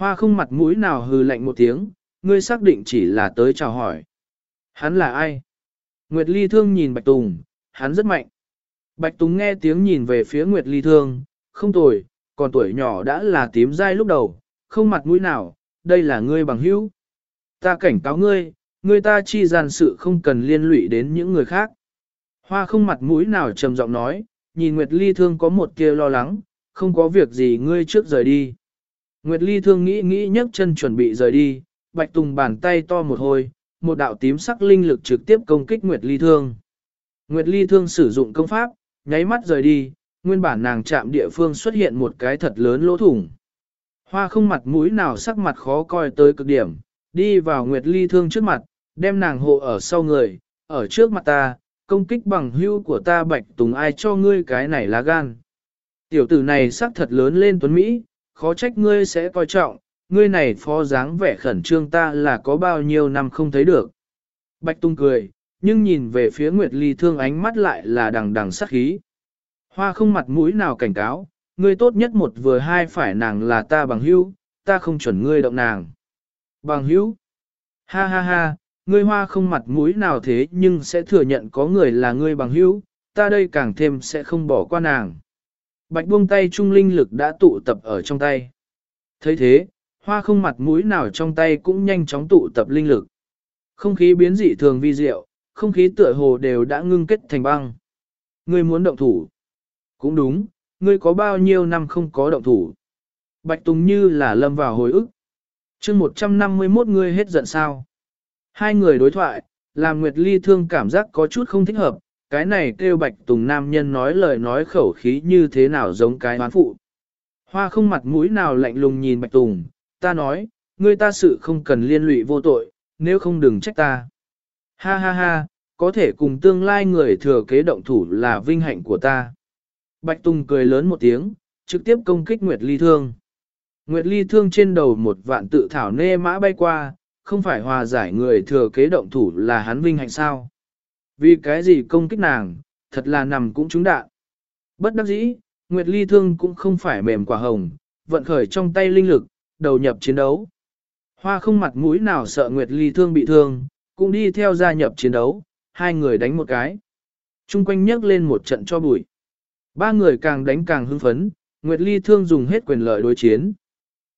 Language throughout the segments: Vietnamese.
Hoa không mặt mũi nào hừ lạnh một tiếng, ngươi xác định chỉ là tới chào hỏi. Hắn là ai? Nguyệt Ly Thương nhìn Bạch Tùng, hắn rất mạnh. Bạch Tùng nghe tiếng nhìn về phía Nguyệt Ly Thương, không tồi, còn tuổi nhỏ đã là tím dai lúc đầu, không mặt mũi nào, đây là ngươi bằng hữu. Ta cảnh cáo ngươi, ngươi ta chi gian sự không cần liên lụy đến những người khác. Hoa không mặt mũi nào trầm giọng nói, nhìn Nguyệt Ly Thương có một kia lo lắng, không có việc gì ngươi trước rời đi. Nguyệt Ly Thương nghĩ nghĩ nhấc chân chuẩn bị rời đi, Bạch Tùng bàn tay to một hồi, một đạo tím sắc linh lực trực tiếp công kích Nguyệt Ly Thương. Nguyệt Ly Thương sử dụng công pháp, nháy mắt rời đi, nguyên bản nàng chạm địa phương xuất hiện một cái thật lớn lỗ thủng. Hoa không mặt mũi nào sắc mặt khó coi tới cực điểm, đi vào Nguyệt Ly Thương trước mặt, đem nàng hộ ở sau người, ở trước mặt ta, công kích bằng hưu của ta Bạch Tùng ai cho ngươi cái này lá gan. Tiểu tử này sắc thật lớn lên tuấn Mỹ, khó trách ngươi sẽ coi trọng, ngươi này phó dáng vẻ khẩn trương ta là có bao nhiêu năm không thấy được. Bạch Tung cười, nhưng nhìn về phía Nguyệt Ly thương ánh mắt lại là đằng đằng sắc khí. Hoa không mặt mũi nào cảnh cáo, ngươi tốt nhất một vừa hai phải nàng là ta bằng hữu, ta không chuẩn ngươi động nàng. Bằng hữu? Ha ha ha, ngươi hoa không mặt mũi nào thế nhưng sẽ thừa nhận có người là ngươi bằng hữu, ta đây càng thêm sẽ không bỏ qua nàng. Bạch buông tay trung linh lực đã tụ tập ở trong tay. thấy thế, hoa không mặt mũi nào trong tay cũng nhanh chóng tụ tập linh lực. Không khí biến dị thường vi diệu, không khí tựa hồ đều đã ngưng kết thành băng. Ngươi muốn động thủ. Cũng đúng, ngươi có bao nhiêu năm không có động thủ. Bạch Tùng như là lâm vào hồi ức. chương 151 ngươi hết giận sao. Hai người đối thoại, làm Nguyệt Ly thương cảm giác có chút không thích hợp, cái này kêu Bạch Tùng nam nhân nói lời nói khẩu khí như thế nào giống cái hoán phụ. Hoa không mặt mũi nào lạnh lùng nhìn Bạch Tùng, ta nói, ngươi ta sự không cần liên lụy vô tội, nếu không đừng trách ta. Ha ha ha, có thể cùng tương lai người thừa kế động thủ là vinh hạnh của ta. Bạch Tùng cười lớn một tiếng, trực tiếp công kích Nguyệt Ly Thương. Nguyệt Ly Thương trên đầu một vạn tự thảo nê mã bay qua, không phải hòa giải người thừa kế động thủ là hắn vinh hạnh sao. Vì cái gì công kích nàng, thật là nằm cũng trúng đạn. Bất đắc dĩ, Nguyệt Ly Thương cũng không phải mềm quả hồng, vận khởi trong tay linh lực, đầu nhập chiến đấu. Hoa không mặt mũi nào sợ Nguyệt Ly Thương bị thương, cũng đi theo gia nhập chiến đấu, hai người đánh một cái. Trung quanh nhấc lên một trận cho bụi. Ba người càng đánh càng hưng phấn, Nguyệt Ly Thương dùng hết quyền lợi đối chiến.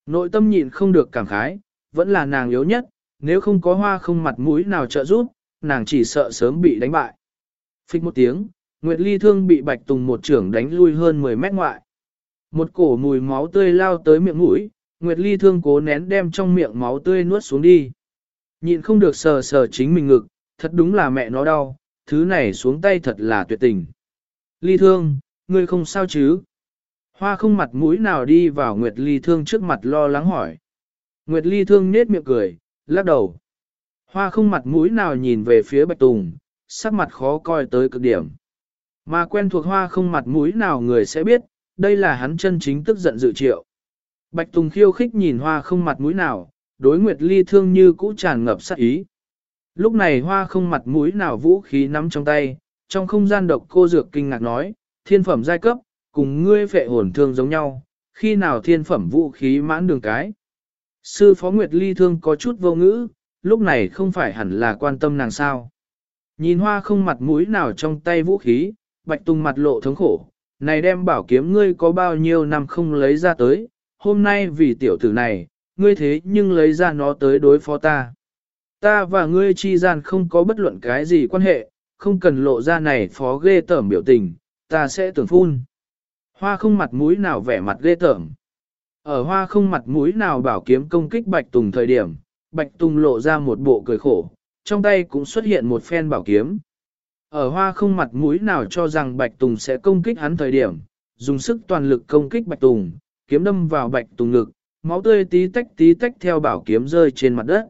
Nội tâm nhịn không được cảm khái, vẫn là nàng yếu nhất, nếu không có hoa không mặt mũi nào trợ giúp, nàng chỉ sợ sớm bị đánh bại. Phích một tiếng, Nguyệt Ly Thương bị Bạch Tùng một trưởng đánh lui hơn 10 mét ngoại. Một cổ mùi máu tươi lao tới miệng mũi, Nguyệt Ly Thương cố nén đem trong miệng máu tươi nuốt xuống đi. Nhịn không được sờ sờ chính mình ngực, thật đúng là mẹ nó đau, thứ này xuống tay thật là tuyệt tình. Ly Thương, ngươi không sao chứ? Hoa không mặt mũi nào đi vào Nguyệt Ly Thương trước mặt lo lắng hỏi. Nguyệt Ly Thương nết miệng cười, lắc đầu. Hoa không mặt mũi nào nhìn về phía Bạch Tùng, sắc mặt khó coi tới cực điểm. Mà quen thuộc hoa không mặt mũi nào người sẽ biết, đây là hắn chân chính tức giận dự triệu. Bạch Tùng khiêu khích nhìn hoa không mặt mũi nào, đối Nguyệt Ly thương như cũ tràn ngập sát ý. Lúc này hoa không mặt mũi nào vũ khí nắm trong tay, trong không gian độc cô dược kinh ngạc nói, thiên phẩm giai cấp, cùng ngươi phệ hồn thương giống nhau, khi nào thiên phẩm vũ khí mãn đường cái. Sư Phó Nguyệt Ly thương có chút vô ngữ, lúc này không phải hẳn là quan tâm nàng sao. Nhìn hoa không mặt mũi nào trong tay vũ khí, bạch tùng mặt lộ thống khổ, này đem bảo kiếm ngươi có bao nhiêu năm không lấy ra tới, hôm nay vì tiểu tử này, ngươi thế nhưng lấy ra nó tới đối phó ta. Ta và ngươi chi gian không có bất luận cái gì quan hệ, không cần lộ ra này phó ghê tởm biểu tình, ta sẽ tưởng phun. Hoa không mặt mũi nào vẻ mặt ghê tởm. Ở hoa không mặt mũi nào bảo kiếm công kích Bạch Tùng thời điểm, Bạch Tùng lộ ra một bộ cười khổ, trong tay cũng xuất hiện một phen bảo kiếm. Ở hoa không mặt mũi nào cho rằng Bạch Tùng sẽ công kích hắn thời điểm, dùng sức toàn lực công kích Bạch Tùng, kiếm đâm vào Bạch Tùng ngực, máu tươi tí tách tí tách theo bảo kiếm rơi trên mặt đất.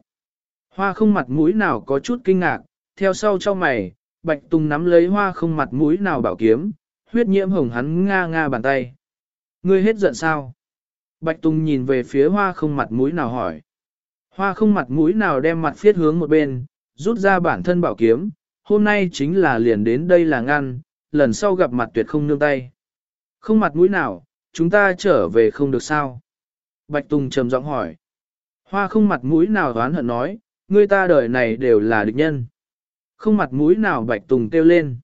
Hoa không mặt mũi nào có chút kinh ngạc, theo sau cho mày, Bạch Tùng nắm lấy hoa không mặt mũi nào bảo kiếm, huyết nhiễm hồng hắn nga nga bàn tay. Ngươi hết giận sao? Bạch Tùng nhìn về phía hoa không mặt mũi nào hỏi. Hoa không mặt mũi nào đem mặt phiết hướng một bên, rút ra bản thân bảo kiếm, hôm nay chính là liền đến đây là ngăn, lần sau gặp mặt tuyệt không nương tay. Không mặt mũi nào, chúng ta trở về không được sao? Bạch Tùng trầm giọng hỏi. Hoa không mặt mũi nào đoán hận nói, người ta đời này đều là địch nhân. Không mặt mũi nào bạch tùng kêu lên.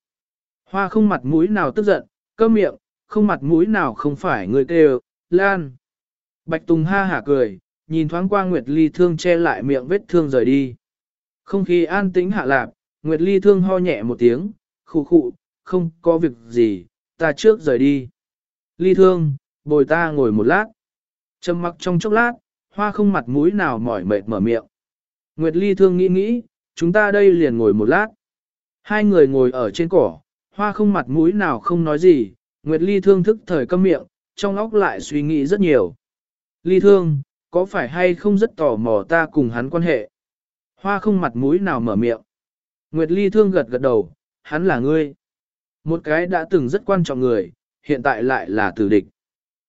Hoa không mặt mũi nào tức giận, cơ miệng, không mặt mũi nào không phải người kêu, lan. Bạch tùng ha hả cười, nhìn thoáng qua Nguyệt Ly thương che lại miệng vết thương rời đi. Không khí an tĩnh hạ lạp, Nguyệt Ly thương ho nhẹ một tiếng, khụ khụ, không có việc gì, ta trước rời đi. Ly thương, bồi ta ngồi một lát. Trầm mặc trong chốc lát, hoa không mặt mũi nào mỏi mệt mở miệng. Nguyệt Ly thương nghĩ nghĩ, chúng ta đây liền ngồi một lát. Hai người ngồi ở trên cỏ, hoa không mặt mũi nào không nói gì, Nguyệt Ly thương thức thời câm miệng, trong óc lại suy nghĩ rất nhiều. Ly thương, có phải hay không rất tò mò ta cùng hắn quan hệ? Hoa không mặt mũi nào mở miệng. Nguyệt Ly thương gật gật đầu, hắn là ngươi. Một cái đã từng rất quan trọng người, hiện tại lại là tử địch.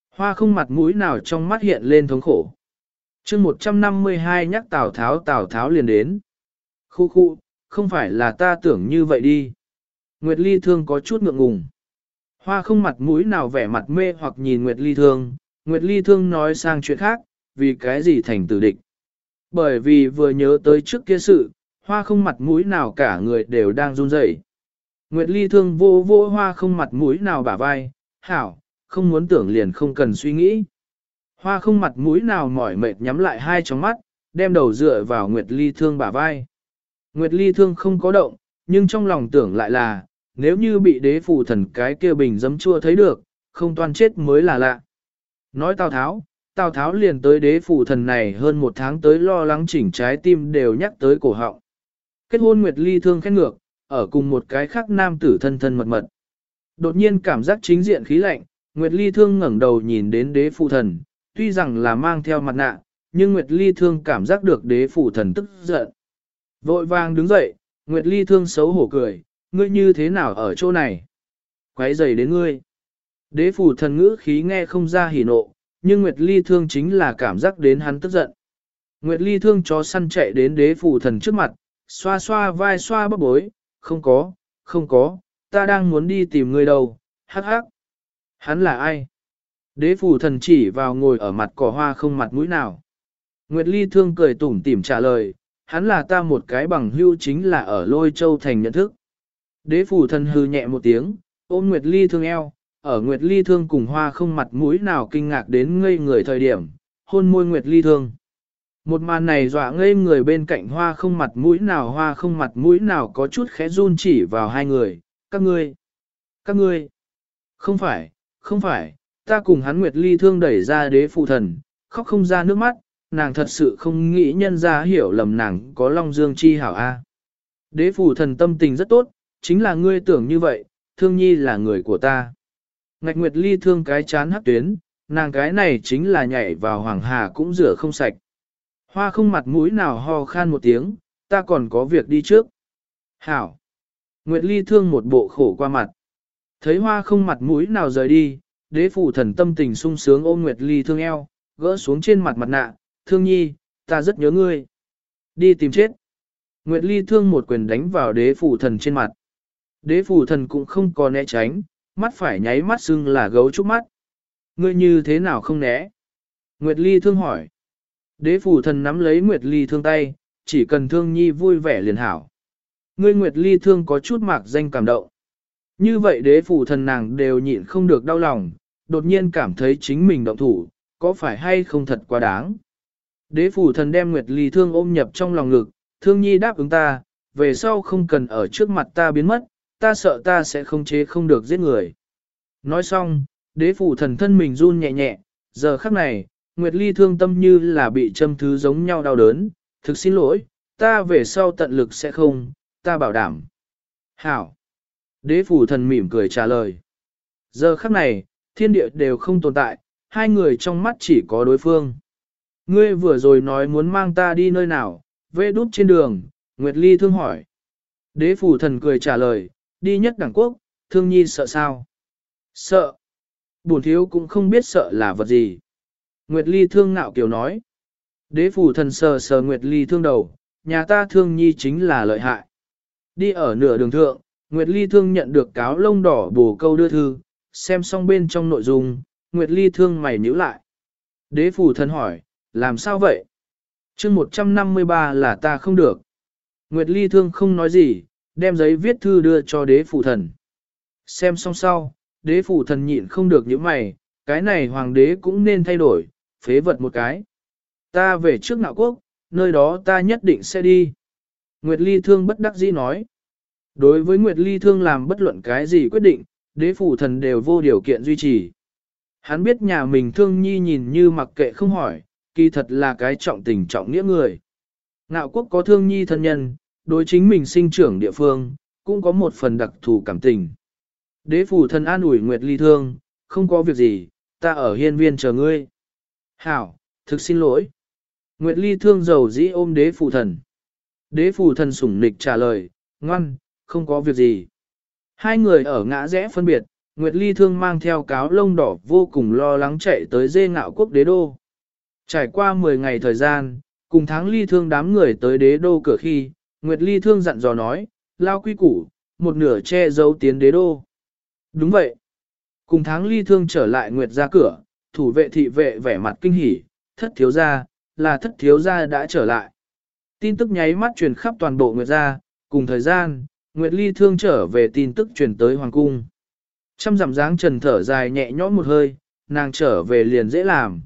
Hoa không mặt mũi nào trong mắt hiện lên thống khổ. chương 152 nhắc Tào Tháo Tào Tháo liền đến. Khu khu, không phải là ta tưởng như vậy đi. Nguyệt Ly Thương có chút ngượng ngùng. Hoa không mặt mũi nào vẻ mặt mê hoặc nhìn Nguyệt Ly Thương. Nguyệt Ly Thương nói sang chuyện khác, vì cái gì thành tử địch. Bởi vì vừa nhớ tới trước kia sự, hoa không mặt mũi nào cả người đều đang run rẩy. Nguyệt Ly Thương vô vô hoa không mặt mũi nào bả vai, hảo, không muốn tưởng liền không cần suy nghĩ. Hoa không mặt mũi nào mỏi mệt nhắm lại hai tròng mắt, đem đầu dựa vào Nguyệt Ly Thương bả vai. Nguyệt Ly Thương không có động, nhưng trong lòng tưởng lại là, nếu như bị đế phù thần cái kia bình dấm chua thấy được, không toan chết mới là lạ. Nói Tào Tháo, Tào Tháo liền tới đế phụ thần này hơn một tháng tới lo lắng chỉnh trái tim đều nhắc tới cổ họng. Kết hôn Nguyệt Ly Thương khét ngược, ở cùng một cái khác nam tử thân thân mật mật. Đột nhiên cảm giác chính diện khí lạnh, Nguyệt Ly Thương ngẩng đầu nhìn đến đế phụ thần, tuy rằng là mang theo mặt nạ, nhưng Nguyệt Ly Thương cảm giác được đế phụ thần tức giận. Vội vàng đứng dậy, Nguyệt Ly Thương xấu hổ cười, ngươi như thế nào ở chỗ này? Quấy rầy đến ngươi. Đế phủ thần ngữ khí nghe không ra hỉ nộ, nhưng Nguyệt Ly Thương chính là cảm giác đến hắn tức giận. Nguyệt Ly Thương chó săn chạy đến đế phủ thần trước mặt, xoa xoa vai xoa bắp bối, không có, không có, ta đang muốn đi tìm người đâu, hắc hắc. Hắn là ai? Đế phủ thần chỉ vào ngồi ở mặt cỏ hoa không mặt mũi nào. Nguyệt Ly thương cười tủm tỉm trả lời, hắn là ta một cái bằng hưu chính là ở lôi châu thành nhận thức. Đế phủ thần hư nhẹ một tiếng, ôm Nguyệt Ly thương eo, ở Nguyệt Ly thương cùng hoa không mặt mũi nào kinh ngạc đến ngây người thời điểm, hôn môi Nguyệt Ly thương. Một màn này dọa ngây người bên cạnh hoa không mặt mũi nào hoa không mặt mũi nào có chút khẽ run chỉ vào hai người, các ngươi, các ngươi, không phải, không phải, ta cùng hắn Nguyệt Ly thương đẩy ra đế phụ thần, khóc không ra nước mắt, nàng thật sự không nghĩ nhân ra hiểu lầm nàng có long dương chi hảo A. Đế phụ thần tâm tình rất tốt, chính là ngươi tưởng như vậy, thương nhi là người của ta. Ngạch Nguyệt Ly thương cái chán hắc tuyến, nàng cái này chính là nhảy vào hoàng hà cũng rửa không sạch. Hoa không mặt mũi nào ho khan một tiếng, ta còn có việc đi trước. Hảo. Nguyệt Ly thương một bộ khổ qua mặt. Thấy hoa không mặt mũi nào rời đi, đế phụ thần tâm tình sung sướng ôm Nguyệt Ly thương eo, gỡ xuống trên mặt mặt nạ, thương nhi, ta rất nhớ ngươi. Đi tìm chết. Nguyệt Ly thương một quyền đánh vào đế phụ thần trên mặt. Đế phụ thần cũng không có né tránh, mắt phải nháy mắt xưng là gấu trúc mắt. Ngươi như thế nào không né? Nguyệt Ly thương hỏi. Đế phủ thần nắm lấy Nguyệt Ly thương tay, chỉ cần thương nhi vui vẻ liền hảo. Ngươi Nguyệt Ly thương có chút mạc danh cảm động. Như vậy đế phủ thần nàng đều nhịn không được đau lòng, đột nhiên cảm thấy chính mình động thủ, có phải hay không thật quá đáng. Đế phủ thần đem Nguyệt Ly thương ôm nhập trong lòng ngực, thương nhi đáp ứng ta, về sau không cần ở trước mặt ta biến mất, ta sợ ta sẽ không chế không được giết người. Nói xong, đế phủ thần thân mình run nhẹ nhẹ, giờ khắc này, Nguyệt Ly thương tâm như là bị châm thứ giống nhau đau đớn, thực xin lỗi, ta về sau tận lực sẽ không, ta bảo đảm. Hảo. Đế phủ thần mỉm cười trả lời. Giờ khắc này, thiên địa đều không tồn tại, hai người trong mắt chỉ có đối phương. Ngươi vừa rồi nói muốn mang ta đi nơi nào, vê đút trên đường, Nguyệt Ly thương hỏi. Đế phủ thần cười trả lời, đi nhất đẳng quốc, thương nhi sợ sao? Sợ. Bổn thiếu cũng không biết sợ là vật gì. Nguyệt Ly thương ngạo kiều nói. Đế phủ thần sờ sờ Nguyệt Ly thương đầu, nhà ta thương nhi chính là lợi hại. Đi ở nửa đường thượng, Nguyệt Ly thương nhận được cáo lông đỏ bổ câu đưa thư, xem xong bên trong nội dung, Nguyệt Ly thương mày nhíu lại. Đế phủ thần hỏi, làm sao vậy? chương 153 là ta không được. Nguyệt Ly Thương không nói gì, đem giấy viết thư đưa cho đế phụ thần. Xem xong sau, đế phụ thần nhịn không được những mày, cái này hoàng đế cũng nên thay đổi, phế vật một cái. Ta về trước nạo quốc, nơi đó ta nhất định sẽ đi. Nguyệt Ly Thương bất đắc dĩ nói. Đối với Nguyệt Ly Thương làm bất luận cái gì quyết định, đế phụ thần đều vô điều kiện duy trì. Hắn biết nhà mình thương nhi nhìn như mặc kệ không hỏi, kỳ thật là cái trọng tình trọng nghĩa người. Ngạo quốc có thương nhi thân nhân, đối chính mình sinh trưởng địa phương, cũng có một phần đặc thù cảm tình. Đế phủ thần an ủi Nguyệt Ly Thương, không có việc gì, ta ở hiên viên chờ ngươi. Hảo, thực xin lỗi. Nguyệt Ly Thương dầu dĩ ôm đế phủ thần. Đế phủ thần sủng nịch trả lời, ngoan, không có việc gì. Hai người ở ngã rẽ phân biệt, Nguyệt Ly Thương mang theo cáo lông đỏ vô cùng lo lắng chạy tới dê ngạo quốc đế đô. Trải qua 10 ngày thời gian, cùng tháng Ly Thương đám người tới đế đô cửa khi, Nguyệt Ly Thương dặn dò nói, lao quy củ, một nửa che giấu tiến đế đô. Đúng vậy. Cùng tháng Ly Thương trở lại Nguyệt ra cửa, thủ vệ thị vệ vẻ mặt kinh hỉ, thất thiếu gia, là thất thiếu gia đã trở lại. Tin tức nháy mắt truyền khắp toàn bộ Nguyệt gia, cùng thời gian, Nguyệt Ly thương trở về tin tức truyền tới Hoàng Cung. Trăm dặm dáng trần thở dài nhẹ nhõm một hơi, nàng trở về liền dễ làm.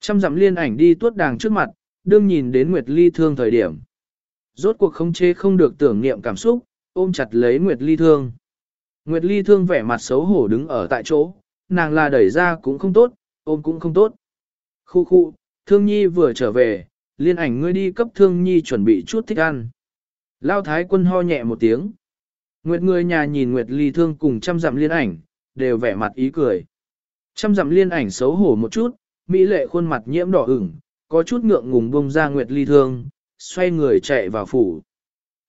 Trăm dặm liên ảnh đi tuốt đàng trước mặt, đương nhìn đến Nguyệt Ly thương thời điểm. Rốt cuộc không chế không được tưởng niệm cảm xúc, ôm chặt lấy Nguyệt Ly thương. Nguyệt Ly thương vẻ mặt xấu hổ đứng ở tại chỗ, nàng là đẩy ra cũng không tốt, ôm cũng không tốt. Khu khu, thương nhi vừa trở về, liên ảnh ngươi đi cấp thương nhi chuẩn bị chút thích ăn. Lao thái quân ho nhẹ một tiếng. Nguyệt người nhà nhìn Nguyệt ly thương cùng trăm dặm liên ảnh, đều vẻ mặt ý cười. Trăm dặm liên ảnh xấu hổ một chút, mỹ lệ khuôn mặt nhiễm đỏ ửng, có chút ngượng ngùng bông ra Nguyệt ly thương, xoay người chạy vào phủ.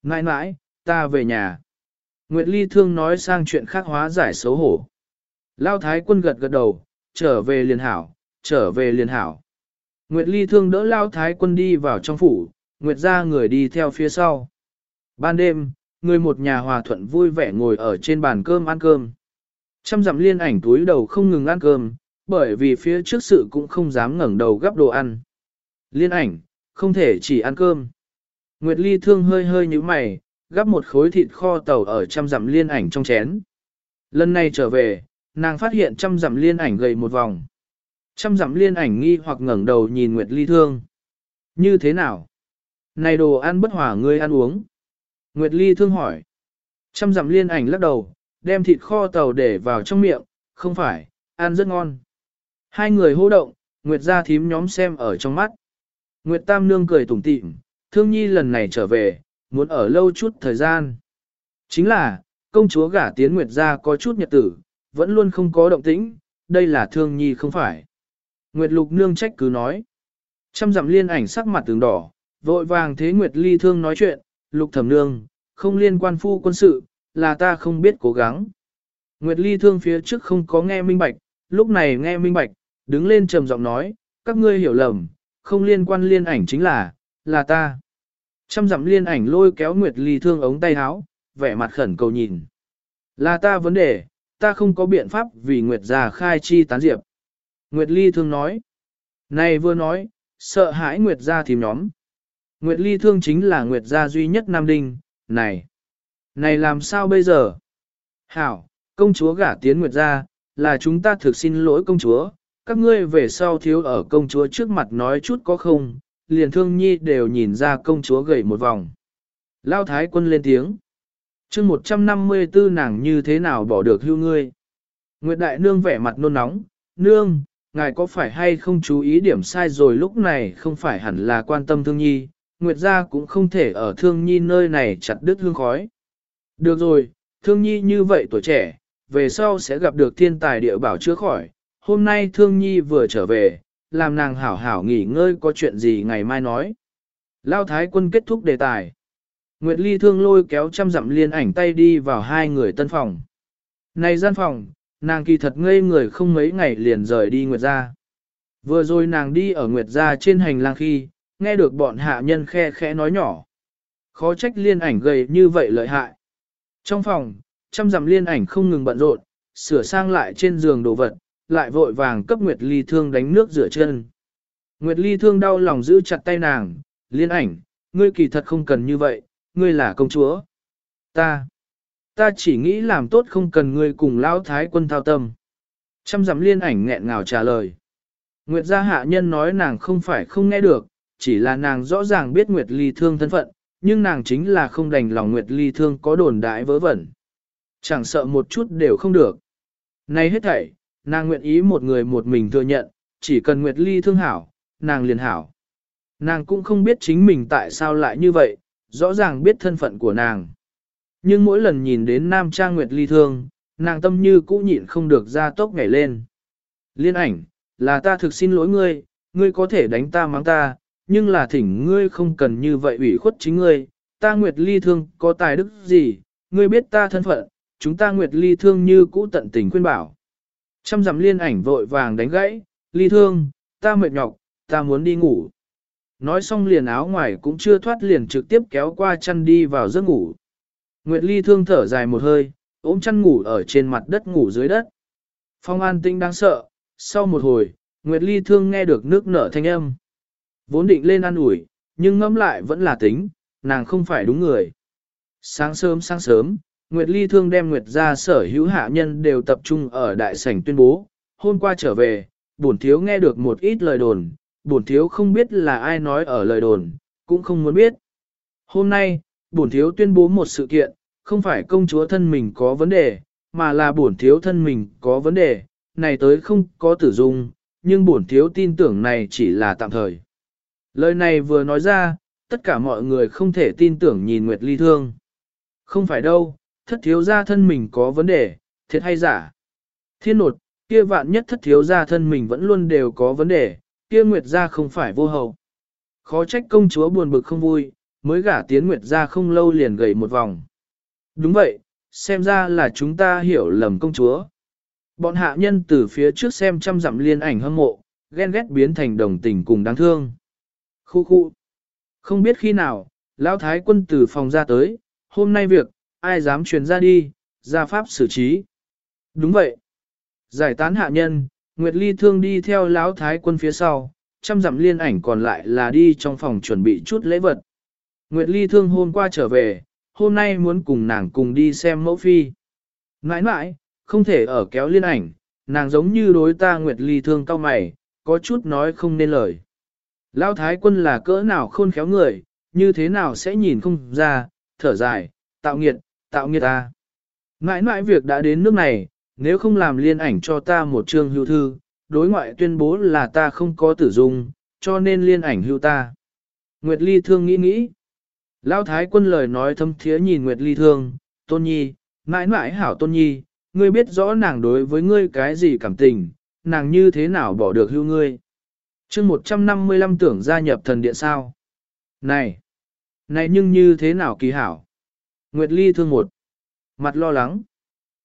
Nãi nãi, ta về nhà. Nguyệt ly thương nói sang chuyện khác hóa giải xấu hổ. Lao thái quân gật gật đầu, trở về liền hảo, trở về liền hảo. Nguyệt ly thương đỡ Lao thái quân đi vào trong phủ, Nguyệt ra người đi theo phía sau. Ban đêm, người một nhà hòa thuận vui vẻ ngồi ở trên bàn cơm ăn cơm. Trăm dặm liên ảnh túi đầu không ngừng ăn cơm, bởi vì phía trước sự cũng không dám ngẩng đầu gắp đồ ăn. Liên ảnh, không thể chỉ ăn cơm. Nguyệt Ly thương hơi hơi như mày, gắp một khối thịt kho tàu ở trăm dặm liên ảnh trong chén. Lần này trở về, nàng phát hiện trăm dặm liên ảnh gầy một vòng. Trăm dặm liên ảnh nghi hoặc ngẩng đầu nhìn Nguyệt Ly thương. Như thế nào? Này đồ ăn bất hòa ngươi ăn uống. Nguyệt Ly thương hỏi. Trăm dặm liên ảnh lắc đầu, đem thịt kho tàu để vào trong miệng, không phải, ăn rất ngon. Hai người hô động, Nguyệt gia thím nhóm xem ở trong mắt. Nguyệt Tam Nương cười tủm tỉm, thương nhi lần này trở về, muốn ở lâu chút thời gian. Chính là, công chúa gả tiến Nguyệt gia có chút nhật tử, vẫn luôn không có động tĩnh, đây là thương nhi không phải. Nguyệt Lục Nương trách cứ nói. Trăm dặm liên ảnh sắc mặt tường đỏ, vội vàng thế Nguyệt Ly Thương nói chuyện, lục thẩm nương, không liên quan phu quân sự, là ta không biết cố gắng. Nguyệt Ly thương phía trước không có nghe minh bạch, lúc này nghe minh bạch, đứng lên trầm giọng nói, các ngươi hiểu lầm, không liên quan liên ảnh chính là, là ta. Trăm dặm liên ảnh lôi kéo Nguyệt Ly thương ống tay áo, vẻ mặt khẩn cầu nhìn. Là ta vấn đề, ta không có biện pháp vì Nguyệt già khai chi tán diệp. Nguyệt Ly thương nói. Này vừa nói, sợ hãi Nguyệt gia thím nhóm. Nguyệt Ly Thương chính là Nguyệt gia duy nhất Nam Đinh, này, này làm sao bây giờ? Hảo, công chúa gả tiến Nguyệt gia, là chúng ta thực xin lỗi công chúa, các ngươi về sau thiếu ở công chúa trước mặt nói chút có không, liền thương nhi đều nhìn ra công chúa gầy một vòng. Lao Thái quân lên tiếng. chương 154 nàng như thế nào bỏ được hưu ngươi? Nguyệt Đại Nương vẻ mặt nôn nóng, Nương, ngài có phải hay không chú ý điểm sai rồi lúc này không phải hẳn là quan tâm thương nhi, Nguyệt gia cũng không thể ở thương nhi nơi này chặt đứt hương khói. Được rồi, thương nhi như vậy tuổi trẻ, về sau sẽ gặp được thiên tài địa bảo chữa khỏi. Hôm nay thương nhi vừa trở về, làm nàng hảo hảo nghỉ ngơi có chuyện gì ngày mai nói. Lao thái quân kết thúc đề tài. Nguyệt Ly thương lôi kéo trăm dặm liên ảnh tay đi vào hai người tân phòng. Này gian phòng, nàng kỳ thật ngây người không mấy ngày liền rời đi Nguyệt gia. Vừa rồi nàng đi ở Nguyệt gia trên hành lang khi, nghe được bọn hạ nhân khe khẽ nói nhỏ. Khó trách liên ảnh gầy như vậy lợi hại. Trong phòng, trăm dặm liên ảnh không ngừng bận rộn, sửa sang lại trên giường đồ vật, lại vội vàng cấp Nguyệt Ly Thương đánh nước rửa chân. Nguyệt Ly Thương đau lòng giữ chặt tay nàng, Liên ảnh, ngươi kỳ thật không cần như vậy, ngươi là công chúa. Ta, ta chỉ nghĩ làm tốt không cần ngươi cùng lão thái quân thao tâm. Trăm dặm liên ảnh nghẹn ngào trả lời. Nguyệt gia hạ nhân nói nàng không phải không nghe được, chỉ là nàng rõ ràng biết Nguyệt ly thương thân phận, nhưng nàng chính là không đành lòng Nguyệt ly thương có đồn đại vớ vẩn. Chẳng sợ một chút đều không được. Này hết thảy, nàng nguyện ý một người một mình thừa nhận, chỉ cần Nguyệt ly thương hảo, nàng liền hảo. Nàng cũng không biết chính mình tại sao lại như vậy, rõ ràng biết thân phận của nàng. Nhưng mỗi lần nhìn đến Nam Trang Nguyệt ly thương, nàng tâm như cũ nhịn không được ra tốc nhảy lên. Liên ảnh, là ta thực xin lỗi ngươi, ngươi có thể đánh ta mắng ta, nhưng là thỉnh ngươi không cần như vậy ủy khuất chính ngươi, ta Nguyệt Ly Thương có tài đức gì, ngươi biết ta thân phận, chúng ta Nguyệt Ly Thương như cũ tận tình khuyên bảo. Trăm dặm liên ảnh vội vàng đánh gãy, Ly Thương, ta mệt nhọc, ta muốn đi ngủ. Nói xong liền áo ngoài cũng chưa thoát liền trực tiếp kéo qua chăn đi vào giấc ngủ. Nguyệt Ly Thương thở dài một hơi, ôm chăn ngủ ở trên mặt đất ngủ dưới đất. Phong an tinh đáng sợ, sau một hồi, Nguyệt Ly Thương nghe được nước nở thanh âm. Vốn định lên ăn ủi, nhưng ngẫm lại vẫn là tính, nàng không phải đúng người. Sáng sớm sáng sớm, Nguyệt Ly Thương đem Nguyệt ra sở hữu hạ nhân đều tập trung ở đại sảnh tuyên bố. Hôm qua trở về, bổn thiếu nghe được một ít lời đồn, bổn thiếu không biết là ai nói ở lời đồn, cũng không muốn biết. Hôm nay, bổn thiếu tuyên bố một sự kiện, không phải công chúa thân mình có vấn đề, mà là bổn thiếu thân mình có vấn đề, này tới không có tử dung, nhưng bổn thiếu tin tưởng này chỉ là tạm thời. Lời này vừa nói ra, tất cả mọi người không thể tin tưởng nhìn Nguyệt Ly Thương. Không phải đâu, thất thiếu gia thân mình có vấn đề, thiệt hay giả. Thiên nột, kia vạn nhất thất thiếu gia thân mình vẫn luôn đều có vấn đề, kia Nguyệt gia không phải vô hậu. Khó trách công chúa buồn bực không vui, mới gả tiến Nguyệt gia không lâu liền gầy một vòng. Đúng vậy, xem ra là chúng ta hiểu lầm công chúa. Bọn hạ nhân từ phía trước xem trăm dặm liên ảnh hâm mộ, ghen ghét biến thành đồng tình cùng đáng thương. Khu khu. Không biết khi nào, Lão Thái quân từ phòng ra tới, hôm nay việc, ai dám truyền ra đi, ra pháp xử trí. Đúng vậy. Giải tán hạ nhân, Nguyệt Ly thương đi theo Lão Thái quân phía sau, trăm dặm liên ảnh còn lại là đi trong phòng chuẩn bị chút lễ vật. Nguyệt Ly thương hôm qua trở về, hôm nay muốn cùng nàng cùng đi xem mẫu phi. Nãi nãi, không thể ở kéo liên ảnh, nàng giống như đối ta Nguyệt Ly thương cao mày, có chút nói không nên lời. Lão thái quân là cỡ nào khôn khéo người, như thế nào sẽ nhìn không ra, thở dài, tạo nghiệt, tạo nghiệt ta. Mãi mãi việc đã đến nước này, nếu không làm liên ảnh cho ta một chương hưu thư, đối ngoại tuyên bố là ta không có tử dung, cho nên liên ảnh hưu ta. Nguyệt Ly thương nghĩ nghĩ. Lão thái quân lời nói thâm thiế nhìn Nguyệt Ly thương, tôn nhi, mãi mãi hảo tôn nhi, ngươi biết rõ nàng đối với ngươi cái gì cảm tình, nàng như thế nào bỏ được hưu ngươi chương 155 tưởng gia nhập thần điện sao. Này! Này nhưng như thế nào kỳ hảo? Nguyệt Ly thương một. Mặt lo lắng.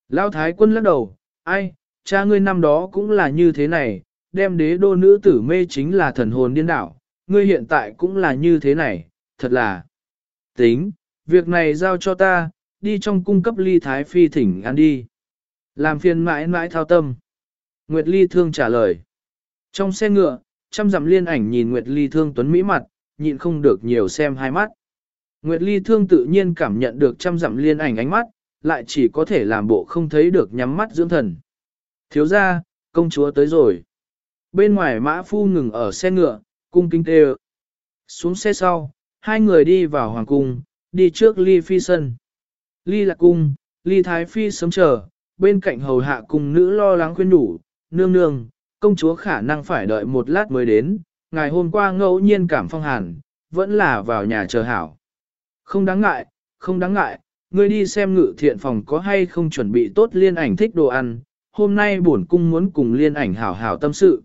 Lao Thái quân lắc đầu, ai, cha ngươi năm đó cũng là như thế này, đem đế đô nữ tử mê chính là thần hồn điên đảo, ngươi hiện tại cũng là như thế này, thật là. Tính, việc này giao cho ta, đi trong cung cấp ly thái phi thỉnh ăn đi. Làm phiền mãi mãi thao tâm. Nguyệt Ly thương trả lời. Trong xe ngựa, trăm dặm liên ảnh nhìn Nguyệt Ly Thương Tuấn Mỹ mặt, nhịn không được nhiều xem hai mắt. Nguyệt Ly Thương tự nhiên cảm nhận được trăm dặm liên ảnh ánh mắt, lại chỉ có thể làm bộ không thấy được nhắm mắt dưỡng thần. Thiếu ra, công chúa tới rồi. Bên ngoài mã phu ngừng ở xe ngựa, cung kính tê Xuống xe sau, hai người đi vào hoàng cung, đi trước ly phi sân. Ly lạc cung, ly thái phi sớm chờ, bên cạnh hầu hạ cung nữ lo lắng khuyên đủ, nương nương, công chúa khả năng phải đợi một lát mới đến, ngày hôm qua ngẫu nhiên cảm phong hàn, vẫn là vào nhà chờ hảo. Không đáng ngại, không đáng ngại, ngươi đi xem ngự thiện phòng có hay không chuẩn bị tốt liên ảnh thích đồ ăn, hôm nay bổn cung muốn cùng liên ảnh hảo hảo tâm sự.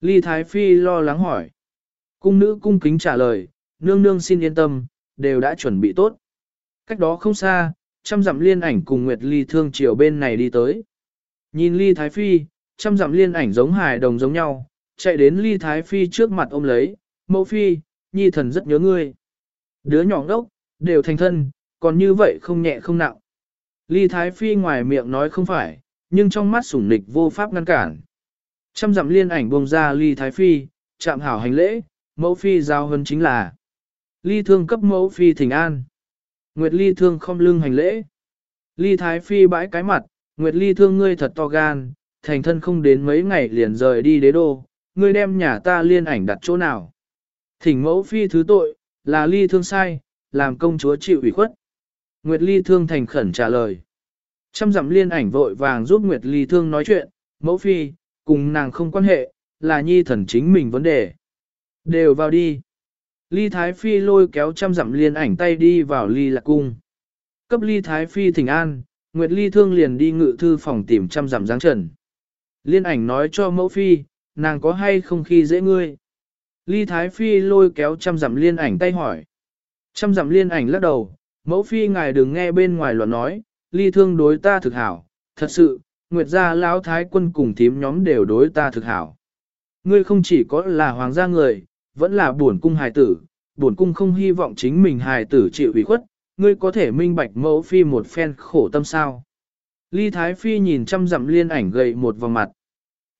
Ly Thái Phi lo lắng hỏi. Cung nữ cung kính trả lời, nương nương xin yên tâm, đều đã chuẩn bị tốt. Cách đó không xa, trăm dặm liên ảnh cùng Nguyệt Ly thương chiều bên này đi tới. Nhìn Ly Thái Phi, trăm dặm liên ảnh giống hài đồng giống nhau, chạy đến ly thái phi trước mặt ôm lấy, mẫu phi, nhi thần rất nhớ ngươi. Đứa nhỏ ngốc, đều thành thân, còn như vậy không nhẹ không nặng. Ly thái phi ngoài miệng nói không phải, nhưng trong mắt sủng nịch vô pháp ngăn cản. Trăm dặm liên ảnh buông ra ly thái phi, chạm hảo hành lễ, mẫu phi giao hơn chính là. Ly thương cấp mẫu phi thỉnh an. Nguyệt ly thương không lưng hành lễ. Ly thái phi bãi cái mặt, Nguyệt ly thương ngươi thật to gan, thành thân không đến mấy ngày liền rời đi đế đô, ngươi đem nhà ta liên ảnh đặt chỗ nào. Thỉnh mẫu phi thứ tội, là ly thương sai, làm công chúa chịu ủy khuất. Nguyệt ly thương thành khẩn trả lời. Trăm dặm liên ảnh vội vàng giúp Nguyệt ly thương nói chuyện, mẫu phi, cùng nàng không quan hệ, là nhi thần chính mình vấn đề. Đều vào đi. Ly Thái Phi lôi kéo trăm dặm liên ảnh tay đi vào ly lạc cung. Cấp ly Thái Phi thỉnh an, Nguyệt ly thương liền đi ngự thư phòng tìm trăm dặm giáng trần. Liên ảnh nói cho mẫu phi, nàng có hay không khi dễ ngươi. Ly Thái Phi lôi kéo trăm dặm liên ảnh tay hỏi. Trăm dặm liên ảnh lắc đầu, mẫu phi ngài đừng nghe bên ngoài luận nói, ly thương đối ta thực hảo, thật sự, Nguyệt gia lão thái quân cùng thím nhóm đều đối ta thực hảo. Ngươi không chỉ có là hoàng gia người, vẫn là buồn cung hài tử, buồn cung không hy vọng chính mình hài tử chịu ủy khuất, ngươi có thể minh bạch mẫu phi một phen khổ tâm sao. Ly Thái Phi nhìn trăm dặm liên ảnh gầy một vòng mặt.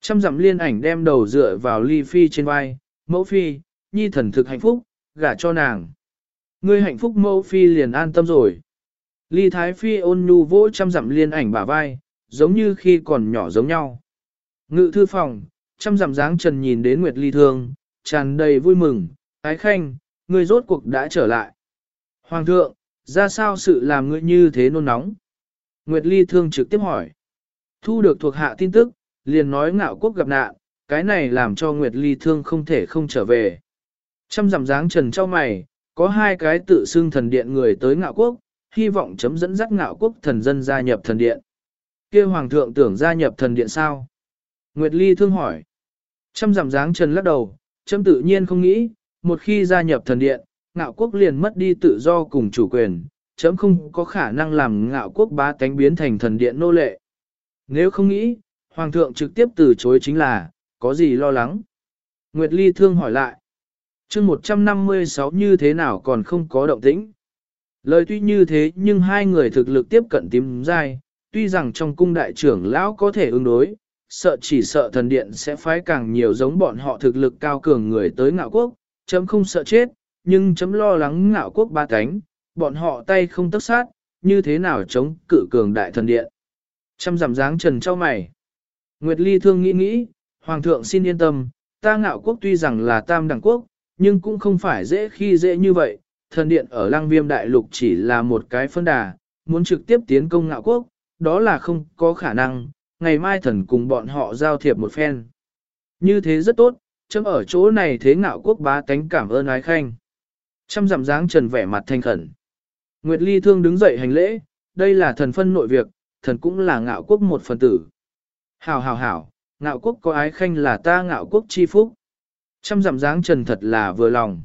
Trăm dặm liên ảnh đem đầu dựa vào Ly Phi trên vai, mẫu Phi, nhi thần thực hạnh phúc, gả cho nàng. Ngươi hạnh phúc mẫu Phi liền an tâm rồi. Ly Thái Phi ôn nhu vỗ trăm dặm liên ảnh bả vai, giống như khi còn nhỏ giống nhau. Ngự thư phòng, trăm dặm dáng trần nhìn đến Nguyệt Ly thương, tràn đầy vui mừng, ái khanh, ngươi rốt cuộc đã trở lại. Hoàng thượng, ra sao sự làm ngươi như thế nôn nóng? Nguyệt Ly thương trực tiếp hỏi. Thu được thuộc hạ tin tức, liền nói ngạo quốc gặp nạn, cái này làm cho Nguyệt Ly thương không thể không trở về. Trăm dặm dáng trần cho mày, có hai cái tự xưng thần điện người tới ngạo quốc, hy vọng chấm dẫn dắt ngạo quốc thần dân gia nhập thần điện. kia hoàng thượng tưởng gia nhập thần điện sao? Nguyệt Ly thương hỏi. Trăm giảm dáng trần lắc đầu, chấm tự nhiên không nghĩ, một khi gia nhập thần điện, ngạo quốc liền mất đi tự do cùng chủ quyền, chấm không có khả năng làm ngạo quốc bá tánh biến thành thần điện nô lệ. Nếu không nghĩ, hoàng thượng trực tiếp từ chối chính là, có gì lo lắng? Nguyệt Ly thương hỏi lại chương 156 như thế nào còn không có động tĩnh? Lời tuy như thế nhưng hai người thực lực tiếp cận tím dai, tuy rằng trong cung đại trưởng lão có thể ứng đối, sợ chỉ sợ thần điện sẽ phái càng nhiều giống bọn họ thực lực cao cường người tới ngạo quốc, chấm không sợ chết, nhưng chấm lo lắng ngạo quốc ba cánh, bọn họ tay không tất sát, như thế nào chống cự cường đại thần điện. Trăm giảm dáng trần trao mày. Nguyệt Ly thương nghĩ nghĩ, Hoàng thượng xin yên tâm, ta ngạo quốc tuy rằng là tam đẳng quốc, nhưng cũng không phải dễ khi dễ như vậy, thần điện ở lăng viêm đại lục chỉ là một cái phân đà, muốn trực tiếp tiến công ngạo quốc, đó là không có khả năng, ngày mai thần cùng bọn họ giao thiệp một phen. Như thế rất tốt, chấm ở chỗ này thế ngạo quốc bá tánh cảm ơn ái khanh. Trăm dặm dáng trần vẻ mặt thanh khẩn. Nguyệt Ly Thương đứng dậy hành lễ, đây là thần phân nội việc, thần cũng là ngạo quốc một phần tử. Hảo hảo hảo, ngạo quốc có ái khanh là ta ngạo quốc chi phúc. Trăm dặm dáng trần thật là vừa lòng.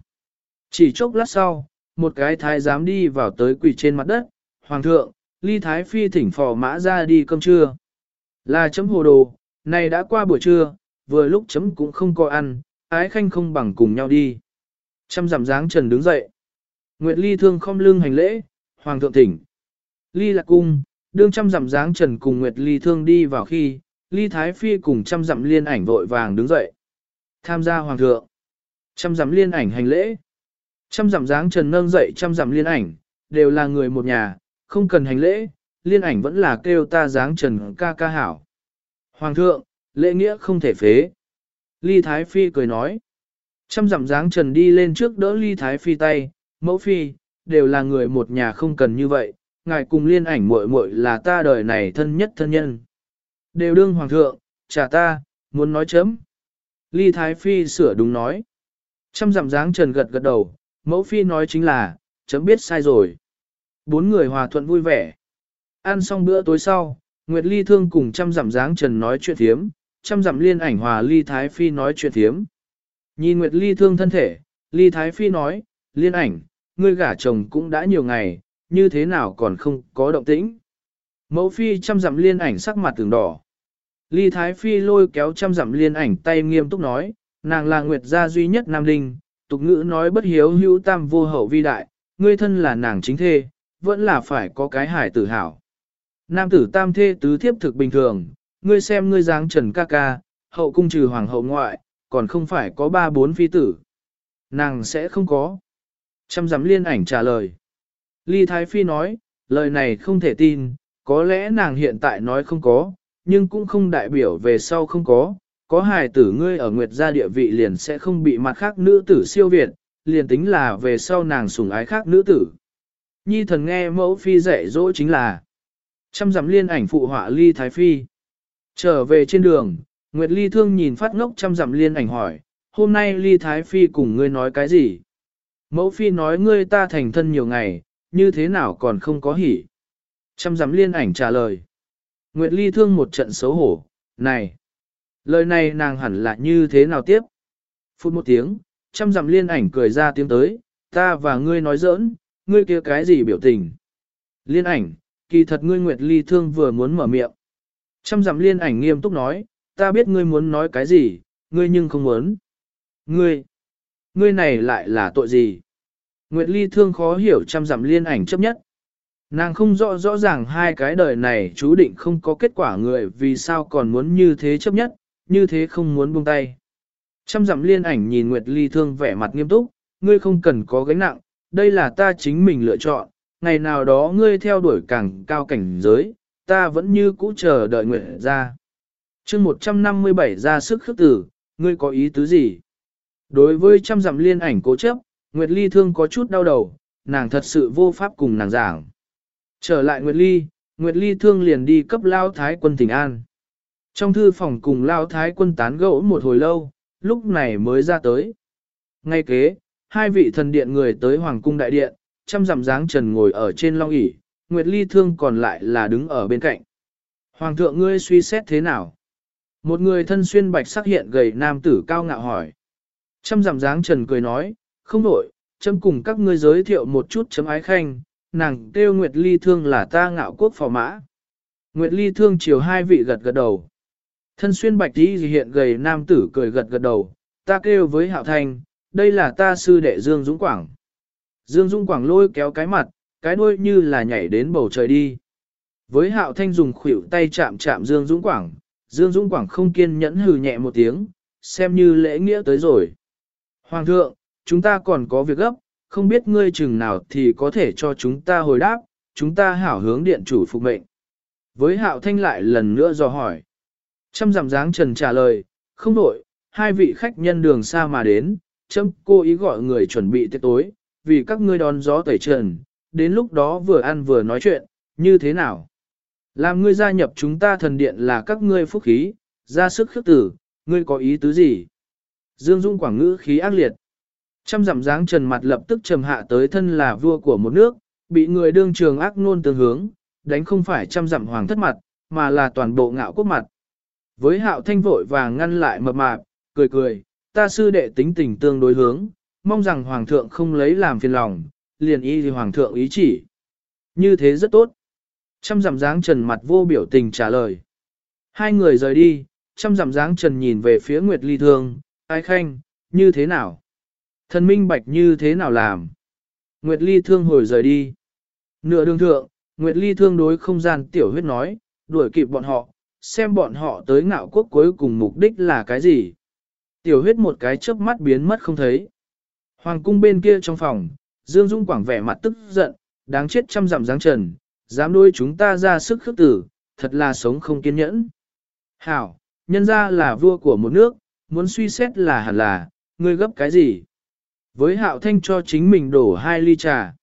Chỉ chốc lát sau, một cái thái giám đi vào tới quỳ trên mặt đất, Hoàng thượng, ly thái phi thỉnh phò mã ra đi cơm trưa. Là chấm hồ đồ, này đã qua buổi trưa, vừa lúc chấm cũng không có ăn, ái khanh không bằng cùng nhau đi. Trăm dặm dáng trần đứng dậy. Nguyệt ly thương không lưng hành lễ, Hoàng thượng thỉnh. Ly lạc cung, đương trăm dặm dáng trần cùng Nguyệt ly thương đi vào khi, ly thái phi cùng trăm dặm liên ảnh vội vàng đứng dậy. Tham gia Hoàng thượng. Trăm dặm liên ảnh hành lễ. Trăm dặm dáng trần nâng dậy trăm dặm liên ảnh, đều là người một nhà, không cần hành lễ, liên ảnh vẫn là kêu ta dáng trần ca ca hảo. Hoàng thượng, lễ nghĩa không thể phế. Ly Thái Phi cười nói. Trăm dặm dáng trần đi lên trước đỡ Ly Thái Phi tay, mẫu phi, đều là người một nhà không cần như vậy, ngài cùng liên ảnh muội muội là ta đời này thân nhất thân nhân. Đều đương hoàng thượng, trả ta, muốn nói chấm. Ly Thái Phi sửa đúng nói. Trăm dặm dáng trần gật gật đầu, mẫu phi nói chính là, chấm biết sai rồi. Bốn người hòa thuận vui vẻ. Ăn xong bữa tối sau, Nguyệt Ly Thương cùng trăm dặm dáng trần nói chuyện thiếm, trăm dặm liên ảnh hòa Ly Thái Phi nói chuyện thiếm. Nhìn Nguyệt Ly Thương thân thể, Ly Thái Phi nói, liên ảnh, ngươi gả chồng cũng đã nhiều ngày, như thế nào còn không có động tĩnh. Mẫu Phi trăm dặm liên ảnh sắc mặt từng đỏ. Ly Thái Phi lôi kéo trăm dặm liên ảnh tay nghiêm túc nói, nàng là Nguyệt gia duy nhất Nam Đinh, tục ngữ nói bất hiếu hữu tam vô hậu vi đại, ngươi thân là nàng chính thê, vẫn là phải có cái hải tử hảo. Nam tử tam thê tứ thiếp thực bình thường, ngươi xem ngươi dáng trần ca ca, hậu cung trừ hoàng hậu ngoại, còn không phải có ba bốn phi tử. Nàng sẽ không có. Trăm dặm liên ảnh trả lời. Ly Thái Phi nói, lời này không thể tin, có lẽ nàng hiện tại nói không có, nhưng cũng không đại biểu về sau không có. Có hài tử ngươi ở Nguyệt gia địa vị liền sẽ không bị mặt khác nữ tử siêu việt, liền tính là về sau nàng sủng ái khác nữ tử. Nhi thần nghe mẫu phi dạy dỗ chính là trăm dặm liên ảnh phụ họa ly thái phi. Trở về trên đường, Nguyệt Ly thương nhìn phát ngốc trăm dặm liên ảnh hỏi, hôm nay ly thái phi cùng ngươi nói cái gì? Mẫu phi nói ngươi ta thành thân nhiều ngày, như thế nào còn không có hỉ? Trăm dặm liên ảnh trả lời. Nguyệt Ly thương một trận xấu hổ, này, lời này nàng hẳn là như thế nào tiếp? Phút một tiếng, trăm dặm liên ảnh cười ra tiếng tới, ta và ngươi nói giỡn, ngươi kia cái gì biểu tình? Liên ảnh, kỳ thật ngươi Nguyệt Ly thương vừa muốn mở miệng. Trăm dặm liên ảnh nghiêm túc nói, ta biết ngươi muốn nói cái gì, ngươi nhưng không muốn. Ngươi, ngươi này lại là tội gì? Nguyệt Ly thương khó hiểu trăm dặm liên ảnh chấp nhất. Nàng không rõ rõ ràng hai cái đời này chú định không có kết quả người vì sao còn muốn như thế chấp nhất, như thế không muốn buông tay. Trăm dặm liên ảnh nhìn Nguyệt Ly thương vẻ mặt nghiêm túc, ngươi không cần có gánh nặng, đây là ta chính mình lựa chọn, ngày nào đó ngươi theo đuổi càng cao cảnh giới, ta vẫn như cũ chờ đợi Nguyệt ra. chương 157 ra sức khước tử, ngươi có ý tứ gì? Đối với trăm dặm liên ảnh cố chấp, Nguyệt Ly thương có chút đau đầu, nàng thật sự vô pháp cùng nàng giảng. Trở lại Nguyệt Ly, Nguyệt Ly thương liền đi cấp Lao Thái quân thỉnh An. Trong thư phòng cùng Lao Thái quân tán gẫu một hồi lâu, lúc này mới ra tới. Ngay kế, hai vị thần điện người tới Hoàng cung đại điện, chăm dặm dáng trần ngồi ở trên long ỷ Nguyệt Ly thương còn lại là đứng ở bên cạnh. Hoàng thượng ngươi suy xét thế nào? Một người thân xuyên bạch sắc hiện gầy nam tử cao ngạo hỏi. Chăm dặm dáng trần cười nói, không đổi, châm cùng các ngươi giới thiệu một chút chấm ái khanh, nàng kêu Nguyệt Ly Thương là ta ngạo quốc phò mã. Nguyệt Ly Thương chiều hai vị gật gật đầu. Thân xuyên bạch tí hiện gầy nam tử cười gật gật đầu, ta kêu với hạo thanh, đây là ta sư đệ Dương Dũng Quảng. Dương Dũng Quảng lôi kéo cái mặt, cái đuôi như là nhảy đến bầu trời đi. Với hạo thanh dùng khuỷu tay chạm chạm Dương Dũng Quảng, Dương Dũng Quảng không kiên nhẫn hừ nhẹ một tiếng, xem như lễ nghĩa tới rồi. Hoàng thượng, chúng ta còn có việc gấp, không biết ngươi chừng nào thì có thể cho chúng ta hồi đáp, chúng ta hảo hướng điện chủ phục mệnh. Với hạo thanh lại lần nữa dò hỏi. Trăm giảm dáng trần trả lời, không đổi, hai vị khách nhân đường xa mà đến, châm cô ý gọi người chuẩn bị tiệc tối, vì các ngươi đón gió tẩy trần, đến lúc đó vừa ăn vừa nói chuyện, như thế nào? Làm ngươi gia nhập chúng ta thần điện là các ngươi phúc khí, ra sức khước tử, ngươi có ý tứ gì? Dương Dung Quảng ngữ khí ác liệt. Trăm dặm dáng trần mặt lập tức trầm hạ tới thân là vua của một nước, bị người đương trường ác nôn tương hướng, đánh không phải trăm dặm hoàng thất mặt, mà là toàn bộ ngạo quốc mặt. Với hạo thanh vội vàng ngăn lại mập mạp, cười cười, ta sư đệ tính tình tương đối hướng, mong rằng hoàng thượng không lấy làm phiền lòng, liền y thì hoàng thượng ý chỉ. Như thế rất tốt. Trăm dặm dáng trần mặt vô biểu tình trả lời. Hai người rời đi, trăm dặm dáng trần nhìn về phía Nguyệt Ly Thương, ai khanh, như thế nào? Thần minh bạch như thế nào làm? Nguyệt Ly thương hồi rời đi. Nửa đường thượng, Nguyệt Ly thương đối không gian tiểu huyết nói, đuổi kịp bọn họ, xem bọn họ tới ngạo quốc cuối cùng mục đích là cái gì. Tiểu huyết một cái chớp mắt biến mất không thấy. Hoàng cung bên kia trong phòng, Dương Dung Quảng vẻ mặt tức giận, đáng chết trăm dặm dáng trần, dám đôi chúng ta ra sức khước tử, thật là sống không kiên nhẫn. Hảo, nhân ra là vua của một nước, muốn suy xét là hẳn là, ngươi gấp cái gì? Với hạo thanh cho chính mình đổ hai ly trà.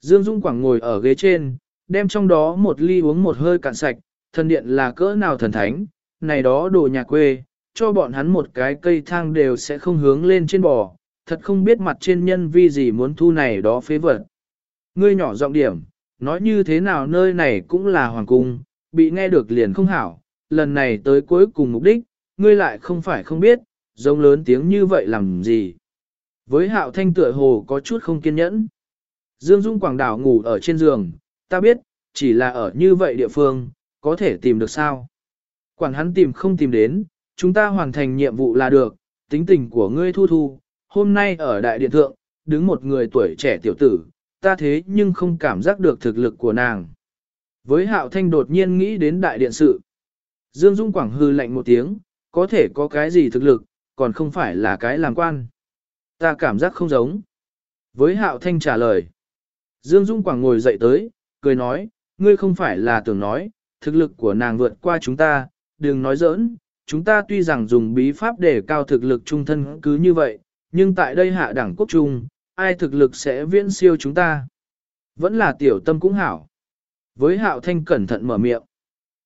Dương Dung Quảng ngồi ở ghế trên, đem trong đó một ly uống một hơi cạn sạch, thần điện là cỡ nào thần thánh, này đó đồ nhà quê, cho bọn hắn một cái cây thang đều sẽ không hướng lên trên bò, thật không biết mặt trên nhân vi gì muốn thu này đó phế vật. Ngươi nhỏ giọng điểm, nói như thế nào nơi này cũng là hoàng cung, bị nghe được liền không hảo, lần này tới cuối cùng mục đích, ngươi lại không phải không biết, giống lớn tiếng như vậy làm gì. Với hạo thanh tựa hồ có chút không kiên nhẫn. Dương Dung Quảng đảo ngủ ở trên giường, ta biết, chỉ là ở như vậy địa phương, có thể tìm được sao. Quản hắn tìm không tìm đến, chúng ta hoàn thành nhiệm vụ là được, tính tình của ngươi thu thu, hôm nay ở đại điện thượng, đứng một người tuổi trẻ tiểu tử, ta thế nhưng không cảm giác được thực lực của nàng. Với hạo thanh đột nhiên nghĩ đến đại điện sự. Dương Dung Quảng hư lạnh một tiếng, có thể có cái gì thực lực, còn không phải là cái làm quan ta cảm giác không giống. Với hạo thanh trả lời. Dương Dung Quảng ngồi dậy tới, cười nói, ngươi không phải là tưởng nói, thực lực của nàng vượt qua chúng ta, đừng nói giỡn, chúng ta tuy rằng dùng bí pháp để cao thực lực trung thân cứ như vậy, nhưng tại đây hạ đẳng quốc trung, ai thực lực sẽ viễn siêu chúng ta. Vẫn là tiểu tâm cũng hảo. Với hạo thanh cẩn thận mở miệng.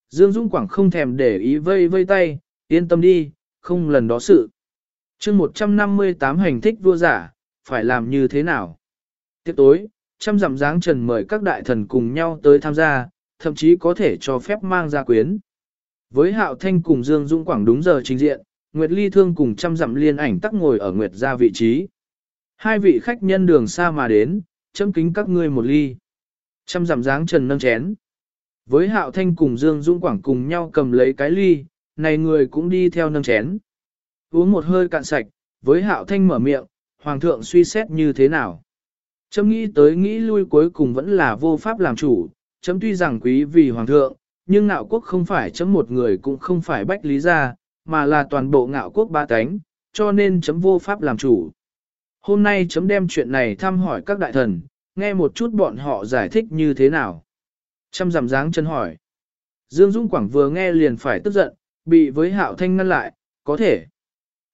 Dương Dung Quảng không thèm để ý vây vây tay, yên tâm đi, không lần đó sự chương 158 hành thích vua giả, phải làm như thế nào? Tiếp tối, trăm dặm dáng trần mời các đại thần cùng nhau tới tham gia, thậm chí có thể cho phép mang ra quyến. Với Hạo Thanh cùng Dương Dung Quảng đúng giờ trình diện, Nguyệt Ly Thương cùng trăm dặm liên ảnh tắc ngồi ở Nguyệt gia vị trí. Hai vị khách nhân đường xa mà đến, chấm kính các ngươi một ly. Trăm dặm dáng trần nâng chén. Với Hạo Thanh cùng Dương Dung Quảng cùng nhau cầm lấy cái ly, này người cũng đi theo nâng chén. Uống một hơi cạn sạch, với Hạo Thanh mở miệng, Hoàng thượng suy xét như thế nào. Chấm nghĩ tới nghĩ lui cuối cùng vẫn là vô pháp làm chủ, chấm tuy rằng quý vì Hoàng thượng, nhưng ngạo quốc không phải chấm một người cũng không phải bách lý gia, mà là toàn bộ ngạo quốc ba cánh, cho nên chấm vô pháp làm chủ. Hôm nay chấm đem chuyện này thăm hỏi các đại thần, nghe một chút bọn họ giải thích như thế nào. Trăm giảm dáng chân hỏi. Dương Dung Quảng vừa nghe liền phải tức giận, bị với hạo thanh ngăn lại, có thể.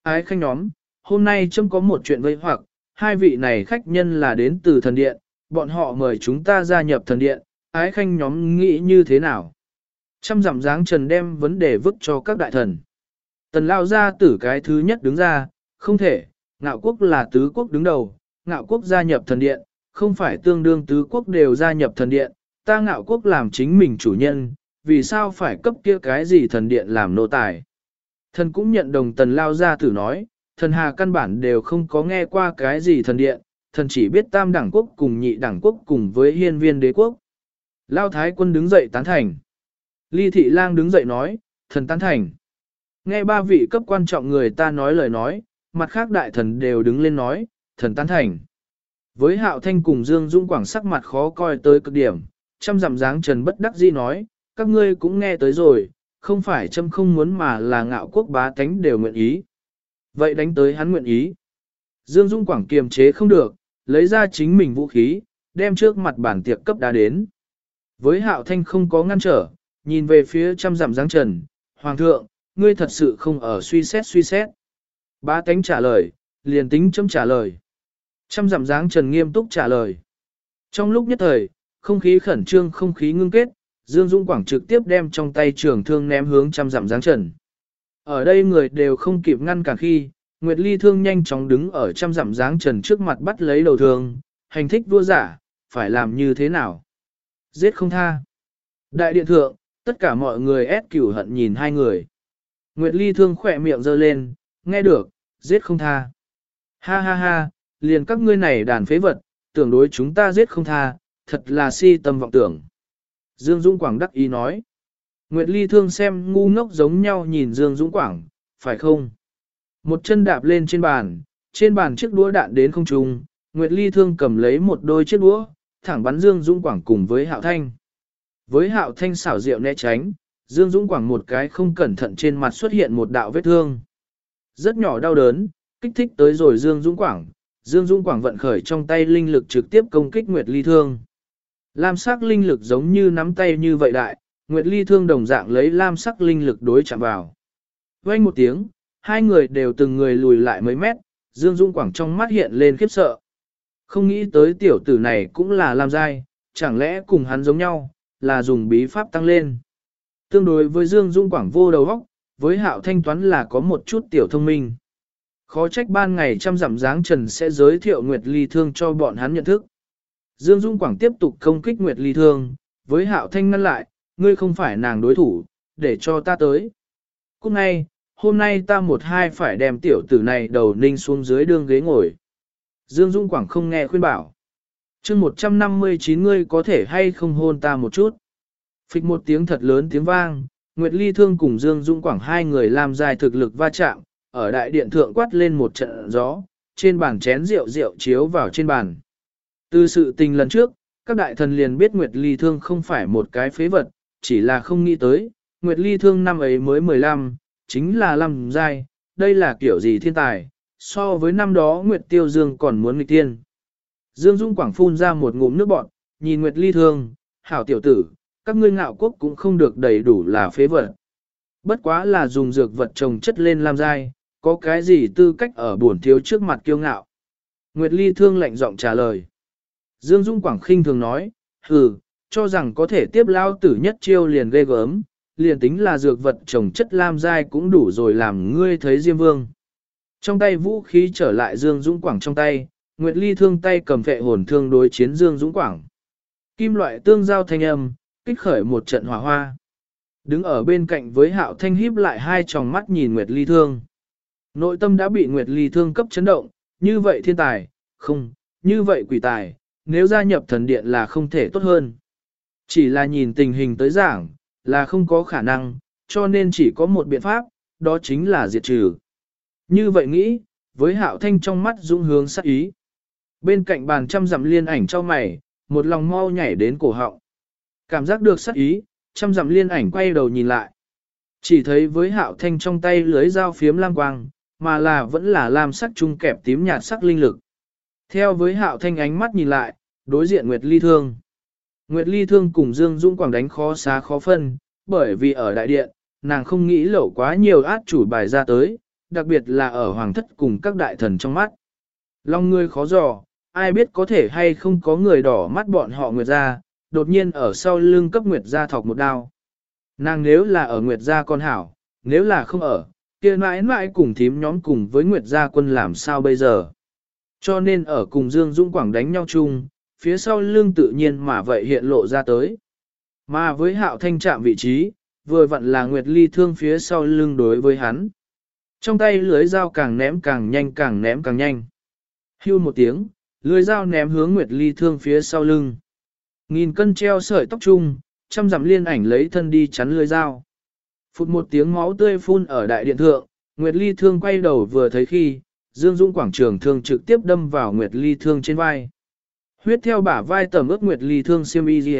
Ái khanh nhóm, hôm nay châm có một chuyện vây hoặc, hai vị này khách nhân là đến từ thần điện, bọn họ mời chúng ta gia nhập thần điện, ái khanh nhóm nghĩ như thế nào? Trăm dặm dáng trần đem vấn đề vứt cho các đại thần. Tần lao ra tử cái thứ nhất đứng ra, không thể, ngạo quốc là tứ quốc đứng đầu, ngạo quốc gia nhập thần điện, không phải tương đương tứ quốc đều gia nhập thần điện, ta ngạo quốc làm chính mình chủ nhân, vì sao phải cấp kia cái gì thần điện làm nô tài. Thần cũng nhận đồng tần lao ra tử nói, thần hà căn bản đều không có nghe qua cái gì thần điện, thần chỉ biết tam đẳng quốc cùng nhị đẳng quốc cùng với hiên viên đế quốc. Lao thái quân đứng dậy tán thành. Ly thị lang đứng dậy nói, thần tán thành. Nghe ba vị cấp quan trọng người ta nói lời nói, mặt khác đại thần đều đứng lên nói, thần tán thành. Với hạo thanh cùng Dương Dung Quảng sắc mặt khó coi tới cực điểm, trăm dặm dáng trần bất đắc dĩ nói, các ngươi cũng nghe tới rồi, không phải châm không muốn mà là ngạo quốc bá tánh đều nguyện ý. Vậy đánh tới hắn nguyện ý. Dương Dung Quảng kiềm chế không được, lấy ra chính mình vũ khí, đem trước mặt bản tiệc cấp đá đến. Với hạo thanh không có ngăn trở, nhìn về phía trăm dặm dáng trần, Hoàng thượng, ngươi thật sự không ở suy xét suy xét. Bá tánh trả lời, liền tính châm trả lời. Trăm dặm dáng trần nghiêm túc trả lời. Trong lúc nhất thời, không khí khẩn trương không khí ngưng kết, Dương Dung Quảng trực tiếp đem trong tay trường thương ném hướng trăm dặm dáng trần. Ở đây người đều không kịp ngăn cả khi, Nguyệt Ly thương nhanh chóng đứng ở trăm dặm dáng trần trước mặt bắt lấy đầu thương, hành thích vua giả, phải làm như thế nào? Giết không tha. Đại điện thượng, tất cả mọi người ép cửu hận nhìn hai người. Nguyệt Ly thương khỏe miệng giơ lên, nghe được, giết không tha. Ha ha ha, liền các ngươi này đàn phế vật, tưởng đối chúng ta giết không tha, thật là si tâm vọng tưởng. Dương Dũng Quảng đắc ý nói. Nguyệt Ly thương xem ngu ngốc giống nhau nhìn Dương Dũng Quảng, phải không? Một chân đạp lên trên bàn, trên bàn chiếc đũa đạn đến không trung, Nguyệt Ly thương cầm lấy một đôi chiếc đũa, thẳng bắn Dương Dũng Quảng cùng với Hạo Thanh. Với Hạo Thanh xảo diệu né tránh, Dương Dũng Quảng một cái không cẩn thận trên mặt xuất hiện một đạo vết thương. Rất nhỏ đau đớn, kích thích tới rồi Dương Dũng Quảng, Dương Dũng Quảng vận khởi trong tay linh lực trực tiếp công kích Nguyệt Ly Thương. Lam sắc linh lực giống như nắm tay như vậy đại, Nguyệt Ly Thương đồng dạng lấy lam sắc linh lực đối chạm vào. Vang một tiếng, hai người đều từng người lùi lại mấy mét, Dương Dung Quảng trong mắt hiện lên khiếp sợ. Không nghĩ tới tiểu tử này cũng là lam giai, chẳng lẽ cùng hắn giống nhau, là dùng bí pháp tăng lên. Tương đối với Dương Dung Quảng vô đầu óc, với Hạo Thanh Toán là có một chút tiểu thông minh. Khó trách ban ngày trăm giảm dáng trần sẽ giới thiệu Nguyệt Ly Thương cho bọn hắn nhận thức. Dương Dung Quảng tiếp tục công kích Nguyệt Ly Thương, với Hạo Thanh ngăn lại, ngươi không phải nàng đối thủ, để cho ta tới. Cũng ngay, hôm nay ta một hai phải đem tiểu tử này đầu ninh xuống dưới đường ghế ngồi. Dương Dung Quảng không nghe khuyên bảo. chương 159 ngươi có thể hay không hôn ta một chút. Phịch một tiếng thật lớn tiếng vang, Nguyệt Ly Thương cùng Dương Dung Quảng hai người làm dài thực lực va chạm, ở đại điện thượng quát lên một trận gió, trên bàn chén rượu rượu chiếu vào trên bàn. Từ sự tình lần trước, các đại thần liền biết Nguyệt Ly Thương không phải một cái phế vật, chỉ là không nghĩ tới, Nguyệt Ly Thương năm ấy mới 15, chính là lâm giai, đây là kiểu gì thiên tài, so với năm đó Nguyệt Tiêu Dương còn muốn nghịch tiên. Dương Dung Quảng phun ra một ngụm nước bọt, nhìn Nguyệt Ly thương, hảo tiểu tử, các ngươi ngạo quốc cũng không được đầy đủ là phế vật. Bất quá là dùng dược vật trồng chất lên làm dai, có cái gì tư cách ở buồn thiếu trước mặt kiêu ngạo. Nguyệt Ly thương lạnh giọng trả lời. Dương Dung Quảng khinh thường nói, hừ, cho rằng có thể tiếp lao tử nhất chiêu liền ghê gớm, liền tính là dược vật trồng chất lam dai cũng đủ rồi làm ngươi thấy Diêm Vương. Trong tay vũ khí trở lại Dương Dũng Quảng trong tay, Nguyệt Ly thương tay cầm vệ hồn thương đối chiến Dương Dũng Quảng. Kim loại tương giao thanh âm, kích khởi một trận hỏa hoa. Đứng ở bên cạnh với hạo thanh híp lại hai tròng mắt nhìn Nguyệt Ly thương. Nội tâm đã bị Nguyệt Ly thương cấp chấn động, như vậy thiên tài, không, như vậy quỷ tài, nếu gia nhập thần điện là không thể tốt hơn. Chỉ là nhìn tình hình tới giảng, là không có khả năng, cho nên chỉ có một biện pháp, đó chính là diệt trừ. Như vậy nghĩ, với hạo thanh trong mắt dũng hướng sắc ý. Bên cạnh bàn trăm dặm liên ảnh cho mày, một lòng mau nhảy đến cổ họng. Cảm giác được sắc ý, trăm dặm liên ảnh quay đầu nhìn lại. Chỉ thấy với hạo thanh trong tay lưới dao phiếm lam quang, mà là vẫn là lam sắc trung kẹp tím nhạt sắc linh lực. Theo với hạo thanh ánh mắt nhìn lại, đối diện Nguyệt Ly Thương. Nguyệt Ly Thương cùng Dương Dung Quảng đánh khó xá khó phân, bởi vì ở đại điện, nàng không nghĩ lẩu quá nhiều át chủ bài ra tới, đặc biệt là ở hoàng thất cùng các đại thần trong mắt. Long ngươi khó dò, ai biết có thể hay không có người đỏ mắt bọn họ Nguyệt gia, đột nhiên ở sau lưng cấp Nguyệt gia thọc một đao. Nàng nếu là ở Nguyệt gia con hảo, nếu là không ở, kia mãi mãi cùng thím nhóm cùng với Nguyệt gia quân làm sao bây giờ. Cho nên ở cùng Dương Dũng Quảng đánh nhau chung, phía sau lưng tự nhiên mà vậy hiện lộ ra tới. Mà với hạo thanh chạm vị trí, vừa vặn là Nguyệt Ly thương phía sau lưng đối với hắn. Trong tay lưới dao càng ném càng nhanh càng ném càng nhanh. Hưu một tiếng, lưới dao ném hướng Nguyệt Ly thương phía sau lưng. Nghìn cân treo sợi tóc chung, trăm dặm liên ảnh lấy thân đi chắn lưới dao. Phụt một tiếng máu tươi phun ở đại điện thượng, Nguyệt Ly thương quay đầu vừa thấy khi, Dương Dũng quảng trường thương trực tiếp đâm vào Nguyệt Ly thương trên vai. Huyết theo bả vai tầm ướt Nguyệt Ly thương xiêm y gì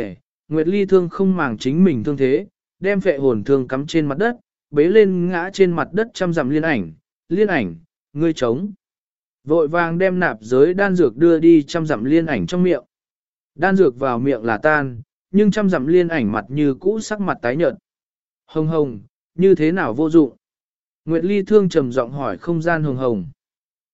Nguyệt Ly thương không màng chính mình thương thế, đem phệ hồn thương cắm trên mặt đất, bế lên ngã trên mặt đất trăm dặm liên ảnh, liên ảnh, ngươi trống. Vội vàng đem nạp giới đan dược đưa đi trăm dặm liên ảnh trong miệng. Đan dược vào miệng là tan, nhưng trăm dặm liên ảnh mặt như cũ sắc mặt tái nhợt. Hồng hồng, như thế nào vô dụng? Nguyệt Ly thương trầm giọng hỏi không gian hồng hồng.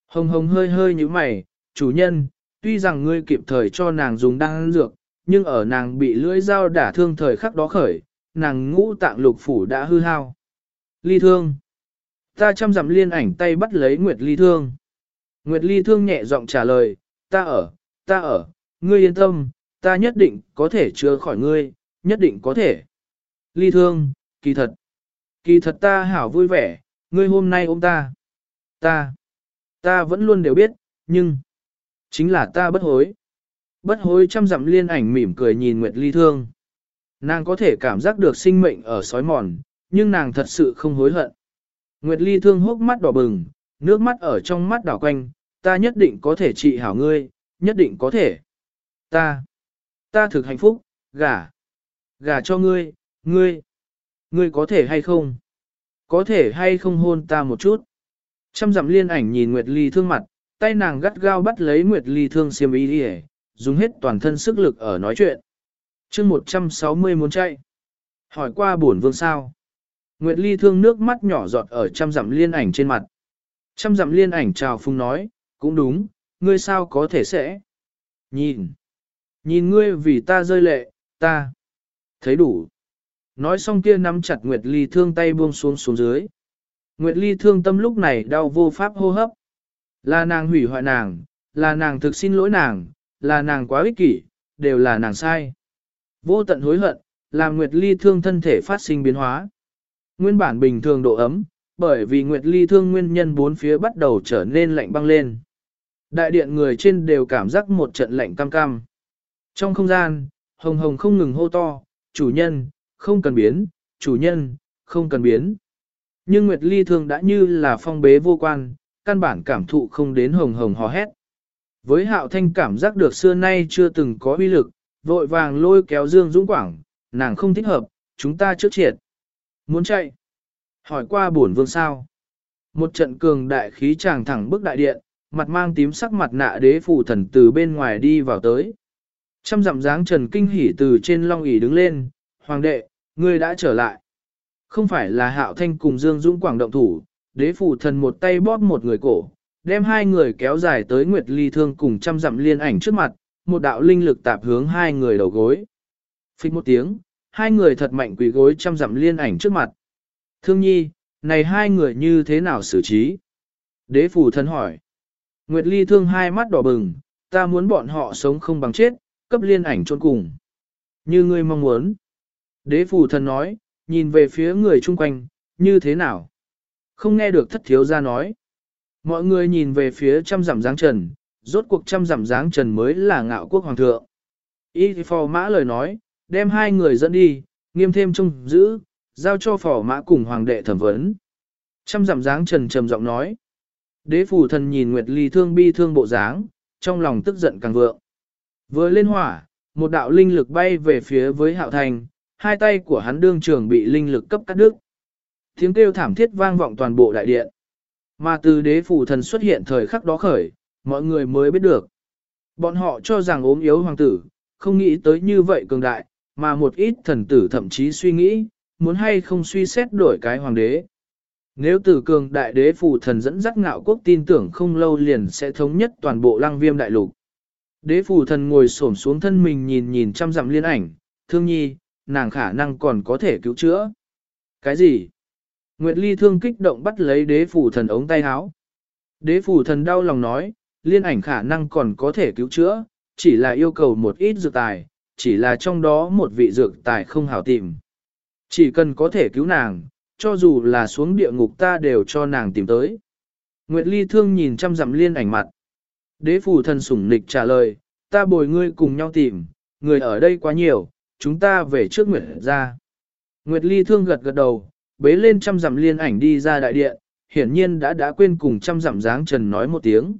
Hồng hồng hơi hơi như mày, chủ nhân, tuy rằng ngươi kịp thời cho nàng dùng đan dược, nhưng ở nàng bị lưỡi dao đả thương thời khắc đó khởi, nàng ngũ tạng lục phủ đã hư hao. Ly thương. Ta chăm dặm liên ảnh tay bắt lấy Nguyệt Ly thương. Nguyệt Ly thương nhẹ giọng trả lời, ta ở, ta ở, ngươi yên tâm, ta nhất định có thể chữa khỏi ngươi, nhất định có thể. Ly thương, kỳ thật. Kỳ thật ta hảo vui vẻ, ngươi hôm nay ôm ta. Ta, ta vẫn luôn đều biết, nhưng, chính là ta bất hối. Bất hối trăm dặm liên ảnh mỉm cười nhìn Nguyệt Ly thương. Nàng có thể cảm giác được sinh mệnh ở sói mòn, nhưng nàng thật sự không hối hận. Nguyệt Ly thương hốc mắt đỏ bừng, nước mắt ở trong mắt đảo quanh, ta nhất định có thể trị hảo ngươi, nhất định có thể. Ta, ta thực hạnh phúc, gả, gả cho ngươi, ngươi, ngươi có thể hay không? Có thể hay không hôn ta một chút? Trăm dặm liên ảnh nhìn Nguyệt Ly thương mặt, tay nàng gắt gao bắt lấy Nguyệt Ly thương xiêm y đi dùng hết toàn thân sức lực ở nói chuyện. chương 160 muốn chạy. Hỏi qua bổn vương sao? Nguyệt Ly thương nước mắt nhỏ giọt ở trăm dặm liên ảnh trên mặt. Trăm dặm liên ảnh chào phung nói, cũng đúng, ngươi sao có thể sẽ. Nhìn, nhìn ngươi vì ta rơi lệ, ta, thấy đủ. Nói xong kia nắm chặt Nguyệt Ly thương tay buông xuống xuống dưới. Nguyệt Ly thương tâm lúc này đau vô pháp hô hấp. Là nàng hủy hoại nàng, là nàng thực xin lỗi nàng, là nàng quá ích kỷ, đều là nàng sai. Vô tận hối hận, làm Nguyệt Ly thương thân thể phát sinh biến hóa. Nguyên bản bình thường độ ấm, bởi vì Nguyệt Ly thương nguyên nhân bốn phía bắt đầu trở nên lạnh băng lên. Đại điện người trên đều cảm giác một trận lạnh cam cam. Trong không gian, hồng hồng không ngừng hô to, chủ nhân, không cần biến, chủ nhân, không cần biến. Nhưng Nguyệt Ly thương đã như là phong bế vô quan, căn bản cảm thụ không đến hồng hồng hò hét. Với hạo thanh cảm giác được xưa nay chưa từng có uy lực, vội vàng lôi kéo Dương Dũng Quảng, nàng không thích hợp, chúng ta trước triệt. Muốn chạy? Hỏi qua bổn vương sao? Một trận cường đại khí tràng thẳng bức đại điện, mặt mang tím sắc mặt nạ đế phủ thần từ bên ngoài đi vào tới. Trăm dặm dáng trần kinh hỉ từ trên long ỷ đứng lên, hoàng đệ, ngươi đã trở lại. Không phải là hạo thanh cùng Dương Dũng Quảng động thủ, đế phủ thần một tay bóp một người cổ, đem hai người kéo dài tới Nguyệt Ly Thương cùng trăm dặm liên ảnh trước mặt, một đạo linh lực tạp hướng hai người đầu gối. Phích một tiếng, hai người thật mạnh quỳ gối trăm dặm liên ảnh trước mặt. Thương nhi, này hai người như thế nào xử trí? Đế phủ thần hỏi. Nguyệt Ly Thương hai mắt đỏ bừng, ta muốn bọn họ sống không bằng chết, cấp liên ảnh chôn cùng. Như ngươi mong muốn. Đế phủ thần nói, nhìn về phía người chung quanh, như thế nào? Không nghe được thất thiếu ra nói. Mọi người nhìn về phía trăm giảm dáng trần, rốt cuộc trăm giảm dáng trần mới là ngạo quốc hoàng thượng. Y phò mã lời nói, đem hai người dẫn đi, nghiêm thêm trông giữ, giao cho phò mã cùng hoàng đệ thẩm vấn. Trăm giảm dáng trần trầm giọng nói. Đế phủ thần nhìn Nguyệt Ly thương bi thương bộ dáng, trong lòng tức giận càng vượng. Vừa lên hỏa, một đạo linh lực bay về phía với hạo thành, hai tay của hắn đương trường bị linh lực cấp cắt đứt. Tiếng kêu thảm thiết vang vọng toàn bộ đại điện. Mà từ đế phủ thần xuất hiện thời khắc đó khởi, mọi người mới biết được. Bọn họ cho rằng ốm yếu hoàng tử, không nghĩ tới như vậy cường đại, mà một ít thần tử thậm chí suy nghĩ, muốn hay không suy xét đổi cái hoàng đế. Nếu tử cường đại đế phủ thần dẫn dắt ngạo quốc tin tưởng không lâu liền sẽ thống nhất toàn bộ lăng viêm đại lục. Đế phủ thần ngồi xổm xuống thân mình nhìn nhìn trăm dặm liên ảnh, thương nhi, nàng khả năng còn có thể cứu chữa. Cái gì? Nguyệt Ly thương kích động bắt lấy đế phủ thần ống tay áo. Đế phủ thần đau lòng nói, liên ảnh khả năng còn có thể cứu chữa, chỉ là yêu cầu một ít dược tài, chỉ là trong đó một vị dược tài không hảo tìm. Chỉ cần có thể cứu nàng, cho dù là xuống địa ngục ta đều cho nàng tìm tới. Nguyệt Ly thương nhìn chăm dặm liên ảnh mặt. Đế phủ thần sủng nịch trả lời, ta bồi ngươi cùng nhau tìm, người ở đây quá nhiều, chúng ta về trước Nguyệt ra. Nguyệt Ly thương gật gật đầu, bế lên trăm dặm liên ảnh đi ra đại điện, hiển nhiên đã đã quên cùng trăm dặm dáng trần nói một tiếng.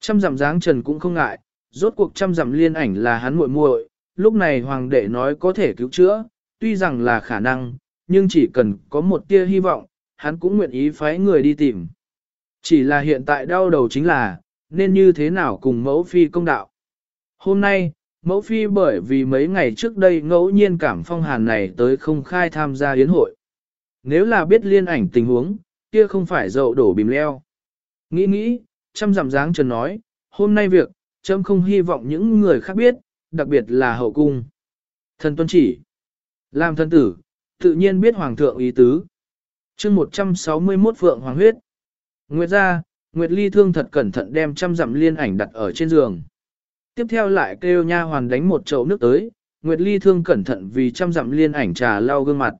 Trăm dặm dáng trần cũng không ngại, rốt cuộc trăm dặm liên ảnh là hắn muội muội, lúc này hoàng đệ nói có thể cứu chữa, tuy rằng là khả năng, nhưng chỉ cần có một tia hy vọng, hắn cũng nguyện ý phái người đi tìm. Chỉ là hiện tại đau đầu chính là, nên như thế nào cùng mẫu phi công đạo. Hôm nay, mẫu phi bởi vì mấy ngày trước đây ngẫu nhiên cảm phong hàn này tới không khai tham gia yến hội. Nếu là biết liên ảnh tình huống, kia không phải dậu đổ bìm leo. Nghĩ nghĩ, chăm giảm dáng trần nói, hôm nay việc, châm không hy vọng những người khác biết, đặc biệt là hậu cung. Thần tuân chỉ. Làm thân tử, tự nhiên biết hoàng thượng ý tứ. chương 161 vượng hoàng huyết. Nguyệt ra, Nguyệt ly thương thật cẩn thận đem trăm dặm liên ảnh đặt ở trên giường. Tiếp theo lại kêu nha hoàn đánh một chậu nước tới, Nguyệt ly thương cẩn thận vì trăm dặm liên ảnh trà lau gương mặt.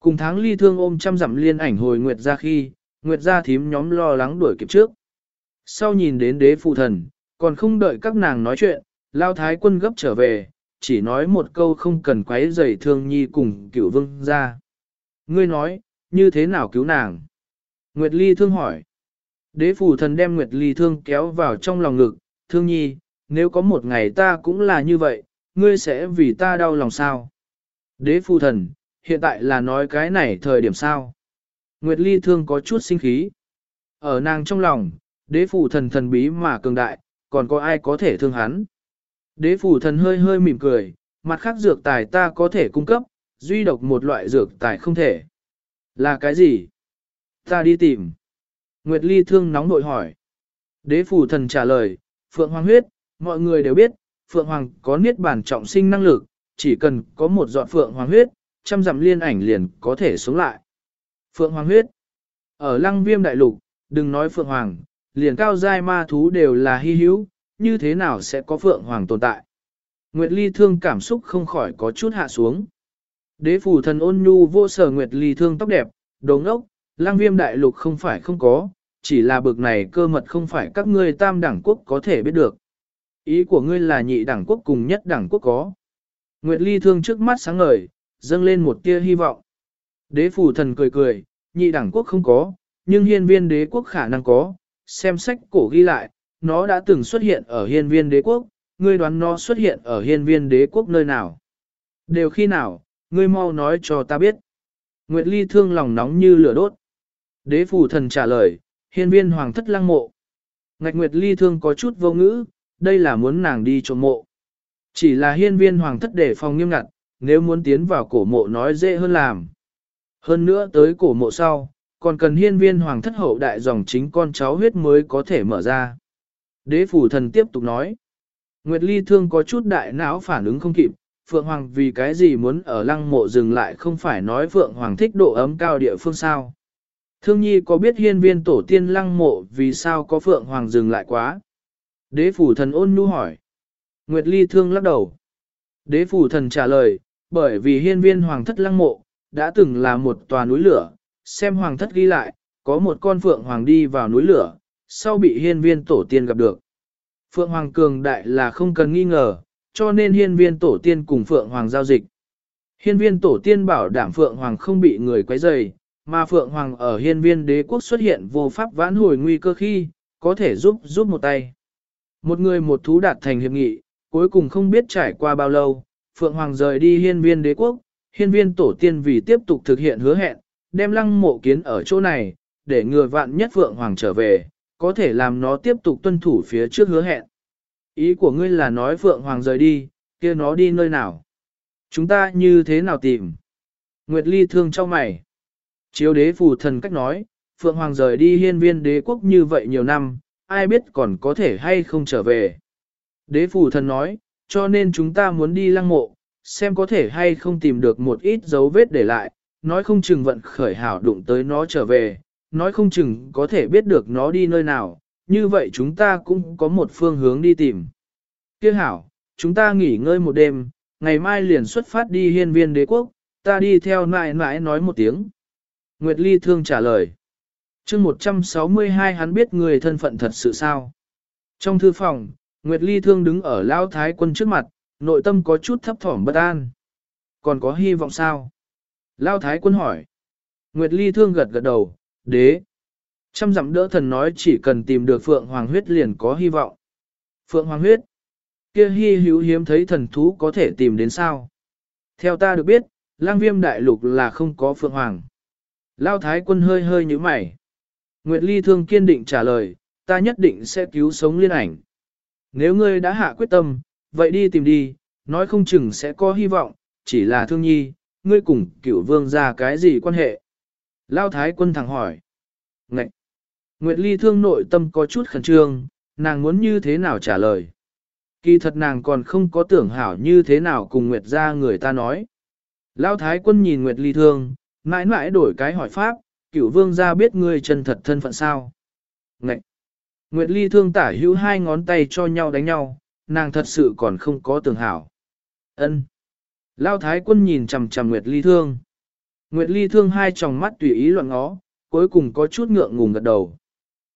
Cùng tháng ly thương ôm trăm dặm liên ảnh hồi Nguyệt ra khi, Nguyệt ra thím nhóm lo lắng đuổi kịp trước. Sau nhìn đến đế phụ thần, còn không đợi các nàng nói chuyện, lao thái quân gấp trở về, chỉ nói một câu không cần quấy rầy thương nhi cùng cửu vương ra. Ngươi nói, như thế nào cứu nàng? Nguyệt Ly thương hỏi. Đế phụ thần đem Nguyệt Ly thương kéo vào trong lòng ngực, thương nhi, nếu có một ngày ta cũng là như vậy, ngươi sẽ vì ta đau lòng sao? Đế phụ thần, hiện tại là nói cái này thời điểm sao? Nguyệt Ly thương có chút sinh khí. Ở nàng trong lòng, đế phủ thần thần bí mà cường đại, còn có ai có thể thương hắn? Đế phủ thần hơi hơi mỉm cười, mặt khác dược tài ta có thể cung cấp, duy độc một loại dược tài không thể. Là cái gì? Ta đi tìm. Nguyệt Ly thương nóng nội hỏi. Đế phủ thần trả lời, Phượng Hoàng huyết, mọi người đều biết, Phượng Hoàng có niết bản trọng sinh năng lực, chỉ cần có một giọt Phượng Hoàng huyết, trăm dặm liên ảnh liền có thể sống lại. Phượng Hoàng huyết. Ở lăng viêm đại lục, đừng nói Phượng Hoàng, liền cao giai ma thú đều là hy hữu, như thế nào sẽ có Phượng Hoàng tồn tại. Nguyệt Ly thương cảm xúc không khỏi có chút hạ xuống. Đế phủ thần ôn nhu vô sở Nguyệt Ly thương tóc đẹp, đồ ngốc, lang viêm đại lục không phải không có, chỉ là bực này cơ mật không phải các ngươi tam đẳng quốc có thể biết được. Ý của ngươi là nhị đẳng quốc cùng nhất đẳng quốc có. Nguyệt Ly thương trước mắt sáng ngời, dâng lên một tia hy vọng. Đế phủ thần cười cười, nhị đẳng quốc không có, nhưng hiên viên đế quốc khả năng có, xem sách cổ ghi lại, nó đã từng xuất hiện ở hiên viên đế quốc, ngươi đoán nó xuất hiện ở hiên viên đế quốc nơi nào. Đều khi nào, ngươi mau nói cho ta biết. Nguyệt Ly thương lòng nóng như lửa đốt. Đế phủ thần trả lời, hiên viên hoàng thất lăng mộ. Ngạch Nguyệt Ly thương có chút vô ngữ, đây là muốn nàng đi trộm mộ. Chỉ là hiên viên hoàng thất để phòng nghiêm ngặt, nếu muốn tiến vào cổ mộ nói dễ hơn làm. Hơn nữa tới cổ mộ sau, còn cần hiên viên hoàng thất hậu đại dòng chính con cháu huyết mới có thể mở ra. Đế phủ thần tiếp tục nói. Nguyệt Ly thương có chút đại não phản ứng không kịp, Phượng Hoàng vì cái gì muốn ở lăng mộ dừng lại không phải nói Phượng Hoàng thích độ ấm cao địa phương sao. Thương nhi có biết hiên viên tổ tiên lăng mộ vì sao có Phượng Hoàng dừng lại quá? Đế phủ thần ôn nhu hỏi. Nguyệt Ly thương lắc đầu. Đế phủ thần trả lời, bởi vì hiên viên hoàng thất lăng mộ, đã từng là một tòa núi lửa, xem hoàng thất ghi lại, có một con phượng hoàng đi vào núi lửa, sau bị hiên viên tổ tiên gặp được. Phượng hoàng cường đại là không cần nghi ngờ, cho nên hiên viên tổ tiên cùng phượng hoàng giao dịch. Hiên viên tổ tiên bảo đảm phượng hoàng không bị người quấy rầy, mà phượng hoàng ở hiên viên đế quốc xuất hiện vô pháp vãn hồi nguy cơ khi, có thể giúp giúp một tay. Một người một thú đạt thành hiệp nghị, cuối cùng không biết trải qua bao lâu, Phượng Hoàng rời đi hiên viên đế quốc, hiên viên tổ tiên vì tiếp tục thực hiện hứa hẹn, đem lăng mộ kiến ở chỗ này, để ngừa vạn nhất Phượng Hoàng trở về, có thể làm nó tiếp tục tuân thủ phía trước hứa hẹn. Ý của ngươi là nói Phượng Hoàng rời đi, kia nó đi nơi nào? Chúng ta như thế nào tìm? Nguyệt Ly thương cho mày. Chiếu đế phù thần cách nói, Phượng Hoàng rời đi hiên viên đế quốc như vậy nhiều năm, ai biết còn có thể hay không trở về. Đế phù thần nói, cho nên chúng ta muốn đi lăng mộ, xem có thể hay không tìm được một ít dấu vết để lại, nói không chừng vận khởi hảo đụng tới nó trở về, nói không chừng có thể biết được nó đi nơi nào, như vậy chúng ta cũng có một phương hướng đi tìm. Kia hảo, chúng ta nghỉ ngơi một đêm, ngày mai liền xuất phát đi hiên viên đế quốc, ta đi theo nại nại nói một tiếng. Nguyệt Ly thương trả lời. chương 162 hắn biết người thân phận thật sự sao. Trong thư phòng, Nguyệt Ly thương đứng ở Lão Thái quân trước mặt, nội tâm có chút thấp thỏm bất an. Còn có hy vọng sao? Lão Thái quân hỏi. Nguyệt Ly thương gật gật đầu, đế. Trăm dặm đỡ thần nói chỉ cần tìm được Phượng Hoàng huyết liền có hy vọng. Phượng Hoàng huyết. Kia hy hữu hiếm thấy thần thú có thể tìm đến sao? Theo ta được biết, lang viêm đại lục là không có Phượng Hoàng. Lao Thái quân hơi hơi như mày. Nguyệt Ly thương kiên định trả lời, ta nhất định sẽ cứu sống liên ảnh. Nếu ngươi đã hạ quyết tâm, vậy đi tìm đi, nói không chừng sẽ có hy vọng, chỉ là thương nhi, ngươi cùng cửu vương ra cái gì quan hệ? Lao thái quân thẳng hỏi. Ngậy! Nguyệt Ly thương nội tâm có chút khẩn trương, nàng muốn như thế nào trả lời? Kỳ thật nàng còn không có tưởng hảo như thế nào cùng Nguyệt ra người ta nói. Lao thái quân nhìn Nguyệt Ly thương, mãi mãi đổi cái hỏi pháp, cửu vương ra biết ngươi chân thật thân phận sao? Ngậy! Nguyệt Ly thương tả hữu hai ngón tay cho nhau đánh nhau, nàng thật sự còn không có tưởng hảo. Ân. Lao thái quân nhìn chằm chằm Nguyệt Ly thương. Nguyệt Ly thương hai tròng mắt tùy ý loạn ngó, cuối cùng có chút ngượng ngùng gật đầu.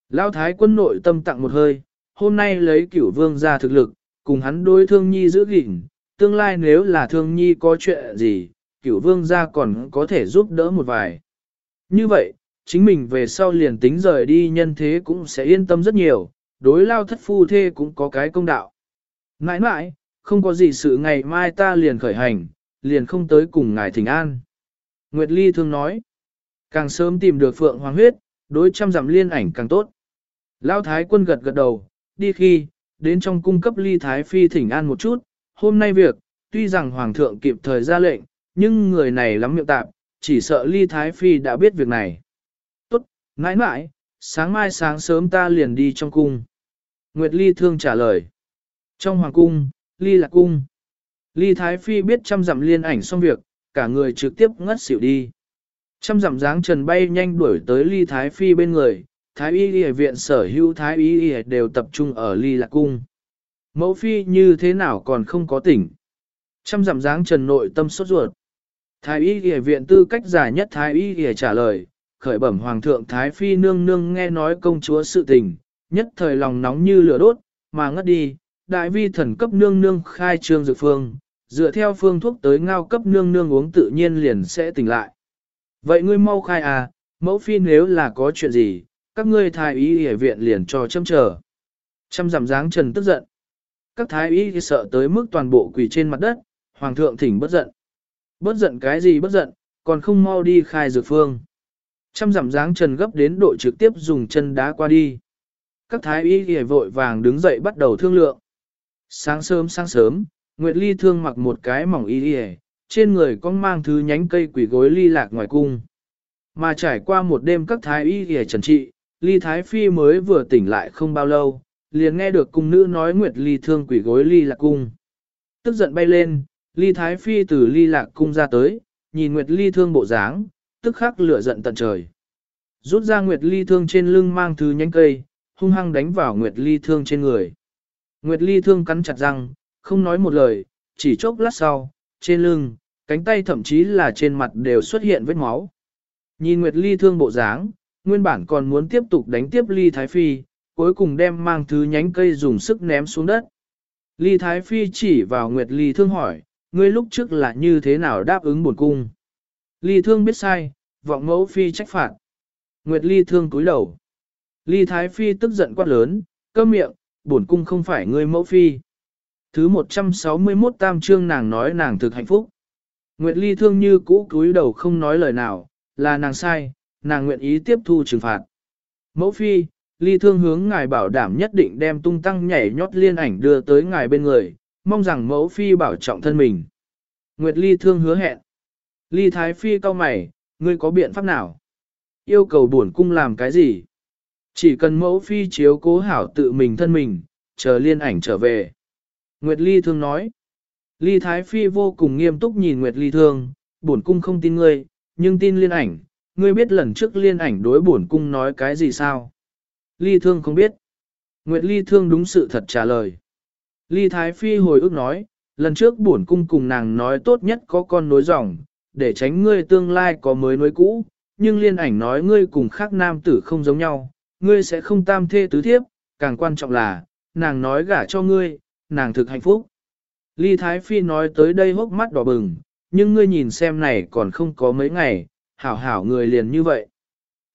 Lao thái quân nội tâm tặng một hơi, hôm nay lấy cửu vương ra thực lực, cùng hắn đối thương nhi giữ gìn, tương lai nếu là thương nhi có chuyện gì, cửu vương ra còn có thể giúp đỡ một vài. Như vậy, chính mình về sau liền tính rời đi nhân thế cũng sẽ yên tâm rất nhiều, đối lao thất phu thê cũng có cái công đạo. Mãi mãi, không có gì sự ngày mai ta liền khởi hành, liền không tới cùng ngài thỉnh an. Nguyệt Ly thường nói, càng sớm tìm được Phượng Hoàng huyết, đối trăm giảm liên ảnh càng tốt. Lao Thái quân gật gật đầu, đi khi, đến trong cung cấp Ly Thái Phi thỉnh an một chút, hôm nay việc, tuy rằng Hoàng thượng kịp thời ra lệnh, nhưng người này lắm miệng tạp, chỉ sợ Ly Thái Phi đã biết việc này. Nãi nãi, sáng mai sáng sớm ta liền đi trong cung. Nguyệt Ly thương trả lời. Trong hoàng cung, Ly là cung. Ly Thái Phi biết trăm dặm liên ảnh xong việc, cả người trực tiếp ngất xỉu đi. Trăm dặm dáng trần bay nhanh đuổi tới Ly Thái Phi bên người, Thái Y Y viện sở hữu Thái Y Y đều tập trung ở Ly Lạc Cung. Mẫu Phi như thế nào còn không có tỉnh. Trăm dặm dáng trần nội tâm sốt ruột. Thái Y Y viện tư cách giả nhất Thái Y Y trả lời, khởi bẩm hoàng thượng Thái Phi nương nương nghe nói công chúa sự tình, nhất thời lòng nóng như lửa đốt, mà ngất đi, đại vi thần cấp nương nương khai trương dược phương, dựa theo phương thuốc tới ngao cấp nương nương uống tự nhiên liền sẽ tỉnh lại. Vậy ngươi mau khai à, mẫu phi nếu là có chuyện gì, các ngươi thái y y viện liền cho châm chờ. Chăm giảm dáng trần tức giận. Các thái y sợ tới mức toàn bộ quỳ trên mặt đất, hoàng thượng thỉnh bất giận. Bất giận cái gì bất giận, còn không mau đi khai dược phương. Trăm dặm dáng trần gấp đến độ trực tiếp dùng chân đá qua đi. Các thái y ghề vội vàng đứng dậy bắt đầu thương lượng. Sáng sớm sáng sớm, Nguyệt Ly thương mặc một cái mỏng y ghề, trên người con mang thứ nhánh cây quỷ gối ly lạc ngoài cung. Mà trải qua một đêm các thái y ghề trần trị, Ly Thái Phi mới vừa tỉnh lại không bao lâu, liền nghe được cung nữ nói Nguyệt Ly thương quỷ gối Ly lạc cung. Tức giận bay lên, Ly Thái Phi từ Ly lạc cung ra tới, nhìn Nguyệt Ly thương bộ dáng, tức khắc lửa giận tận trời. Rút ra Nguyệt Ly thương trên lưng mang thứ nhánh cây, hung hăng đánh vào Nguyệt Ly thương trên người. Nguyệt Ly thương cắn chặt răng, không nói một lời, chỉ chốc lát sau, trên lưng, cánh tay thậm chí là trên mặt đều xuất hiện vết máu. Nhìn Nguyệt Ly thương bộ dáng, nguyên bản còn muốn tiếp tục đánh tiếp Ly Thái Phi, cuối cùng đem mang thứ nhánh cây dùng sức ném xuống đất. Ly Thái Phi chỉ vào Nguyệt Ly thương hỏi, ngươi lúc trước là như thế nào đáp ứng buồn cung. Ly thương biết sai, vọng mẫu phi trách phạt. Nguyệt Ly thương cúi đầu. Ly Thái Phi tức giận quát lớn, cơm miệng, bổn cung không phải ngươi mẫu phi. Thứ 161 tam trương nàng nói nàng thực hạnh phúc. Nguyệt Ly thương như cũ cúi đầu không nói lời nào, là nàng sai, nàng nguyện ý tiếp thu trừng phạt. Mẫu phi, Ly thương hướng ngài bảo đảm nhất định đem tung tăng nhảy nhót liên ảnh đưa tới ngài bên người, mong rằng mẫu phi bảo trọng thân mình. Nguyệt Ly thương hứa hẹn. Ly Thái Phi cau mày, ngươi có biện pháp nào? Yêu cầu bổn cung làm cái gì? Chỉ cần mẫu phi chiếu cố hảo tự mình thân mình, chờ liên ảnh trở về. Nguyệt Ly thương nói. Ly Thái Phi vô cùng nghiêm túc nhìn Nguyệt Ly thương, bổn cung không tin ngươi, nhưng tin liên ảnh, ngươi biết lần trước liên ảnh đối bổn cung nói cái gì sao? Ly thương không biết. Nguyệt Ly thương đúng sự thật trả lời. Ly Thái Phi hồi ức nói, lần trước bổn cung cùng nàng nói tốt nhất có con nối dòng, để tránh ngươi tương lai có mới nuôi cũ, nhưng liên ảnh nói ngươi cùng khác nam tử không giống nhau, ngươi sẽ không tam thê tứ thiếp, càng quan trọng là, nàng nói gả cho ngươi, nàng thực hạnh phúc. Ly Thái Phi nói tới đây hốc mắt đỏ bừng, nhưng ngươi nhìn xem này còn không có mấy ngày, hảo hảo người liền như vậy.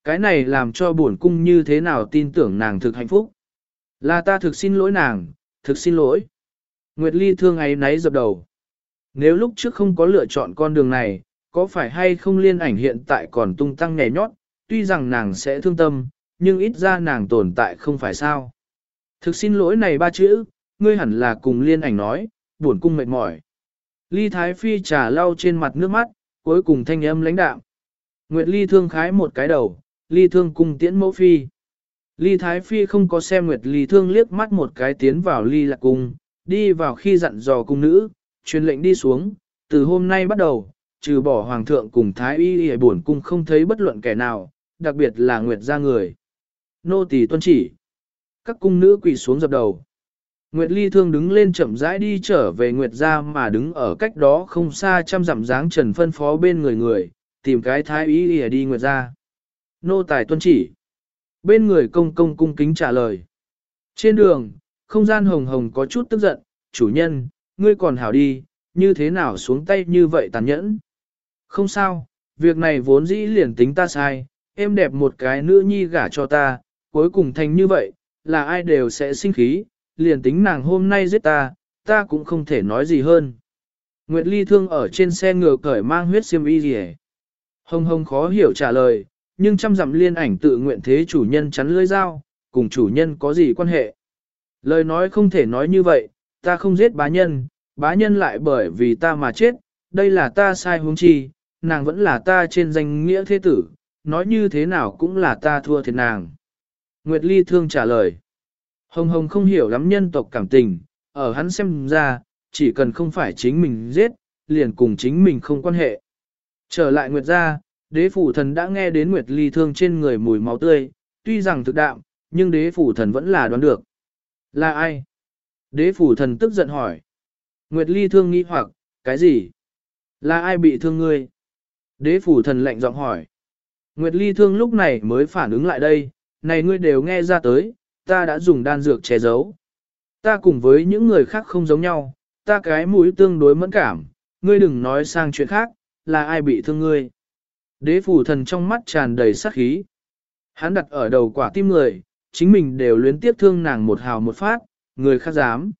Cái này làm cho buồn cung như thế nào tin tưởng nàng thực hạnh phúc. Là ta thực xin lỗi nàng, thực xin lỗi. Nguyệt Ly thương ấy náy dập đầu. Nếu lúc trước không có lựa chọn con đường này, có phải hay không liên ảnh hiện tại còn tung tăng nhảy nhót, tuy rằng nàng sẽ thương tâm, nhưng ít ra nàng tồn tại không phải sao. Thực xin lỗi này ba chữ, ngươi hẳn là cùng liên ảnh nói, buồn cung mệt mỏi. Ly Thái Phi trà lau trên mặt nước mắt, cuối cùng thanh âm lãnh đạm. Nguyệt Ly thương khái một cái đầu, Ly thương cung tiễn mẫu phi. Ly Thái Phi không có xem Nguyệt Ly thương liếc mắt một cái tiến vào Ly lạc cung, đi vào khi dặn dò cung nữ, truyền lệnh đi xuống, từ hôm nay bắt đầu, trừ bỏ hoàng thượng cùng thái y y buồn cung không thấy bất luận kẻ nào, đặc biệt là Nguyệt gia người. Nô tỳ tuân chỉ. Các cung nữ quỳ xuống dập đầu. Nguyệt Ly thương đứng lên chậm rãi đi trở về Nguyệt gia mà đứng ở cách đó không xa trăm dặm dáng trần phân phó bên người người, tìm cái thái y y đi Nguyệt gia. Nô tài tuân chỉ. Bên người công công cung kính trả lời. Trên đường, không gian hồng hồng có chút tức giận, chủ nhân, ngươi còn hảo đi, như thế nào xuống tay như vậy tàn nhẫn. Không sao, việc này vốn dĩ liền tính ta sai, em đẹp một cái nữ nhi gả cho ta, cuối cùng thành như vậy, là ai đều sẽ sinh khí, liền tính nàng hôm nay giết ta, ta cũng không thể nói gì hơn. Nguyệt Ly thương ở trên xe ngựa cởi mang huyết xiêm y gì Hồng hồng khó hiểu trả lời, nhưng chăm dặm liên ảnh tự nguyện thế chủ nhân chắn lưỡi dao, cùng chủ nhân có gì quan hệ. Lời nói không thể nói như vậy, ta không giết bá nhân, bá nhân lại bởi vì ta mà chết, đây là ta sai huống chi, nàng vẫn là ta trên danh nghĩa thế tử, nói như thế nào cũng là ta thua thiệt nàng. Nguyệt Ly thương trả lời. Hồng Hồng không hiểu lắm nhân tộc cảm tình, ở hắn xem ra, chỉ cần không phải chính mình giết, liền cùng chính mình không quan hệ. Trở lại Nguyệt gia, đế phủ thần đã nghe đến Nguyệt Ly thương trên người mùi máu tươi, tuy rằng thực đạm, nhưng đế phủ thần vẫn là đoán được. Là ai? Đế phủ thần tức giận hỏi. Nguyệt Ly thương nghi hoặc, cái gì? Là ai bị thương ngươi? Đế phủ thần lạnh giọng hỏi. Nguyệt Ly thương lúc này mới phản ứng lại đây, này ngươi đều nghe ra tới, ta đã dùng đan dược che giấu. Ta cùng với những người khác không giống nhau, ta cái mũi tương đối mẫn cảm, ngươi đừng nói sang chuyện khác, là ai bị thương ngươi. Đế phủ thần trong mắt tràn đầy sát khí. Hắn đặt ở đầu quả tim người, chính mình đều luyến tiếp thương nàng một hào một phát, người khác dám.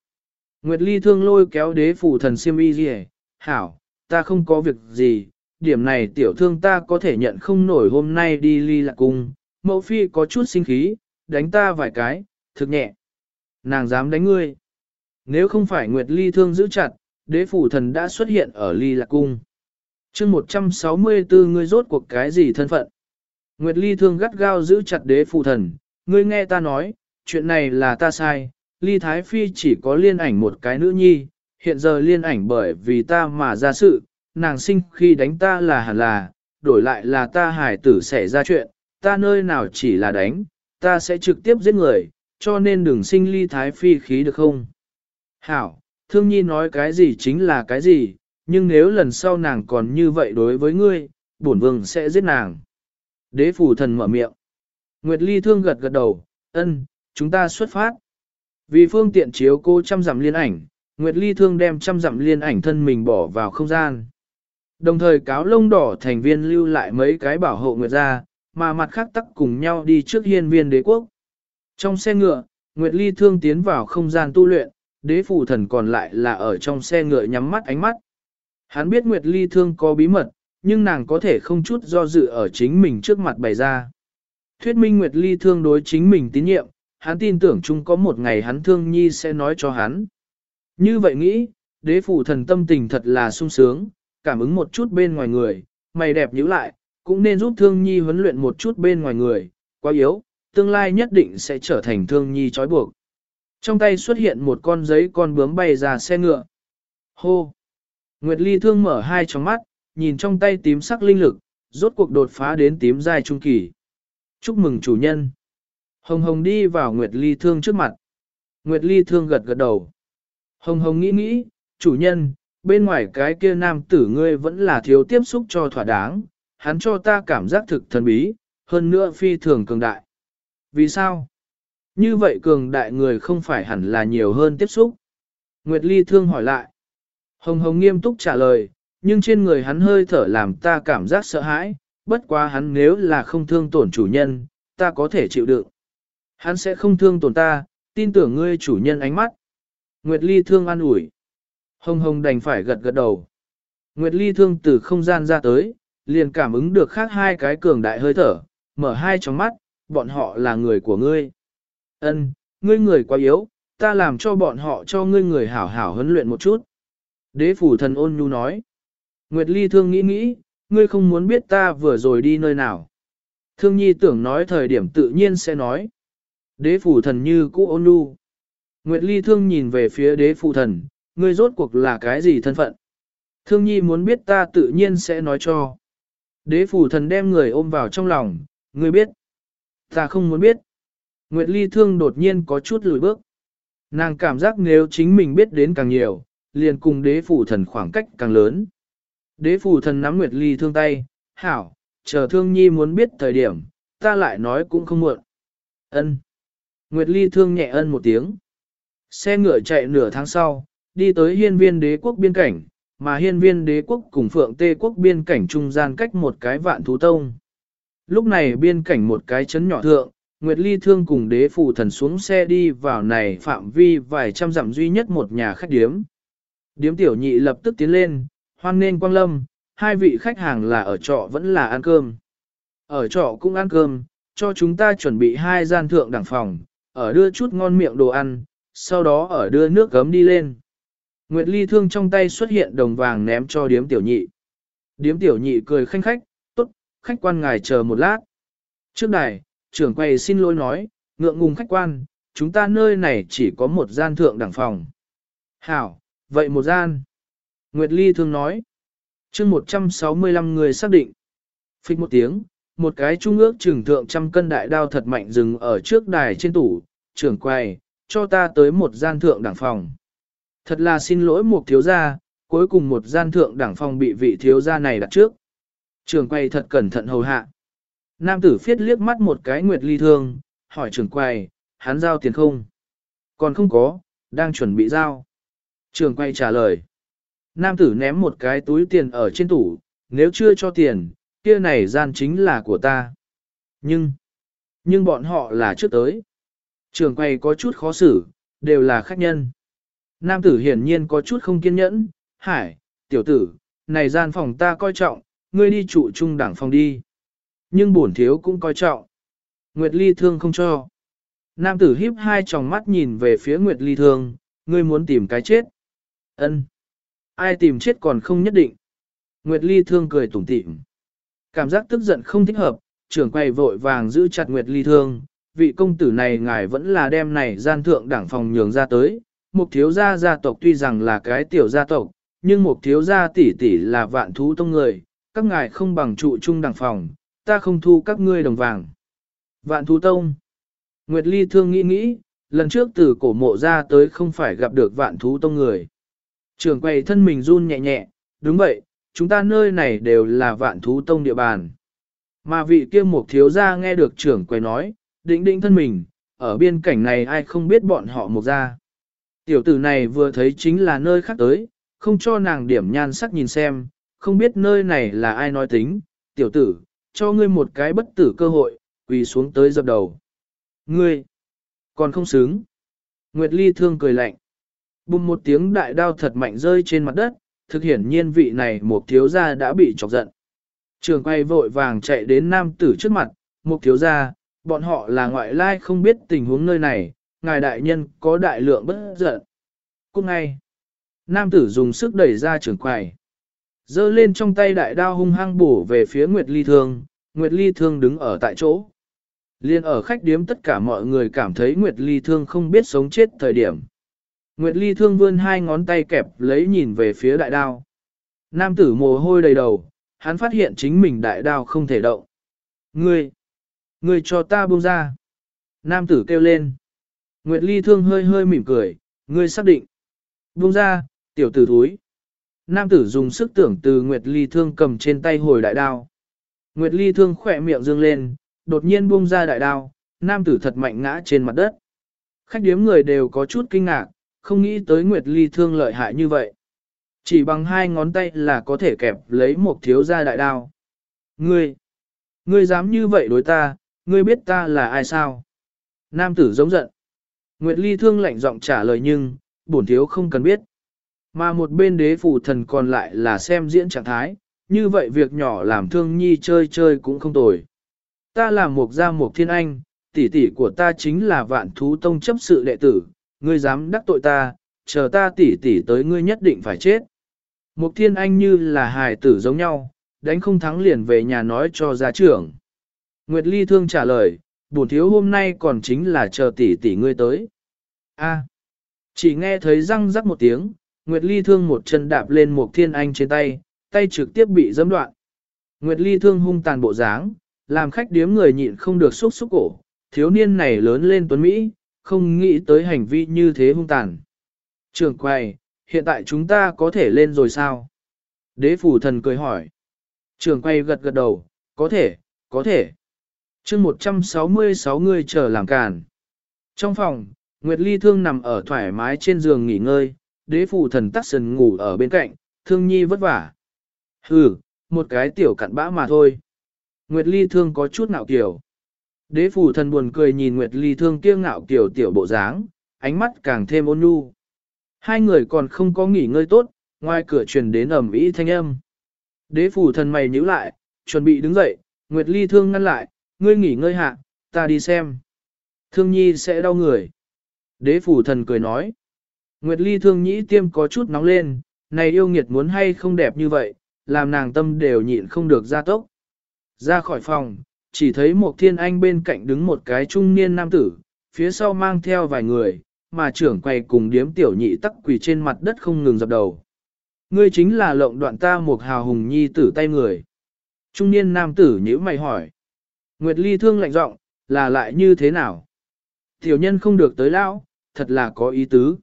Nguyệt Ly thương lôi kéo đế phủ thần siêm y gì hảo, ta không có việc gì, điểm này tiểu thương ta có thể nhận không nổi hôm nay đi ly lạc cung, mẫu phi có chút sinh khí, đánh ta vài cái, thực nhẹ. Nàng dám đánh ngươi. Nếu không phải Nguyệt Ly thương giữ chặt, đế phủ thần đã xuất hiện ở Ly Lạc Cung. chương 164 ngươi rốt cuộc cái gì thân phận? Nguyệt Ly thương gắt gao giữ chặt đế phủ thần, ngươi nghe ta nói, chuyện này là ta sai, Ly Thái Phi chỉ có liên ảnh một cái nữ nhi, hiện giờ liên ảnh bởi vì ta mà ra sự, nàng sinh khi đánh ta là hẳn là, đổi lại là ta hải tử xảy ra chuyện, ta nơi nào chỉ là đánh, ta sẽ trực tiếp giết người, cho nên đừng sinh ly thái phi khí được không? Hảo, thương nhi nói cái gì chính là cái gì, nhưng nếu lần sau nàng còn như vậy đối với ngươi, bổn vương sẽ giết nàng. Đế phủ thần mở miệng. Nguyệt ly thương gật gật đầu, ân, chúng ta xuất phát. Vì phương tiện chiếu cô chăm dặm liên ảnh, Nguyệt ly thương đem chăm dặm liên ảnh thân mình bỏ vào không gian. Đồng thời cáo lông đỏ thành viên lưu lại mấy cái bảo hộ Nguyệt ra, mà mặt khác tắc cùng nhau đi trước hiên viên đế quốc. Trong xe ngựa, Nguyệt Ly thương tiến vào không gian tu luyện, đế phụ thần còn lại là ở trong xe ngựa nhắm mắt ánh mắt. Hắn biết Nguyệt Ly thương có bí mật, nhưng nàng có thể không chút do dự ở chính mình trước mặt bày ra. Thuyết minh Nguyệt Ly thương đối chính mình tín nhiệm, hắn tin tưởng chung có một ngày hắn thương nhi sẽ nói cho hắn. Như vậy nghĩ, đế phụ thần tâm tình thật là sung sướng, cảm ứng một chút bên ngoài người, mày đẹp nhíu lại, cũng nên giúp thương nhi huấn luyện một chút bên ngoài người, quá yếu, tương lai nhất định sẽ trở thành thương nhi trói buộc. Trong tay xuất hiện một con giấy con bướm bay ra xe ngựa. Hô! Nguyệt Ly thương mở hai tròng mắt, nhìn trong tay tím sắc linh lực, rốt cuộc đột phá đến tím dài trung kỳ. Chúc mừng chủ nhân! Hồng Hồng đi vào Nguyệt Ly thương trước mặt. Nguyệt Ly thương gật gật đầu. Hồng Hồng nghĩ nghĩ, chủ nhân, bên ngoài cái kia nam tử ngươi vẫn là thiếu tiếp xúc cho thỏa đáng, hắn cho ta cảm giác thực thần bí, hơn nữa phi thường cường đại. Vì sao? Như vậy cường đại người không phải hẳn là nhiều hơn tiếp xúc. Nguyệt Ly thương hỏi lại. Hồng Hồng nghiêm túc trả lời, nhưng trên người hắn hơi thở làm ta cảm giác sợ hãi, bất quá hắn nếu là không thương tổn chủ nhân, ta có thể chịu đựng. Hắn sẽ không thương tổn ta, tin tưởng ngươi chủ nhân ánh mắt. Nguyệt Ly thương an ủi. Hồng Hồng đành phải gật gật đầu. Nguyệt Ly thương từ không gian ra tới, liền cảm ứng được khác hai cái cường đại hơi thở, mở hai tròng mắt, bọn họ là người của ngươi. Ân, ngươi người quá yếu, ta làm cho bọn họ cho ngươi người hảo hảo huấn luyện một chút. Đế phủ thần ôn nhu nói. Nguyệt Ly thương nghĩ nghĩ, ngươi không muốn biết ta vừa rồi đi nơi nào. Thương nhi tưởng nói thời điểm tự nhiên sẽ nói. Đế phủ thần như cũ ôn nhu. Nguyệt Ly thương nhìn về phía đế phủ thần, ngươi rốt cuộc là cái gì thân phận. Thương nhi muốn biết ta tự nhiên sẽ nói cho. Đế phủ thần đem người ôm vào trong lòng, ngươi biết. Ta không muốn biết. Nguyệt Ly Thương đột nhiên có chút lùi bước. Nàng cảm giác nếu chính mình biết đến càng nhiều, liền cùng đế phủ thần khoảng cách càng lớn. Đế phủ thần nắm Nguyệt Ly Thương tay, hảo, chờ thương nhi muốn biết thời điểm, ta lại nói cũng không muộn. Ân. Nguyệt Ly Thương nhẹ ân một tiếng. Xe ngựa chạy nửa tháng sau, đi tới hiên viên đế quốc biên cảnh, mà hiên viên đế quốc cùng phượng tê quốc biên cảnh trung gian cách một cái vạn thú tông. Lúc này biên cảnh một cái chấn nhỏ thượng, Nguyệt Ly Thương cùng đế phụ thần xuống xe đi vào này phạm vi vài trăm dặm duy nhất một nhà khách điếm. Điếm tiểu nhị lập tức tiến lên, hoan nên quang lâm, hai vị khách hàng là ở trọ vẫn là ăn cơm. Ở trọ cũng ăn cơm, cho chúng ta chuẩn bị hai gian thượng đẳng phòng, ở đưa chút ngon miệng đồ ăn, sau đó ở đưa nước gấm đi lên. Nguyệt Ly Thương trong tay xuất hiện đồng vàng ném cho điếm tiểu nhị. Điếm tiểu nhị cười khanh khách, tốt, khách quan ngài chờ một lát. Trước đài, trưởng quầy xin lỗi nói, ngượng ngùng khách quan, chúng ta nơi này chỉ có một gian thượng đẳng phòng. Hảo, vậy một gian. Nguyệt Ly Thương nói. chương 165 người xác định. Phích một tiếng, một cái trung ước trưởng thượng trăm cân đại đao thật mạnh dừng ở trước đài trên tủ, trưởng quầy, cho ta tới một gian thượng đẳng phòng. Thật là xin lỗi một thiếu gia, cuối cùng một gian thượng đẳng phòng bị vị thiếu gia này đặt trước. Trường quay thật cẩn thận hầu hạ. Nam tử phiết liếc mắt một cái nguyệt ly thương, hỏi trường quay, hắn giao tiền không? Còn không có, đang chuẩn bị giao. Trường quay trả lời. Nam tử ném một cái túi tiền ở trên tủ, nếu chưa cho tiền, kia này gian chính là của ta. Nhưng, nhưng bọn họ là trước tới. Trường quay có chút khó xử, đều là khách nhân. Nam tử hiển nhiên có chút không kiên nhẫn, hải, tiểu tử, này gian phòng ta coi trọng, ngươi đi trụ trung đẳng phòng đi. Nhưng bổn thiếu cũng coi trọng. Nguyệt Ly thương không cho. Nam tử híp hai tròng mắt nhìn về phía Nguyệt Ly Thương, ngươi muốn tìm cái chết. Ân, Ai tìm chết còn không nhất định. Nguyệt Ly Thương cười tủm tỉm. Cảm giác tức giận không thích hợp, trưởng quay vội vàng giữ chặt Nguyệt Ly Thương. Vị công tử này ngài vẫn là đem này gian thượng đảng phòng nhường ra tới. Mục thiếu gia gia tộc tuy rằng là cái tiểu gia tộc, nhưng mục thiếu gia tỷ tỷ là vạn thú tông người. Các ngài không bằng trụ chung đằng phòng, ta không thu các ngươi đồng vàng. Vạn thú tông. Nguyệt Ly thương nghĩ nghĩ, lần trước từ cổ mộ ra tới không phải gặp được vạn thú tông người. Trường quầy thân mình run nhẹ nhẹ, đúng vậy, chúng ta nơi này đều là vạn thú tông địa bàn. Mà vị kia một thiếu gia nghe được trưởng quầy nói, định định thân mình, ở biên cảnh này ai không biết bọn họ một ra. Tiểu tử này vừa thấy chính là nơi khác tới, không cho nàng điểm nhan sắc nhìn xem, không biết nơi này là ai nói tính, tiểu tử, cho ngươi một cái bất tử cơ hội, quỳ xuống tới dập đầu. Ngươi, còn không xứng. Nguyệt Ly thương cười lạnh. Bùm một tiếng đại đao thật mạnh rơi trên mặt đất, thực hiển nhiên vị này một thiếu gia đã bị chọc giận. Trường quay vội vàng chạy đến nam tử trước mặt, một thiếu gia, bọn họ là ngoại lai không biết tình huống nơi này, ngài đại nhân có đại lượng bất giận. Cũng ngay, nam tử dùng sức đẩy ra trường quầy. Dơ lên trong tay đại đao hung hăng bổ về phía Nguyệt Ly Thương, Nguyệt Ly Thương đứng ở tại chỗ. Liên ở khách điếm tất cả mọi người cảm thấy Nguyệt Ly Thương không biết sống chết thời điểm. Nguyệt Ly Thương vươn hai ngón tay kẹp lấy nhìn về phía đại đao. Nam tử mồ hôi đầy đầu, hắn phát hiện chính mình đại đao không thể động. Ngươi! Ngươi cho ta buông ra! Nam tử kêu lên. Nguyệt Ly Thương hơi hơi mỉm cười, ngươi xác định. Buông ra, tiểu tử thúi. Nam tử dùng sức tưởng từ Nguyệt Ly Thương cầm trên tay hồi đại đao. Nguyệt Ly Thương khỏe miệng dương lên, đột nhiên buông ra đại đao, nam tử thật mạnh ngã trên mặt đất. Khách điếm người đều có chút kinh ngạc, không nghĩ tới Nguyệt Ly thương lợi hại như vậy. Chỉ bằng hai ngón tay là có thể kẹp lấy một thiếu gia đại đao. Ngươi, ngươi dám như vậy đối ta, ngươi biết ta là ai sao? Nam tử giống giận. Nguyệt Ly thương lạnh giọng trả lời nhưng, bổn thiếu không cần biết. Mà một bên đế phủ thần còn lại là xem diễn trạng thái, như vậy việc nhỏ làm thương nhi chơi chơi cũng không tồi. Ta là một gia một thiên anh, tỷ tỷ của ta chính là vạn thú tông chấp sự đệ tử, ngươi dám đắc tội ta, chờ ta tỷ tỷ tới ngươi nhất định phải chết. Một thiên anh như là hài tử giống nhau, đánh không thắng liền về nhà nói cho gia trưởng. Nguyệt Ly thương trả lời, bổn thiếu hôm nay còn chính là chờ tỷ tỷ ngươi tới. A. À, chỉ nghe thấy răng rắc một tiếng, Nguyệt Ly thương một chân đạp lên một thiên anh trên tay, tay trực tiếp bị giẫm đoạn. Nguyệt Ly thương hung tàn bộ dáng, làm khách điếm người nhịn không được xúc xúc cổ, thiếu niên này lớn lên tuấn Mỹ, không nghĩ tới hành vi như thế hung tàn. Trường quay, hiện tại chúng ta có thể lên rồi sao? Đế phủ thần cười hỏi. Trường quay gật gật đầu, có thể, có thể chương 166 người chờ làm càn. Trong phòng, Nguyệt Ly Thương nằm ở thoải mái trên giường nghỉ ngơi, đế phủ thần tắc sần ngủ ở bên cạnh, thương nhi vất vả. Hừ, một cái tiểu cặn bã mà thôi. Nguyệt Ly Thương có chút ngạo kiểu. Đế phủ thần buồn cười nhìn Nguyệt Ly Thương kia ngạo kiểu tiểu bộ dáng, ánh mắt càng thêm ôn nhu. Hai người còn không có nghỉ ngơi tốt, ngoài cửa truyền đến ẩm ý thanh âm. Đế phủ thần mày nhíu lại, chuẩn bị đứng dậy, Nguyệt Ly Thương ngăn lại, ngươi nghỉ ngơi hạ, ta đi xem. Thương nhi sẽ đau người. Đế phủ thần cười nói. Nguyệt Ly Thương nhĩ tiêm có chút nóng lên, này yêu nghiệt muốn hay không đẹp như vậy, làm nàng tâm đều nhịn không được ra tốc. Ra khỏi phòng, chỉ thấy một thiên anh bên cạnh đứng một cái trung niên nam tử, phía sau mang theo vài người, mà trưởng quay cùng điếm tiểu nhị tắc quỳ trên mặt đất không ngừng dập đầu. Ngươi chính là lộng đoạn ta một hào hùng nhi tử tay người. Trung niên nam tử nhữ mày hỏi. Nguyệt Ly thương lạnh giọng, là lại như thế nào? Tiểu nhân không được tới lão, thật là có ý tứ.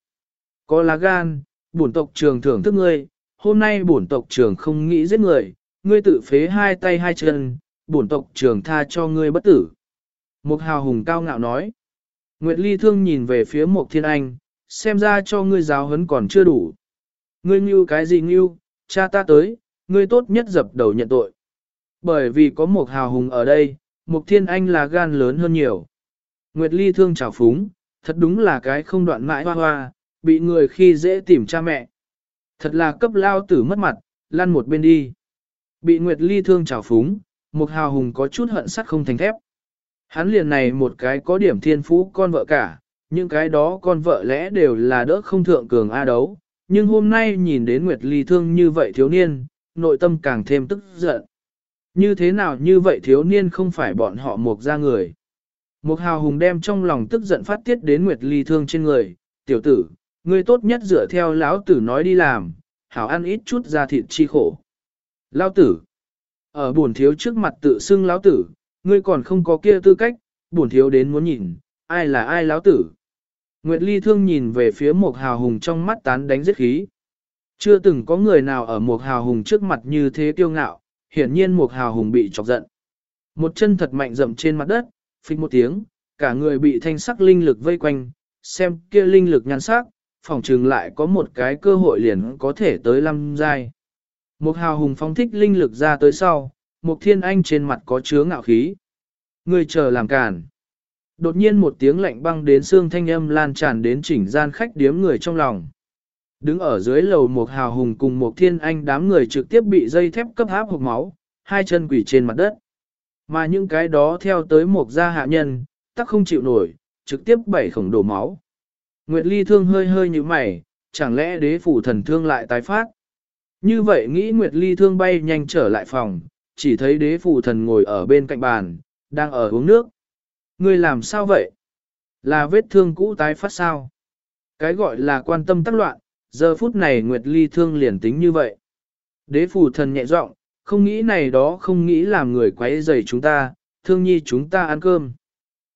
Có lá gan, bổn tộc trường thưởng thức ngươi, hôm nay bổn tộc trường không nghĩ giết người, ngươi tự phế hai tay hai chân, bổn tộc trường tha cho ngươi bất tử. Một hào hùng cao ngạo nói. Nguyệt Ly thương nhìn về phía Mục Thiên Anh, xem ra cho ngươi giáo huấn còn chưa đủ. Ngươi ngưu cái gì ngưu, cha ta tới, ngươi tốt nhất dập đầu nhận tội. Bởi vì có một hào hùng ở đây, Mục Thiên Anh là gan lớn hơn nhiều. Nguyệt Ly thương chào phúng, thật đúng là cái không đoạn mãi hoa hoa, bị người khi dễ tìm cha mẹ. Thật là cấp lao tử mất mặt, lăn một bên đi. Bị Nguyệt Ly thương chào phúng, một hào hùng có chút hận sắt không thành thép. Hắn liền này một cái có điểm thiên phú con vợ cả, những cái đó con vợ lẽ đều là đỡ không thượng cường A đấu, nhưng hôm nay nhìn đến Nguyệt Ly thương như vậy thiếu niên, nội tâm càng thêm tức giận. Như thế nào như vậy thiếu niên không phải bọn họ mục ra người. Mục hào hùng đem trong lòng tức giận phát tiết đến Nguyệt Ly thương trên người, tiểu tử, ngươi tốt nhất dựa theo lão tử nói đi làm, hảo ăn ít chút ra thịt chi khổ. Lão tử, ở buồn thiếu trước mặt tự xưng lão tử, ngươi còn không có kia tư cách, buồn thiếu đến muốn nhìn, ai là ai lão tử. Nguyệt Ly thương nhìn về phía một hào hùng trong mắt tán đánh giết khí. Chưa từng có người nào ở một hào hùng trước mặt như thế kiêu ngạo, hiển nhiên một hào hùng bị chọc giận. Một chân thật mạnh dậm trên mặt đất, phịch một tiếng, cả người bị thanh sắc linh lực vây quanh, xem kia linh lực nhan sắc, phỏng trừng lại có một cái cơ hội liền có thể tới lâm giai. Một hào hùng phóng thích linh lực ra tới sau, một thiên anh trên mặt có chứa ngạo khí. Người chờ làm cản. Đột nhiên một tiếng lạnh băng đến xương thanh âm lan tràn đến chỉnh gian khách điếm người trong lòng. Đứng ở dưới lầu một hào hùng cùng một thiên anh đám người trực tiếp bị dây thép cấp háp hộp máu, hai chân quỷ trên mặt đất. Mà những cái đó theo tới một gia hạ nhân, tắc không chịu nổi, trực tiếp bảy khổng đổ máu. Nguyệt Ly thương hơi hơi như mày, chẳng lẽ đế phủ thần thương lại tái phát. Như vậy nghĩ Nguyệt Ly thương bay nhanh trở lại phòng, chỉ thấy đế phủ thần ngồi ở bên cạnh bàn, đang ở uống nước. Người làm sao vậy? Là vết thương cũ tái phát sao? Cái gọi là quan tâm tác loạn, giờ phút này Nguyệt Ly thương liền tính như vậy. Đế phủ thần nhẹ giọng, không nghĩ này đó không nghĩ làm người quấy rầy chúng ta, thương nhi chúng ta ăn cơm.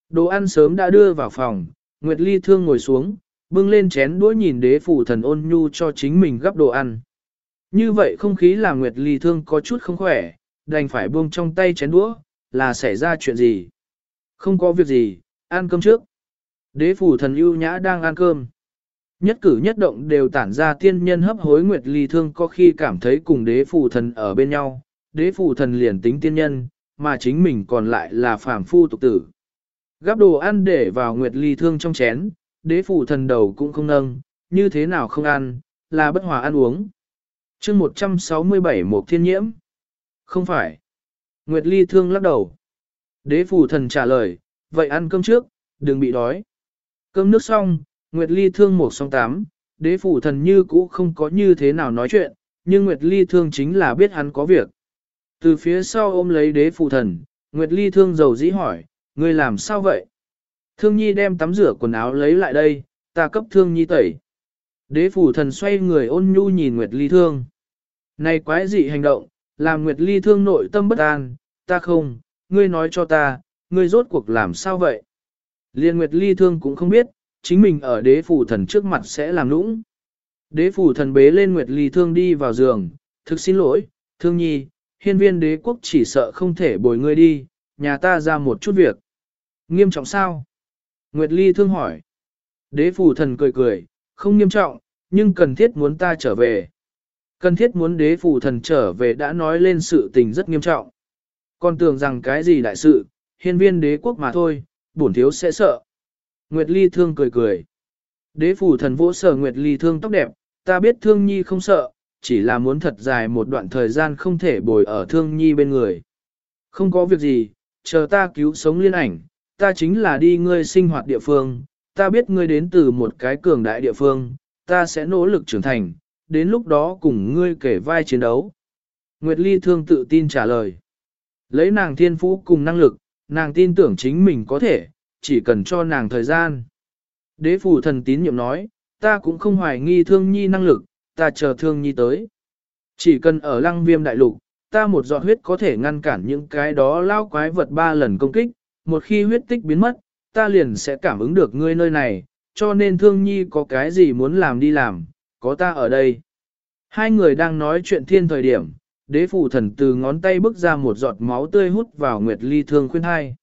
Đồ ăn sớm đã đưa vào phòng, Nguyệt Ly thương ngồi xuống, bưng lên chén đũa nhìn đế phủ thần ôn nhu cho chính mình gắp đồ ăn. Như vậy không khí là Nguyệt Ly thương có chút không khỏe, đành phải buông trong tay chén đũa, là xảy ra chuyện gì? Không có việc gì, ăn cơm trước. Đế phủ thần ưu nhã đang ăn cơm. Nhất cử nhất động đều tản ra tiên nhân hấp hối Nguyệt Ly thương có khi cảm thấy cùng đế phụ thần ở bên nhau, đế phụ thần liền tính tiên nhân, mà chính mình còn lại là phàm phu tục tử. Gắp đồ ăn để vào Nguyệt Ly thương trong chén, đế phụ thần đầu cũng không nâng, như thế nào không ăn, là bất hòa ăn uống. chương 167 một thiên nhiễm. Không phải. Nguyệt Ly thương lắc đầu. Đế phụ thần trả lời, vậy ăn cơm trước, đừng bị đói. Cơm nước xong, Nguyệt Ly thương một song tám, đế phủ thần như cũ không có như thế nào nói chuyện, nhưng Nguyệt Ly thương chính là biết hắn có việc. Từ phía sau ôm lấy đế phủ thần, Nguyệt Ly thương dầu dĩ hỏi, ngươi làm sao vậy? Thương nhi đem tắm rửa quần áo lấy lại đây, ta cấp thương nhi tẩy. Đế phủ thần xoay người ôn nhu nhìn Nguyệt Ly thương. Này quái dị hành động, làm Nguyệt Ly thương nội tâm bất an, ta không, ngươi nói cho ta, ngươi rốt cuộc làm sao vậy? Liên Nguyệt Ly thương cũng không biết, chính mình ở đế phủ thần trước mặt sẽ làm nũng. Đế phủ thần bế lên Nguyệt Ly thương đi vào giường, thực xin lỗi, thương nhi, hiên viên đế quốc chỉ sợ không thể bồi ngươi đi, nhà ta ra một chút việc. Nghiêm trọng sao? Nguyệt Ly thương hỏi. Đế phủ thần cười cười, không nghiêm trọng, nhưng cần thiết muốn ta trở về. Cần thiết muốn đế phủ thần trở về đã nói lên sự tình rất nghiêm trọng. Còn tưởng rằng cái gì đại sự, hiên viên đế quốc mà thôi, bổn thiếu sẽ sợ. Nguyệt Ly thương cười cười. Đế phủ thần vỗ sở Nguyệt Ly thương tóc đẹp, ta biết thương nhi không sợ, chỉ là muốn thật dài một đoạn thời gian không thể bồi ở thương nhi bên người. Không có việc gì, chờ ta cứu sống liên ảnh, ta chính là đi ngươi sinh hoạt địa phương, ta biết ngươi đến từ một cái cường đại địa phương, ta sẽ nỗ lực trưởng thành, đến lúc đó cùng ngươi kể vai chiến đấu. Nguyệt Ly thương tự tin trả lời. Lấy nàng thiên phú cùng năng lực, nàng tin tưởng chính mình có thể, chỉ cần cho nàng thời gian. Đế phủ thần tín nhiệm nói, ta cũng không hoài nghi thương nhi năng lực, ta chờ thương nhi tới. Chỉ cần ở lăng viêm đại lục, ta một giọt huyết có thể ngăn cản những cái đó lao quái vật ba lần công kích, một khi huyết tích biến mất, ta liền sẽ cảm ứng được ngươi nơi này, cho nên thương nhi có cái gì muốn làm đi làm, có ta ở đây. Hai người đang nói chuyện thiên thời điểm, đế phụ thần từ ngón tay bước ra một giọt máu tươi hút vào Nguyệt Ly Thương khuyên hai.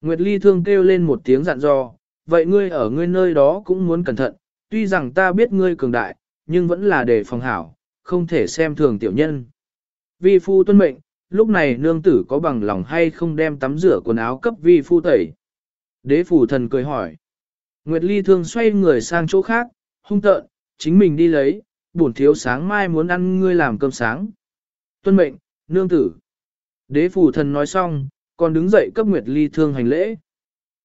Nguyệt Ly Thương kêu lên một tiếng dặn dò, vậy ngươi ở ngươi nơi đó cũng muốn cẩn thận, tuy rằng ta biết ngươi cường đại, nhưng vẫn là để phòng hảo, không thể xem thường tiểu nhân. Vi phu tuân mệnh, lúc này nương tử có bằng lòng hay không đem tắm rửa quần áo cấp vi phu tẩy. Đế phủ thần cười hỏi. Nguyệt Ly Thương xoay người sang chỗ khác, hung tợn, chính mình đi lấy, bổn thiếu sáng mai muốn ăn ngươi làm cơm sáng. Tuân mệnh, nương tử. Đế phủ thần nói xong, còn đứng dậy cấp Nguyệt Ly thương hành lễ.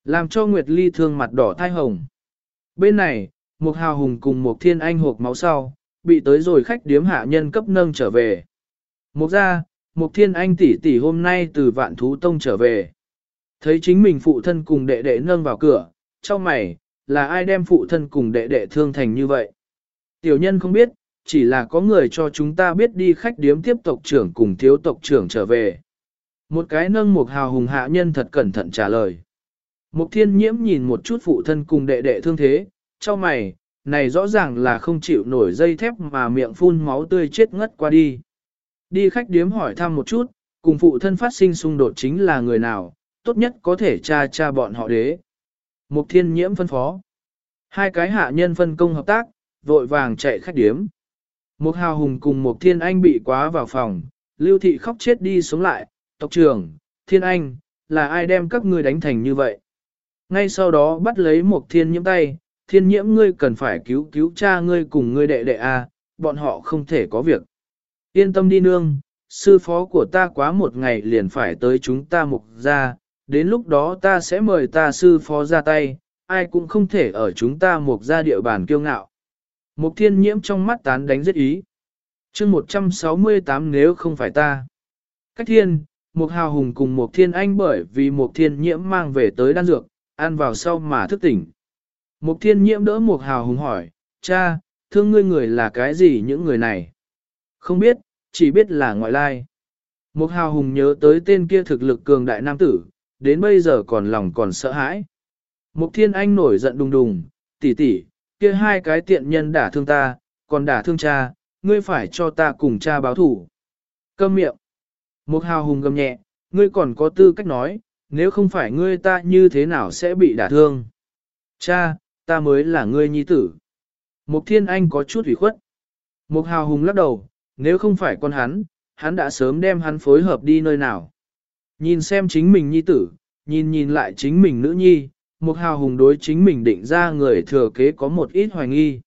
Làm cho Nguyệt Ly thương mặt đỏ thai hồng. Bên này, một hào hùng cùng một thiên anh hộp máu sau, bị tới rồi khách điếm hạ nhân cấp nâng trở về. Một ra, một thiên anh tỷ tỷ hôm nay từ vạn thú tông trở về. Thấy chính mình phụ thân cùng đệ đệ nâng vào cửa, trong mày, là ai đem phụ thân cùng đệ đệ thương thành như vậy? Tiểu nhân không biết, chỉ là có người cho chúng ta biết đi khách điếm tiếp tộc trưởng cùng thiếu tộc trưởng trở về. Một cái nâng một hào hùng hạ nhân thật cẩn thận trả lời. Mục thiên nhiễm nhìn một chút phụ thân cùng đệ đệ thương thế, cho mày, này rõ ràng là không chịu nổi dây thép mà miệng phun máu tươi chết ngất qua đi. Đi khách điếm hỏi thăm một chút, cùng phụ thân phát sinh xung đột chính là người nào, tốt nhất có thể tra tra bọn họ đế. Mục thiên nhiễm phân phó. Hai cái hạ nhân phân công hợp tác, vội vàng chạy khách điếm. Mục hào hùng cùng một thiên anh bị quá vào phòng, lưu thị khóc chết đi sống lại, tộc trưởng, thiên anh, là ai đem các ngươi đánh thành như vậy? Ngay sau đó bắt lấy một thiên nhiễm tay, thiên nhiễm ngươi cần phải cứu cứu cha ngươi cùng ngươi đệ đệ a, bọn họ không thể có việc. Yên tâm đi nương, sư phó của ta quá một ngày liền phải tới chúng ta mục ra, đến lúc đó ta sẽ mời ta sư phó ra tay, ai cũng không thể ở chúng ta mục ra địa bàn kiêu ngạo. Mục thiên nhiễm trong mắt tán đánh rất ý. chương 168 nếu không phải ta. Cách thiên, mục hào hùng cùng mục thiên anh bởi vì mục thiên nhiễm mang về tới đan dược, ăn vào sau mà thức tỉnh. Mục thiên nhiễm đỡ mục hào hùng hỏi, cha, thương ngươi người là cái gì những người này? Không biết, chỉ biết là ngoại lai. Mục hào hùng nhớ tới tên kia thực lực cường đại nam tử, đến bây giờ còn lòng còn sợ hãi. Mục thiên anh nổi giận đùng đùng, tỷ tỷ, kia hai cái tiện nhân đả thương ta, còn đả thương cha, ngươi phải cho ta cùng cha báo thủ. Câm miệng. Mục hào hùng gầm nhẹ, ngươi còn có tư cách nói, nếu không phải ngươi ta như thế nào sẽ bị đả thương. Cha, ta mới là ngươi nhi tử. Mục thiên anh có chút ủy khuất. Mục hào hùng lắc đầu, nếu không phải con hắn, hắn đã sớm đem hắn phối hợp đi nơi nào. Nhìn xem chính mình nhi tử, nhìn nhìn lại chính mình nữ nhi, Mục hào hùng đối chính mình định ra người thừa kế có một ít hoài nghi.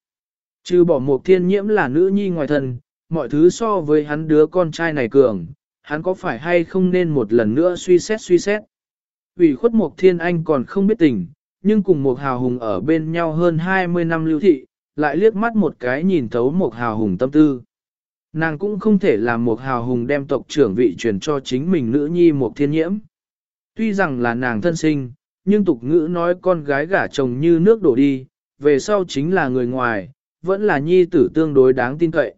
Trừ bỏ Mục thiên nhiễm là nữ nhi ngoài thân, mọi thứ so với hắn đứa con trai này cường, hắn có phải hay không nên một lần nữa suy xét suy xét. Ủy khuất Mộc thiên anh còn không biết tình, nhưng cùng một hào hùng ở bên nhau hơn 20 năm lưu thị, lại liếc mắt một cái nhìn thấu một hào hùng tâm tư. Nàng cũng không thể làm một hào hùng đem tộc trưởng vị truyền cho chính mình nữ nhi một thiên nhiễm. Tuy rằng là nàng thân sinh, nhưng tục ngữ nói con gái gả chồng như nước đổ đi, về sau chính là người ngoài, vẫn là nhi tử tương đối đáng tin cậy.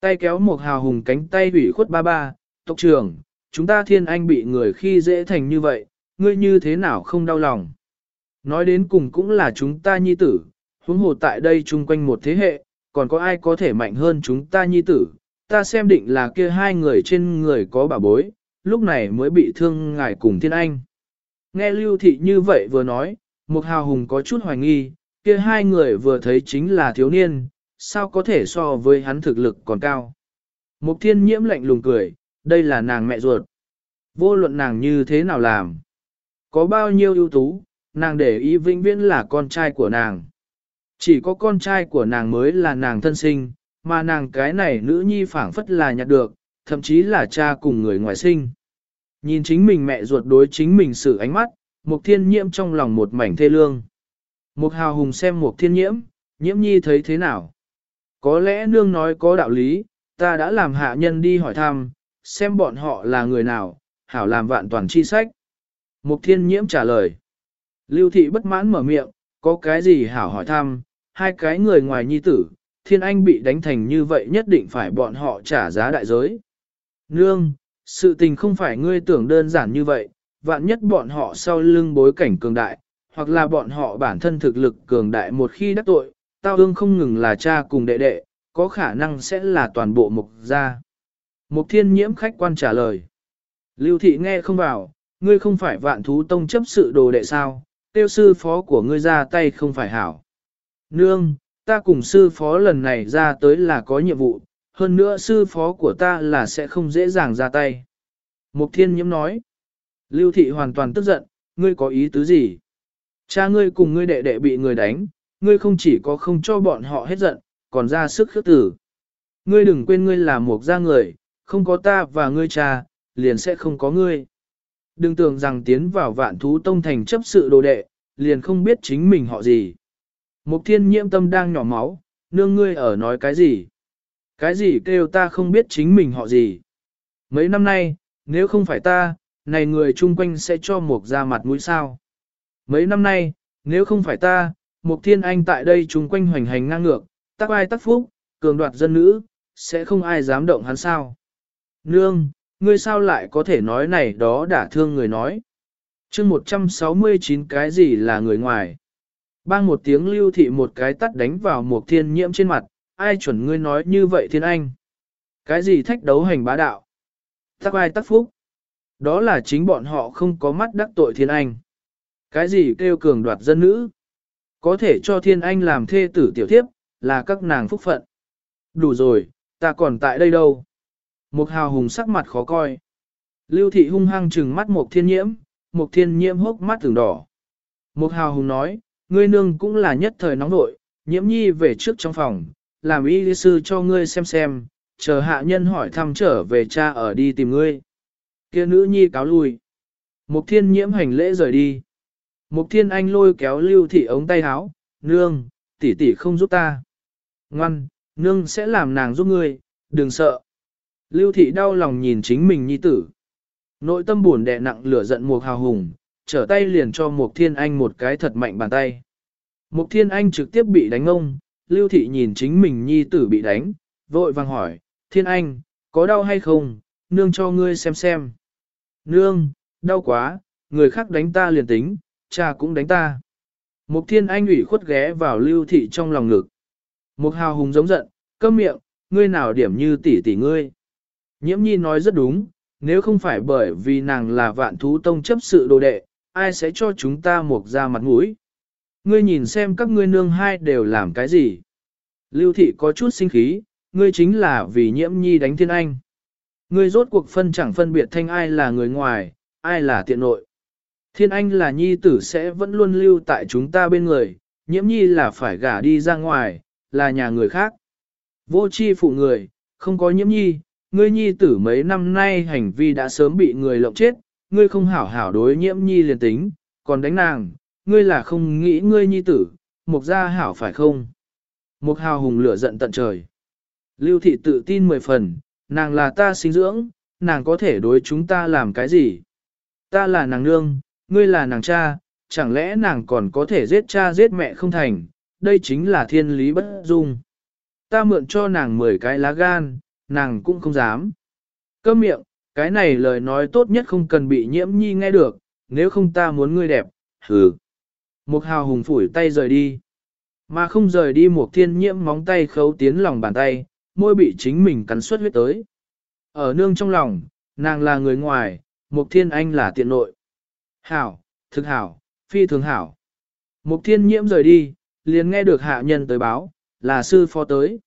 Tay kéo một hào hùng cánh tay hủy khuất ba ba, tộc trưởng, chúng ta thiên anh bị người khi dễ thành như vậy, ngươi như thế nào không đau lòng. Nói đến cùng cũng là chúng ta nhi tử, huống hồ tại đây chung quanh một thế hệ, còn có ai có thể mạnh hơn chúng ta nhi tử, ta xem định là kia hai người trên người có bà bối, lúc này mới bị thương ngài cùng thiên anh. Nghe lưu thị như vậy vừa nói, một hào hùng có chút hoài nghi, kia hai người vừa thấy chính là thiếu niên, sao có thể so với hắn thực lực còn cao. Mục thiên nhiễm lạnh lùng cười, đây là nàng mẹ ruột. Vô luận nàng như thế nào làm. Có bao nhiêu ưu tú, nàng để ý vĩnh viễn là con trai của nàng. Chỉ có con trai của nàng mới là nàng thân sinh, mà nàng cái này nữ nhi phảng phất là nhặt được, thậm chí là cha cùng người ngoài sinh. Nhìn chính mình mẹ ruột đối chính mình sự ánh mắt, Mục thiên nhiễm trong lòng một mảnh thê lương. Mục hào hùng xem mục thiên nhiễm, nhiễm nhi thấy thế nào? Có lẽ nương nói có đạo lý, ta đã làm hạ nhân đi hỏi thăm, xem bọn họ là người nào, hảo làm vạn toàn chi sách. Mục thiên nhiễm trả lời. Lưu thị bất mãn mở miệng, có cái gì hảo hỏi thăm, hai cái người ngoài nhi tử, thiên anh bị đánh thành như vậy nhất định phải bọn họ trả giá đại giới. Nương, sự tình không phải ngươi tưởng đơn giản như vậy, vạn nhất bọn họ sau lưng bối cảnh cường đại, hoặc là bọn họ bản thân thực lực cường đại một khi đắc tội, tao ương không ngừng là cha cùng đệ đệ, có khả năng sẽ là toàn bộ mục gia. Mục thiên nhiễm khách quan trả lời. Lưu thị nghe không vào, ngươi không phải vạn thú tông chấp sự đồ đệ sao, tiêu sư phó của ngươi ra tay không phải hảo. Nương, ta cùng sư phó lần này ra tới là có nhiệm vụ, hơn nữa sư phó của ta là sẽ không dễ dàng ra tay. Mục thiên nhiễm nói, Lưu thị hoàn toàn tức giận, ngươi có ý tứ gì? Cha ngươi cùng ngươi đệ đệ bị người đánh, ngươi không chỉ có không cho bọn họ hết giận, còn ra sức khước tử. Ngươi đừng quên ngươi là một gia người, không có ta và ngươi cha, liền sẽ không có ngươi. Đừng tưởng rằng tiến vào vạn thú tông thành chấp sự đồ đệ, liền không biết chính mình họ gì. Mục thiên nhiễm tâm đang nhỏ máu, nương ngươi ở nói cái gì? Cái gì kêu ta không biết chính mình họ gì? Mấy năm nay, nếu không phải ta, này người chung quanh sẽ cho mục ra mặt mũi sao? Mấy năm nay, nếu không phải ta, mục thiên anh tại đây chung quanh hoành hành ngang ngược, tắc ai tắc phúc, cường đoạt dân nữ, sẽ không ai dám động hắn sao? Nương, ngươi sao lại có thể nói này đó đã thương người nói? chương 169 cái gì là người ngoài? Bang một tiếng lưu thị một cái tắt đánh vào một thiên nhiễm trên mặt, ai chuẩn ngươi nói như vậy thiên anh? Cái gì thách đấu hành bá đạo? Tắc ai tắc phúc? Đó là chính bọn họ không có mắt đắc tội thiên anh. Cái gì kêu cường đoạt dân nữ? Có thể cho thiên anh làm thê tử tiểu thiếp, là các nàng phúc phận. Đủ rồi, ta còn tại đây đâu? Một hào hùng sắc mặt khó coi. Lưu thị hung hăng trừng mắt một thiên nhiễm, một thiên nhiễm hốc mắt từng đỏ. Một hào hùng nói, ngươi nương cũng là nhất thời nóng nội, nhiễm nhi về trước trong phòng, làm y lý sư cho ngươi xem xem, chờ hạ nhân hỏi thăm trở về cha ở đi tìm ngươi. kia nữ nhi cáo lui. Mục thiên nhiễm hành lễ rời đi. Mục thiên anh lôi kéo lưu thị ống tay áo, nương, tỷ tỷ không giúp ta. Ngoan, nương sẽ làm nàng giúp ngươi, đừng sợ. Lưu thị đau lòng nhìn chính mình nhi tử. Nội tâm buồn đè nặng lửa giận mục hào hùng, trở tay liền cho Mục Thiên Anh một cái thật mạnh bàn tay. Mục Thiên Anh trực tiếp bị đánh ông, Lưu Thị nhìn chính mình nhi tử bị đánh, vội vàng hỏi, Thiên Anh, có đau hay không, nương cho ngươi xem xem. Nương, đau quá, người khác đánh ta liền tính, cha cũng đánh ta. Mục Thiên Anh ủy khuất ghé vào Lưu Thị trong lòng ngực. Mục Hào Hùng giống giận, câm miệng, ngươi nào điểm như tỷ tỷ ngươi. Nhiễm nhi nói rất đúng, nếu không phải bởi vì nàng là vạn thú tông chấp sự đồ đệ, ai sẽ cho chúng ta một ra mặt mũi. Ngươi nhìn xem các ngươi nương hai đều làm cái gì. Lưu thị có chút sinh khí, ngươi chính là vì nhiễm nhi đánh thiên anh. Ngươi rốt cuộc phân chẳng phân biệt thanh ai là người ngoài, ai là tiện nội. Thiên anh là nhi tử sẽ vẫn luôn lưu tại chúng ta bên người, nhiễm nhi là phải gả đi ra ngoài, là nhà người khác. Vô chi phụ người, không có nhiễm nhi, ngươi nhi tử mấy năm nay hành vi đã sớm bị người lộng chết, ngươi không hảo hảo đối nhiễm nhi liền tính, còn đánh nàng, ngươi là không nghĩ ngươi nhi tử, mục gia hảo phải không? Mục hào hùng lửa giận tận trời. Lưu thị tự tin mười phần, nàng là ta sinh dưỡng, nàng có thể đối chúng ta làm cái gì? Ta là nàng nương, ngươi là nàng cha, chẳng lẽ nàng còn có thể giết cha giết mẹ không thành, đây chính là thiên lý bất dung. Ta mượn cho nàng 10 cái lá gan, nàng cũng không dám. Câm miệng, cái này lời nói tốt nhất không cần bị nhiễm nhi nghe được, nếu không ta muốn ngươi đẹp, hừ. Một hào hùng phủi tay rời đi. Mà không rời đi một thiên nhiễm móng tay khấu tiến lòng bàn tay, môi bị chính mình cắn suất huyết tới. Ở nương trong lòng, nàng là người ngoài, một thiên anh là tiện nội. Hảo, thực hảo, phi thường hảo. mục thiên nhiễm rời đi, liền nghe được hạ nhân tới báo, là sư phó tới.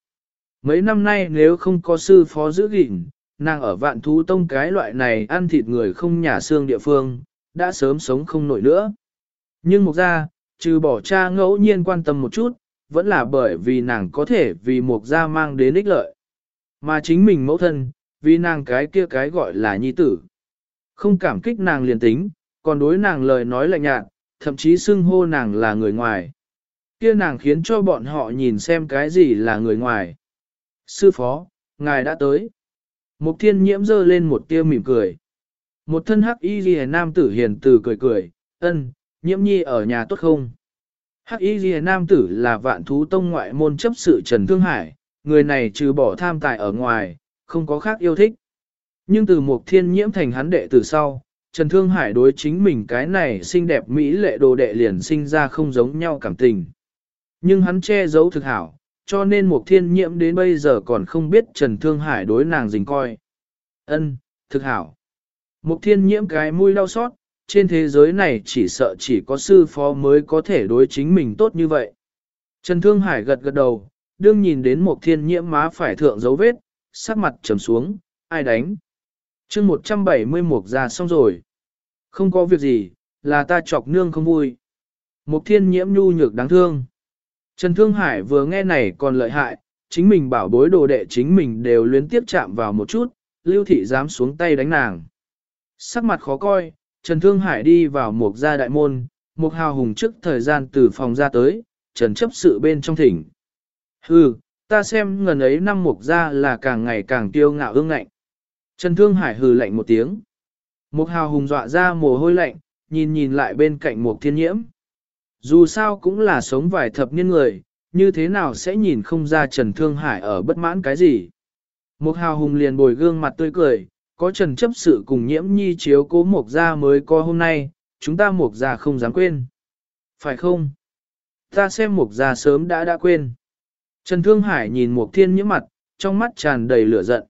Mấy năm nay nếu không có sư phó giữ gìn, nàng ở vạn thú tông cái loại này ăn thịt người không nhà xương địa phương, đã sớm sống không nổi nữa. Nhưng mục gia, trừ bỏ cha ngẫu nhiên quan tâm một chút, vẫn là bởi vì nàng có thể vì mục gia mang đến ích lợi. Mà chính mình mẫu thân, vì nàng cái kia cái gọi là nhi tử. Không cảm kích nàng liền tính, còn đối nàng lời nói lạnh nhạt, thậm chí xưng hô nàng là người ngoài. Kia nàng khiến cho bọn họ nhìn xem cái gì là người ngoài. Sư phó, ngài đã tới. Mục thiên nhiễm dơ lên một tia mỉm cười. Một thân hắc y ghi nam tử hiền từ cười cười, ân, nhiễm nhi ở nhà tốt không? Hắc y ghi nam tử là vạn thú tông ngoại môn chấp sự Trần Thương Hải, người này trừ bỏ tham tài ở ngoài, không có khác yêu thích. Nhưng từ mục thiên nhiễm thành hắn đệ từ sau, Trần Thương Hải đối chính mình cái này xinh đẹp mỹ lệ đồ đệ liền sinh ra không giống nhau cảm tình. Nhưng hắn che giấu thực hảo, cho nên Mục Thiên Nhiễm đến bây giờ còn không biết Trần Thương Hải đối nàng dình coi. Ân, thực hảo. Mục Thiên Nhiễm cái mũi đau xót, trên thế giới này chỉ sợ chỉ có sư phó mới có thể đối chính mình tốt như vậy. Trần Thương Hải gật gật đầu, đương nhìn đến Mục Thiên Nhiễm má phải thượng dấu vết, sắc mặt trầm xuống, ai đánh. chương 170 Mục ra xong rồi. Không có việc gì, là ta chọc nương không vui. Mục Thiên Nhiễm nhu nhược đáng thương. Trần Thương Hải vừa nghe này còn lợi hại, chính mình bảo bối đồ đệ chính mình đều luyến tiếp chạm vào một chút, lưu thị dám xuống tay đánh nàng. Sắc mặt khó coi, Trần Thương Hải đi vào một gia đại môn, một hào hùng trước thời gian từ phòng ra tới, Trần chấp sự bên trong thỉnh. Hừ, ta xem ngần ấy năm mục gia là càng ngày càng tiêu ngạo ương ngạnh. Trần Thương Hải hừ lạnh một tiếng. Mục hào hùng dọa ra mồ hôi lạnh, nhìn nhìn lại bên cạnh mục thiên nhiễm. Dù sao cũng là sống vài thập niên người, như thế nào sẽ nhìn không ra Trần Thương Hải ở bất mãn cái gì. Một hào hùng liền bồi gương mặt tươi cười, có Trần chấp sự cùng nhiễm nhi chiếu cố mục gia mới có hôm nay, chúng ta mục gia không dám quên. Phải không? Ta xem mục gia sớm đã đã quên. Trần Thương Hải nhìn mục thiên nhiễm mặt, trong mắt tràn đầy lửa giận.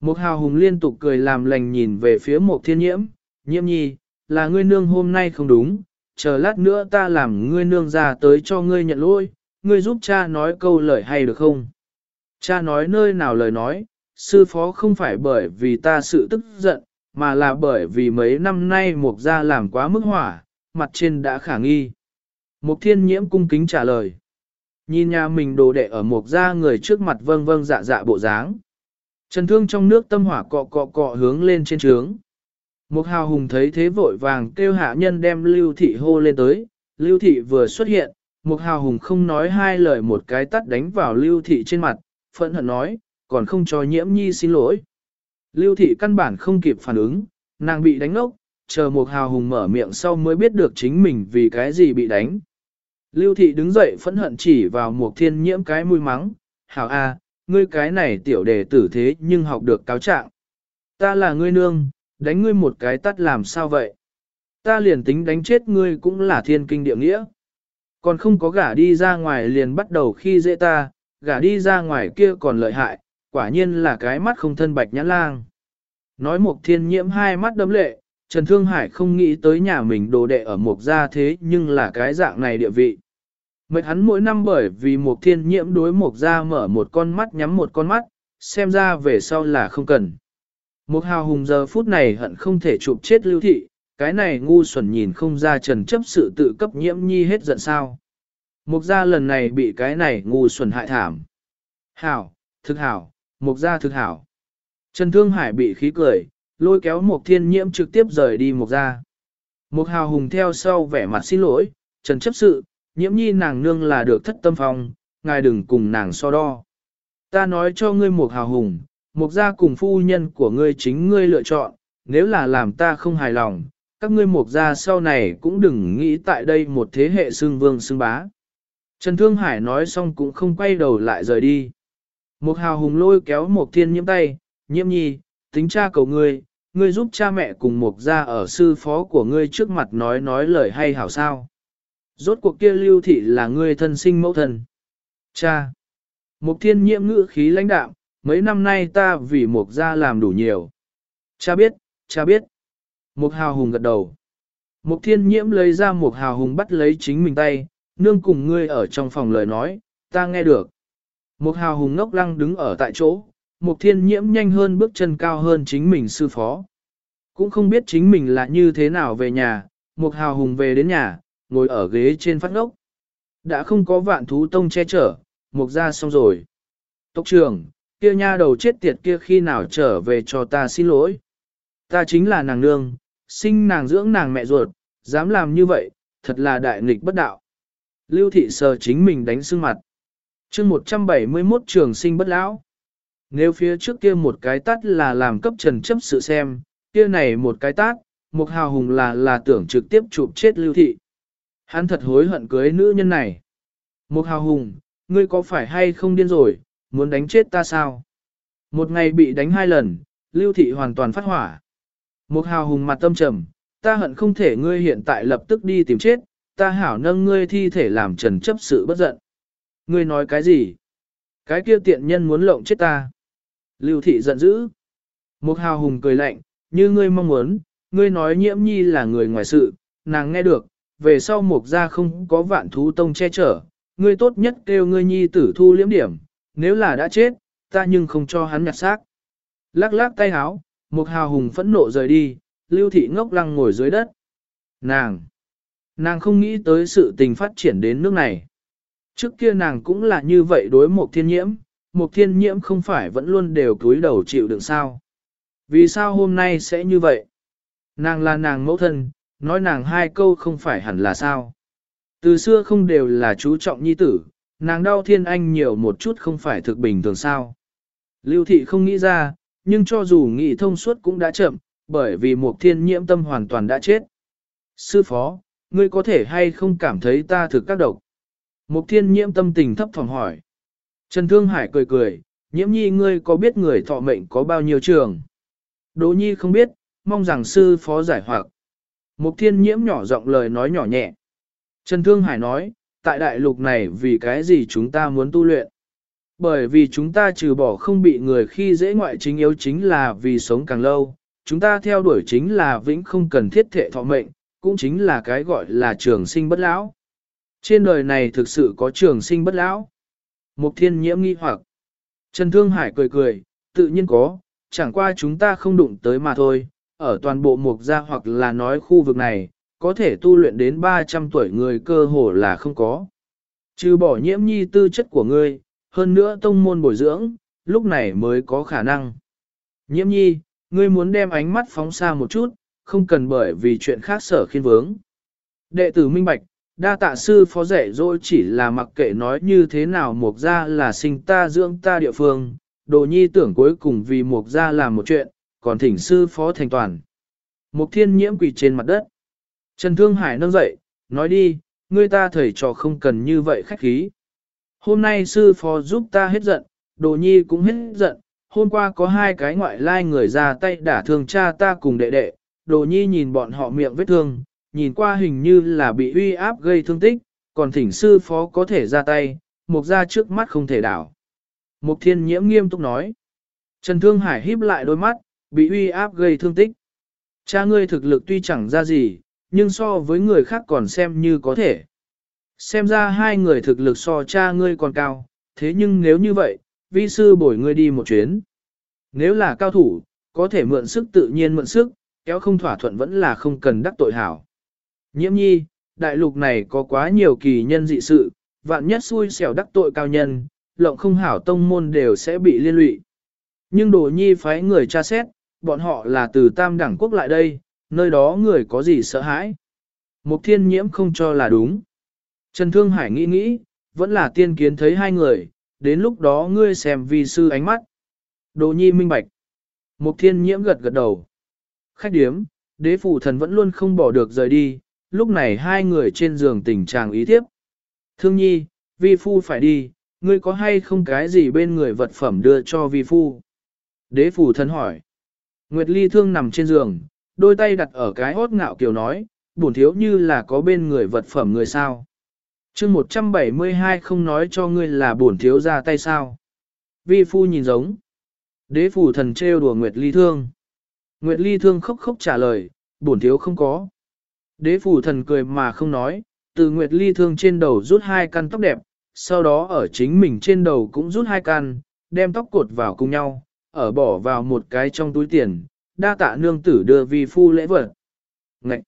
Mục hào hùng liên tục cười làm lành nhìn về phía mục thiên nhiễm, nhiễm nhi, là ngươi nương hôm nay không đúng, chờ lát nữa ta làm ngươi nương ra tới cho ngươi nhận lỗi, ngươi giúp cha nói câu lời hay được không? Cha nói nơi nào lời nói, sư phó không phải bởi vì ta sự tức giận, mà là bởi vì mấy năm nay mục gia làm quá mức hỏa, mặt trên đã khả nghi. Mục thiên nhiễm cung kính trả lời. Nhìn nhà mình đồ đệ ở mục gia người trước mặt vâng vâng dạ dạ bộ dáng. Trần thương trong nước tâm hỏa cọ cọ cọ hướng lên trên trướng. Mục hào hùng thấy thế vội vàng kêu hạ nhân đem lưu thị hô lên tới. Lưu thị vừa xuất hiện, mục hào hùng không nói hai lời một cái tắt đánh vào lưu thị trên mặt, phẫn hận nói, còn không cho nhiễm nhi xin lỗi. Lưu thị căn bản không kịp phản ứng, nàng bị đánh ngốc, chờ một hào hùng mở miệng sau mới biết được chính mình vì cái gì bị đánh. Lưu thị đứng dậy phẫn hận chỉ vào một thiên nhiễm cái mũi mắng, hào a, ngươi cái này tiểu đề tử thế nhưng học được cáo trạng. Ta là ngươi nương, đánh ngươi một cái tắt làm sao vậy? Ta liền tính đánh chết ngươi cũng là thiên kinh địa nghĩa. Còn không có gả đi ra ngoài liền bắt đầu khi dễ ta, gả đi ra ngoài kia còn lợi hại, quả nhiên là cái mắt không thân bạch nhãn lang. Nói một thiên nhiễm hai mắt đấm lệ, Trần Thương Hải không nghĩ tới nhà mình đồ đệ ở một gia thế nhưng là cái dạng này địa vị. Mệt hắn mỗi năm bởi vì một thiên nhiễm đối một gia mở một con mắt nhắm một con mắt, xem ra về sau là không cần. Một hào hùng giờ phút này hận không thể chụp chết lưu thị, cái này ngu xuẩn nhìn không ra trần chấp sự tự cấp nhiễm nhi hết giận sao. Mục gia lần này bị cái này ngu xuẩn hại thảm. Hảo, thực hảo, mục gia thực hảo. Trần Thương Hải bị khí cười, lôi kéo mục thiên nhiễm trực tiếp rời đi mục gia. Mục hào hùng theo sau vẻ mặt xin lỗi, Trần chấp sự, nhiễm nhi nàng nương là được thất tâm phong, ngài đừng cùng nàng so đo. Ta nói cho ngươi mục hào hùng, mục gia cùng phu nhân của ngươi chính ngươi lựa chọn, nếu là làm ta không hài lòng, các ngươi mục gia sau này cũng đừng nghĩ tại đây một thế hệ xương vương xương bá. Trần Thương Hải nói xong cũng không quay đầu lại rời đi. Mộc hào hùng lôi kéo Mộc thiên nhiễm tay, nhiễm nhi, tính cha cầu ngươi, ngươi giúp cha mẹ cùng Mộc gia ở sư phó của ngươi trước mặt nói nói lời hay hảo sao. Rốt cuộc kia lưu thị là ngươi thân sinh mẫu thân. Cha! Mộc thiên nhiễm ngữ khí lãnh đạo, mấy năm nay ta vì một gia làm đủ nhiều. Cha biết, cha biết. Một hào hùng gật đầu. Một thiên nhiễm lấy ra một hào hùng bắt lấy chính mình tay, nương cùng ngươi ở trong phòng lời nói, ta nghe được. Một hào hùng ngốc lăng đứng ở tại chỗ, một thiên nhiễm nhanh hơn bước chân cao hơn chính mình sư phó. Cũng không biết chính mình là như thế nào về nhà, một hào hùng về đến nhà, ngồi ở ghế trên phát ngốc. Đã không có vạn thú tông che chở, mục ra xong rồi. Tốc trưởng, kia nha đầu chết tiệt kia khi nào trở về cho ta xin lỗi. Ta chính là nàng nương, sinh nàng dưỡng nàng mẹ ruột, dám làm như vậy, thật là đại nghịch bất đạo. Lưu thị sờ chính mình đánh sưng mặt. chương 171 trường sinh bất lão. Nếu phía trước kia một cái tát là làm cấp trần chấp sự xem, kia này một cái tát, một hào hùng là là tưởng trực tiếp chụp chết lưu thị. Hắn thật hối hận cưới nữ nhân này. Một hào hùng, ngươi có phải hay không điên rồi, muốn đánh chết ta sao? Một ngày bị đánh hai lần, lưu thị hoàn toàn phát hỏa. Một hào hùng mặt tâm trầm, ta hận không thể ngươi hiện tại lập tức đi tìm chết, ta hảo nâng ngươi thi thể làm trần chấp sự bất giận. Ngươi nói cái gì? Cái kia tiện nhân muốn lộng chết ta. Lưu thị giận dữ. Một hào hùng cười lạnh, như ngươi mong muốn, ngươi nói nhiễm nhi là người ngoài sự, nàng nghe được, về sau mục gia không có vạn thú tông che chở, ngươi tốt nhất kêu ngươi nhi tử thu liễm điểm, nếu là đã chết, ta nhưng không cho hắn nhặt xác. Lắc lắc tay háo, một hào hùng phẫn nộ rời đi, lưu thị ngốc lăng ngồi dưới đất. Nàng! Nàng không nghĩ tới sự tình phát triển đến nước này. Trước kia nàng cũng là như vậy đối một thiên nhiễm, một thiên nhiễm không phải vẫn luôn đều cúi đầu chịu đựng sao. Vì sao hôm nay sẽ như vậy? Nàng là nàng mẫu thân, nói nàng hai câu không phải hẳn là sao. Từ xưa không đều là chú trọng nhi tử, nàng đau thiên anh nhiều một chút không phải thực bình thường sao. Lưu thị không nghĩ ra, nhưng cho dù nghĩ thông suốt cũng đã chậm, bởi vì một thiên nhiễm tâm hoàn toàn đã chết. Sư phó, ngươi có thể hay không cảm thấy ta thực các độc? mục thiên nhiễm tâm tình thấp phòng hỏi. Trần Thương Hải cười cười, nhiễm nhi ngươi có biết người thọ mệnh có bao nhiêu trường? Đỗ nhi không biết, mong rằng sư phó giải hoặc. Mục thiên nhiễm nhỏ giọng lời nói nhỏ nhẹ. Trần Thương Hải nói, tại đại lục này vì cái gì chúng ta muốn tu luyện? Bởi vì chúng ta trừ bỏ không bị người khi dễ ngoại chính yếu chính là vì sống càng lâu, chúng ta theo đuổi chính là vĩnh không cần thiết thệ thọ mệnh, cũng chính là cái gọi là trường sinh bất lão. Trên đời này thực sự có trường sinh bất lão. Mục thiên nhiễm nghi hoặc. Trần Thương Hải cười cười, tự nhiên có, chẳng qua chúng ta không đụng tới mà thôi, ở toàn bộ mục gia hoặc là nói khu vực này, có thể tu luyện đến 300 tuổi người cơ hồ là không có. Trừ bỏ nhiễm nhi tư chất của ngươi, hơn nữa tông môn bồi dưỡng, lúc này mới có khả năng. Nhiễm nhi, ngươi muốn đem ánh mắt phóng xa một chút, không cần bởi vì chuyện khác sở khiên vướng. Đệ tử minh bạch, đa tạ sư phó rẻ rồi chỉ là mặc kệ nói như thế nào mục gia là sinh ta dưỡng ta địa phương, đồ nhi tưởng cuối cùng vì mục gia làm một chuyện, còn thỉnh sư phó thành toàn. Mục thiên nhiễm quỳ trên mặt đất. Trần Thương Hải nâng dậy, nói đi, ngươi ta thầy trò không cần như vậy khách khí. Hôm nay sư phó giúp ta hết giận, đồ nhi cũng hết giận, hôm qua có hai cái ngoại lai người ra tay đả thương cha ta cùng đệ đệ, đồ nhi nhìn bọn họ miệng vết thương, nhìn qua hình như là bị uy áp gây thương tích, còn thỉnh sư phó có thể ra tay, mục ra trước mắt không thể đảo. Mục thiên nhiễm nghiêm túc nói. Trần Thương Hải híp lại đôi mắt, bị uy áp gây thương tích. Cha ngươi thực lực tuy chẳng ra gì, nhưng so với người khác còn xem như có thể. Xem ra hai người thực lực so cha ngươi còn cao, thế nhưng nếu như vậy, vi sư bổi ngươi đi một chuyến. Nếu là cao thủ, có thể mượn sức tự nhiên mượn sức, kéo không thỏa thuận vẫn là không cần đắc tội hảo. Nhiễm nhi, đại lục này có quá nhiều kỳ nhân dị sự, vạn nhất xui xẻo đắc tội cao nhân, lộng không hảo tông môn đều sẽ bị liên lụy. Nhưng đồ nhi phái người tra xét, bọn họ là từ tam đẳng quốc lại đây, nơi đó người có gì sợ hãi. Mục thiên nhiễm không cho là đúng. Trần Thương Hải nghĩ nghĩ, vẫn là tiên kiến thấy hai người, đến lúc đó ngươi xem vi sư ánh mắt. Đồ nhi minh bạch. Mục thiên nhiễm gật gật đầu. Khách điếm, đế phủ thần vẫn luôn không bỏ được rời đi, lúc này hai người trên giường tình trạng ý tiếp. Thương nhi, vi phu phải đi, ngươi có hay không cái gì bên người vật phẩm đưa cho vi phu? Đế phủ thần hỏi. Nguyệt Ly thương nằm trên giường, đôi tay đặt ở cái hốt ngạo kiều nói, buồn thiếu như là có bên người vật phẩm người sao. chương 172 không nói cho ngươi là buồn thiếu ra tay sao. Vi phu nhìn giống. Đế phủ thần trêu đùa Nguyệt Ly thương. Nguyệt Ly thương khóc khóc trả lời, buồn thiếu không có. Đế phủ thần cười mà không nói, từ Nguyệt Ly thương trên đầu rút hai căn tóc đẹp, sau đó ở chính mình trên đầu cũng rút hai căn, đem tóc cột vào cùng nhau, ở bỏ vào một cái trong túi tiền, đa tạ nương tử đưa vi phu lễ vật. Ngậy!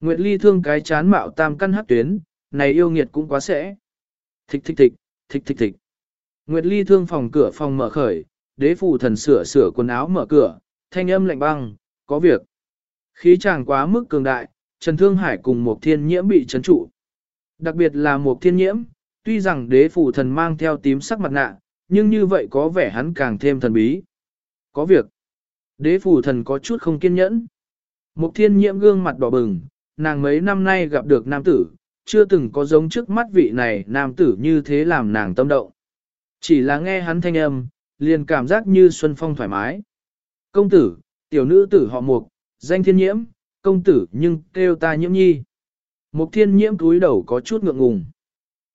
Nguyệt Ly thương cái chán mạo tam căn hắc tuyến, này yêu nghiệt cũng quá sẽ. Thịch thịch thịch, thịch thịch thịch. Nguyệt Ly thương phòng cửa phòng mở khởi, đế phụ thần sửa sửa quần áo mở cửa, thanh âm lạnh băng, có việc. Khí chàng quá mức cường đại, Trần Thương Hải cùng một thiên nhiễm bị chấn trụ. Đặc biệt là một thiên nhiễm, tuy rằng đế phụ thần mang theo tím sắc mặt nạ, nhưng như vậy có vẻ hắn càng thêm thần bí. Có việc. Đế phủ thần có chút không kiên nhẫn. Mục thiên nhiễm gương mặt đỏ bừng, nàng mấy năm nay gặp được nam tử, chưa từng có giống trước mắt vị này nam tử như thế làm nàng tâm động. Chỉ là nghe hắn thanh âm, liền cảm giác như xuân phong thoải mái. Công tử, tiểu nữ tử họ mục, danh thiên nhiễm, công tử nhưng kêu ta nhiễm nhi. Mục thiên nhiễm túi đầu có chút ngượng ngùng.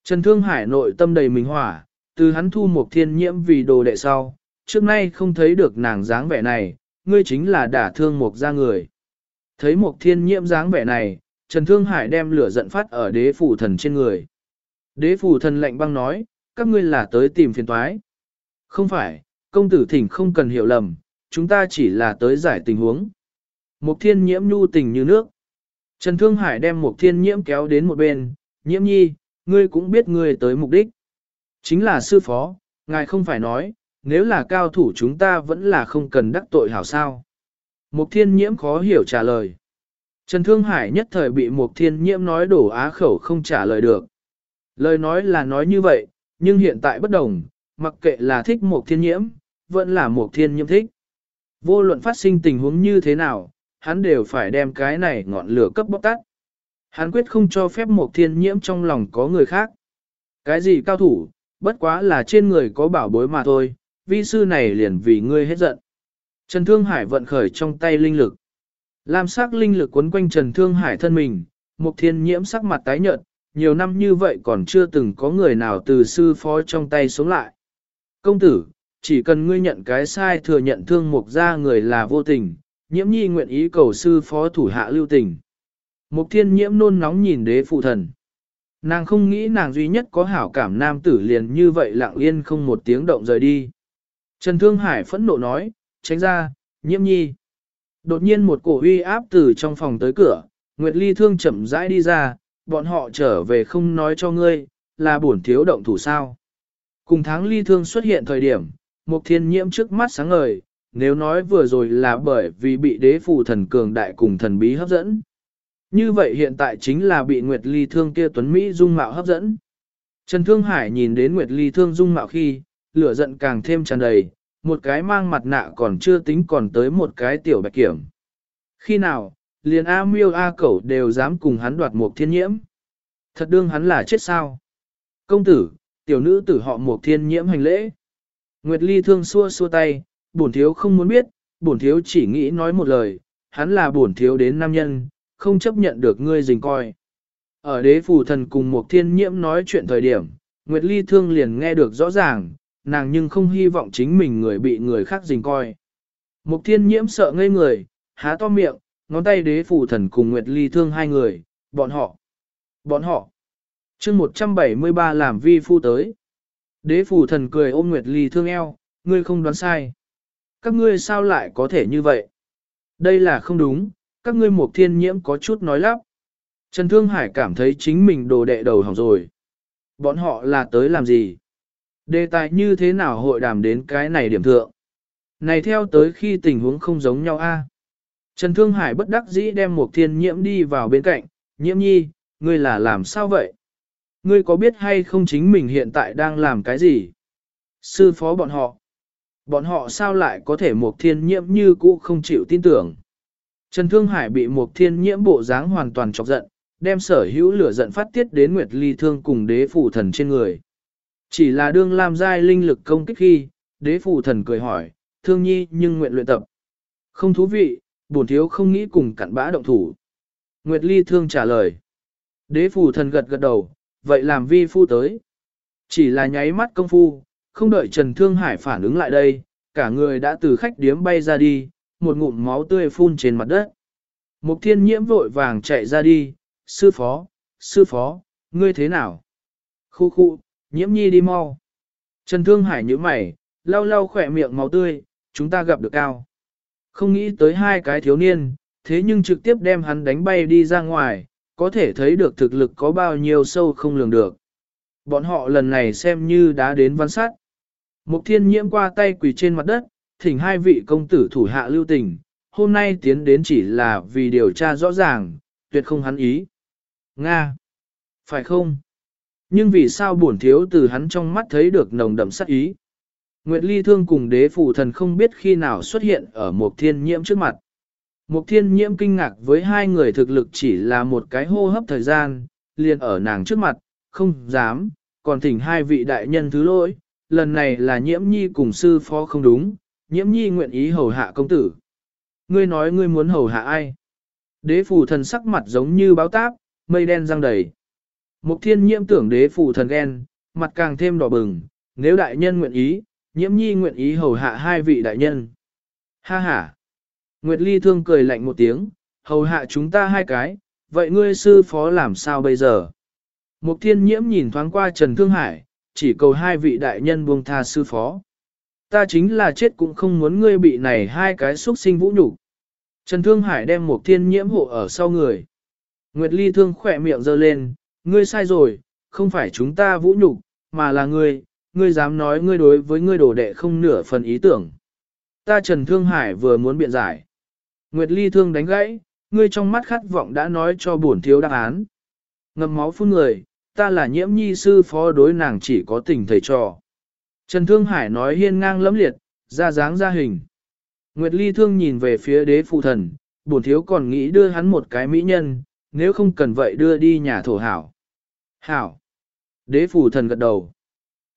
Trần Thương Hải nội tâm đầy mình hỏa, từ hắn thu mục thiên nhiễm vì đồ đệ sau, trước nay không thấy được nàng dáng vẻ này, ngươi chính là đả thương một gia người. Thấy một thiên nhiễm dáng vẻ này, Trần Thương Hải đem lửa giận phát ở đế phủ thần trên người. Đế phủ thần lạnh băng nói, các ngươi là tới tìm phiền toái. Không phải, công tử thỉnh không cần hiểu lầm, chúng ta chỉ là tới giải tình huống. Mục thiên nhiễm nhu tình như nước. Trần Thương Hải đem mục thiên nhiễm kéo đến một bên, nhiễm nhi, ngươi cũng biết ngươi tới mục đích. Chính là sư phó, ngài không phải nói, nếu là cao thủ chúng ta vẫn là không cần đắc tội hảo sao. Mục thiên nhiễm khó hiểu trả lời. Trần Thương Hải nhất thời bị Mục thiên nhiễm nói đổ á khẩu không trả lời được. Lời nói là nói như vậy, nhưng hiện tại bất đồng, mặc kệ là thích Mục thiên nhiễm, vẫn là Mục thiên nhiễm thích. Vô luận phát sinh tình huống như thế nào, hắn đều phải đem cái này ngọn lửa cấp bóc tắt. Hắn quyết không cho phép Mục thiên nhiễm trong lòng có người khác. Cái gì cao thủ, bất quá là trên người có bảo bối mà thôi, vi sư này liền vì ngươi hết giận. Trần Thương Hải vận khởi trong tay linh lực. Lam sắc linh lực quấn quanh Trần Thương Hải thân mình, Mục Thiên Nhiễm sắc mặt tái nhợt, nhiều năm như vậy còn chưa từng có người nào từ sư phó trong tay sống lại. Công tử, chỉ cần ngươi nhận cái sai thừa nhận thương mục ra người là vô tình, nhiễm nhi nguyện ý cầu sư phó thủ hạ lưu tình. Mục thiên nhiễm nôn nóng nhìn đế phụ thần. Nàng không nghĩ nàng duy nhất có hảo cảm nam tử liền như vậy lặng yên không một tiếng động rời đi. Trần Thương Hải phẫn nộ nói, tránh ra, nhiễm nhi. Đột nhiên một cổ uy áp từ trong phòng tới cửa, Nguyệt Ly thương chậm rãi đi ra, bọn họ trở về không nói cho ngươi, là bổn thiếu động thủ sao. Cùng tháng Ly thương xuất hiện thời điểm, một thiên nhiễm trước mắt sáng ngời, nếu nói vừa rồi là bởi vì bị đế phù thần cường đại cùng thần bí hấp dẫn. Như vậy hiện tại chính là bị Nguyệt Ly thương kia tuấn Mỹ dung mạo hấp dẫn. Trần Thương Hải nhìn đến Nguyệt Ly thương dung mạo khi, lửa giận càng thêm tràn đầy, một cái mang mặt nạ còn chưa tính còn tới một cái tiểu bạch kiểm. Khi nào, liền A miêu A cẩu đều dám cùng hắn đoạt một thiên nhiễm. Thật đương hắn là chết sao. Công tử, tiểu nữ tử họ một thiên nhiễm hành lễ. Nguyệt Ly thương xua xua tay, bổn thiếu không muốn biết, bổn thiếu chỉ nghĩ nói một lời, hắn là bổn thiếu đến nam nhân, không chấp nhận được ngươi dình coi. Ở đế phù thần cùng một thiên nhiễm nói chuyện thời điểm, Nguyệt Ly thương liền nghe được rõ ràng, nàng nhưng không hy vọng chính mình người bị người khác dình coi. Mục thiên nhiễm sợ ngây người, há to miệng, ngón tay đế phù thần cùng Nguyệt Ly thương hai người, bọn họ, bọn họ. chương 173 làm vi phu tới. Đế phù thần cười ôm Nguyệt Ly thương eo, ngươi không đoán sai. Các ngươi sao lại có thể như vậy? Đây là không đúng, các ngươi mục thiên nhiễm có chút nói lắp. Trần Thương Hải cảm thấy chính mình đồ đệ đầu hỏng rồi. Bọn họ là tới làm gì? Đề tài như thế nào hội đàm đến cái này điểm thượng? Này theo tới khi tình huống không giống nhau a. Trần Thương Hải bất đắc dĩ đem một thiên nhiễm đi vào bên cạnh, nhiễm nhi, ngươi là làm sao vậy? Ngươi có biết hay không chính mình hiện tại đang làm cái gì? Sư phó bọn họ. Bọn họ sao lại có thể một thiên nhiễm như cũ không chịu tin tưởng? Trần Thương Hải bị một thiên nhiễm bộ dáng hoàn toàn chọc giận, đem sở hữu lửa giận phát tiết đến Nguyệt Ly Thương cùng đế phủ thần trên người. Chỉ là đương lam giai linh lực công kích khi, đế phủ thần cười hỏi, thương nhi nhưng nguyện luyện tập. Không thú vị, bổn thiếu không nghĩ cùng cặn bã động thủ. Nguyệt Ly Thương trả lời. Đế phủ thần gật gật đầu, vậy làm vi phu tới. Chỉ là nháy mắt công phu, không đợi Trần Thương Hải phản ứng lại đây, cả người đã từ khách điếm bay ra đi, một ngụm máu tươi phun trên mặt đất. Mục thiên nhiễm vội vàng chạy ra đi, sư phó, sư phó, ngươi thế nào? Khu khu, nhiễm nhi đi mau. Trần Thương Hải như mày, lau lau khỏe miệng máu tươi, chúng ta gặp được cao. Không nghĩ tới hai cái thiếu niên, thế nhưng trực tiếp đem hắn đánh bay đi ra ngoài, có thể thấy được thực lực có bao nhiêu sâu không lường được. Bọn họ lần này xem như đã đến văn sát. Mục thiên nhiễm qua tay quỳ trên mặt đất, thỉnh hai vị công tử thủ hạ lưu tình, hôm nay tiến đến chỉ là vì điều tra rõ ràng, tuyệt không hắn ý. Nga! Phải không? Nhưng vì sao bổn thiếu từ hắn trong mắt thấy được nồng đậm sát ý? Nguyệt Ly Thương cùng đế phụ thần không biết khi nào xuất hiện ở một thiên nhiễm trước mặt. Một thiên nhiễm kinh ngạc với hai người thực lực chỉ là một cái hô hấp thời gian, liền ở nàng trước mặt, không dám, còn thỉnh hai vị đại nhân thứ lỗi, lần này là nhiễm nhi cùng sư phó không đúng, nhiễm nhi nguyện ý hầu hạ công tử. Ngươi nói ngươi muốn hầu hạ ai? Đế phù thần sắc mặt giống như báo táp, mây đen răng đầy. Mục thiên nhiễm tưởng đế Phụ thần ghen, mặt càng thêm đỏ bừng, nếu đại nhân nguyện ý, nhiễm nhi nguyện ý hầu hạ hai vị đại nhân. Ha ha! Nguyệt Ly thương cười lạnh một tiếng, hầu hạ chúng ta hai cái, vậy ngươi sư phó làm sao bây giờ? Mục thiên nhiễm nhìn thoáng qua Trần Thương Hải, chỉ cầu hai vị đại nhân buông tha sư phó. Ta chính là chết cũng không muốn ngươi bị này hai cái xuất sinh vũ nhục. Trần Thương Hải đem một thiên nhiễm hộ ở sau người. Nguyệt Ly thương khỏe miệng giơ lên, ngươi sai rồi, không phải chúng ta vũ nhục, mà là ngươi, ngươi dám nói ngươi đối với ngươi đồ đệ không nửa phần ý tưởng. Ta Trần Thương Hải vừa muốn biện giải. Nguyệt Ly thương đánh gãy, ngươi trong mắt khát vọng đã nói cho bổn thiếu đáp án. Ngầm máu phun người, ta là nhiễm nhi sư phó đối nàng chỉ có tình thầy trò. Trần Thương Hải nói hiên ngang lẫm liệt, ra dáng ra hình. Nguyệt Ly thương nhìn về phía đế phụ thần, bổn thiếu còn nghĩ đưa hắn một cái mỹ nhân, nếu không cần vậy đưa đi nhà thổ hảo. Hảo. Đế phủ thần gật đầu.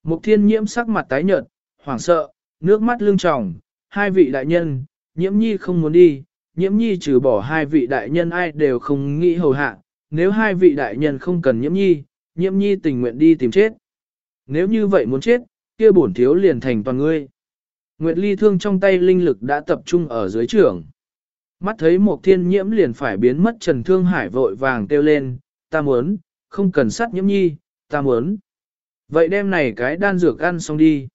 Mục thiên nhiễm sắc mặt tái nhợt, hoảng sợ, nước mắt lưng tròng, hai vị đại nhân, nhiễm nhi không muốn đi, nhiễm nhi trừ bỏ hai vị đại nhân ai đều không nghĩ hầu hạ, nếu hai vị đại nhân không cần nhiễm nhi, nhiễm nhi tình nguyện đi tìm chết. Nếu như vậy muốn chết, kia bổn thiếu liền thành toàn ngươi. Nguyệt Ly thương trong tay linh lực đã tập trung ở dưới trưởng. Mắt thấy một thiên nhiễm liền phải biến mất Trần Thương Hải vội vàng kêu lên, ta muốn, không cần sát nhiễm nhi, ta muốn. Vậy đêm này cái đan dược ăn xong đi.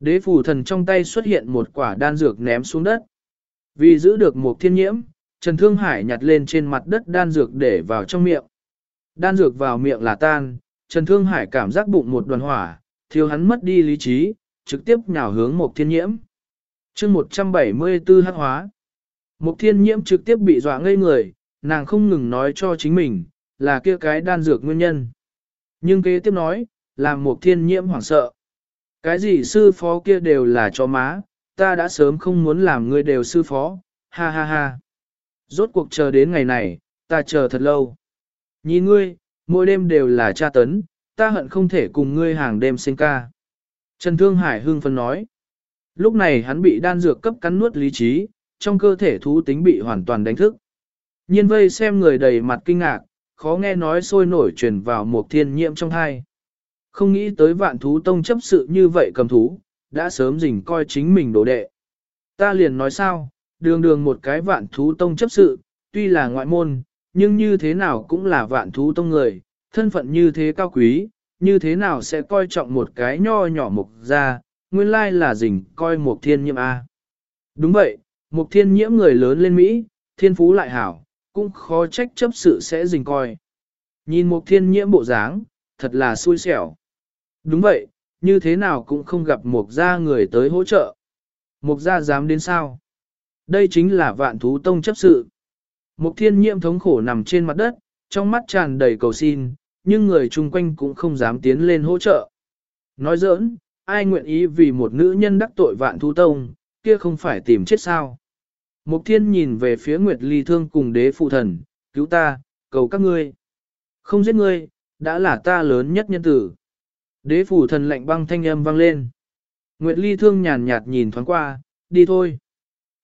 Đế phủ thần trong tay xuất hiện một quả đan dược ném xuống đất. Vì giữ được một thiên nhiễm, Trần Thương Hải nhặt lên trên mặt đất đan dược để vào trong miệng. Đan dược vào miệng là tan, Trần Thương Hải cảm giác bụng một đoàn hỏa, thiếu hắn mất đi lý trí, trực tiếp nhào hướng một thiên nhiễm. chương 174 hát hóa. Mục thiên nhiễm trực tiếp bị dọa ngây người, nàng không ngừng nói cho chính mình, là kia cái đan dược nguyên nhân. Nhưng kế tiếp nói, làm Mục thiên nhiễm hoảng sợ. Cái gì sư phó kia đều là cho má, ta đã sớm không muốn làm ngươi đều sư phó, ha ha ha. Rốt cuộc chờ đến ngày này, ta chờ thật lâu. Nhìn ngươi, mỗi đêm đều là tra tấn, ta hận không thể cùng ngươi hàng đêm sinh ca. Trần Thương Hải hưng phấn nói. Lúc này hắn bị đan dược cấp cắn nuốt lý trí, trong cơ thể thú tính bị hoàn toàn đánh thức. Nhiên vây xem người đầy mặt kinh ngạc, khó nghe nói sôi nổi truyền vào một thiên nhiễm trong hai. Không nghĩ tới vạn thú tông chấp sự như vậy cầm thú, đã sớm rình coi chính mình đồ đệ. Ta liền nói sao, đường đường một cái vạn thú tông chấp sự, tuy là ngoại môn, nhưng như thế nào cũng là vạn thú tông người, thân phận như thế cao quý, như thế nào sẽ coi trọng một cái nho nhỏ mục ra, nguyên lai là rình coi một thiên nhiễm A. Đúng vậy, Mục thiên nhiễm người lớn lên Mỹ, thiên phú lại hảo, cũng khó trách chấp sự sẽ dình coi. Nhìn Mục thiên nhiễm bộ dáng, thật là xui xẻo. Đúng vậy, như thế nào cũng không gặp Mục gia người tới hỗ trợ. Mục gia dám đến sao? Đây chính là vạn thú tông chấp sự. Mục thiên nhiễm thống khổ nằm trên mặt đất, trong mắt tràn đầy cầu xin, nhưng người chung quanh cũng không dám tiến lên hỗ trợ. Nói giỡn, ai nguyện ý vì một nữ nhân đắc tội vạn thú tông, kia không phải tìm chết sao. Mục thiên nhìn về phía Nguyệt Ly Thương cùng đế phụ thần, cứu ta, cầu các ngươi. Không giết ngươi, đã là ta lớn nhất nhân tử. Đế Phụ thần lạnh băng thanh âm vang lên. Nguyệt Ly Thương nhàn nhạt nhìn thoáng qua, đi thôi.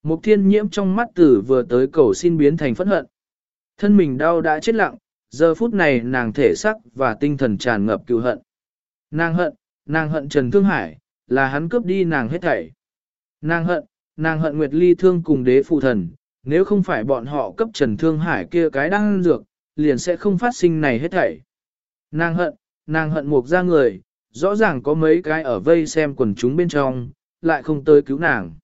Mục thiên nhiễm trong mắt tử vừa tới cầu xin biến thành phẫn hận. Thân mình đau đã chết lặng, giờ phút này nàng thể sắc và tinh thần tràn ngập cựu hận. Nàng hận, nàng hận Trần Thương Hải, là hắn cướp đi nàng hết thảy. Nàng hận, nàng hận Nguyệt Ly Thương cùng đế phụ thần, nếu không phải bọn họ cấp Trần Thương Hải kia cái đang dược, liền sẽ không phát sinh này hết thảy. Nàng hận, nàng hận một ra người, rõ ràng có mấy cái ở vây xem quần chúng bên trong, lại không tới cứu nàng.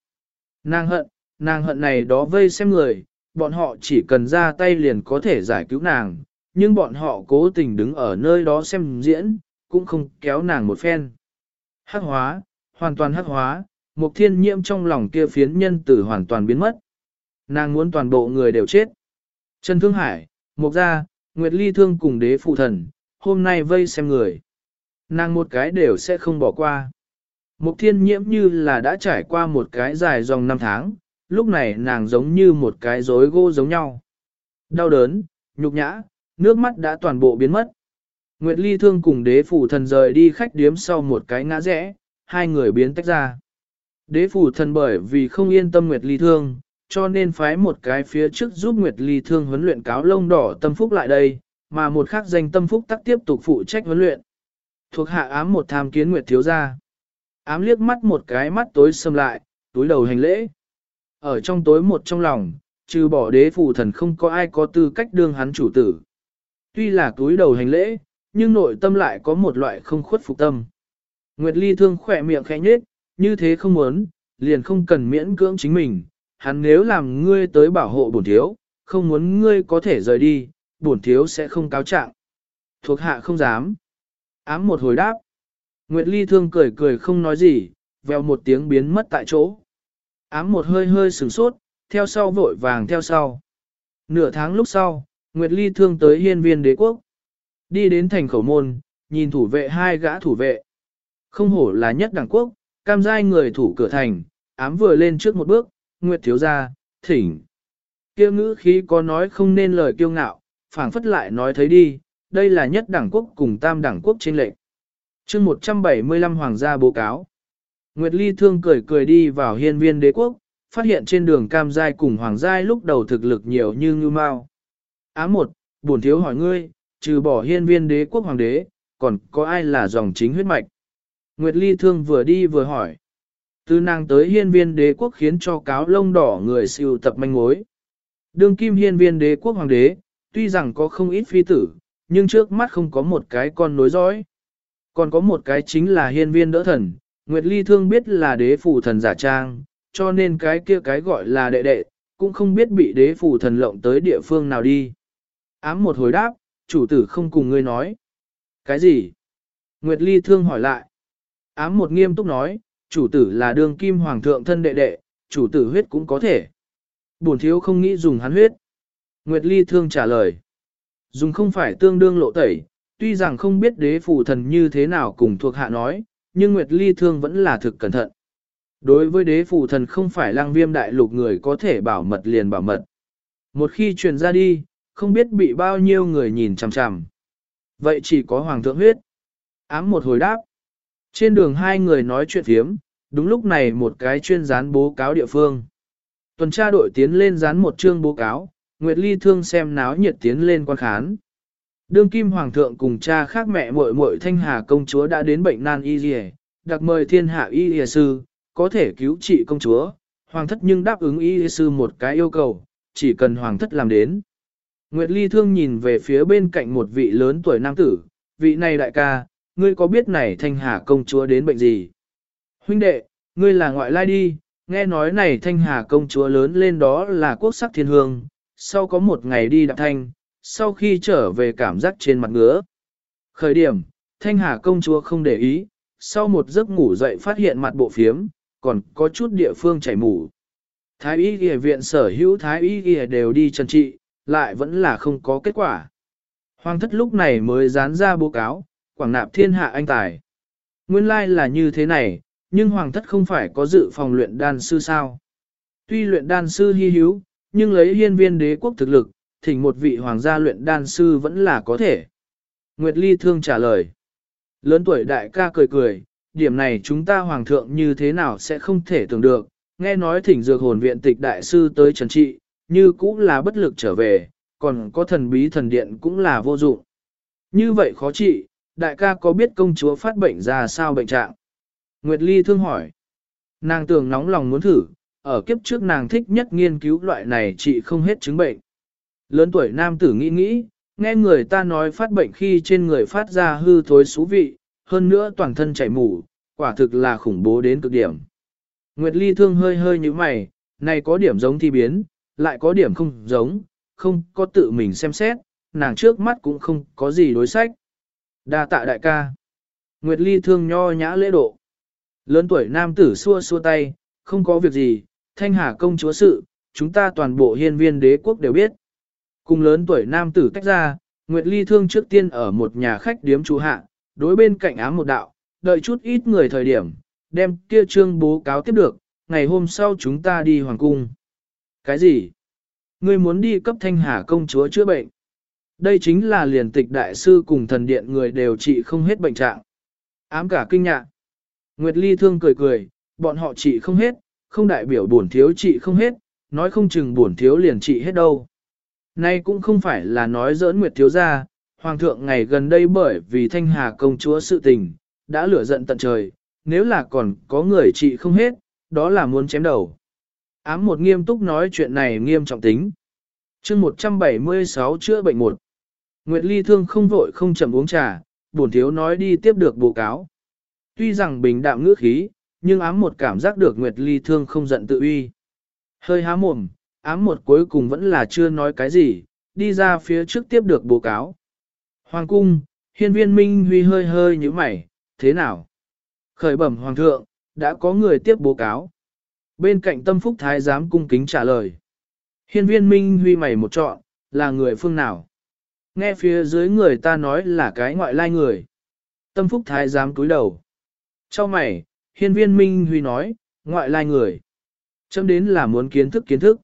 Nàng hận, nàng hận này đó vây xem người, bọn họ chỉ cần ra tay liền có thể giải cứu nàng, nhưng bọn họ cố tình đứng ở nơi đó xem diễn, cũng không kéo nàng một phen. Hắc hóa, hoàn toàn hắc hóa, Mục thiên nhiễm trong lòng kia phiến nhân tử hoàn toàn biến mất. Nàng muốn toàn bộ người đều chết. Trần Thương Hải, Mục Gia, Nguyệt Ly Thương cùng đế phụ thần, hôm nay vây xem người. Nàng một cái đều sẽ không bỏ qua. Mục thiên nhiễm như là đã trải qua một cái dài dòng năm tháng, lúc này nàng giống như một cái rối gỗ giống nhau. Đau đớn, nhục nhã, nước mắt đã toàn bộ biến mất. Nguyệt Ly Thương cùng đế phủ thần rời đi khách điếm sau một cái ngã rẽ, hai người biến tách ra. Đế phủ thần bởi vì không yên tâm Nguyệt Ly Thương, cho nên phái một cái phía trước giúp Nguyệt Ly Thương huấn luyện cáo lông đỏ tâm phúc lại đây, mà một khác danh tâm phúc tắc tiếp tục phụ trách huấn luyện. Thuộc hạ ám một tham kiến Nguyệt thiếu gia. Ám liếc mắt một cái mắt tối sầm lại, túi đầu hành lễ. Ở trong tối một trong lòng, trừ bỏ đế phủ thần không có ai có tư cách đương hắn chủ tử. Tuy là túi đầu hành lễ, nhưng nội tâm lại có một loại không khuất phục tâm. Nguyệt Ly thương khỏe miệng khẽ nhếch, như thế không muốn, liền không cần miễn cưỡng chính mình, hắn nếu làm ngươi tới bảo hộ bổn thiếu, không muốn ngươi có thể rời đi, bổn thiếu sẽ không cáo trạng. Thuộc hạ không dám. Ám một hồi đáp. Nguyệt Ly thương cười cười không nói gì, vèo một tiếng biến mất tại chỗ. Ám một hơi hơi sửng sốt, theo sau vội vàng theo sau. Nửa tháng lúc sau, Nguyệt Ly thương tới hiên viên đế quốc. Đi đến thành khẩu môn, nhìn thủ vệ hai gã thủ vệ. Không hổ là nhất đẳng quốc, cam giai người thủ cửa thành, ám vừa lên trước một bước, Nguyệt thiếu gia, thỉnh. Kêu ngữ khí có nói không nên lời kiêu ngạo, phảng phất lại nói thấy đi, đây là nhất đẳng quốc cùng tam đẳng quốc trên lệnh. chương 175 Hoàng gia bố cáo. Nguyệt Ly thương cười cười đi vào hiên viên đế quốc, phát hiện trên đường cam giai cùng hoàng giai lúc đầu thực lực nhiều như ngư mau. Ám một, buồn thiếu hỏi ngươi, trừ bỏ hiên viên đế quốc hoàng đế, còn có ai là dòng chính huyết mạch? Nguyệt Ly thương vừa đi vừa hỏi. Từ nàng tới hiên viên đế quốc khiến cho cáo lông đỏ người siêu tập manh mối. Đường kim hiên viên đế quốc hoàng đế, tuy rằng có không ít phi tử, nhưng trước mắt không có một cái con nối dõi. Còn có một cái chính là hiên viên đỡ thần, Nguyệt Ly thương biết là đế phủ thần giả trang, cho nên cái kia cái gọi là đệ đệ, cũng không biết bị đế phủ thần lộng tới địa phương nào đi. Ám một hồi đáp, chủ tử không cùng ngươi nói. Cái gì? Nguyệt Ly thương hỏi lại. Ám một nghiêm túc nói, chủ tử là đường kim hoàng thượng thân đệ đệ, chủ tử huyết cũng có thể. Bổn thiếu không nghĩ dùng hắn huyết. Nguyệt Ly thương trả lời. Dùng không phải tương đương lộ tẩy, tuy rằng không biết đế phủ thần như thế nào cùng thuộc hạ nói, nhưng Nguyệt Ly thương vẫn là thực cẩn thận. Đối với đế phủ thần không phải lang viêm đại lục người có thể bảo mật liền bảo mật. Một khi truyền ra đi, không biết bị bao nhiêu người nhìn chằm chằm. Vậy chỉ có hoàng thượng huyết. Ám một hồi đáp. Trên đường hai người nói chuyện thiếm, đúng lúc này một cái chuyên dán bố cáo địa phương. Tuần tra đội tiến lên dán một chương bố cáo, Nguyệt Ly thương xem náo nhiệt tiến lên quan khán. Đương kim hoàng thượng cùng cha khác mẹ muội muội thanh hà công chúa đã đến bệnh nan y dì đặc mời thiên hạ y dì sư, có thể cứu trị công chúa. Hoàng thất nhưng đáp ứng y dì sư một cái yêu cầu, chỉ cần hoàng thất làm đến. Nguyệt Ly thương nhìn về phía bên cạnh một vị lớn tuổi nam tử, vị này đại ca, ngươi có biết này thanh hà công chúa đến bệnh gì? Huynh đệ, ngươi là ngoại lai đi, nghe nói này thanh hà công chúa lớn lên đó là quốc sắc thiên hương, sau có một ngày đi đạp thanh, sau khi trở về cảm giác trên mặt ngứa. Khởi điểm, thanh hà công chúa không để ý, sau một giấc ngủ dậy phát hiện mặt bộ phiếm, còn có chút địa phương chảy mủ. Thái y ghi viện sở hữu thái y ghi đều đi trần trị, lại vẫn là không có kết quả. Hoàng thất lúc này mới dán ra báo cáo, quảng nạp thiên hạ anh tài. Nguyên lai là như thế này, nhưng hoàng thất không phải có dự phòng luyện đan sư sao. Tuy luyện đan sư hy hữu, nhưng lấy hiên viên đế quốc thực lực, thỉnh một vị hoàng gia luyện đan sư vẫn là có thể. Nguyệt Ly thương trả lời. Lớn tuổi đại ca cười cười, điểm này chúng ta hoàng thượng như thế nào sẽ không thể tưởng được, nghe nói thỉnh dược hồn viện tịch đại sư tới trần trị, như cũng là bất lực trở về, còn có thần bí thần điện cũng là vô dụng. Như vậy khó trị, đại ca có biết công chúa phát bệnh ra sao bệnh trạng? Nguyệt Ly thương hỏi. Nàng tưởng nóng lòng muốn thử, ở kiếp trước nàng thích nhất nghiên cứu loại này trị không hết chứng bệnh. Lớn tuổi nam tử nghĩ nghĩ, nghe người ta nói phát bệnh khi trên người phát ra hư thối xú vị, hơn nữa toàn thân chảy mủ, quả thực là khủng bố đến cực điểm. Nguyệt Ly thương hơi hơi như mày, này có điểm giống thi biến, lại có điểm không giống, không có tự mình xem xét, nàng trước mắt cũng không có gì đối sách đa tạ đại ca. Nguyệt Ly thương nho nhã lễ độ. Lớn tuổi nam tử xua xua tay, không có việc gì, thanh hà công chúa sự, chúng ta toàn bộ hiên viên đế quốc đều biết. Cùng lớn tuổi nam tử tách ra, Nguyệt Ly thương trước tiên ở một nhà khách điếm trú hạ, đối bên cạnh ám một đạo, đợi chút ít người thời điểm, đem kia trương bố cáo tiếp được, ngày hôm sau chúng ta đi hoàng cung. Cái gì? Ngươi muốn đi cấp thanh hà công chúa chữa bệnh? Đây chính là liền tịch đại sư cùng thần điện người đều trị không hết bệnh trạng. Ám cả kinh nhạc. Nguyệt Ly thương cười cười, bọn họ trị không hết, không đại biểu bổn thiếu trị không hết, nói không chừng bổn thiếu liền trị hết đâu. Nay cũng không phải là nói giỡn Nguyệt thiếu gia, hoàng thượng ngày gần đây bởi vì thanh hà công chúa sự tình, đã lửa giận tận trời, nếu là còn có người trị không hết, đó là muốn chém đầu. Ám một nghiêm túc nói chuyện này nghiêm trọng tính. chương 176 chữa bệnh một. Nguyệt Ly thương không vội không chậm uống trà, bổn thiếu nói đi tiếp được bố cáo. Tuy rằng bình đạm ngữ khí, nhưng ám một cảm giác được Nguyệt Ly thương không giận tự uy. Hơi há mồm, ám một cuối cùng vẫn là chưa nói cái gì, đi ra phía trước tiếp được bố cáo. Hoàng cung, hiên viên Minh Huy hơi hơi như mày, thế nào? Khởi bẩm Hoàng thượng, đã có người tiếp bố cáo. Bên cạnh tâm phúc thái giám cung kính trả lời. Hiên viên Minh Huy mày một trọn, là người phương nào? Nghe phía dưới người ta nói là cái ngoại lai người. Tâm Phúc Thái dám cúi đầu. Cho mày, hiên viên Minh Huy nói, ngoại lai người. Chấm đến là muốn kiến thức kiến thức.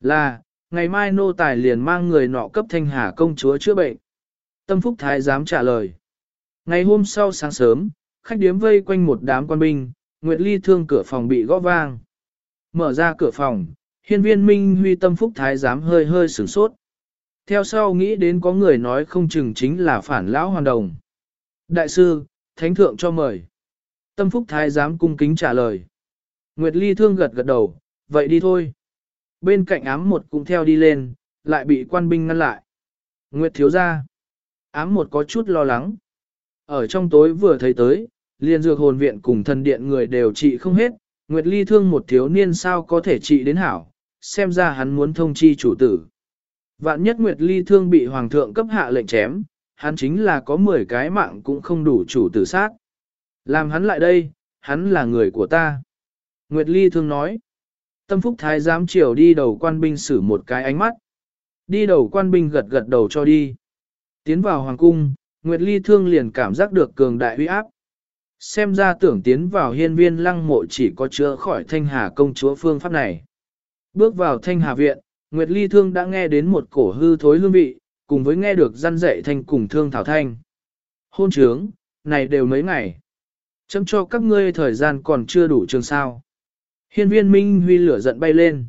Là, ngày mai nô tài liền mang người nọ cấp thanh hà công chúa chữa bệnh. Tâm Phúc Thái dám trả lời. Ngày hôm sau sáng sớm, khách điếm vây quanh một đám quan binh, Nguyệt Ly thương cửa phòng bị gõ vang. Mở ra cửa phòng, hiên viên Minh Huy Tâm Phúc Thái dám hơi hơi sửng sốt. Theo sau nghĩ đến có người nói không chừng chính là phản lão hoàn đồng. Đại sư, thánh thượng cho mời. Tâm Phúc Thái giám cung kính trả lời. Nguyệt Ly thương gật gật đầu, vậy đi thôi. Bên cạnh ám một cũng theo đi lên, lại bị quan binh ngăn lại. Nguyệt thiếu ra. Ám một có chút lo lắng. Ở trong tối vừa thấy tới, liền dược hồn viện cùng thần điện người đều trị không hết. Nguyệt Ly thương một thiếu niên sao có thể trị đến hảo, xem ra hắn muốn thông chi chủ tử. Vạn nhất Nguyệt Ly thương bị hoàng thượng cấp hạ lệnh chém, hắn chính là có 10 cái mạng cũng không đủ chủ tử sát. Làm hắn lại đây, hắn là người của ta. Nguyệt Ly thương nói. Tâm Phúc Thái giám chiều đi đầu quan binh xử một cái ánh mắt. Đi đầu quan binh gật gật đầu cho đi. Tiến vào hoàng cung, Nguyệt Ly thương liền cảm giác được cường đại uy áp. Xem ra tưởng tiến vào hiên viên lăng mộ chỉ có chữa khỏi thanh hà công chúa phương pháp này. Bước vào thanh hà viện, Nguyệt Ly thương đã nghe đến một cổ hư thối hương vị, cùng với nghe được răn dạy thanh cùng thương thảo thanh. Hôn trướng, này đều mấy ngày. Chấm cho các ngươi thời gian còn chưa đủ trường sao. Hiên viên Minh Huy lửa giận bay lên.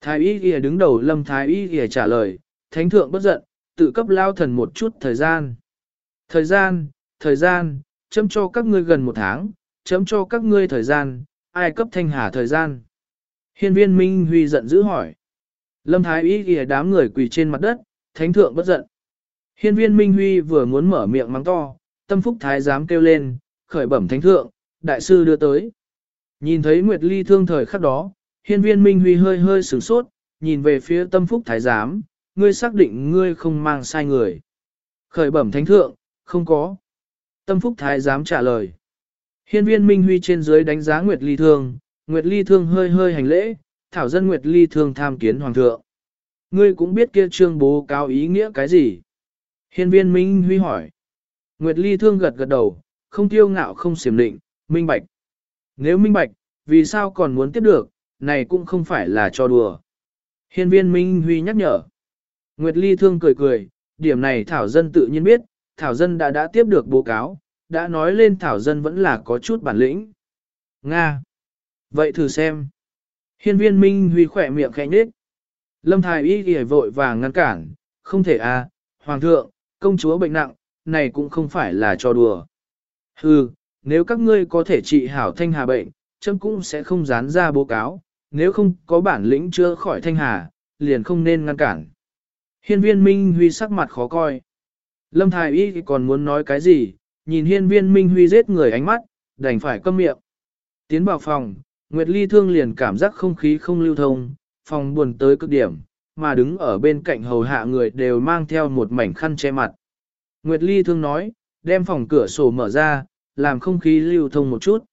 Thái y ghi đứng đầu lâm thái y ghi trả lời, thánh thượng bất giận, tự cấp lao thần một chút thời gian. Thời gian, thời gian, chấm cho các ngươi gần một tháng, chấm cho các ngươi thời gian, ai cấp thanh hà thời gian. Hiên viên Minh Huy giận dữ hỏi. Lâm thái y ghi đám người quỳ trên mặt đất, thánh thượng bất giận. Hiên viên Minh Huy vừa muốn mở miệng mắng to, tâm phúc thái dám kêu lên, khởi bẩm thánh thượng, đại sư đưa tới. Nhìn thấy Nguyệt Ly thương thời khắc đó, hiên viên Minh Huy hơi hơi sửng sốt, nhìn về phía tâm phúc thái giám, ngươi xác định ngươi không mang sai người. Khởi bẩm thánh thượng, không có. Tâm phúc thái giám trả lời. Hiên viên Minh Huy trên dưới đánh giá Nguyệt Ly thương, Nguyệt Ly thương hơi hơi hành lễ, thảo dân Nguyệt Ly thương tham kiến hoàng thượng. Ngươi cũng biết kia trương bố cáo ý nghĩa cái gì? Hiên viên Minh Huy hỏi. Nguyệt Ly thương gật gật đầu, không tiêu ngạo không xiểm định, minh bạch. Nếu minh bạch, vì sao còn muốn tiếp được, này cũng không phải là cho đùa. Hiên viên Minh Huy nhắc nhở. Nguyệt Ly thương cười cười, điểm này Thảo Dân tự nhiên biết, Thảo Dân đã đã tiếp được bố cáo, đã nói lên Thảo Dân vẫn là có chút bản lĩnh. Nga. Vậy thử xem. Hiên viên Minh Huy khỏe miệng khẽ nhếch. Lâm Thái Y ghi vội vàng ngăn cản, không thể à, Hoàng thượng, công chúa bệnh nặng, này cũng không phải là cho đùa. Hừ, nếu các ngươi có thể trị hảo thanh hà bệnh, chấm cũng sẽ không dán ra báo cáo, nếu không có bản lĩnh chưa khỏi thanh hà, liền không nên ngăn cản. Hiên viên Minh Huy sắc mặt khó coi. Lâm Thái Y còn muốn nói cái gì, nhìn hiên viên Minh Huy giết người ánh mắt, đành phải câm miệng. Tiến vào phòng, Nguyệt Ly Thương liền cảm giác không khí không lưu thông, phòng buồn tới cực điểm, mà đứng ở bên cạnh hầu hạ người đều mang theo một mảnh khăn che mặt. Nguyệt Ly Thương nói, đem phòng cửa sổ mở ra, làm không khí lưu thông một chút.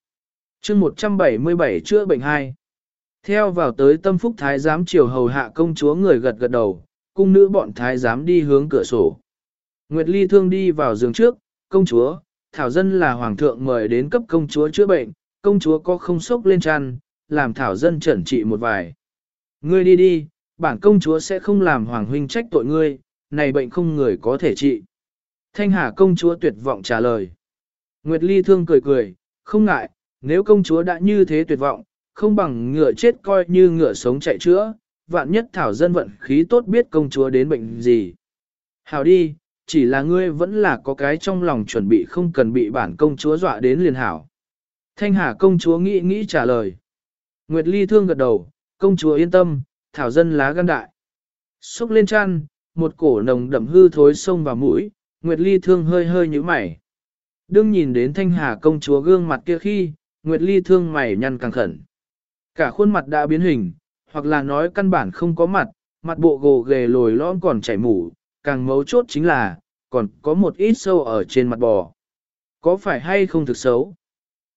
chương 177 chữa bệnh 2. Theo vào tới tâm phúc thái giám triều hầu hạ công chúa người gật gật đầu, cung nữ bọn thái giám đi hướng cửa sổ. Nguyệt Ly thương đi vào giường trước, công chúa, Thảo Dân là hoàng thượng mời đến cấp công chúa chữa bệnh, công chúa có không sốc lên chăn, làm Thảo Dân trẩn trị một vài. Ngươi đi đi, bản công chúa sẽ không làm hoàng huynh trách tội ngươi, này bệnh không người có thể trị. Thanh Hà công chúa tuyệt vọng trả lời. Nguyệt Ly thương cười cười, không ngại, nếu công chúa đã như thế tuyệt vọng, không bằng ngựa chết coi như ngựa sống chạy chữa, vạn nhất thảo dân vận khí tốt biết công chúa đến bệnh gì. Hảo đi, chỉ là ngươi vẫn là có cái trong lòng chuẩn bị không cần bị bản công chúa dọa đến liền hảo. Thanh Hà công chúa nghĩ nghĩ trả lời. Nguyệt Ly thương gật đầu, công chúa yên tâm, thảo dân lá gan đại. Xúc lên chăn, một cổ nồng đậm hư thối xông vào mũi, Nguyệt Ly thương hơi hơi như mày. Đương nhìn đến thanh hà công chúa gương mặt kia khi, Nguyệt Ly thương mày nhăn càng khẩn. Cả khuôn mặt đã biến hình, hoặc là nói căn bản không có mặt, mặt bộ gồ ghề lồi lõm còn chảy mủ, càng mấu chốt chính là, còn có một ít sâu ở trên mặt bò. Có phải hay không thực xấu?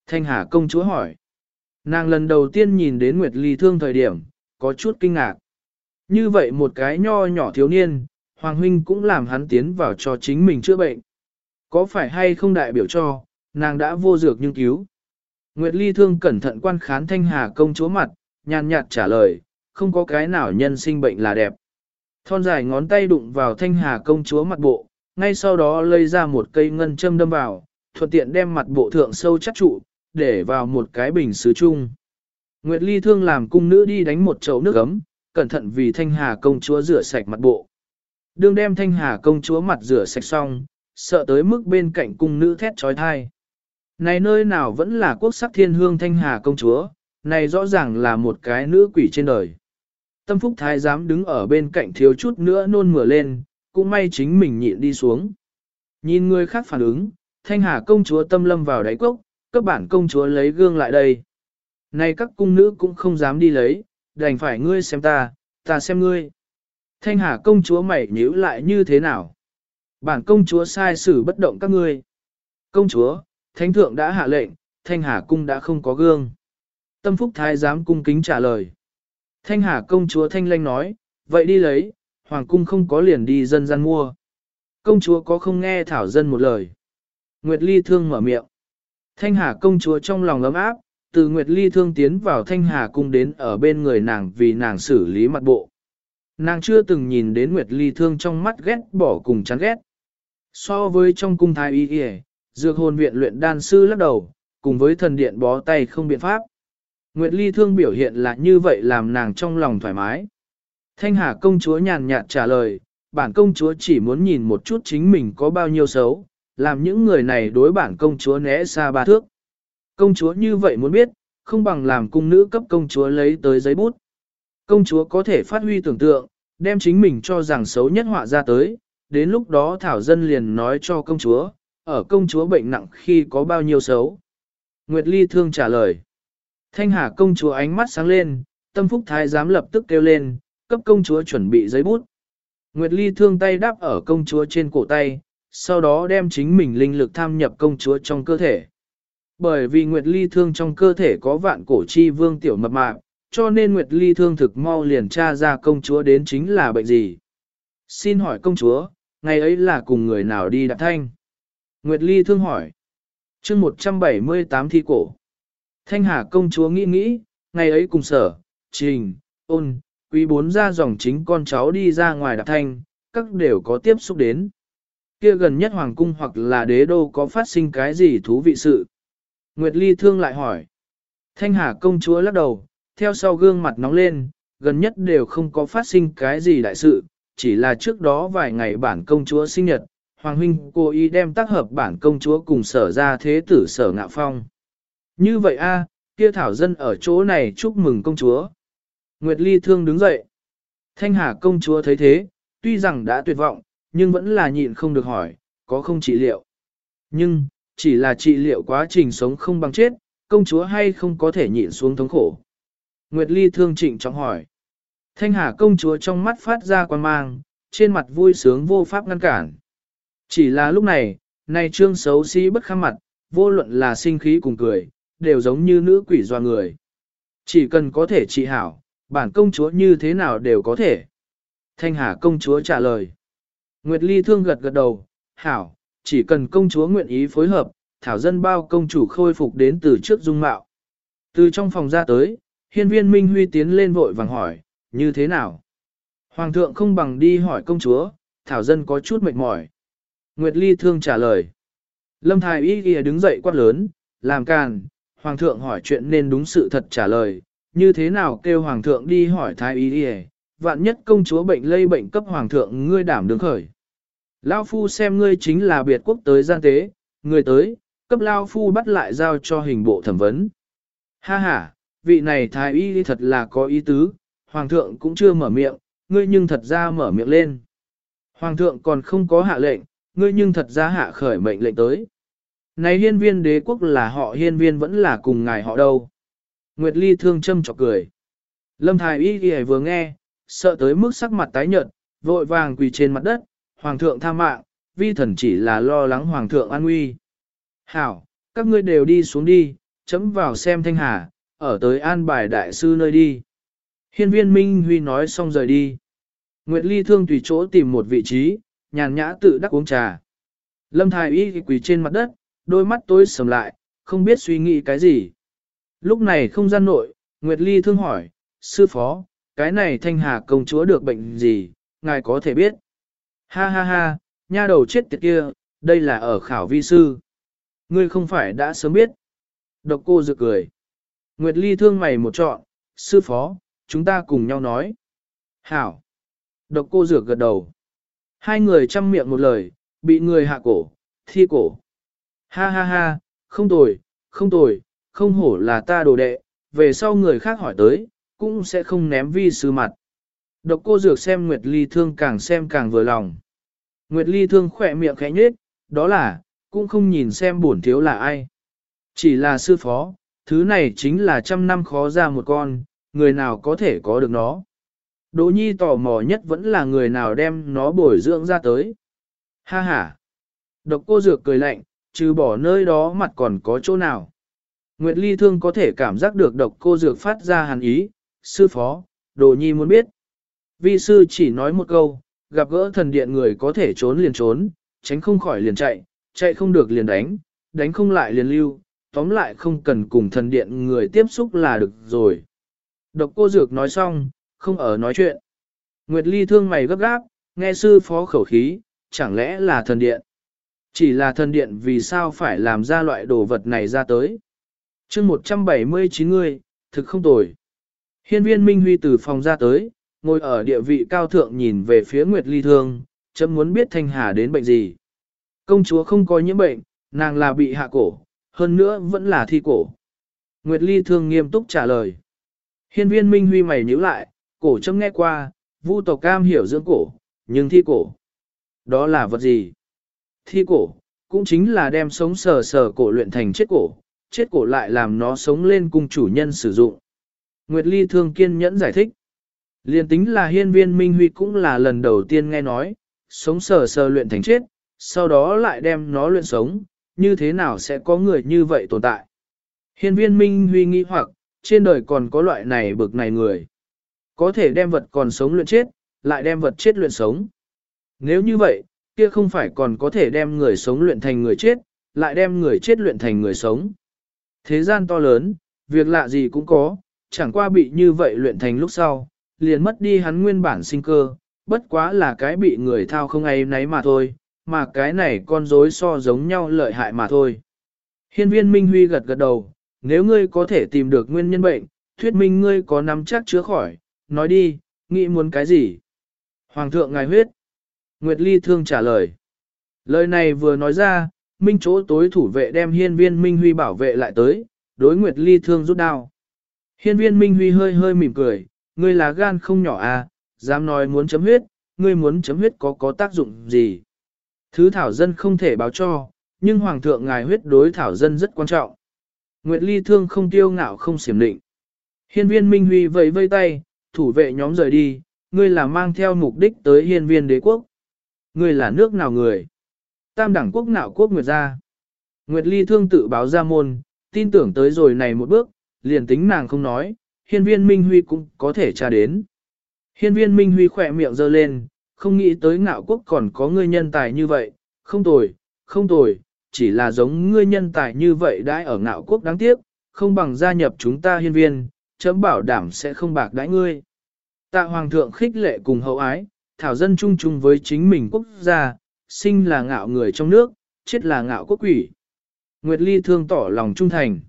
Thanh Hà công chúa hỏi. Nàng lần đầu tiên nhìn đến Nguyệt Ly thương thời điểm, có chút kinh ngạc. như vậy một cái nho nhỏ thiếu niên, Hoàng Huynh cũng làm hắn tiến vào cho chính mình chữa bệnh. Có phải hay không đại biểu cho, nàng đã vô dược nhưng cứu. Nguyệt Ly thương cẩn thận quan khán thanh hà công chúa mặt, nhàn nhạt trả lời, không có cái nào nhân sinh bệnh là đẹp. Thon dài ngón tay đụng vào thanh hà công chúa mặt bộ, ngay sau đó lấy ra một cây ngân châm đâm vào, thuận tiện đem mặt bộ thượng sâu chắc trụ, để vào một cái bình sứ chung. Nguyệt Ly thương làm cung nữ đi đánh một chậu nước ấm, cẩn thận vì thanh hà công chúa rửa sạch mặt bộ. Đương đem thanh hà công chúa mặt rửa sạch xong, sợ tới mức bên cạnh cung nữ thét trói thai. Này nơi nào vẫn là quốc sắc thiên hương thanh hà công chúa, này rõ ràng là một cái nữ quỷ trên đời. Tâm phúc thái giám đứng ở bên cạnh thiếu chút nữa nôn mửa lên, cũng may chính mình nhịn đi xuống. Nhìn người khác phản ứng, thanh hà công chúa tâm lâm vào đáy cốc, các bản công chúa lấy gương lại đây. Này các cung nữ cũng không dám đi lấy, đành phải ngươi xem ta, ta xem ngươi. Thanh hà công chúa mày nhíu lại như thế nào? Bản công chúa sai xử bất động các ngươi. Công chúa, thánh thượng đã hạ lệnh, thanh hà cung đã không có gương. Tâm phúc thái giám cung kính trả lời. Thanh hà công chúa thanh lanh nói, vậy đi lấy, hoàng cung không có liền đi dân gian mua. Công chúa có không nghe thảo dân một lời. Nguyệt Ly thương mở miệng. Thanh hà công chúa trong lòng ấm áp, từ Nguyệt Ly thương tiến vào Thanh Hà cung đến ở bên người nàng vì nàng xử lý mặt bộ. Nàng chưa từng nhìn đến Nguyệt Ly thương trong mắt ghét bỏ cùng chán ghét. So với trong cung thái y y, dược hồn viện luyện đan sư lắc đầu, cùng với thần điện bó tay không biện pháp. Nguyệt Ly thương biểu hiện là như vậy làm nàng trong lòng thoải mái. Thanh Hà công chúa nhàn nhạt trả lời, bản công chúa chỉ muốn nhìn một chút chính mình có bao nhiêu xấu, làm những người này đối bản công chúa né xa ba thước. Công chúa như vậy muốn biết, không bằng làm cung nữ cấp công chúa lấy tới giấy bút. Công chúa có thể phát huy tưởng tượng, đem chính mình cho rằng xấu nhất họa ra tới, đến lúc đó Thảo Dân liền nói cho công chúa, ở công chúa bệnh nặng khi có bao nhiêu xấu. Nguyệt Ly thương trả lời. Thanh Hà công chúa ánh mắt sáng lên, tâm phúc thái giám lập tức kêu lên, cấp công chúa chuẩn bị giấy bút. Nguyệt Ly thương tay đáp ở công chúa trên cổ tay, sau đó đem chính mình linh lực tham nhập công chúa trong cơ thể. Bởi vì Nguyệt Ly thương trong cơ thể có vạn cổ chi vương tiểu mập mạp, cho nên Nguyệt Ly thương thực mau liền tra ra công chúa đến chính là bệnh gì. Xin hỏi công chúa, ngày ấy là cùng người nào đi đạp thanh? Nguyệt Ly thương hỏi. chương 178 thi cổ. Thanh Hà công chúa nghĩ nghĩ, ngày ấy cùng sở, trình, ôn, quý bốn ra dòng chính con cháu đi ra ngoài đạp thanh, các đều có tiếp xúc đến. Kia gần nhất hoàng cung hoặc là đế đô có phát sinh cái gì thú vị sự. Nguyệt Ly thương lại hỏi. Thanh Hà công chúa lắc đầu, theo sau gương mặt nóng lên, gần nhất đều không có phát sinh cái gì đại sự, chỉ là trước đó vài ngày bản công chúa sinh nhật, Hoàng huynh cố ý đem tác hợp bản công chúa cùng sở ra thế tử sở ngạo phong. Như vậy a, kia thảo dân ở chỗ này chúc mừng công chúa. Nguyệt Ly thương đứng dậy. Thanh Hà công chúa thấy thế, tuy rằng đã tuyệt vọng, nhưng vẫn là nhịn không được hỏi, có không trị liệu. Nhưng, chỉ là trị liệu quá trình sống không bằng chết, công chúa hay không có thể nhịn xuống thống khổ. Nguyệt Ly thương trịnh trọng hỏi. Thanh Hà công chúa trong mắt phát ra quan mang, trên mặt vui sướng vô pháp ngăn cản. Chỉ là lúc này, này trương xấu xí bất kham mặt, vô luận là sinh khí cùng cười, đều giống như nữ quỷ doa người. Chỉ cần có thể trị hảo, bản công chúa như thế nào đều có thể. Thanh Hà công chúa trả lời. Nguyệt Ly thương gật gật đầu, hảo, chỉ cần công chúa nguyện ý phối hợp, thảo dân bao công chủ khôi phục đến từ trước dung mạo. Từ trong phòng ra tới, hiên viên Minh Huy tiến lên vội vàng hỏi, như thế nào? Hoàng thượng không bằng đi hỏi công chúa, thảo dân có chút mệt mỏi. Nguyệt Ly thương trả lời. Lâm Thái Y ghi đứng dậy quát lớn, làm càn, Hoàng thượng hỏi chuyện nên đúng sự thật trả lời, như thế nào kêu Hoàng thượng đi hỏi Thái Y ghi vạn nhất công chúa bệnh lây bệnh cấp Hoàng thượng ngươi đảm đứng khởi. Lao Phu xem ngươi chính là biệt quốc tới gian tế, người tới, cấp Lao Phu bắt lại giao cho hình bộ thẩm vấn. Ha ha, vị này Thái Y thật là có ý tứ, Hoàng thượng cũng chưa mở miệng, ngươi nhưng thật ra mở miệng lên. Hoàng thượng còn không có hạ lệnh, ngươi nhưng thật ra hạ khởi mệnh lệnh tới. Này hiên viên đế quốc là họ hiên viên vẫn là cùng ngài họ đâu. Nguyệt Ly thương châm chọc cười. Lâm Thái Y Y vừa nghe, sợ tới mức sắc mặt tái nhợt, vội vàng quỳ trên mặt đất, Hoàng thượng tha mạng, vi thần chỉ là lo lắng Hoàng thượng an nguy. Hảo, các ngươi đều đi xuống đi, chấm vào xem thanh hà, ở tới an bài đại sư nơi đi. Hiên viên Minh Huy nói xong rời đi. Nguyệt Ly thương tùy chỗ tìm một vị trí, nhàn nhã tự đắc uống trà. Lâm Thái Y quỳ trên mặt đất, đôi mắt tối sầm lại, không biết suy nghĩ cái gì. Lúc này không gian nội, Nguyệt Ly thương hỏi, sư phó, cái này thanh hà công chúa được bệnh gì, ngài có thể biết. Ha ha ha, nha đầu chết tiệt kia, đây là ở khảo vi sư. Ngươi không phải đã sớm biết. Độc cô rực cười. Nguyệt Ly thương mày một trọn, sư phó, chúng ta cùng nhau nói. Hảo. Độc cô rực gật đầu. Hai người chăm miệng một lời, bị người hạ cổ, thi cổ. Ha ha ha, không tồi, không tồi, không hổ là ta đồ đệ, về sau người khác hỏi tới, cũng sẽ không ném vi sư mặt. Độc cô dược xem Nguyệt Ly thương càng xem càng vừa lòng. Nguyệt Ly thương khỏe miệng khẽ nhếch, đó là, cũng không nhìn xem bổn thiếu là ai. Chỉ là sư phó, thứ này chính là trăm năm khó ra một con, người nào có thể có được nó. Đỗ nhi tò mò nhất vẫn là người nào đem nó bồi dưỡng ra tới. Ha ha! Độc cô dược cười lạnh, trừ bỏ nơi đó mặt còn có chỗ nào. Nguyệt Ly Thương có thể cảm giác được độc cô dược phát ra hàn ý, sư phó, đồ nhi muốn biết. Vi sư chỉ nói một câu, gặp gỡ thần điện người có thể trốn liền trốn, tránh không khỏi liền chạy, chạy không được liền đánh, đánh không lại liền lưu, tóm lại không cần cùng thần điện người tiếp xúc là được rồi. Độc cô dược nói xong, không ở nói chuyện. Nguyệt Ly thương mày gấp gáp, nghe sư phó khẩu khí, chẳng lẽ là thần điện. Chỉ là thần điện vì sao phải làm ra loại đồ vật này ra tới. chương 179 người, thực không tồi. Hiên viên Minh Huy từ phòng ra tới, ngồi ở địa vị cao thượng nhìn về phía Nguyệt Ly Thương, chấm muốn biết Thanh Hà đến bệnh gì. Công chúa không có nhiễm bệnh, nàng là bị hạ cổ, hơn nữa vẫn là thi cổ. Nguyệt Ly Thương nghiêm túc trả lời. Hiên viên Minh Huy mày nhíu lại, cổ chấm nghe qua, vu tộc cam hiểu dưỡng cổ, nhưng thi cổ. Đó là vật gì? Thi cổ, cũng chính là đem sống sờ sờ cổ luyện thành chết cổ, chết cổ lại làm nó sống lên cung chủ nhân sử dụng. Nguyệt Ly thương kiên nhẫn giải thích. Liên tính là hiên viên Minh Huy cũng là lần đầu tiên nghe nói, sống sờ sờ luyện thành chết, sau đó lại đem nó luyện sống, như thế nào sẽ có người như vậy tồn tại. Hiên viên Minh Huy nghĩ hoặc, trên đời còn có loại này bực này người. Có thể đem vật còn sống luyện chết, lại đem vật chết luyện sống. Nếu như vậy, kia không phải còn có thể đem người sống luyện thành người chết, lại đem người chết luyện thành người sống. Thế gian to lớn, việc lạ gì cũng có, chẳng qua bị như vậy luyện thành lúc sau, liền mất đi hắn nguyên bản sinh cơ, bất quá là cái bị người thao không ai nấy mà thôi, mà cái này con rối so giống nhau lợi hại mà thôi. Hiên viên Minh Huy gật gật đầu, nếu ngươi có thể tìm được nguyên nhân bệnh, thuyết minh ngươi có nắm chắc chữa khỏi, nói đi, nghĩ muốn cái gì? Hoàng thượng ngài huyết. Nguyệt Ly thương trả lời. Lời này vừa nói ra, Minh chỗ tối thủ vệ đem hiên viên Minh Huy bảo vệ lại tới, đối Nguyệt Ly thương rút đao. Hiên viên Minh Huy hơi hơi mỉm cười, ngươi là gan không nhỏ à, dám nói muốn chấm huyết, ngươi muốn chấm huyết có có tác dụng gì. Thứ thảo dân không thể báo cho, nhưng Hoàng thượng ngài huyết đối thảo dân rất quan trọng. Nguyệt Ly thương không tiêu ngạo không xiểm định. Hiên viên Minh Huy vẫy vây tay, thủ vệ nhóm rời đi, ngươi là mang theo mục đích tới hiên viên đế quốc. Ngươi là nước nào người? Tam đẳng quốc nạo quốc Nguyệt gia. Nguyệt Ly thương tự báo ra môn, tin tưởng tới rồi này một bước, liền tính nàng không nói, hiên viên Minh Huy cũng có thể tra đến. Hiên viên Minh Huy khỏe miệng giơ lên, không nghĩ tới ngạo quốc còn có ngươi nhân tài như vậy, không tồi, không tồi, chỉ là giống ngươi nhân tài như vậy đãi ở ngạo quốc đáng tiếc, không bằng gia nhập chúng ta hiên viên, chấm bảo đảm sẽ không bạc đãi ngươi. Tạ Hoàng thượng khích lệ cùng hậu ái, thảo dân chung chung với chính mình quốc gia, sinh là ngạo người trong nước, chết là ngạo quốc quỷ. Nguyệt Ly thương tỏ lòng trung thành.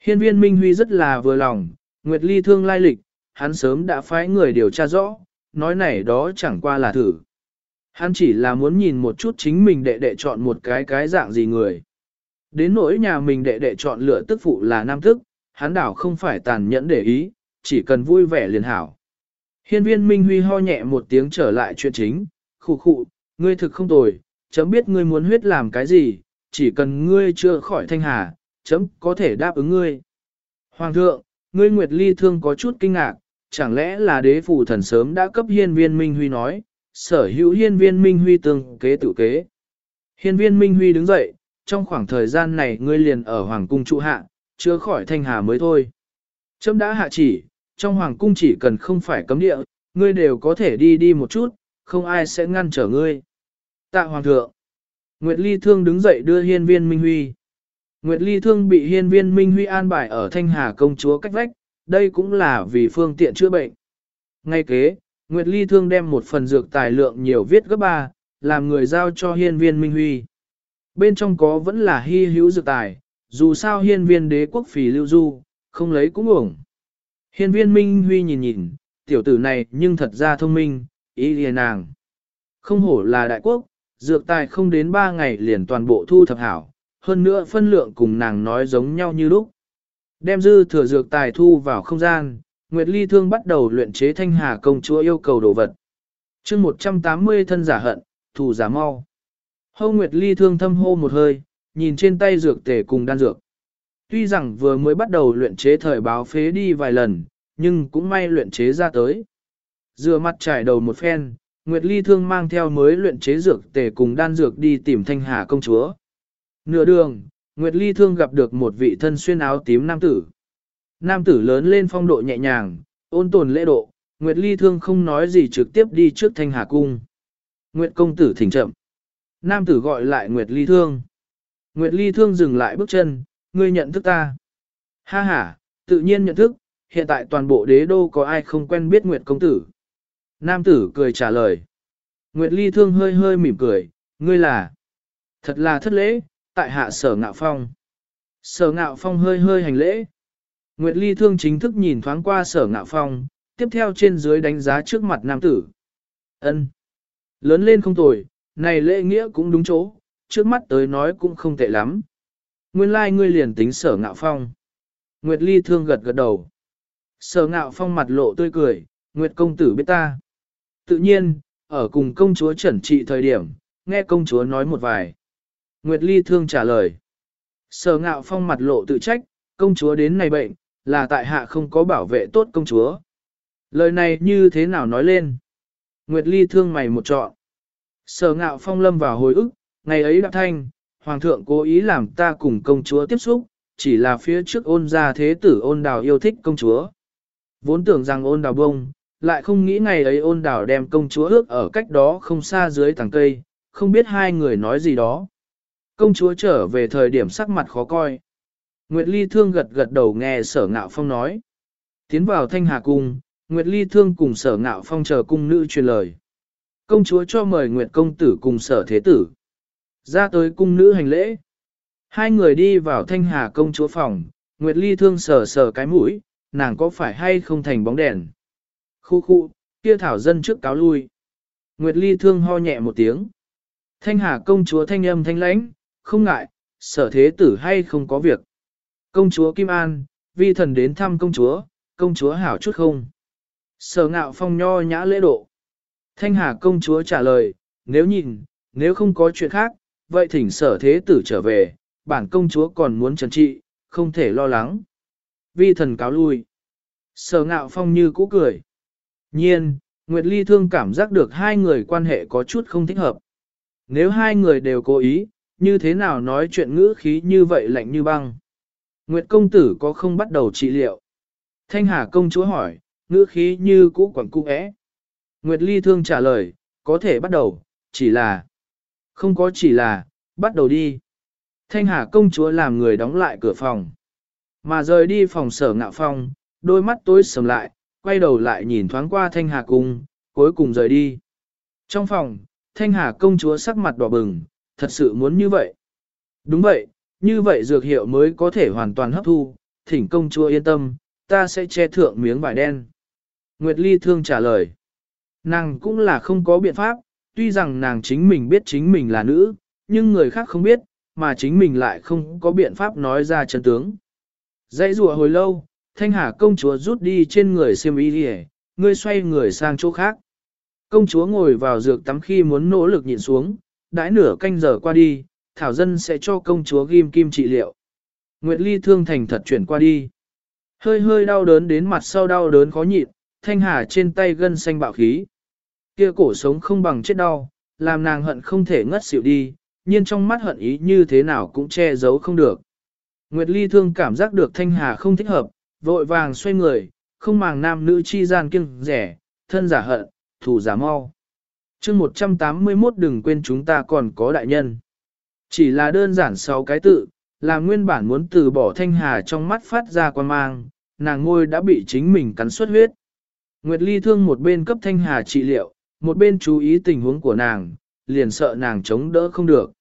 Hiên viên Minh Huy rất là vừa lòng, Nguyệt Ly thương lai lịch, hắn sớm đã phái người điều tra rõ, nói này đó chẳng qua là thử. Hắn chỉ là muốn nhìn một chút chính mình đệ đệ chọn một cái cái dạng gì người. Đến nỗi nhà mình đệ đệ chọn lựa tức phụ là nam thức, hắn đảo không phải tàn nhẫn để ý, chỉ cần vui vẻ liền hảo. Hiên viên Minh Huy ho nhẹ một tiếng trở lại chuyện chính, khụ khụ, ngươi thực không tồi, chấm biết ngươi muốn huyết làm cái gì, chỉ cần ngươi chưa khỏi thanh hà, chấm có thể đáp ứng ngươi. Hoàng thượng, ngươi Nguyệt Ly thương có chút kinh ngạc, chẳng lẽ là đế phủ thần sớm đã cấp hiên viên Minh Huy nói, sở hữu hiên viên Minh Huy tương kế tự kế. Hiên viên Minh Huy đứng dậy, trong khoảng thời gian này ngươi liền ở Hoàng cung trụ hạ, chưa khỏi thanh hà mới thôi. Chấm đã hạ chỉ, trong Hoàng cung chỉ cần không phải cấm địa, ngươi đều có thể đi đi một chút, không ai sẽ ngăn trở ngươi. Tạ Hoàng thượng. Nguyệt Ly Thương đứng dậy đưa hiên viên Minh Huy. Nguyệt Ly Thương bị hiên viên Minh Huy an bài ở Thanh Hà công chúa cách vách, đây cũng là vì phương tiện chữa bệnh. Ngay kế, Nguyệt Ly Thương đem một phần dược tài lượng nhiều viết gấp ba, làm người giao cho hiên viên Minh Huy. Bên trong có vẫn là hy hữu dược tài, dù sao hiên viên đế quốc phì lưu du, không lấy cũng uổng. Hiên viên Minh Huy nhìn nhìn, tiểu tử này nhưng thật ra thông minh, ý liền nàng. Không hổ là đại quốc, dược tài không đến ba ngày liền toàn bộ thu thập hảo, hơn nữa phân lượng cùng nàng nói giống nhau như lúc. Đem dư thừa dược tài thu vào không gian, Nguyệt Ly Thương bắt đầu luyện chế thanh hà công chúa yêu cầu đồ vật. chương 180 thân giả hận, thù giả mau. Hâu Nguyệt Ly Thương thâm hô một hơi, nhìn trên tay dược tể cùng đan dược. Tuy rằng vừa mới bắt đầu luyện chế thời báo phế đi vài lần, nhưng cũng may luyện chế ra tới. Dừa mặt trải đầu một phen, Nguyệt Ly Thương mang theo mới luyện chế dược tể cùng đan dược đi tìm thanh hà công chúa. Nửa đường, Nguyệt Ly Thương gặp được một vị thân xuyên áo tím nam tử. Nam tử lớn lên phong độ nhẹ nhàng, ôn tồn lễ độ, Nguyệt Ly Thương không nói gì trực tiếp đi trước thanh hà cung. Nguyệt công tử thỉnh chậm. Nam tử gọi lại Nguyệt Ly Thương. Nguyệt Ly Thương dừng lại bước chân, ngươi nhận thức ta. Ha ha, tự nhiên nhận thức, hiện tại toàn bộ đế đô có ai không quen biết Nguyệt công tử. Nam tử cười trả lời. Nguyệt Ly Thương hơi hơi mỉm cười, ngươi là. Thật là thất lễ, tại hạ sở ngạo phong. Sở ngạo phong hơi hơi hành lễ. Nguyệt Ly Thương chính thức nhìn thoáng qua sở ngạo phong, tiếp theo trên dưới đánh giá trước mặt nam tử. ân Lớn lên không tồi, này lễ nghĩa cũng đúng chỗ, trước mắt tới nói cũng không tệ lắm. Nguyên lai like ngươi liền tính sở ngạo phong. Nguyệt Ly Thương gật gật đầu. Sở ngạo phong mặt lộ tươi cười, Nguyệt công tử biết ta. Tự nhiên, ở cùng công chúa trẩn trị thời điểm, nghe công chúa nói một vài. Nguyệt Ly thương trả lời. Sở ngạo phong mặt lộ tự trách, công chúa đến này bệnh, là tại hạ không có bảo vệ tốt công chúa. Lời này như thế nào nói lên? Nguyệt Ly thương mày một trọn. Sở ngạo phong lâm vào hồi ức, ngày ấy đạp thanh, hoàng thượng cố ý làm ta cùng công chúa tiếp xúc, chỉ là phía trước ôn gia thế tử ôn đào yêu thích công chúa. Vốn tưởng rằng ôn đào bông, lại không nghĩ ngày ấy ôn đào đem công chúa ước ở cách đó không xa dưới tàng cây, không biết hai người nói gì đó. Công chúa trở về thời điểm sắc mặt khó coi. Nguyệt Ly Thương gật gật đầu nghe sở ngạo phong nói. Tiến vào thanh hà cung, Nguyệt Ly Thương cùng sở ngạo phong chờ cung nữ truyền lời. Công chúa cho mời Nguyệt công tử cùng sở thế tử. Ra tới cung nữ hành lễ. Hai người đi vào thanh hà công chúa phòng, Nguyệt Ly Thương sờ sờ cái mũi, nàng có phải hay không thành bóng đèn. Khu khu, kia thảo dân trước cáo lui. Nguyệt Ly Thương ho nhẹ một tiếng. Thanh hà công chúa thanh âm thanh lãnh, không ngại, sở thế tử hay không có việc. Công chúa Kim An, vi thần đến thăm công chúa, công chúa hảo chút không. Sở ngạo phong nho nhã lễ độ. Thanh Hà công chúa trả lời, nếu nhìn, nếu không có chuyện khác, vậy thỉnh sở thế tử trở về, bản công chúa còn muốn trần trị, không thể lo lắng. Vi thần cáo lui. Sở ngạo phong như cũ cười. Nhiên, Nguyệt Ly thương cảm giác được hai người quan hệ có chút không thích hợp. Nếu hai người đều cố ý, như thế nào nói chuyện ngữ khí như vậy lạnh như băng. Nguyệt công tử có không bắt đầu trị liệu? Thanh Hà công chúa hỏi, ngữ khí như cũ quẩn cung ẽ. Nguyệt ly thương trả lời, có thể bắt đầu, chỉ là... Không có chỉ là, bắt đầu đi. Thanh Hà công chúa làm người đóng lại cửa phòng. Mà rời đi phòng sở ngạo phong, đôi mắt tối sầm lại, quay đầu lại nhìn thoáng qua Thanh Hà cung, cuối cùng rời đi. Trong phòng, Thanh Hà công chúa sắc mặt đỏ bừng, thật sự muốn như vậy. Đúng vậy, như vậy dược hiệu mới có thể hoàn toàn hấp thu, thỉnh công chúa yên tâm, ta sẽ che thượng miếng vải đen. Nguyệt Ly thương trả lời. Nàng cũng là không có biện pháp, tuy rằng nàng chính mình biết chính mình là nữ, nhưng người khác không biết, mà chính mình lại không có biện pháp nói ra chân tướng. Dãy rùa hồi lâu, thanh hà công chúa rút đi trên người xiêm y đi ngươi xoay người sang chỗ khác. Công chúa ngồi vào dược tắm khi muốn nỗ lực nhịn xuống, đãi nửa canh giờ qua đi, Thảo Dân sẽ cho công chúa ghim kim trị liệu. Nguyệt Ly thương thành thật chuyển qua đi. Hơi hơi đau đớn đến mặt sau đau đớn khó nhịn, thanh hà trên tay gân xanh bạo khí. Kia cổ sống không bằng chết đau, làm nàng hận không thể ngất xỉu đi, nhưng trong mắt hận ý như thế nào cũng che giấu không được. Nguyệt Ly thương cảm giác được thanh hà không thích hợp, vội vàng xoay người, không màng nam nữ chi gian kiêng rẻ, thân giả hận, thủ giả mau chương 181 đừng quên chúng ta còn có đại nhân. Chỉ là đơn giản sáu cái tự, là nguyên bản muốn từ bỏ thanh hà trong mắt phát ra quan mang, nàng ngôi đã bị chính mình cắn xuất huyết. Nguyệt Ly thương một bên cấp thanh hà trị liệu, một bên chú ý tình huống của nàng, liền sợ nàng chống đỡ không được.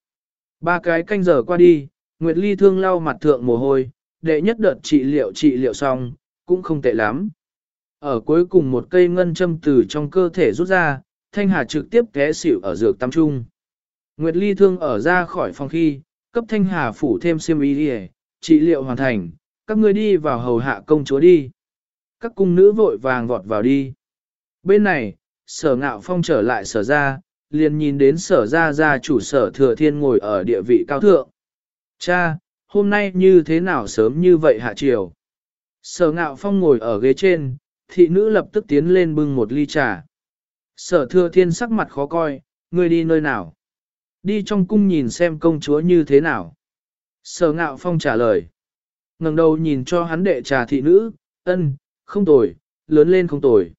Ba cái canh giờ qua đi, Nguyệt Ly thương lau mặt thượng mồ hôi, đệ nhất đợt trị liệu trị liệu xong, cũng không tệ lắm. Ở cuối cùng một cây ngân châm từ trong cơ thể rút ra, Thanh Hà trực tiếp té xỉu ở dược tắm trung. Nguyệt Ly thương ở ra khỏi phòng khi, cấp Thanh Hà phủ thêm xiêm y đi trị liệu hoàn thành, các ngươi đi vào hầu hạ công chúa đi. Các cung nữ vội vàng vọt vào đi. Bên này, sở ngạo phong trở lại sở ra, liền nhìn đến sở ra ra chủ sở thừa thiên ngồi ở địa vị cao thượng. Cha, hôm nay như thế nào sớm như vậy hạ chiều? Sở ngạo phong ngồi ở ghế trên, thị nữ lập tức tiến lên bưng một ly trà. Sở thừa thiên sắc mặt khó coi, ngươi đi nơi nào? Đi trong cung nhìn xem công chúa như thế nào? Sở ngạo phong trả lời. ngẩng đầu nhìn cho hắn đệ trà thị nữ, ân, không tồi, lớn lên không tồi.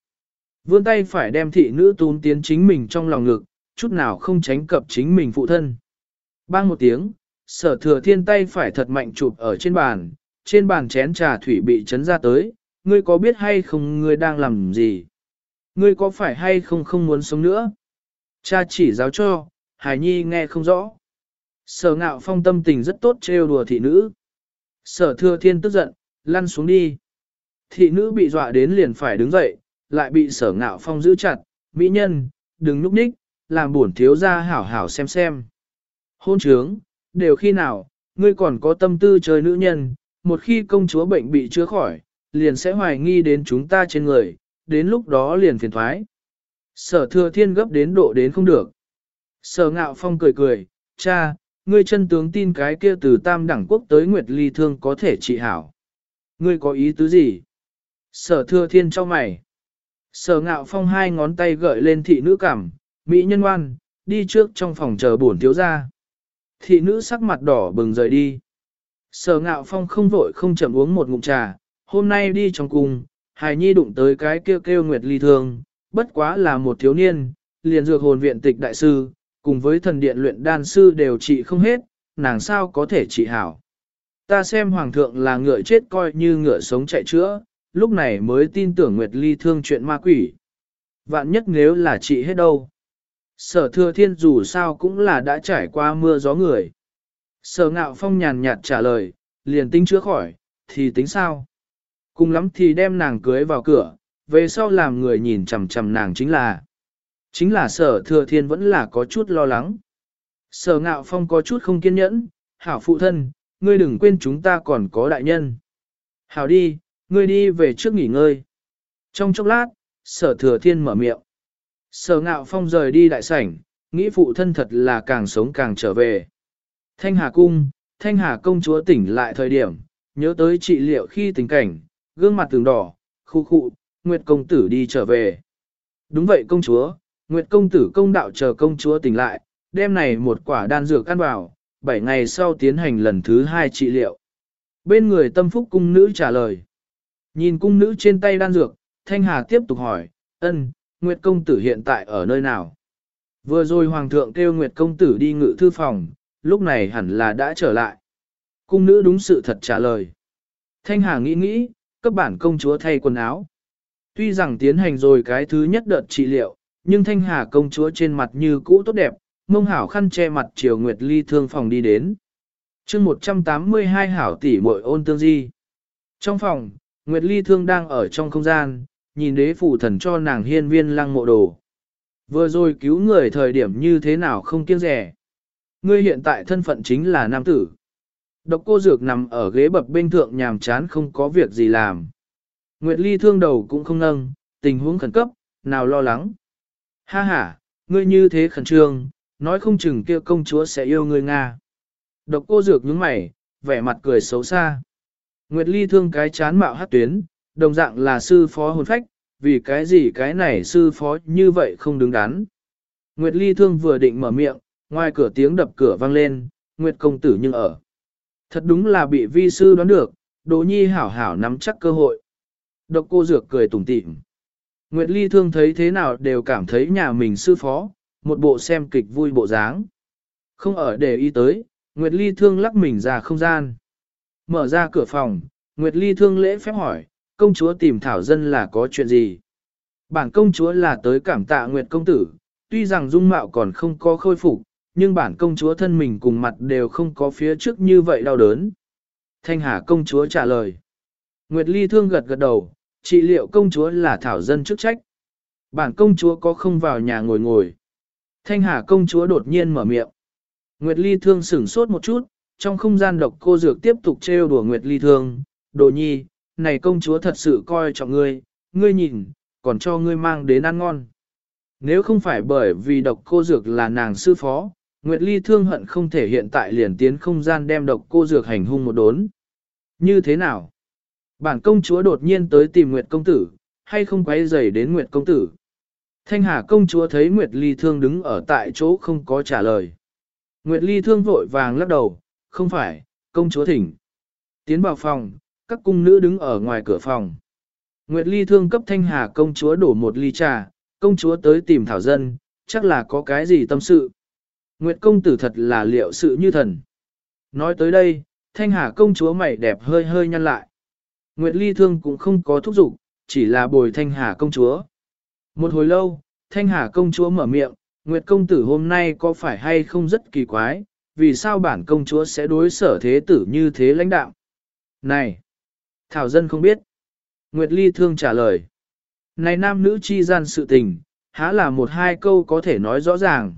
Vươn tay phải đem thị nữ tún tiến chính mình trong lòng ngực, chút nào không tránh cập chính mình phụ thân. Bang một tiếng, sở thừa thiên tay phải thật mạnh chụp ở trên bàn, trên bàn chén trà thủy bị chấn ra tới, ngươi có biết hay không ngươi đang làm gì? Ngươi có phải hay không không muốn sống nữa? Cha chỉ giáo cho, Hải Nhi nghe không rõ. Sở ngạo phong tâm tình rất tốt trêu đùa thị nữ. Sở thừa thiên tức giận, lăn xuống đi. Thị nữ bị dọa đến liền phải đứng dậy, lại bị sở ngạo phong giữ chặt. Mỹ nhân, đừng núp ních, làm buồn thiếu ra hảo hảo xem xem. Hôn trướng, đều khi nào, ngươi còn có tâm tư chơi nữ nhân, một khi công chúa bệnh bị chữa khỏi, liền sẽ hoài nghi đến chúng ta trên người, đến lúc đó liền phiền thoái. Sở thừa thiên gấp đến độ đến không được. Sở ngạo phong cười cười, cha, ngươi chân tướng tin cái kia từ tam đẳng quốc tới Nguyệt Ly Thương có thể trị hảo. Ngươi có ý tứ gì? Sở thừa thiên cho mày. Sở ngạo phong hai ngón tay gợi lên thị nữ cảm, Mỹ nhân ngoan, đi trước trong phòng chờ bổn thiếu ra. Thị nữ sắc mặt đỏ bừng rời đi. Sở ngạo phong không vội không chậm uống một ngụm trà, hôm nay đi trong cùng hài nhi đụng tới cái kêu kêu nguyệt ly thương, bất quá là một thiếu niên, liền dược hồn viện tịch đại sư, cùng với thần điện luyện đan sư đều trị không hết, nàng sao có thể trị hảo. Ta xem hoàng thượng là ngựa chết coi như ngựa sống chạy chữa, lúc này mới tin tưởng nguyệt ly thương chuyện ma quỷ. Vạn nhất nếu là trị hết đâu. Sở thừa thiên dù sao cũng là đã trải qua mưa gió người. Sở ngạo phong nhàn nhạt trả lời, liền tính chữa khỏi, thì tính sao? Cùng lắm thì đem nàng cưới vào cửa, về sau làm người nhìn chằm chằm nàng chính là. Chính là sở thừa thiên vẫn là có chút lo lắng. Sở ngạo phong có chút không kiên nhẫn, hảo phụ thân, ngươi đừng quên chúng ta còn có đại nhân. Hảo đi, ngươi đi về trước nghỉ ngơi. Trong chốc lát, sở thừa thiên mở miệng. Sở ngạo phong rời đi đại sảnh, nghĩ phụ thân thật là càng sống càng trở về. Thanh Hà Cung, Thanh Hà công chúa tỉnh lại thời điểm, nhớ tới trị liệu khi tình cảnh, gương mặt tường đỏ, khu khu, Nguyệt công tử đi trở về. Đúng vậy công chúa, Nguyệt công tử công đạo chờ công chúa tỉnh lại, đêm này một quả đan dược ăn vào, 7 ngày sau tiến hành lần thứ hai trị liệu. Bên người tâm phúc cung nữ trả lời. Nhìn cung nữ trên tay đan dược, Thanh Hà tiếp tục hỏi, ân, Nguyệt công tử hiện tại ở nơi nào? Vừa rồi Hoàng thượng kêu Nguyệt công tử đi ngự thư phòng, lúc này hẳn là đã trở lại. Cung nữ đúng sự thật trả lời. Thanh Hà nghĩ nghĩ, cấp bản công chúa thay quần áo. Tuy rằng tiến hành rồi cái thứ nhất đợt trị liệu, nhưng Thanh Hà công chúa trên mặt như cũ tốt đẹp, mông hảo khăn che mặt chiều Nguyệt Ly thương phòng đi đến. chương 182 hảo tỷ muội ôn tương di. Trong phòng, Nguyệt Ly thương đang ở trong không gian, nhìn đế phụ thần cho nàng hiên viên lăng mộ đồ. Vừa rồi cứu người thời điểm như thế nào không kiêng rẻ. Ngươi hiện tại thân phận chính là nam tử. Độc cô dược nằm ở ghế bập bên thượng nhàm chán không có việc gì làm. Nguyệt Ly thương đầu cũng không nâng, tình huống khẩn cấp, nào lo lắng. Ha ha, ngươi như thế khẩn trương, nói không chừng kia công chúa sẽ yêu ngươi Nga. Độc cô dược nhướng mày, vẻ mặt cười xấu xa. Nguyệt Ly thương cái chán mạo hát tuyến, đồng dạng là sư phó hồn phách, vì cái gì cái này sư phó như vậy không đứng đắn. Nguyệt Ly thương vừa định mở miệng, ngoài cửa tiếng đập cửa vang lên, Nguyệt công tử nhưng ở. Thật đúng là bị vi sư đoán được, Đỗ Nhi hảo hảo nắm chắc cơ hội. Độc cô dược cười tủm tỉm. Nguyệt Ly thương thấy thế nào đều cảm thấy nhà mình sư phó, một bộ xem kịch vui bộ dáng. Không ở để ý tới, Nguyệt Ly thương lắc mình ra không gian. Mở ra cửa phòng, Nguyệt Ly thương lễ phép hỏi, công chúa tìm thảo dân là có chuyện gì? Bản công chúa là tới cảm tạ Nguyệt công tử, tuy rằng dung mạo còn không có khôi phục, nhưng bản công chúa thân mình cùng mặt đều không có phía trước như vậy đau đớn. Thanh Hà công chúa trả lời. Nguyệt Ly thương gật gật đầu, trị liệu công chúa là thảo dân chức trách. Bản công chúa có không vào nhà ngồi ngồi. Thanh Hà công chúa đột nhiên mở miệng. Nguyệt Ly thương sửng sốt một chút, trong không gian độc cô dược tiếp tục trêu đùa Nguyệt Ly thương. Đồ nhi, này công chúa thật sự coi trọng ngươi, ngươi nhìn, còn cho ngươi mang đến ăn ngon. Nếu không phải bởi vì độc cô dược là nàng sư phó, Nguyệt Ly thương hận không thể hiện tại liền tiến không gian đem độc cô dược hành hung một đốn. Như thế nào? Bản công chúa đột nhiên tới tìm Nguyệt công tử, hay không quay rầy đến Nguyệt công tử? Thanh Hà công chúa thấy Nguyệt Ly thương đứng ở tại chỗ không có trả lời. Nguyệt Ly thương vội vàng lắc đầu, không phải, công chúa thỉnh. Tiến vào phòng, các cung nữ đứng ở ngoài cửa phòng. Nguyệt Ly thương cấp Thanh Hà công chúa đổ một ly trà, công chúa tới tìm thảo dân, chắc là có cái gì tâm sự. Nguyệt công tử thật là liệu sự như thần. Nói tới đây, Thanh Hà công chúa mày đẹp hơi hơi nhăn lại. Nguyệt Ly thương cũng không có thúc giục, chỉ là bồi Thanh Hà công chúa. Một hồi lâu, Thanh Hà công chúa mở miệng, Nguyệt công tử hôm nay có phải hay không rất kỳ quái, vì sao bản công chúa sẽ đối sở thế tử như thế lãnh đạo? Này! Thảo dân không biết. Nguyệt Ly thương trả lời. Này nam nữ chi gian sự tình, há là một hai câu có thể nói rõ ràng.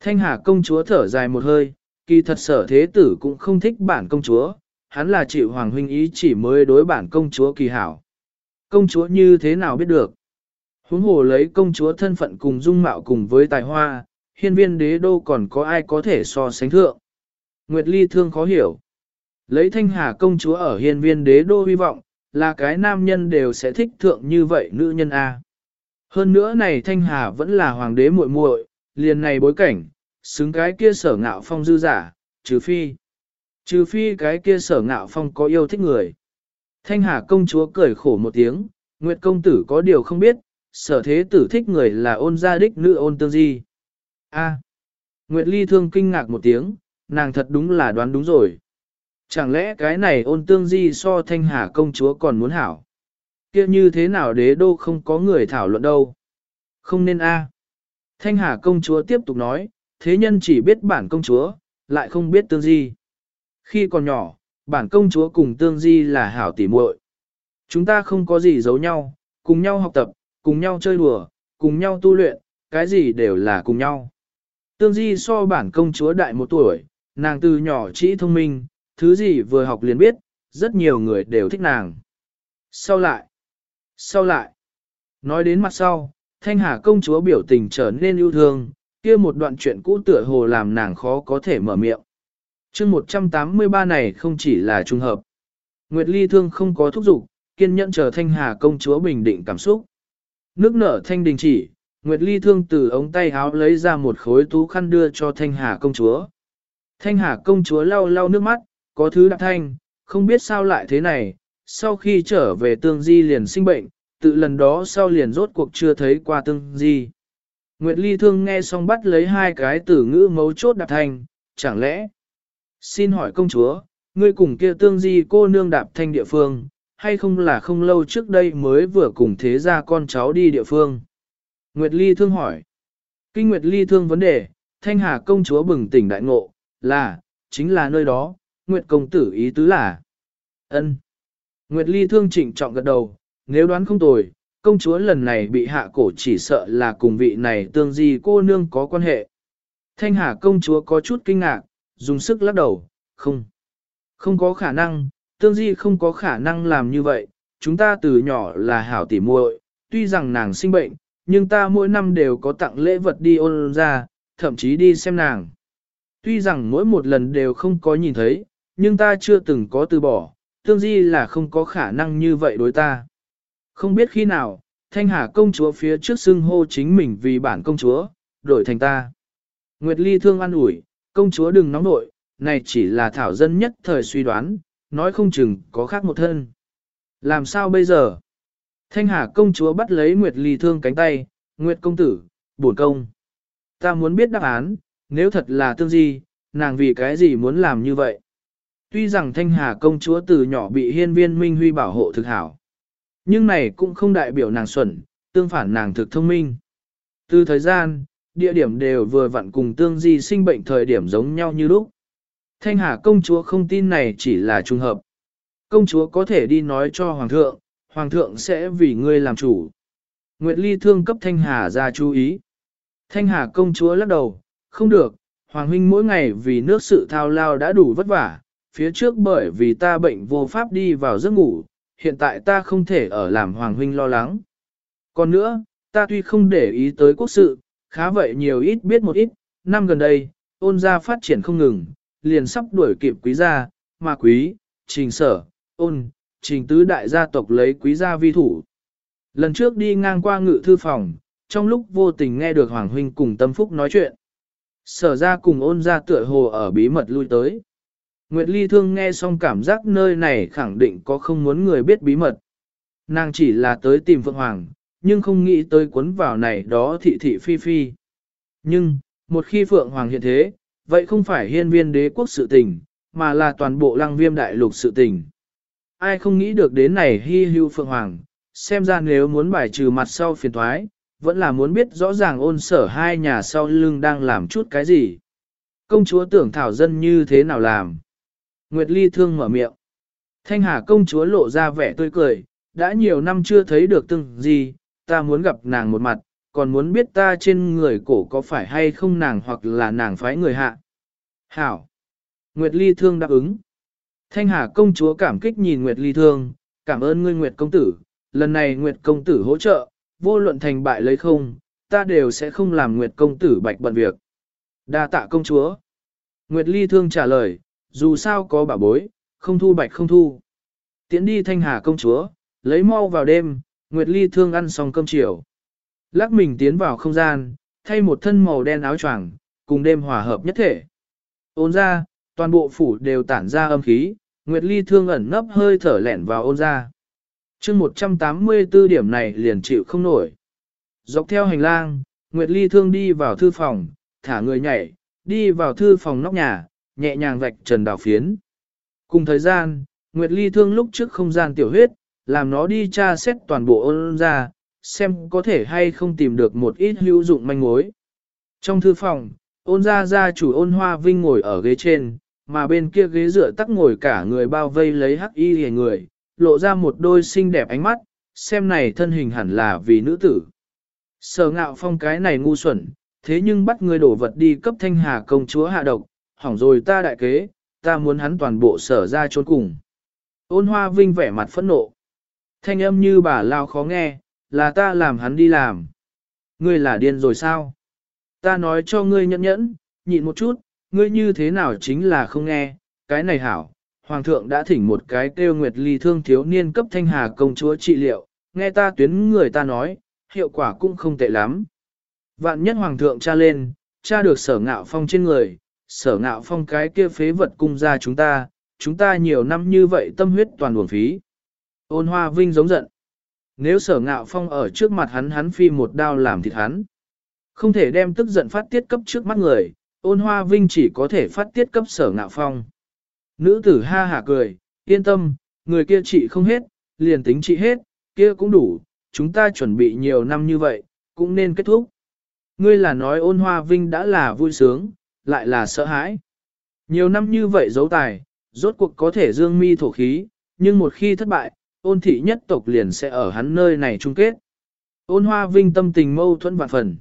Thanh Hà công chúa thở dài một hơi, kỳ thật sở thế tử cũng không thích bản công chúa, hắn là chịu hoàng huynh ý chỉ mới đối bản công chúa kỳ hảo. Công chúa như thế nào biết được? Huống hồ lấy công chúa thân phận cùng dung mạo cùng với tài hoa, hiên viên đế đô còn có ai có thể so sánh thượng. Nguyệt Ly thương khó hiểu. Lấy thanh hà công chúa ở hiên viên đế đô hy vọng, là cái nam nhân đều sẽ thích thượng như vậy nữ nhân A. Hơn nữa này thanh hà vẫn là hoàng đế muội muội, liền này bối cảnh, xứng cái kia sở ngạo phong dư giả, trừ phi. Trừ phi cái kia sở ngạo phong có yêu thích người. Thanh hà công chúa cười khổ một tiếng, Nguyệt công tử có điều không biết, sở thế tử thích người là ôn gia đích nữ ôn tương di. A. Nguyệt ly thương kinh ngạc một tiếng, nàng thật đúng là đoán đúng rồi. Chẳng lẽ cái này ôn tương di so thanh hà công chúa còn muốn hảo? kia như thế nào đế đô không có người thảo luận đâu? Không nên a. Thanh hà công chúa tiếp tục nói, thế nhân chỉ biết bản công chúa, lại không biết tương di. Khi còn nhỏ, bản công chúa cùng tương di là hảo tỉ muội. Chúng ta không có gì giấu nhau, cùng nhau học tập, cùng nhau chơi đùa, cùng nhau tu luyện, cái gì đều là cùng nhau. Tương di so bản công chúa đại một tuổi, nàng từ nhỏ chỉ thông minh, thứ gì vừa học liền biết, rất nhiều người đều thích nàng. Sau lại, sau lại, nói đến mặt sau, thanh hà công chúa biểu tình trở nên yêu thương, kia một đoạn chuyện cũ tựa hồ làm nàng khó có thể mở miệng. chương 183 này không chỉ là trùng hợp. Nguyệt Ly thương không có thúc giục, kiên nhẫn chờ thanh hà công chúa bình định cảm xúc. Nước nở thanh đình chỉ, Nguyệt Ly thương từ ống tay háo lấy ra một khối tú khăn đưa cho thanh hà công chúa. Thanh hà công chúa lau lau nước mắt, có thứ đạp thanh, không biết sao lại thế này, sau khi trở về tương di liền sinh bệnh, tự lần đó sau liền rốt cuộc chưa thấy qua tương di. Nguyệt Ly thương nghe xong bắt lấy hai cái từ ngữ mấu chốt đạp thanh, chẳng lẽ? Xin hỏi công chúa, ngươi cùng kia tương di cô nương đạp thanh địa phương, hay không là không lâu trước đây mới vừa cùng thế gia con cháu đi địa phương? Nguyệt Ly thương hỏi. Kinh Nguyệt Ly thương vấn đề, thanh hà công chúa bừng tỉnh đại ngộ, là, chính là nơi đó, Nguyệt công tử ý tứ là. ân. Nguyệt Ly thương trịnh trọng gật đầu, nếu đoán không tồi, công chúa lần này bị hạ cổ chỉ sợ là cùng vị này tương di cô nương có quan hệ. Thanh Hà công chúa có chút kinh ngạc, dùng sức lắc đầu, không. Không có khả năng, tương di không có khả năng làm như vậy, chúng ta từ nhỏ là hảo tỉ muội, tuy rằng nàng sinh bệnh, nhưng ta mỗi năm đều có tặng lễ vật đi ôn ra, thậm chí đi xem nàng. Tuy rằng mỗi một lần đều không có nhìn thấy, nhưng ta chưa từng có từ bỏ, tương di là không có khả năng như vậy đối ta. Không biết khi nào, thanh hà công chúa phía trước xưng hô chính mình vì bản công chúa, đổi thành ta. Nguyệt Ly thương an ủi, công chúa đừng nóng nội, này chỉ là thảo dân nhất thời suy đoán, nói không chừng có khác một thân. Làm sao bây giờ? Thanh Hà công chúa bắt lấy Nguyệt Ly Thương cánh tay, Nguyệt công tử, bổn công. Ta muốn biết đáp án, nếu thật là tương di, nàng vì cái gì muốn làm như vậy? Tuy rằng Thanh Hà công chúa từ nhỏ bị hiên viên Minh Huy bảo hộ thực hảo, nhưng này cũng không đại biểu nàng xuẩn, tương phản nàng thực thông minh. Từ thời gian, địa điểm đều vừa vặn cùng tương di sinh bệnh thời điểm giống nhau như lúc. Thanh Hà công chúa không tin này chỉ là trùng hợp. Công chúa có thể đi nói cho Hoàng thượng, Hoàng thượng sẽ vì ngươi làm chủ. Nguyệt Ly thương cấp Thanh Hà ra chú ý. Thanh Hà công chúa lắc đầu, không được, Hoàng huynh mỗi ngày vì nước sự thao lao đã đủ vất vả, phía trước bởi vì ta bệnh vô pháp đi vào giấc ngủ, hiện tại ta không thể ở làm Hoàng huynh lo lắng. Còn nữa, ta tuy không để ý tới quốc sự, khá vậy nhiều ít biết một ít, năm gần đây, ôn gia phát triển không ngừng, liền sắp đuổi kịp quý gia, mà quý, trình sở, ôn, trình tứ đại gia tộc lấy quý gia vi thủ. Lần trước đi ngang qua ngự thư phòng, trong lúc vô tình nghe được Hoàng Huynh cùng Tâm Phúc nói chuyện. Sở ra cùng ôn ra tựa hồ ở bí mật lui tới. Nguyệt Ly Thương nghe xong cảm giác nơi này khẳng định có không muốn người biết bí mật. Nàng chỉ là tới tìm Phượng Hoàng, nhưng không nghĩ tới cuốn vào này đó thị thị phi phi. Nhưng, một khi Phượng Hoàng hiện thế, vậy không phải hiên viên đế quốc sự tình, mà là toàn bộ lăng viêm đại lục sự tình. Ai không nghĩ được đến này hy hưu Phượng Hoàng, xem ra nếu muốn bài trừ mặt sau phiền thoái, vẫn là muốn biết rõ ràng ôn sở hai nhà sau lưng đang làm chút cái gì. Công chúa tưởng thảo dân như thế nào làm. Nguyệt Ly thương mở miệng. Thanh Hà công chúa lộ ra vẻ tươi cười, đã nhiều năm chưa thấy được từng gì, ta muốn gặp nàng một mặt, còn muốn biết ta trên người cổ có phải hay không nàng hoặc là nàng phái người hạ. Hảo! Nguyệt Ly thương đáp ứng. Thanh Hà công chúa cảm kích nhìn Nguyệt Ly thương, cảm ơn ngươi Nguyệt công tử, lần này Nguyệt công tử hỗ trợ, vô luận thành bại lấy không, ta đều sẽ không làm Nguyệt công tử bạch bận việc. Đa tạ công chúa. Nguyệt Ly thương trả lời, dù sao có bảo bối, không thu bạch không thu. Tiến đi thanh hà công chúa, lấy mau vào đêm, Nguyệt Ly thương ăn xong cơm chiều. Lắc mình tiến vào không gian, thay một thân màu đen áo choàng, cùng đêm hòa hợp nhất thể. Ôn ra, toàn bộ phủ đều tản ra âm khí, Nguyệt Ly thương ẩn nấp hơi thở lẻn vào ôn ra chương 184 điểm này liền chịu không nổi. Dọc theo hành lang, Nguyệt Ly thương đi vào thư phòng, thả người nhảy, đi vào thư phòng nóc nhà, nhẹ nhàng vạch trần đào phiến. Cùng thời gian, Nguyệt Ly thương lúc trước không gian tiểu huyết, làm nó đi tra xét toàn bộ ôn ra, xem có thể hay không tìm được một ít hữu dụng manh mối. Trong thư phòng, ôn ra ra chủ ôn hoa vinh ngồi ở ghế trên, mà bên kia ghế dựa tắc ngồi cả người bao vây lấy hắc y hề người, lộ ra một đôi xinh đẹp ánh mắt, xem này thân hình hẳn là vì nữ tử. Sở ngạo phong cái này ngu xuẩn, thế nhưng bắt người đổ vật đi cấp thanh hà công chúa hạ độc, hỏng rồi ta đại kế, ta muốn hắn toàn bộ sở ra trốn cùng. Ôn hoa vinh vẻ mặt phẫn nộ. Thanh âm như bà lao khó nghe, là ta làm hắn đi làm. Ngươi là điên rồi sao? Ta nói cho ngươi nhẫn nhẫn, nhịn một chút, ngươi như thế nào chính là không nghe, cái này hảo, Hoàng thượng đã thỉnh một cái kêu nguyệt ly thương thiếu niên cấp thanh hà công chúa trị liệu, nghe ta tuyến người ta nói, hiệu quả cũng không tệ lắm. Vạn nhất hoàng thượng tra lên, tra được sở ngạo phong trên người, sở ngạo phong cái kia phế vật cung ra chúng ta, chúng ta nhiều năm như vậy tâm huyết toàn buồn phí. Ôn hoa vinh giống giận. Nếu sở ngạo phong ở trước mặt hắn hắn phi một đao làm thịt hắn. Không thể đem tức giận phát tiết cấp trước mắt người, ôn hoa vinh chỉ có thể phát tiết cấp sở ngạo phong. Nữ tử ha hả cười, yên tâm, người kia trị không hết, liền tính trị hết, kia cũng đủ, chúng ta chuẩn bị nhiều năm như vậy, cũng nên kết thúc. Ngươi là nói ôn hoa vinh đã là vui sướng, lại là sợ hãi. Nhiều năm như vậy giấu tài, rốt cuộc có thể dương mi thổ khí, nhưng một khi thất bại, ôn thị nhất tộc liền sẽ ở hắn nơi này chung kết. Ôn hoa vinh tâm tình mâu thuẫn vạn phần.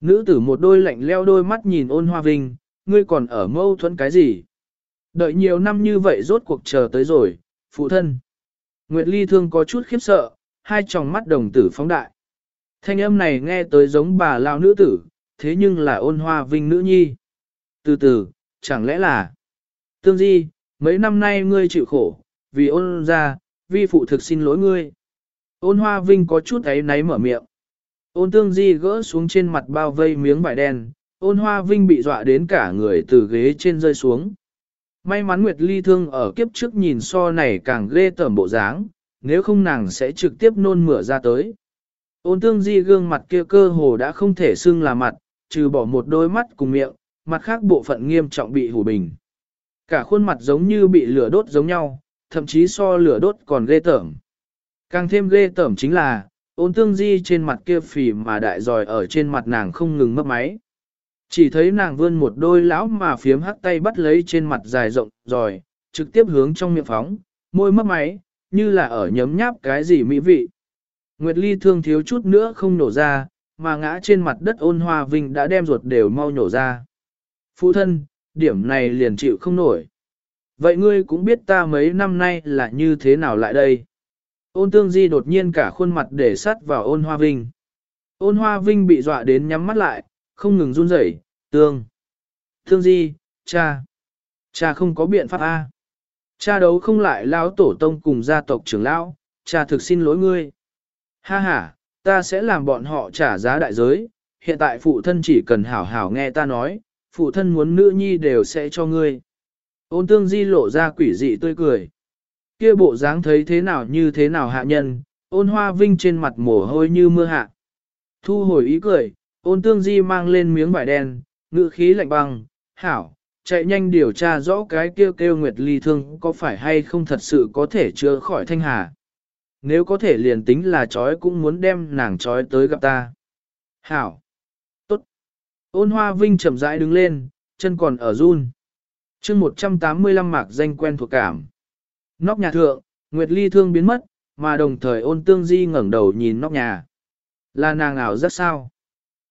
Nữ tử một đôi lạnh leo đôi mắt nhìn ôn hoa vinh, ngươi còn ở mâu thuẫn cái gì? Đợi nhiều năm như vậy rốt cuộc chờ tới rồi, phụ thân. Nguyệt Ly thương có chút khiếp sợ, hai tròng mắt đồng tử phóng đại. Thanh âm này nghe tới giống bà lao nữ tử, thế nhưng là ôn hoa vinh nữ nhi. Từ từ, chẳng lẽ là... Tương Di, mấy năm nay ngươi chịu khổ, vì ôn ra, vi phụ thực xin lỗi ngươi. Ôn hoa vinh có chút ấy náy mở miệng. Ôn tương di gỡ xuống trên mặt bao vây miếng vải đen, ôn hoa vinh bị dọa đến cả người từ ghế trên rơi xuống. May mắn Nguyệt Ly Thương ở kiếp trước nhìn so này càng ghê tởm bộ dáng, nếu không nàng sẽ trực tiếp nôn mửa ra tới. Ôn tương di gương mặt kia cơ hồ đã không thể xưng là mặt, trừ bỏ một đôi mắt cùng miệng, mặt khác bộ phận nghiêm trọng bị hủ bình. Cả khuôn mặt giống như bị lửa đốt giống nhau, thậm chí so lửa đốt còn ghê tởm. Càng thêm ghê tởm chính là, ôn tương di trên mặt kia phì mà đại giỏi ở trên mặt nàng không ngừng mất máy. Chỉ thấy nàng vươn một đôi lão mà phiếm hắc tay bắt lấy trên mặt dài rộng rồi, trực tiếp hướng trong miệng phóng, môi mất máy, như là ở nhấm nháp cái gì mỹ vị. Nguyệt Ly thương thiếu chút nữa không nổ ra, mà ngã trên mặt đất ôn hoa vinh đã đem ruột đều mau nổ ra. Phụ thân, điểm này liền chịu không nổi. Vậy ngươi cũng biết ta mấy năm nay là như thế nào lại đây? Ôn tương di đột nhiên cả khuôn mặt để sát vào ôn hoa vinh. Ôn hoa vinh bị dọa đến nhắm mắt lại, không ngừng run rẩy, tương. Tương di, cha. Cha không có biện pháp A. Cha đấu không lại lão tổ tông cùng gia tộc trưởng lão, cha thực xin lỗi ngươi. Ha ha, ta sẽ làm bọn họ trả giá đại giới, hiện tại phụ thân chỉ cần hảo hảo nghe ta nói, phụ thân muốn nữ nhi đều sẽ cho ngươi. Ôn tương di lộ ra quỷ dị tươi cười. Kia bộ dáng thấy thế nào như thế nào hạ nhân, ôn hoa vinh trên mặt mồ hôi như mưa hạ. Thu hồi ý cười, ôn tương di mang lên miếng vải đen, ngự khí lạnh băng, hảo, chạy nhanh điều tra rõ cái kêu kêu Nguyệt Ly thương có phải hay không thật sự có thể chữa khỏi thanh hà. Nếu có thể liền tính là chói cũng muốn đem nàng chói tới gặp ta. Hảo. Ôn hoa vinh chậm rãi đứng lên, chân còn ở run. chương 185 mạc danh quen thuộc cảm. Nóc nhà thượng, Nguyệt Ly thương biến mất, mà đồng thời ôn tương di ngẩng đầu nhìn nóc nhà. Là nàng ảo rất sao?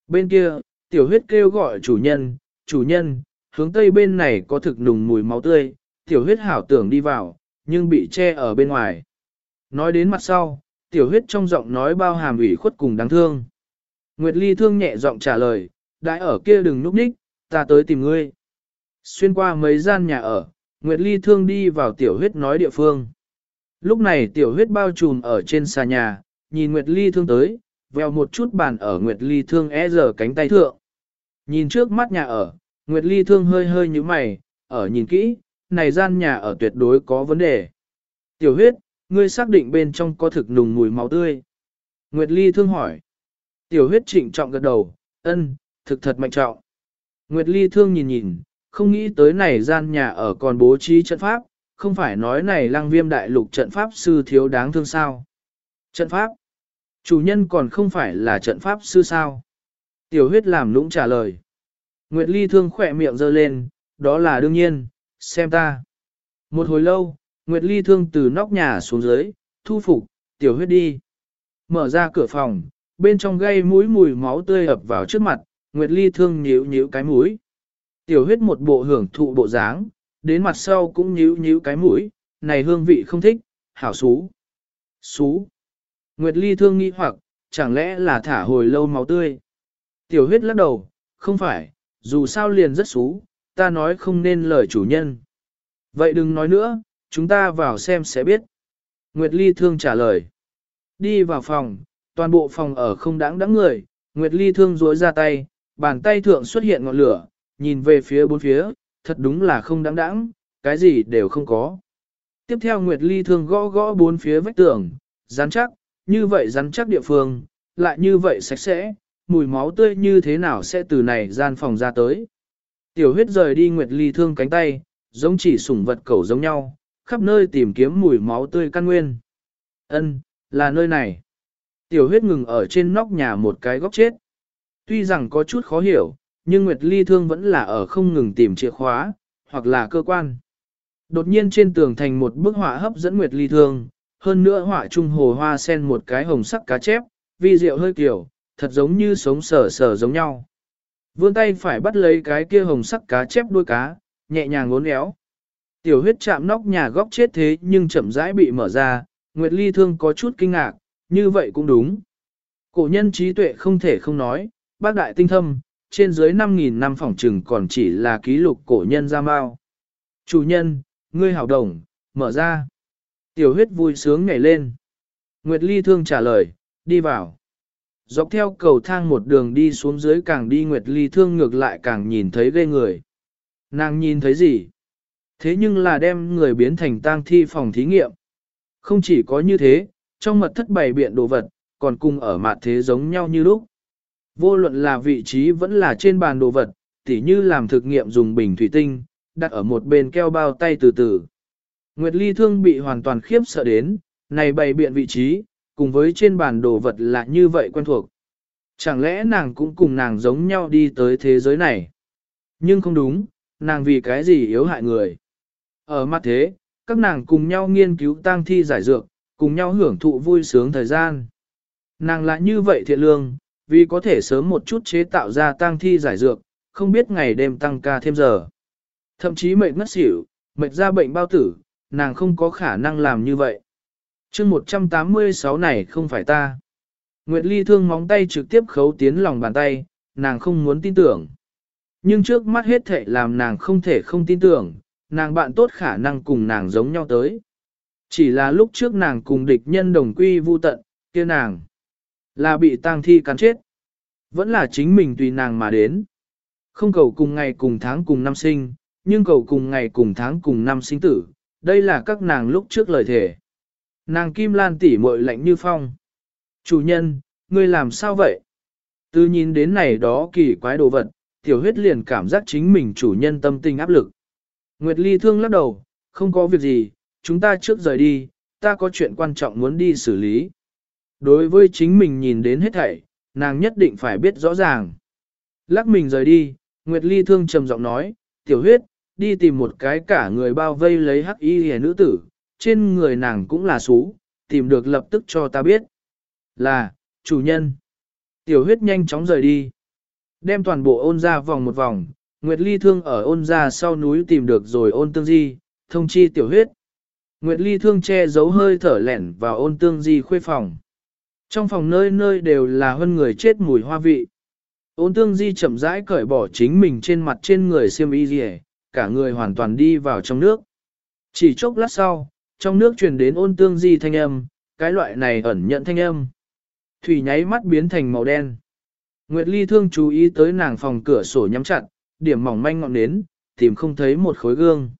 Bên kia, tiểu huyết kêu gọi chủ nhân, chủ nhân, hướng tây bên này có thực nùng mùi máu tươi, tiểu huyết hảo tưởng đi vào, nhưng bị che ở bên ngoài. Nói đến mặt sau, tiểu huyết trong giọng nói bao hàm ủy khuất cùng đáng thương. Nguyệt Ly thương nhẹ giọng trả lời, đại ở kia đừng núp ních, ta tới tìm ngươi. Xuyên qua mấy gian nhà ở, Nguyệt Ly thương đi vào tiểu huyết nói địa phương. Lúc này tiểu huyết bao trùm ở trên xà nhà, nhìn Nguyệt Ly thương tới, veo một chút bàn ở Nguyệt Ly thương e giờ cánh tay thượng. Nhìn trước mắt nhà ở, Nguyệt Ly thương hơi hơi như mày, ở nhìn kỹ, này gian nhà ở tuyệt đối có vấn đề. Tiểu huyết, ngươi xác định bên trong có thực nùng mùi máu tươi. Nguyệt Ly thương hỏi. Tiểu huyết trịnh trọng gật đầu, ân, thực thật mạnh trọng. Nguyệt Ly thương nhìn nhìn, không nghĩ tới này gian nhà ở còn bố trí trận pháp, không phải nói này lăng viêm đại lục trận pháp sư thiếu đáng thương sao. Trận pháp? Chủ nhân còn không phải là trận pháp sư sao? Tiểu huyết làm lũng trả lời. Nguyệt Ly thương khỏe miệng giơ lên, đó là đương nhiên, xem ta. Một hồi lâu, Nguyệt Ly thương từ nóc nhà xuống dưới, thu phục, tiểu huyết đi. Mở ra cửa phòng, bên trong gây mũi mùi máu tươi ập vào trước mặt, Nguyệt Ly thương nhíu nhíu cái mũi. Tiểu huyết một bộ hưởng thụ bộ dáng, đến mặt sau cũng nhíu nhíu cái mũi, này hương vị không thích, hảo xú. Xú. Nguyệt Ly thương nghi hoặc, chẳng lẽ là thả hồi lâu máu tươi. Tiểu huyết lắc đầu, không phải, dù sao liền rất xú, ta nói không nên lời chủ nhân. Vậy đừng nói nữa, chúng ta vào xem sẽ biết. Nguyệt Ly thương trả lời. Đi vào phòng, toàn bộ phòng ở không đáng đáng người, Nguyệt Ly thương rối ra tay, bàn tay thượng xuất hiện ngọn lửa, nhìn về phía bốn phía, thật đúng là không đáng đáng, cái gì đều không có. Tiếp theo Nguyệt Ly thương gõ gõ bốn phía vách tường, rắn chắc, như vậy rắn chắc địa phương, lại như vậy sạch sẽ, mùi máu tươi như thế nào sẽ từ này gian phòng ra tới. Tiểu huyết rời đi Nguyệt Ly thương cánh tay, giống chỉ sủng vật cẩu giống nhau, khắp nơi tìm kiếm mùi máu tươi căn nguyên. Ân, là nơi này. Tiểu huyết ngừng ở trên nóc nhà một cái góc chết. Tuy rằng có chút khó hiểu, nhưng Nguyệt Ly thương vẫn là ở không ngừng tìm chìa khóa, hoặc là cơ quan. Đột nhiên trên tường thành một bức họa hấp dẫn Nguyệt Ly thương, hơn nữa họa trung hồ hoa sen một cái hồng sắc cá chép, vi diệu hơi kiểu, thật giống như sống sờ sờ giống nhau. Vươn tay phải bắt lấy cái kia hồng sắc cá chép đuôi cá, nhẹ nhàng ngốn éo. Tiểu huyết chạm nóc nhà góc chết thế nhưng chậm rãi bị mở ra, Nguyệt Ly Thương có chút kinh ngạc, như vậy cũng đúng. Cổ nhân trí tuệ không thể không nói, bác đại tinh thâm, trên dưới 5.000 năm phỏng trừng còn chỉ là ký lục cổ nhân ra mao. Chủ nhân, ngươi hảo đồng, mở ra. Tiểu huyết vui sướng nhảy lên. Nguyệt Ly Thương trả lời, đi vào. Dọc theo cầu thang một đường đi xuống dưới càng đi Nguyệt Ly Thương ngược lại càng nhìn thấy ghê người. Nàng nhìn thấy gì? Thế nhưng là đem người biến thành tang thi phòng thí nghiệm. Không chỉ có như thế, trong mật thất bày biện đồ vật, còn cùng ở mặt thế giống nhau như lúc. Vô luận là vị trí vẫn là trên bàn đồ vật, tỉ như làm thực nghiệm dùng bình thủy tinh, đặt ở một bên keo bao tay từ từ. Nguyệt Ly Thương bị hoàn toàn khiếp sợ đến, này bày biện vị trí, cùng với trên bàn đồ vật là như vậy quen thuộc. Chẳng lẽ nàng cũng cùng nàng giống nhau đi tới thế giới này? Nhưng không đúng, nàng vì cái gì yếu hại người? Ở mặt thế, các nàng cùng nhau nghiên cứu tang thi giải dược, cùng nhau hưởng thụ vui sướng thời gian. Nàng lại như vậy thiện lương, vì có thể sớm một chút chế tạo ra tang thi giải dược, không biết ngày đêm tăng ca thêm giờ. Thậm chí mệt ngất xỉu, mệt ra bệnh bao tử, nàng không có khả năng làm như vậy. chương 186 này không phải ta. Nguyệt Ly thương móng tay trực tiếp khấu tiến lòng bàn tay, nàng không muốn tin tưởng. Nhưng trước mắt hết thể làm nàng không thể không tin tưởng, nàng bạn tốt khả năng cùng nàng giống nhau tới. Chỉ là lúc trước nàng cùng địch nhân đồng quy vu tận, kia nàng là bị tang thi cắn chết. Vẫn là chính mình tùy nàng mà đến. Không cầu cùng ngày cùng tháng cùng năm sinh, nhưng cầu cùng ngày cùng tháng cùng năm sinh tử, đây là các nàng lúc trước lời thể. Nàng Kim Lan tỉ muội lạnh như phong. Chủ nhân, ngươi làm sao vậy? Từ nhìn đến này đó kỳ quái đồ vật, tiểu huyết liền cảm giác chính mình chủ nhân tâm tình áp lực. Nguyệt Ly thương lắc đầu, không có việc gì, chúng ta trước rời đi, ta có chuyện quan trọng muốn đi xử lý. Đối với chính mình nhìn đến hết thảy, nàng nhất định phải biết rõ ràng. Lắc mình rời đi, Nguyệt Ly thương trầm giọng nói, tiểu huyết, đi tìm một cái cả người bao vây lấy hắc y hề nữ tử, trên người nàng cũng là xú, tìm được lập tức cho ta biết. Là, chủ nhân. Tiểu huyết nhanh chóng rời đi. Đem toàn bộ ôn ra vòng một vòng, Nguyệt Ly Thương ở ôn ra sau núi tìm được rồi ôn tương di, thông chi tiểu huyết. Nguyệt Ly Thương che giấu hơi thở lẻn vào ôn tương di khuê phòng. Trong phòng nơi nơi đều là hơn người chết mùi hoa vị. Ôn tương di chậm rãi cởi bỏ chính mình trên mặt trên người xiêm y gì cả người hoàn toàn đi vào trong nước. Chỉ chốc lát sau, trong nước truyền đến ôn tương di thanh âm, cái loại này ẩn nhận thanh âm. Thủy nháy mắt biến thành màu đen. Nguyệt Ly thương chú ý tới nàng phòng cửa sổ nhắm chặt, điểm mỏng manh ngọn nến, tìm không thấy một khối gương.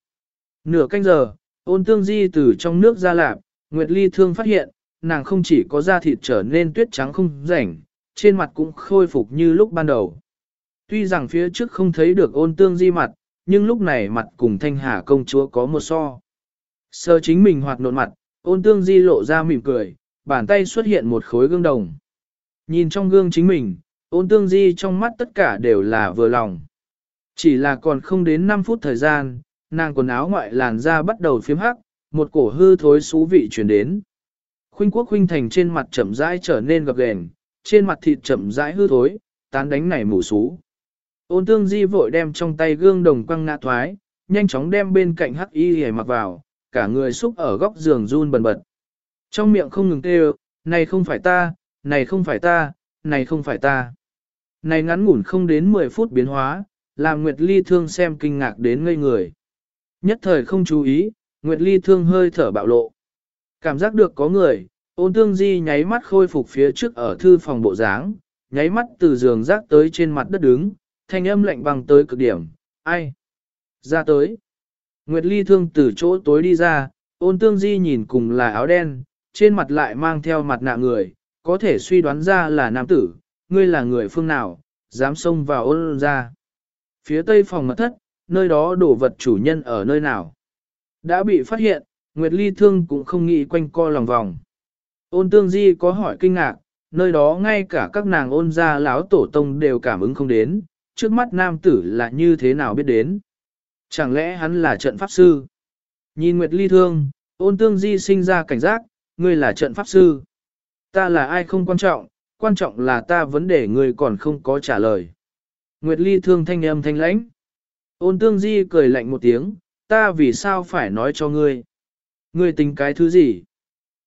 Nửa canh giờ, ôn tương di từ trong nước ra lạp, Nguyệt Ly thương phát hiện, nàng không chỉ có da thịt trở nên tuyết trắng không rảnh, trên mặt cũng khôi phục như lúc ban đầu. Tuy rằng phía trước không thấy được ôn tương di mặt, nhưng lúc này mặt cùng thanh hà công chúa có một so. Sơ chính mình hoạt nộn mặt, ôn tương di lộ ra mỉm cười, bàn tay xuất hiện một khối gương đồng. Nhìn trong gương chính mình, ôn tương di trong mắt tất cả đều là vừa lòng. Chỉ là còn không đến 5 phút thời gian, nàng quần áo ngoại làn da bắt đầu phiếm hắc, một cổ hư thối xú vị chuyển đến. Khuynh quốc khuynh thành trên mặt chậm rãi trở nên gập ghềnh, trên mặt thịt chậm rãi hư thối, tán đánh này mù sú. Ôn tương di vội đem trong tay gương đồng quăng ngã thoái, nhanh chóng đem bên cạnh hắc y hề mặc vào, cả người xúc ở góc giường run bần bật. Trong miệng không ngừng kêu, này không phải ta, này không phải ta, này không phải ta. Này ngắn ngủn không đến 10 phút biến hóa, làm Nguyệt Ly Thương xem kinh ngạc đến ngây người. Nhất thời không chú ý, Nguyệt Ly Thương hơi thở bạo lộ. Cảm giác được có người, ôn tương di nháy mắt khôi phục phía trước ở thư phòng bộ dáng, nháy mắt từ giường rác tới trên mặt đất đứng, thanh âm lạnh băng tới cực điểm, ai? Ra tới. Nguyệt Ly thương từ chỗ tối đi ra, ôn tương di nhìn cùng là áo đen, trên mặt lại mang theo mặt nạ người, có thể suy đoán ra là nam tử, ngươi là người phương nào, dám xông vào ôn ra. Phía tây phòng mật thất, nơi đó đổ vật chủ nhân ở nơi nào. Đã bị phát hiện, Nguyệt Ly thương cũng không nghĩ quanh co lòng vòng. Ôn tương di có hỏi kinh ngạc, nơi đó ngay cả các nàng ôn gia láo tổ tông đều cảm ứng không đến, trước mắt nam tử là như thế nào biết đến. Chẳng lẽ hắn là trận pháp sư? Nhìn Nguyệt Ly thương, ôn tương di sinh ra cảnh giác, ngươi là trận pháp sư. Ta là ai không quan trọng, quan trọng là ta vấn đề ngươi còn không có trả lời. Nguyệt Ly thương thanh âm thanh lãnh. Ôn tương di cười lạnh một tiếng, ta vì sao phải nói cho ngươi? Ngươi tính cái thứ gì?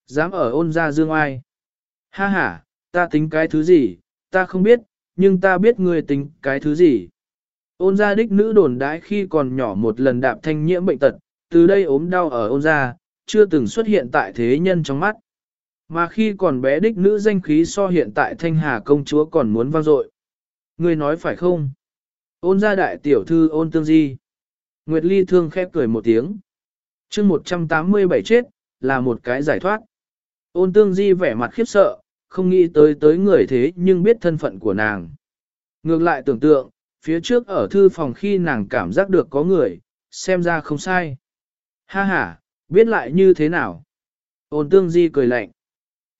Dám ở ôn ra dương ai? Ha ha, ta tính cái thứ gì? Ta không biết, nhưng ta biết ngươi tính cái thứ gì. Ôn gia đích nữ đồn đãi khi còn nhỏ một lần đạp thanh nhiễm bệnh tật, từ đây ốm đau ở ôn gia, chưa từng xuất hiện tại thế nhân trong mắt. Mà khi còn bé đích nữ danh khí so hiện tại thanh hà công chúa còn muốn vang dội. Ngươi nói phải không? Ôn gia đại tiểu thư ôn tương di. Nguyệt Ly thương khép cười một tiếng chương 187 chết, là một cái giải thoát. Ôn tương di vẻ mặt khiếp sợ, không nghĩ tới tới người thế nhưng biết thân phận của nàng. Ngược lại tưởng tượng, phía trước ở thư phòng khi nàng cảm giác được có người, xem ra không sai. Ha ha, biết lại như thế nào? Ôn tương di cười lạnh.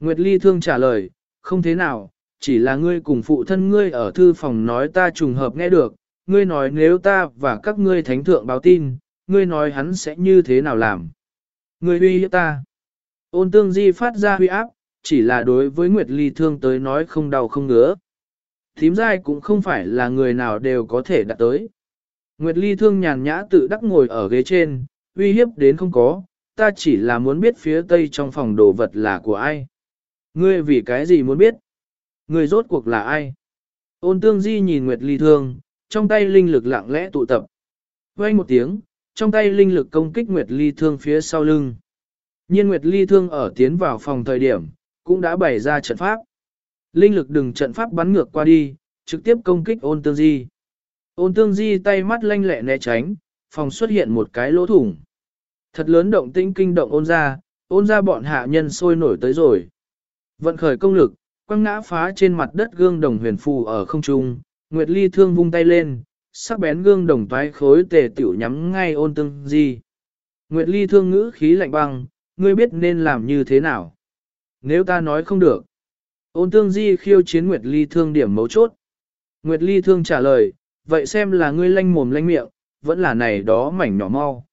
Nguyệt Ly thương trả lời, không thế nào, chỉ là ngươi cùng phụ thân ngươi ở thư phòng nói ta trùng hợp nghe được, ngươi nói nếu ta và các ngươi thánh thượng báo tin, ngươi nói hắn sẽ như thế nào làm. Ngươi uy hiếp ta. Ôn tương di phát ra huy áp, chỉ là đối với Nguyệt Ly thương tới nói không đau không ngứa. Thím dai cũng không phải là người nào đều có thể đạt tới. Nguyệt Ly thương nhàn nhã tự đắc ngồi ở ghế trên, uy hiếp đến không có, ta chỉ là muốn biết phía tây trong phòng đồ vật là của ai. Ngươi vì cái gì muốn biết? Ngươi rốt cuộc là ai? Ôn tương di nhìn Nguyệt Ly thương, trong tay linh lực lặng lẽ tụ tập. Quay một tiếng, trong tay linh lực công kích Nguyệt Ly thương phía sau lưng. Nhiên Nguyệt Ly thương ở tiến vào phòng thời điểm, cũng đã bày ra trận pháp. Linh lực đừng trận pháp bắn ngược qua đi, trực tiếp công kích ôn tương di. Ôn tương di tay mắt lanh lẹ né tránh, phòng xuất hiện một cái lỗ thủng. Thật lớn động tĩnh kinh động ôn ra, ôn ra bọn hạ nhân sôi nổi tới rồi. Vận khởi công lực, quăng ngã phá trên mặt đất gương đồng huyền phù ở không trung, Nguyệt Ly thương vung tay lên, sắc bén gương đồng toái khối tề tiểu nhắm ngay ôn tương di. Nguyệt Ly thương ngữ khí lạnh băng, ngươi biết nên làm như thế nào. Nếu ta nói không được, ôn tương di khiêu chiến Nguyệt Ly thương điểm mấu chốt. Nguyệt Ly thương trả lời, vậy xem là ngươi lanh mồm lanh miệng, vẫn là này đó mảnh nhỏ mau.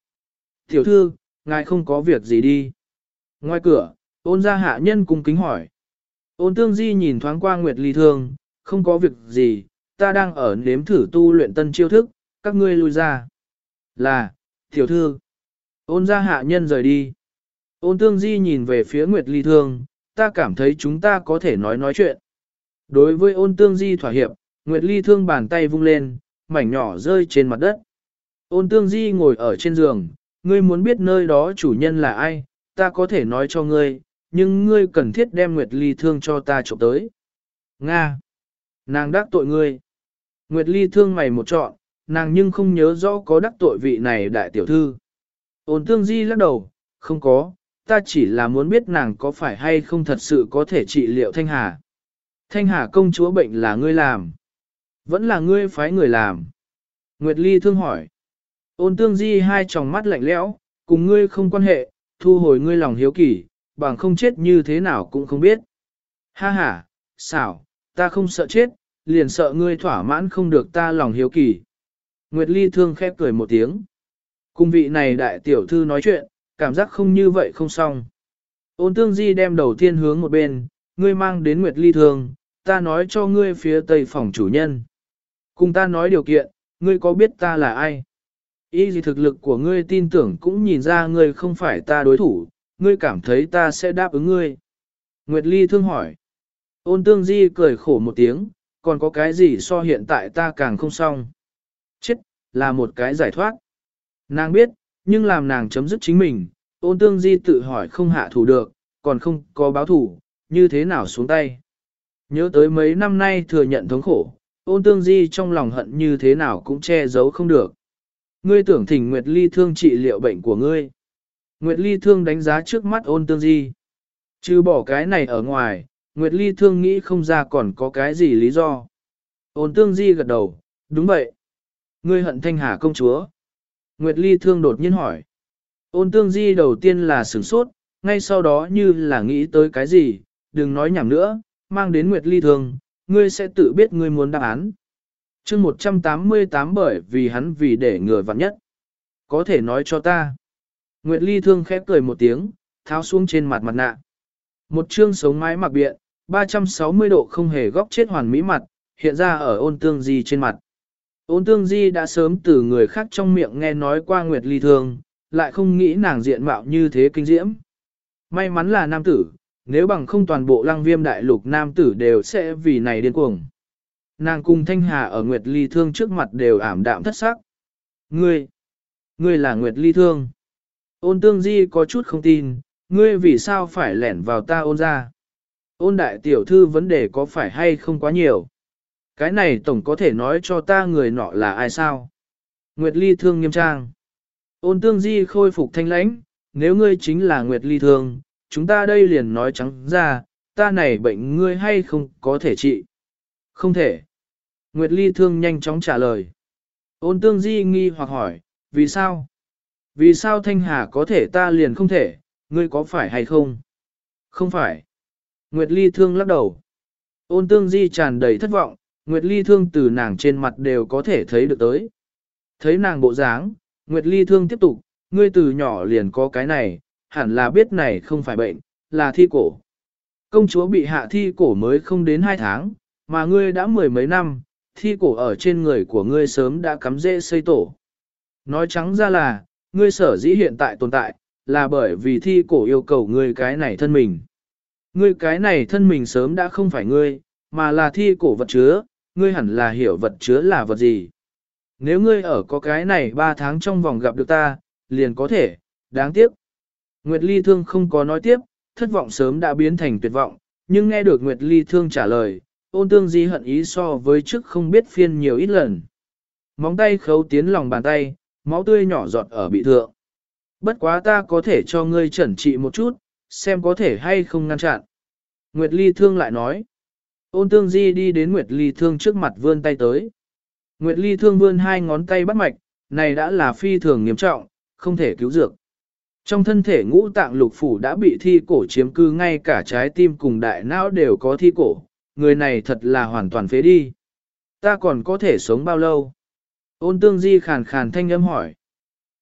Tiểu thư, ngài không có việc gì đi. Ngoài cửa, ôn gia hạ nhân cung kính hỏi. Ôn tương di nhìn thoáng qua Nguyệt Ly thương, không có việc gì, ta đang ở nếm thử tu luyện tân chiêu thức, các ngươi lui ra. Là, tiểu thư. Ôn ra hạ nhân rời đi. Ôn tương di nhìn về phía Nguyệt Ly thương, ta cảm thấy chúng ta có thể nói nói chuyện. Đối với ôn tương di thỏa hiệp, Nguyệt Ly thương bàn tay vung lên, mảnh nhỏ rơi trên mặt đất. Ôn tương di ngồi ở trên giường, ngươi muốn biết nơi đó chủ nhân là ai, ta có thể nói cho ngươi, nhưng ngươi cần thiết đem Nguyệt Ly thương cho ta trộm tới. Nga! Nàng đắc tội ngươi. Nguyệt Ly thương mày một trọn, nàng nhưng không nhớ rõ có đắc tội vị này đại tiểu thư. Ôn tương di lắc đầu, không có, ta chỉ là muốn biết nàng có phải hay không thật sự có thể trị liệu Thanh Hà. Thanh Hà công chúa bệnh là ngươi làm. Vẫn là ngươi phái người làm. Nguyệt Ly thương hỏi. Ôn tương di hai tròng mắt lạnh lẽo, cùng ngươi không quan hệ, thu hồi ngươi lòng hiếu kỳ, bằng không chết như thế nào cũng không biết. Ha ha, xảo, ta không sợ chết, liền sợ ngươi thỏa mãn không được ta lòng hiếu kỳ. Nguyệt Ly thương khép cười một tiếng. Cùng vị này đại tiểu thư nói chuyện, cảm giác không như vậy không xong. Ôn tương di đem đầu tiên hướng một bên, ngươi mang đến Nguyệt Ly thương, ta nói cho ngươi phía tây phòng chủ nhân. Cùng ta nói điều kiện, ngươi có biết ta là ai? Ý gì thực lực của ngươi tin tưởng cũng nhìn ra ngươi không phải ta đối thủ, ngươi cảm thấy ta sẽ đáp ứng ngươi. Nguyệt Ly thương hỏi. Ôn tương di cười khổ một tiếng, còn có cái gì so hiện tại ta càng không xong. Chết, là một cái giải thoát. Nàng biết, nhưng làm nàng chấm dứt chính mình, ôn tương di tự hỏi không hạ thủ được, còn không có báo thủ, như thế nào xuống tay. Nhớ tới mấy năm nay thừa nhận thống khổ, ôn tương di trong lòng hận như thế nào cũng che giấu không được. Ngươi tưởng thỉnh Nguyệt Ly thương trị liệu bệnh của ngươi. Nguyệt Ly thương đánh giá trước mắt ôn tương di. Chứ bỏ cái này ở ngoài, Nguyệt Ly thương nghĩ không ra còn có cái gì lý do. Ôn tương di gật đầu, đúng vậy. Ngươi hận thanh hà công chúa. Nguyệt Ly thương đột nhiên hỏi. Ôn tương di đầu tiên là sửng sốt, ngay sau đó như là nghĩ tới cái gì, đừng nói nhảm nữa, mang đến Nguyệt Ly thương, ngươi sẽ tự biết ngươi muốn đáp án. chương 188 bởi vì hắn vì để ngừa vặn nhất. Có thể nói cho ta. Nguyệt Ly thương khép cười một tiếng, tháo xuống trên mặt mặt nạ. Một chương sống mái mặc biện, 360 độ không hề góc chết hoàn mỹ mặt, hiện ra ở ôn tương di trên mặt. Ôn tương di đã sớm từ người khác trong miệng nghe nói qua Nguyệt Ly thương, lại không nghĩ nàng diện mạo như thế kinh diễm. May mắn là nam tử, nếu bằng không toàn bộ lăng viêm đại lục nam tử đều sẽ vì này điên cuồng. Nàng cùng Thanh Hà ở Nguyệt Ly Thương trước mặt đều ảm đạm thất sắc. Ngươi, ngươi là Nguyệt Ly Thương. Ôn tương di có chút không tin, ngươi vì sao phải lẻn vào ta ôn ra. Ôn đại tiểu thư vấn đề có phải hay không quá nhiều. Cái này tổng có thể nói cho ta người nọ là ai sao. Nguyệt Ly Thương nghiêm trang. Ôn tương di khôi phục thanh lãnh, nếu ngươi chính là Nguyệt Ly Thương, chúng ta đây liền nói trắng ra, ta này bệnh ngươi hay không có thể trị. Không thể. Nguyệt Ly Thương nhanh chóng trả lời. Ôn tương di nghi hoặc hỏi, vì sao? Vì sao Thanh Hà có thể ta liền không thể, ngươi có phải hay không? Không phải. Nguyệt Ly Thương lắc đầu. Ôn tương di tràn đầy thất vọng, Nguyệt Ly Thương từ nàng trên mặt đều có thể thấy được tới. Thấy nàng bộ dáng, Nguyệt Ly Thương tiếp tục, ngươi từ nhỏ liền có cái này, hẳn là biết này không phải bệnh, là thi cổ. Công chúa bị hạ thi cổ mới không đến hai tháng, mà ngươi đã mười mấy năm, thi cổ ở trên người của ngươi sớm đã cắm rễ xây tổ. Nói trắng ra là, ngươi sở dĩ hiện tại tồn tại, là bởi vì thi cổ yêu cầu ngươi cái này thân mình. Ngươi cái này thân mình sớm đã không phải ngươi, mà là thi cổ vật chứa, ngươi hẳn là hiểu vật chứa là vật gì. Nếu ngươi ở có cái này 3 tháng trong vòng gặp được ta, liền có thể, đáng tiếc. Nguyệt Ly Thương không có nói tiếp, thất vọng sớm đã biến thành tuyệt vọng, nhưng nghe được Nguyệt Ly Thương trả lời, ôn tương di hận ý so với trước không biết phiên nhiều ít lần. Móng tay khấu tiến lòng bàn tay, máu tươi nhỏ giọt ở bị thượng. Bất quá ta có thể cho ngươi chẩn trị một chút, xem có thể hay không ngăn chặn. Nguyệt Ly Thương lại nói. Ôn tương di đi đến Nguyệt Ly Thương trước mặt vươn tay tới. Nguyệt Ly Thương vươn hai ngón tay bắt mạch, này đã là phi thường nghiêm trọng, không thể cứu dược. Trong thân thể ngũ tạng lục phủ đã bị thi cổ chiếm cư ngay cả trái tim cùng đại não đều có thi cổ, người này thật là hoàn toàn phế đi. Ta còn có thể sống bao lâu? Ôn tương di khàn khàn thanh âm hỏi.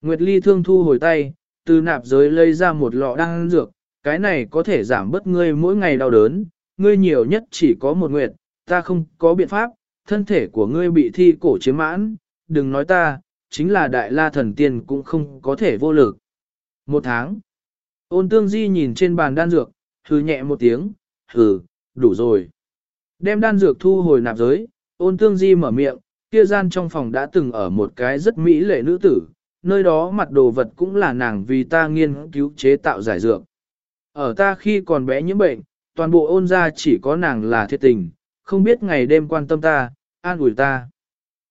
Nguyệt Ly thương thu hồi tay, từ nạp giới lấy ra một lọ đan dược, cái này có thể giảm bớt ngươi mỗi ngày đau đớn, ngươi nhiều nhất chỉ có một nguyệt, ta không có biện pháp, thân thể của ngươi bị thi cổ chiếm mãn, đừng nói ta, chính là đại la thần tiên cũng không có thể vô lực. Một tháng, ôn tương di nhìn trên bàn đan dược, hừ nhẹ một tiếng, hừ, đủ rồi. Đem đan dược thu hồi nạp giới, ôn tương di mở miệng, kia gian trong phòng đã từng ở một cái rất mỹ lệ nữ tử, nơi đó mặt đồ vật cũng là nàng vì ta nghiên cứu chế tạo giải dược. Ở ta khi còn bé nhiễm bệnh, toàn bộ ôn ra chỉ có nàng là thiệt tình, không biết ngày đêm quan tâm ta, an ủi ta.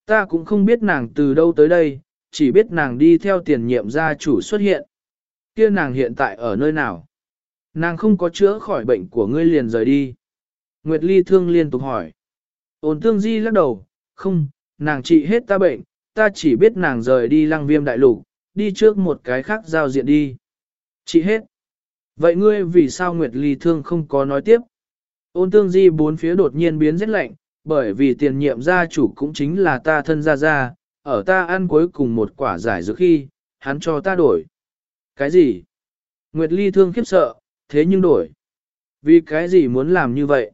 Ta cũng không biết nàng từ đâu tới đây, chỉ biết nàng đi theo tiền nhiệm gia chủ xuất hiện. Kia nàng hiện tại ở nơi nào? Nàng không có chữa khỏi bệnh của ngươi liền rời đi. Nguyệt Ly thương liên tục hỏi. Ôn tương di lắc đầu, không, nàng trị hết ta bệnh, ta chỉ biết nàng rời đi lăng viêm đại lục, đi trước một cái khác giao diện đi. Trị hết. Vậy ngươi vì sao Nguyệt Ly thương không có nói tiếp? Ôn tương di bốn phía đột nhiên biến rất lạnh, bởi vì tiền nhiệm gia chủ cũng chính là ta thân gia gia, ở ta ăn cuối cùng một quả giải dược khi, hắn cho ta đổi. Cái gì? Nguyệt Ly thương khiếp sợ, thế nhưng đổi. Vì cái gì muốn làm như vậy?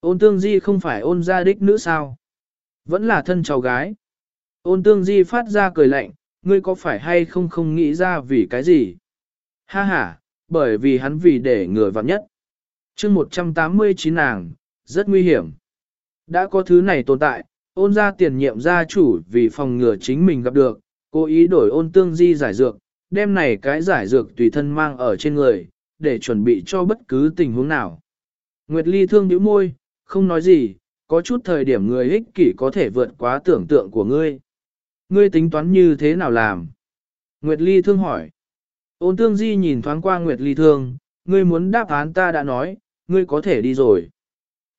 Ôn tương di không phải ôn gia đích nữ sao? Vẫn là thân cháu gái. Ôn tương di phát ra cười lạnh, ngươi có phải hay không không nghĩ ra vì cái gì? Ha ha, bởi vì hắn vì để người vặn nhất. chương 189 nàng, rất nguy hiểm. Đã có thứ này tồn tại, ôn ra tiền nhiệm gia chủ vì phòng ngừa chính mình gặp được, cố ý đổi ôn tương di giải dược, đem này cái giải dược tùy thân mang ở trên người, để chuẩn bị cho bất cứ tình huống nào. Nguyệt Ly thương nhíu môi, không nói gì, có chút thời điểm người ích kỷ có thể vượt quá tưởng tượng của ngươi. Ngươi tính toán như thế nào làm? Nguyệt Ly thương hỏi. Ôn tương di nhìn thoáng qua Nguyệt Ly thương, ngươi muốn đáp án ta đã nói, ngươi có thể đi rồi.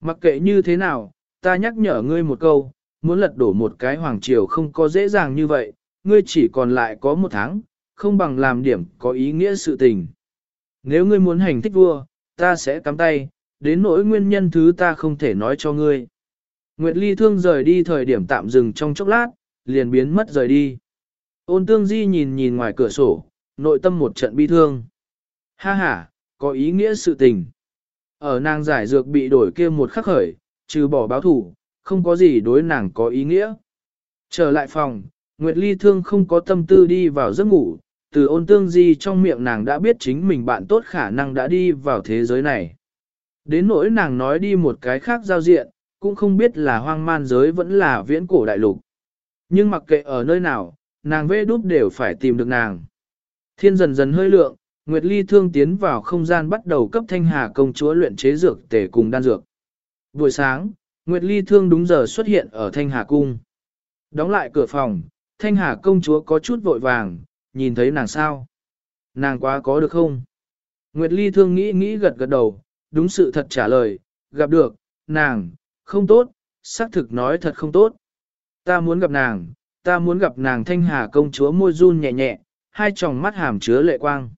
Mặc kệ như thế nào, ta nhắc nhở ngươi một câu, muốn lật đổ một cái hoàng triều không có dễ dàng như vậy, ngươi chỉ còn lại có một tháng, không bằng làm điểm có ý nghĩa sự tình. Nếu ngươi muốn hành thích vua, ta sẽ cắm tay, đến nỗi nguyên nhân thứ ta không thể nói cho ngươi. Nguyệt Ly thương rời đi thời điểm tạm dừng trong chốc lát, liền biến mất rời đi. Ôn tương di nhìn nhìn ngoài cửa sổ, nội tâm một trận bi thương. Ha ha, có ý nghĩa sự tình. Ở nàng giải dược bị đổi kia một khắc khởi, trừ bỏ báo thủ, không có gì đối nàng có ý nghĩa. Trở lại phòng, Nguyệt Ly thương không có tâm tư đi vào giấc ngủ, từ ôn tương di trong miệng nàng đã biết chính mình bạn tốt khả năng đã đi vào thế giới này. Đến nỗi nàng nói đi một cái khác giao diện, cũng không biết là hoang man giới vẫn là viễn cổ đại lục. Nhưng mặc kệ ở nơi nào, nàng vê đút đều phải tìm được nàng. Thiên dần dần hơi lượng, Nguyệt Ly thương tiến vào không gian bắt đầu cấp thanh hà công chúa luyện chế dược tể cùng đan dược. Buổi sáng, Nguyệt Ly thương đúng giờ xuất hiện ở thanh hà cung. Đóng lại cửa phòng, thanh hà công chúa có chút vội vàng, nhìn thấy nàng sao. nàng quá có được không? Nguyệt Ly thương nghĩ nghĩ gật gật đầu, đúng sự thật trả lời, gặp được, nàng, không tốt, xác thực nói thật không tốt. Ta muốn gặp nàng, ta muốn gặp nàng thanh hà công chúa môi run nhẹ nhẹ, hai tròng mắt hàm chứa lệ quang.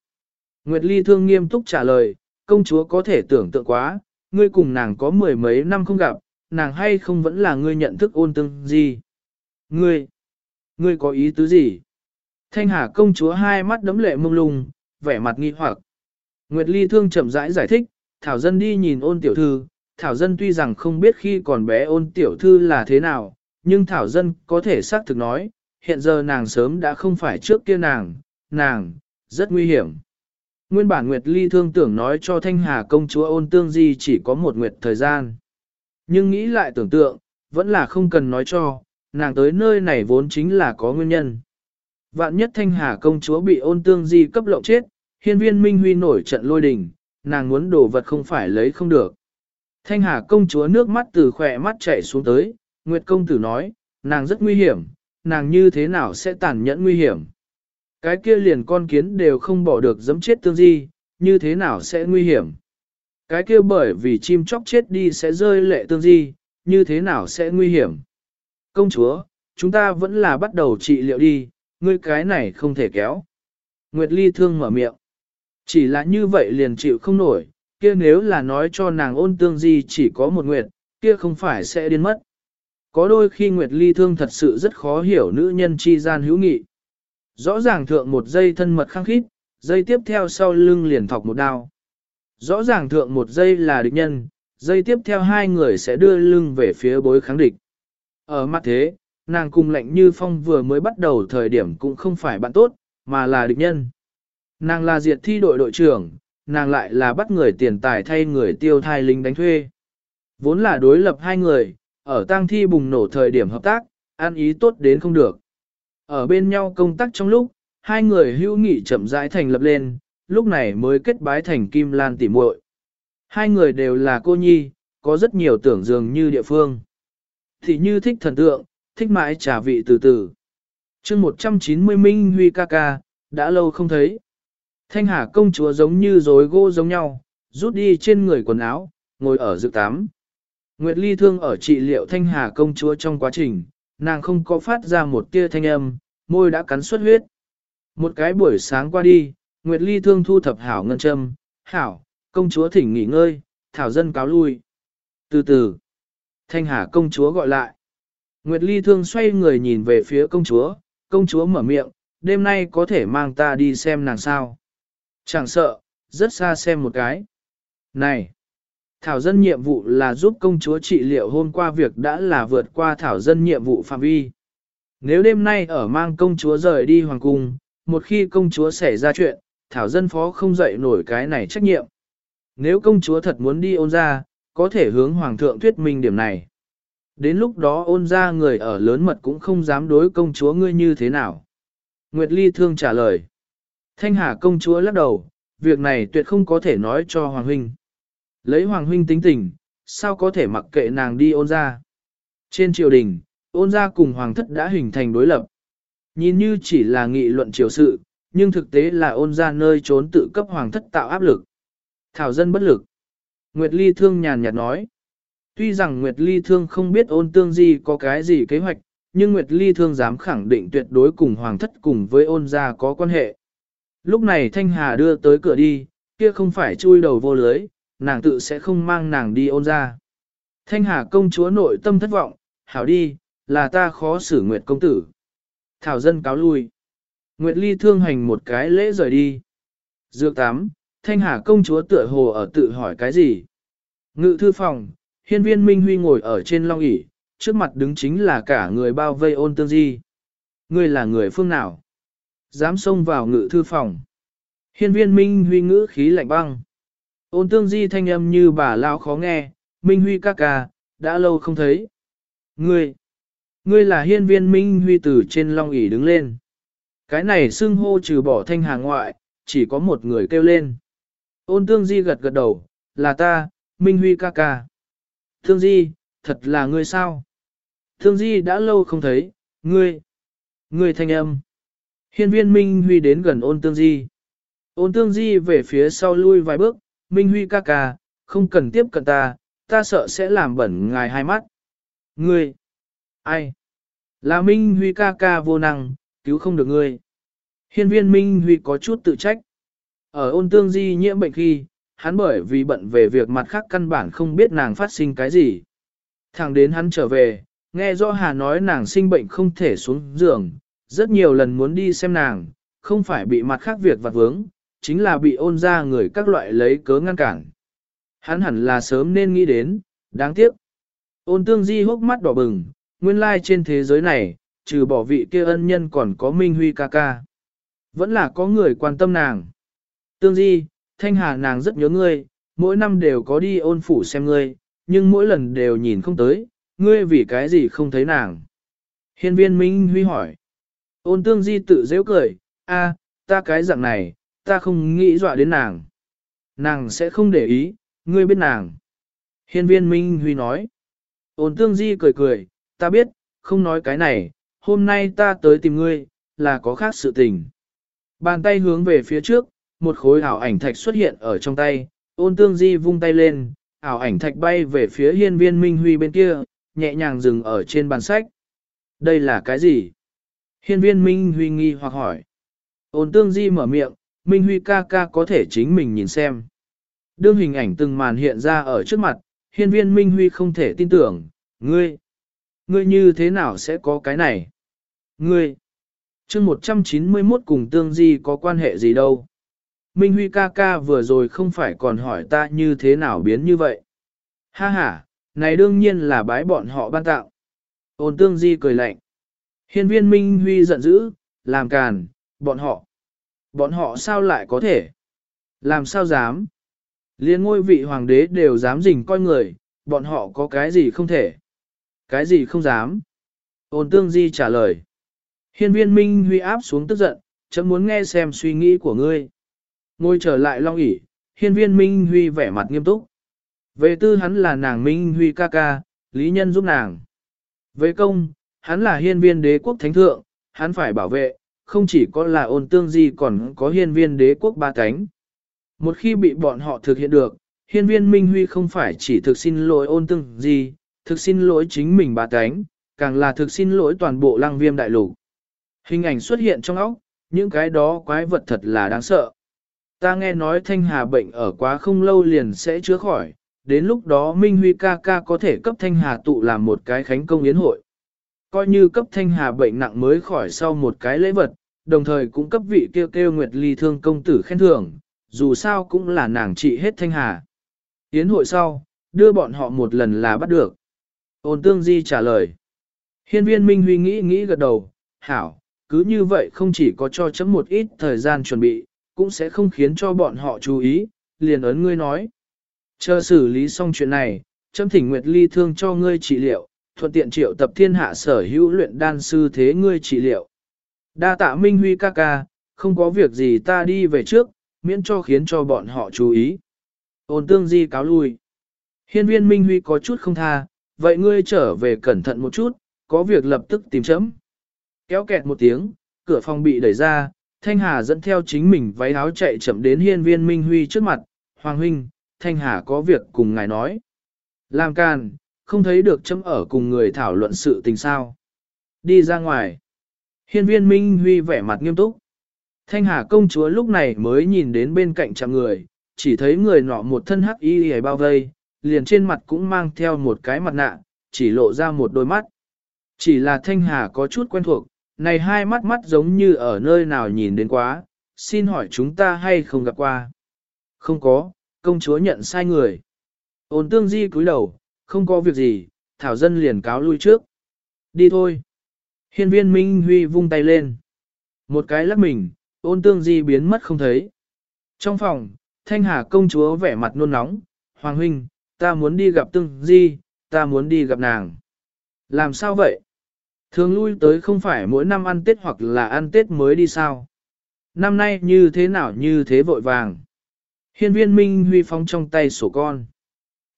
Nguyệt Ly thương nghiêm túc trả lời, công chúa có thể tưởng tượng quá, ngươi cùng nàng có mười mấy năm không gặp, nàng hay không vẫn là ngươi nhận thức ôn tương gì. Ngươi, ngươi có ý tứ gì? Thanh hà công chúa hai mắt đấm lệ mông lung, vẻ mặt nghi hoặc. Nguyệt Ly thương chậm rãi giải, giải thích, Thảo Dân đi nhìn ôn tiểu thư, Thảo Dân tuy rằng không biết khi còn bé ôn tiểu thư là thế nào, nhưng Thảo Dân có thể xác thực nói, hiện giờ nàng sớm đã không phải trước kia nàng, nàng, rất nguy hiểm. Nguyên bản Nguyệt Ly thương tưởng nói cho Thanh Hà công chúa ôn tương di chỉ có một nguyệt thời gian. Nhưng nghĩ lại tưởng tượng, vẫn là không cần nói cho, nàng tới nơi này vốn chính là có nguyên nhân. Vạn nhất Thanh Hà công chúa bị ôn tương di cấp lộng chết, hiên viên Minh Huy nổi trận lôi đình, nàng muốn đồ vật không phải lấy không được. Thanh Hà công chúa nước mắt từ khỏe mắt chảy xuống tới, Nguyệt công tử nói, nàng rất nguy hiểm, nàng như thế nào sẽ tàn nhẫn nguy hiểm. Cái kia liền con kiến đều không bỏ được dẫm chết tương di, như thế nào sẽ nguy hiểm. Cái kia bởi vì chim chóc chết đi sẽ rơi lệ tương di, như thế nào sẽ nguy hiểm. Công chúa, chúng ta vẫn là bắt đầu trị liệu đi, ngươi cái này không thể kéo. Nguyệt Ly thương mở miệng. Chỉ là như vậy liền chịu không nổi, kia nếu là nói cho nàng ôn tương di chỉ có một nguyệt, kia không phải sẽ điên mất. Có đôi khi Nguyệt Ly thương thật sự rất khó hiểu nữ nhân chi gian hữu nghị. Rõ ràng thượng một giây thân mật khăng khít, giây tiếp theo sau lưng liền thọc một đao. Rõ ràng thượng một giây là địch nhân, giây tiếp theo hai người sẽ đưa lưng về phía bối kháng địch. Ở mặt thế, nàng cùng lạnh như phong vừa mới bắt đầu thời điểm cũng không phải bạn tốt, mà là địch nhân. Nàng là diệt thi đội đội trưởng, nàng lại là bắt người tiền tài thay người tiêu thai lính đánh thuê. Vốn là đối lập hai người, ở tang thi bùng nổ thời điểm hợp tác, an ý tốt đến không được. Ở bên nhau công tác trong lúc, hai người hữu nghị chậm rãi thành lập lên, lúc này mới kết bái thành kim lan tỉ muội. Hai người đều là cô nhi, có rất nhiều tưởng dường như địa phương. Thì như thích thần tượng, thích mãi trà vị từ từ. chương 190 Minh Huy ca ca, đã lâu không thấy. Thanh Hà công chúa giống như rối gỗ giống nhau, rút đi trên người quần áo, ngồi ở dự tám. Nguyệt Ly thương ở trị liệu Thanh Hà công chúa trong quá trình, nàng không có phát ra một tia thanh âm, môi đã cắn xuất huyết. Một cái buổi sáng qua đi, Nguyệt Ly thương thu thập hảo ngân châm, hảo, công chúa thỉnh nghỉ ngơi, thảo dân cáo lui. Từ từ, Thanh Hà công chúa gọi lại. Nguyệt Ly thương xoay người nhìn về phía công chúa, công chúa mở miệng, đêm nay có thể mang ta đi xem nàng sao. Chẳng sợ, rất xa xem một cái. Này! Thảo dân nhiệm vụ là giúp công chúa trị liệu hôm qua việc đã là vượt qua thảo dân nhiệm vụ phạm vi. Nếu đêm nay ở mang công chúa rời đi hoàng cung, một khi công chúa xảy ra chuyện, thảo dân phó không dậy nổi cái này trách nhiệm. Nếu công chúa thật muốn đi ôn ra, có thể hướng hoàng thượng thuyết minh điểm này. Đến lúc đó ôn ra người ở lớn mật cũng không dám đối công chúa ngươi như thế nào. Nguyệt Ly thương trả lời. Thanh Hà công chúa lắc đầu, việc này tuyệt không có thể nói cho Hoàng Huynh. Lấy Hoàng Huynh tính tình, sao có thể mặc kệ nàng đi ôn ra. Trên triều đình, ôn ra cùng Hoàng thất đã hình thành đối lập. Nhìn như chỉ là nghị luận triều sự, nhưng thực tế là ôn ra nơi trốn tự cấp Hoàng thất tạo áp lực. Thảo dân bất lực. Nguyệt Ly Thương nhàn nhạt nói. Tuy rằng Nguyệt Ly Thương không biết ôn tương gì có cái gì kế hoạch, nhưng Nguyệt Ly Thương dám khẳng định tuyệt đối cùng Hoàng thất cùng với ôn gia có quan hệ. Lúc này Thanh Hà đưa tới cửa đi, kia không phải chui đầu vô lưới, nàng tự sẽ không mang nàng đi ôn ra. Thanh Hà công chúa nội tâm thất vọng, hảo đi, là ta khó xử Nguyệt công tử. Thảo dân cáo lui. Nguyệt Ly thương hành một cái lễ rời đi. Dược tám, Thanh Hà công chúa tựa hồ ở tự hỏi cái gì. Ngự thư phòng, hiên viên Minh Huy ngồi ở trên long ỷ trước mặt đứng chính là cả người bao vây ôn tương di. Ngươi là người phương nào? Dám xông vào ngự thư phòng. Hiên viên Minh Huy ngữ khí lạnh băng. Ôn tương di thanh âm như bà lao khó nghe, Minh Huy ca ca, đã lâu không thấy. Ngươi, ngươi là hiên viên Minh Huy từ trên long ỷ đứng lên. Cái này xưng hô trừ bỏ thanh hàng ngoại, chỉ có một người kêu lên. Ôn tương di gật gật đầu, là ta, Minh Huy ca ca. Tương di, thật là ngươi sao? Tương di đã lâu không thấy, ngươi, ngươi thanh âm. Hiên viên Minh Huy đến gần ôn tương di. Ôn tương di về phía sau lui vài bước, Minh Huy ca ca, không cần tiếp cận ta, ta sợ sẽ làm bẩn ngài hai mắt. Ngươi! Ai? Là Minh Huy ca ca vô năng, cứu không được ngươi. Hiên viên Minh Huy có chút tự trách. Ở ôn tương di nhiễm bệnh khi, hắn bởi vì bận về việc mặt khác căn bản không biết nàng phát sinh cái gì. Thẳng đến hắn trở về, nghe rõ Hà nói nàng sinh bệnh không thể xuống giường, rất nhiều lần muốn đi xem nàng, không phải bị mặt khác việc vặt vướng, chính là bị ôn ra người các loại lấy cớ ngăn cản. Hắn hẳn là sớm nên nghĩ đến, đáng tiếc. Ôn tương di hốc mắt đỏ bừng, nguyên lai trên thế giới này, trừ bỏ vị kia ân nhân còn có Minh Huy ca ca. Vẫn là có người quan tâm nàng. Tương di, thanh hà nàng rất nhớ ngươi, mỗi năm đều có đi ôn phủ xem ngươi, nhưng mỗi lần đều nhìn không tới, ngươi vì cái gì không thấy nàng. Hiên viên Minh Huy hỏi. Ôn tương di tự dễ cười, a, ta cái dạng này, ta không nghĩ dọa đến nàng. Nàng sẽ không để ý, ngươi biết nàng. Hiên viên Minh Huy nói. Ôn tương di cười cười, ta biết, không nói cái này, hôm nay ta tới tìm ngươi, là có khác sự tình. Bàn tay hướng về phía trước, một khối ảo ảnh thạch xuất hiện ở trong tay, ôn tương di vung tay lên, ảo ảnh thạch bay về phía hiên viên Minh Huy bên kia, nhẹ nhàng dừng ở trên bàn sách. Đây là cái gì? Hiên viên Minh Huy nghi hoặc hỏi. Ôn tương di mở miệng, Minh Huy ca ca có thể chính mình nhìn xem. Đương hình ảnh từng màn hiện ra ở trước mặt, hiên viên Minh Huy không thể tin tưởng, ngươi, ngươi như thế nào sẽ có cái này? Ngươi, chương 191 cùng tương di có quan hệ gì đâu? Minh Huy ca ca vừa rồi không phải còn hỏi ta như thế nào biến như vậy? Ha ha, này đương nhiên là bái bọn họ ban tạo. Ôn tương di cười lạnh. Hiên viên Minh Huy giận dữ, làm càn, bọn họ. Bọn họ sao lại có thể? Làm sao dám? Liên ngôi vị hoàng đế đều dám dình coi người, bọn họ có cái gì không thể? Cái gì không dám? Ôn tương di trả lời. Hiên viên Minh Huy áp xuống tức giận, chấm muốn nghe xem suy nghĩ của ngươi. Ngồi trở lại long ỉ, hiên viên Minh Huy vẻ mặt nghiêm túc. Về tư hắn là nàng Minh Huy ca ca, lý nhân giúp nàng. Về công, hắn là hiên viên đế quốc thánh thượng, hắn phải bảo vệ, không chỉ có là ôn tương di còn có hiên viên đế quốc ba cánh. Một khi bị bọn họ thực hiện được, hiên viên Minh Huy không phải chỉ thực xin lỗi ôn tương di, thực xin lỗi chính mình ba cánh, càng là thực xin lỗi toàn bộ lăng viêm đại lục. Hình ảnh xuất hiện trong óc, những cái đó quái vật thật là đáng sợ. Ta nghe nói thanh hà bệnh ở quá không lâu liền sẽ chữa khỏi, đến lúc đó Minh Huy ca ca có thể cấp thanh hà tụ làm một cái khánh công yến hội. Coi như cấp thanh hà bệnh nặng mới khỏi sau một cái lễ vật, đồng thời cũng cấp vị kêu kêu Nguyệt Ly thương công tử khen thưởng, dù sao cũng là nàng trị hết thanh hà. Yến hội sau, đưa bọn họ một lần là bắt được. Ôn tương di trả lời. Hiên viên Minh Huy nghĩ nghĩ gật đầu, hảo, cứ như vậy không chỉ có cho chấm một ít thời gian chuẩn bị, cũng sẽ không khiến cho bọn họ chú ý, liền ấn ngươi nói. Chờ xử lý xong chuyện này, chấm thỉnh Nguyệt Ly thương cho ngươi trị liệu, thuận tiện triệu tập thiên hạ sở hữu luyện đan sư thế ngươi trị liệu. Đa tạ Minh Huy ca ca, không có việc gì ta đi về trước, miễn cho khiến cho bọn họ chú ý. Ôn tương di cáo lui. Hiên viên Minh Huy có chút không tha, vậy ngươi trở về cẩn thận một chút, có việc lập tức tìm chấm. Kéo kẹt một tiếng, cửa phòng bị đẩy ra, Thanh Hà dẫn theo chính mình váy áo chạy chậm đến hiên viên Minh Huy trước mặt, Hoàng Huynh, Thanh Hà có việc cùng ngài nói. Làm càn, không thấy được chấm ở cùng người thảo luận sự tình sao. Đi ra ngoài. Hiên viên Minh Huy vẻ mặt nghiêm túc. Thanh Hà công chúa lúc này mới nhìn đến bên cạnh chạm người, chỉ thấy người nọ một thân hắc y hề bao vây, liền trên mặt cũng mang theo một cái mặt nạ, chỉ lộ ra một đôi mắt. Chỉ là Thanh Hà có chút quen thuộc, này hai mắt mắt giống như ở nơi nào nhìn đến quá, xin hỏi chúng ta hay không gặp qua. Không có, công chúa nhận sai người. Ôn tương di cúi đầu, không có việc gì, thảo dân liền cáo lui trước. Đi thôi. Hiên viên Minh Huy vung tay lên. Một cái lắc mình, ôn tương di biến mất không thấy. Trong phòng, thanh hà công chúa vẻ mặt nôn nóng, Hoàng huynh, ta muốn đi gặp tương di, ta muốn đi gặp nàng. Làm sao vậy? Thường lui tới không phải mỗi năm ăn Tết hoặc là ăn Tết mới đi sao. Năm nay như thế nào như thế vội vàng. Hiên viên Minh Huy phóng trong tay sổ con.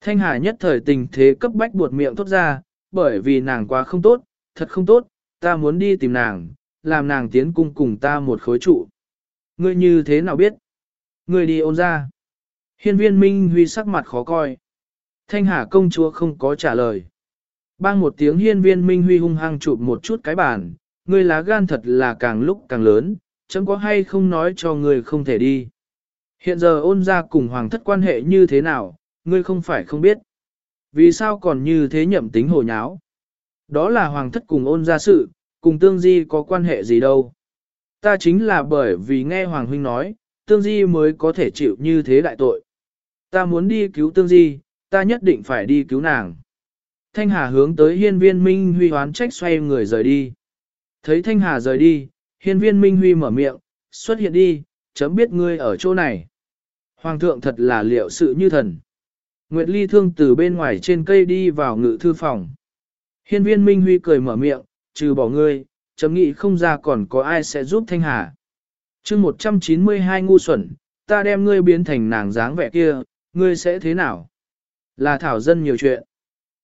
Thanh Hà nhất thời tình thế cấp bách buột miệng thốt ra, bởi vì nàng quá không tốt, thật không tốt, ta muốn đi tìm nàng, làm nàng tiến cung cùng ta một khối trụ. Ngươi như thế nào biết? Ngươi đi ôn ra. Hiên viên Minh Huy sắc mặt khó coi. Thanh Hà công chúa không có trả lời. Bang một tiếng hiên viên Minh Huy hung hăng chụp một chút cái bàn, ngươi lá gan thật là càng lúc càng lớn, chẳng có hay không nói cho ngươi không thể đi. Hiện giờ ôn ra cùng hoàng thất quan hệ như thế nào, ngươi không phải không biết. Vì sao còn như thế nhậm tính hồ nháo? Đó là hoàng thất cùng ôn ra sự, cùng tương di có quan hệ gì đâu. Ta chính là bởi vì nghe hoàng huynh nói, tương di mới có thể chịu như thế đại tội. Ta muốn đi cứu tương di, ta nhất định phải đi cứu nàng. Thanh Hà hướng tới hiên viên Minh Huy hoán trách xoay người rời đi. Thấy Thanh Hà rời đi, hiên viên Minh Huy mở miệng, xuất hiện đi, chấm biết ngươi ở chỗ này. Hoàng thượng thật là liệu sự như thần. Nguyệt Ly thương từ bên ngoài trên cây đi vào ngự thư phòng. Hiên viên Minh Huy cười mở miệng, trừ bỏ ngươi, chấm nghĩ không ra còn có ai sẽ giúp Thanh Hà. chương 192 ngu xuẩn, ta đem ngươi biến thành nàng dáng vẻ kia, ngươi sẽ thế nào? Là thảo dân nhiều chuyện.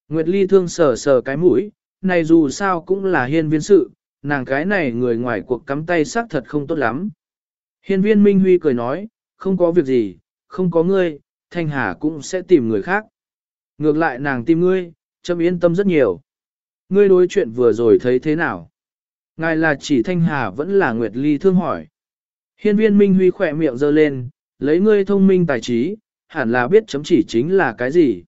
Nguyệt Ly thương sờ sờ cái mũi, này dù sao cũng là hiên viên sự, nàng cái này người ngoài cuộc cắm tay xác thật không tốt lắm. Hiên viên Minh Huy cười nói, không có việc gì, không có ngươi, Thanh Hà cũng sẽ tìm người khác. Ngược lại nàng tìm ngươi, châm yên tâm rất nhiều. Ngươi đối chuyện vừa rồi thấy thế nào? Ngài là chỉ Thanh Hà vẫn là Nguyệt Ly thương hỏi. Hiên viên Minh Huy khỏe miệng giơ lên, lấy ngươi thông minh tài trí, hẳn là biết chấm chỉ chính là cái gì.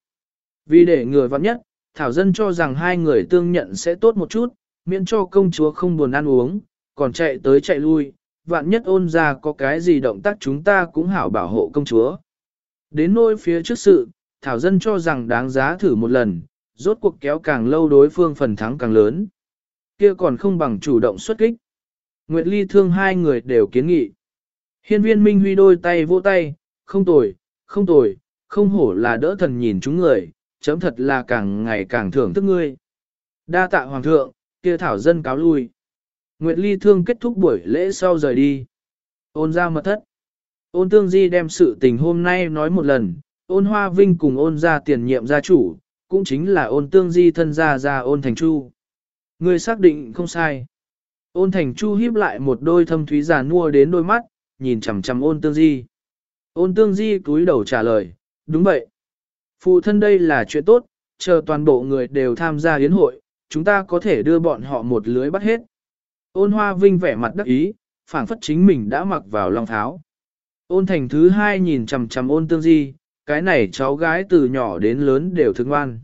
Vì để người vặn nhất, Thảo Dân cho rằng hai người tương nhận sẽ tốt một chút, miễn cho công chúa không buồn ăn uống, còn chạy tới chạy lui, vạn nhất ôn ra có cái gì động tác chúng ta cũng hảo bảo hộ công chúa. Đến nôi phía trước sự, Thảo Dân cho rằng đáng giá thử một lần, rốt cuộc kéo càng lâu đối phương phần thắng càng lớn. Kia còn không bằng chủ động xuất kích. Nguyệt Ly thương hai người đều kiến nghị. Hiên viên Minh Huy đôi tay vỗ tay, không tồi, không tồi, không hổ là đỡ thần nhìn chúng người, chấm thật là càng ngày càng thưởng thức ngươi. Đa tạ hoàng thượng, kia thảo dân cáo lui. Nguyệt Ly thương kết thúc buổi lễ sau rời đi. Ôn ra mật thất. Ôn tương di đem sự tình hôm nay nói một lần, ôn hoa vinh cùng ôn ra tiền nhiệm gia chủ, cũng chính là ôn tương di thân gia gia ôn thành chu. Người xác định không sai. Ôn thành chu híp lại một đôi thâm thúy già nua đến đôi mắt, nhìn chằm chằm ôn tương di. Ôn tương di cúi đầu trả lời, đúng vậy. Phụ thân đây là chuyện tốt, chờ toàn bộ người đều tham gia yến hội, chúng ta có thể đưa bọn họ một lưới bắt hết. Ôn hoa vinh vẻ mặt đắc ý, phảng phất chính mình đã mặc vào long tháo. Ôn thành thứ hai nhìn chằm chằm ôn tương di, cái này cháu gái từ nhỏ đến lớn đều thương ngoan.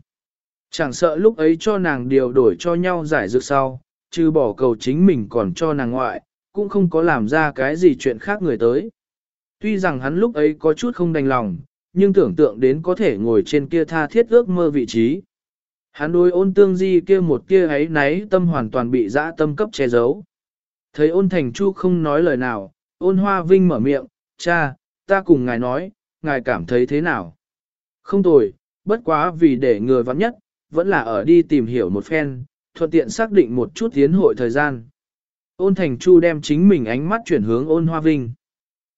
Chẳng sợ lúc ấy cho nàng điều đổi cho nhau giải dược sau, trừ bỏ cầu chính mình còn cho nàng ngoại, cũng không có làm ra cái gì chuyện khác người tới. Tuy rằng hắn lúc ấy có chút không đành lòng, nhưng tưởng tượng đến có thể ngồi trên kia tha thiết ước mơ vị trí. Hắn đối ôn tương di kia một kia ấy náy tâm hoàn toàn bị dã tâm cấp che giấu. Thấy ôn thành chu không nói lời nào, ôn hoa vinh mở miệng, cha, ta cùng ngài nói, ngài cảm thấy thế nào? Không tồi, bất quá vì để người vắng nhất, vẫn là ở đi tìm hiểu một phen, thuận tiện xác định một chút tiến hội thời gian. Ôn thành chu đem chính mình ánh mắt chuyển hướng ôn hoa vinh.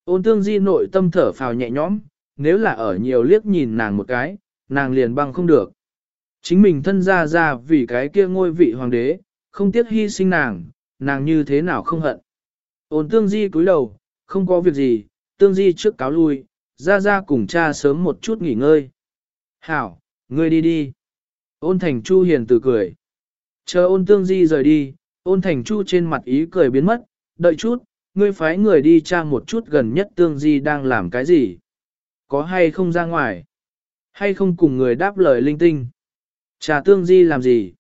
Ôn tương di nội tâm thở phào nhẹ nhõm, nếu là ở nhiều liếc nhìn nàng một cái, nàng liền băng không được. Chính mình thân ra ra vì cái kia ngôi vị hoàng đế, không tiếc hy sinh nàng, nàng như thế nào không hận. Ôn tương di cúi đầu, không có việc gì, tương di trước cáo lui, ra ra cùng cha sớm một chút nghỉ ngơi. Hảo, ngươi đi đi. Ôn thành chu hiền từ cười. Chờ ôn tương di rời đi, ôn thành chu trên mặt ý cười biến mất, đợi chút, ngươi phái người đi tra một chút gần nhất tương di đang làm cái gì. Có hay không ra ngoài? Hay không cùng người đáp lời linh tinh? Trà tương di làm gì?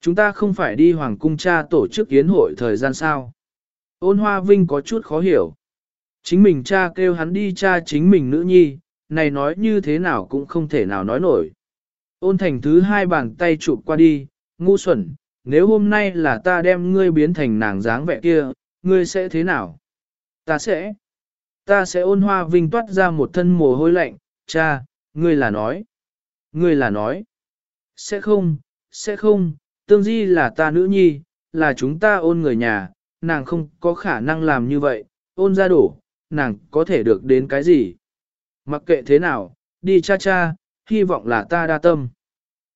Chúng ta không phải đi hoàng cung cha tổ chức yến hội thời gian sao? Ôn hoa vinh có chút khó hiểu. Chính mình cha kêu hắn đi cha chính mình nữ nhi, này nói như thế nào cũng không thể nào nói nổi. Ôn thành thứ hai bàn tay chụp qua đi, ngu xuẩn, nếu hôm nay là ta đem ngươi biến thành nàng dáng vẻ kia, ngươi sẽ thế nào? Ta sẽ. Ta sẽ ôn hoa vinh toát ra một thân mồ hôi lạnh, cha, ngươi là nói. Ngươi là nói. Sẽ không, sẽ không, tương di là ta nữ nhi, là chúng ta ôn người nhà, nàng không có khả năng làm như vậy, ôn ra đổ, nàng có thể được đến cái gì. Mặc kệ thế nào, đi cha cha, hy vọng là ta đa tâm.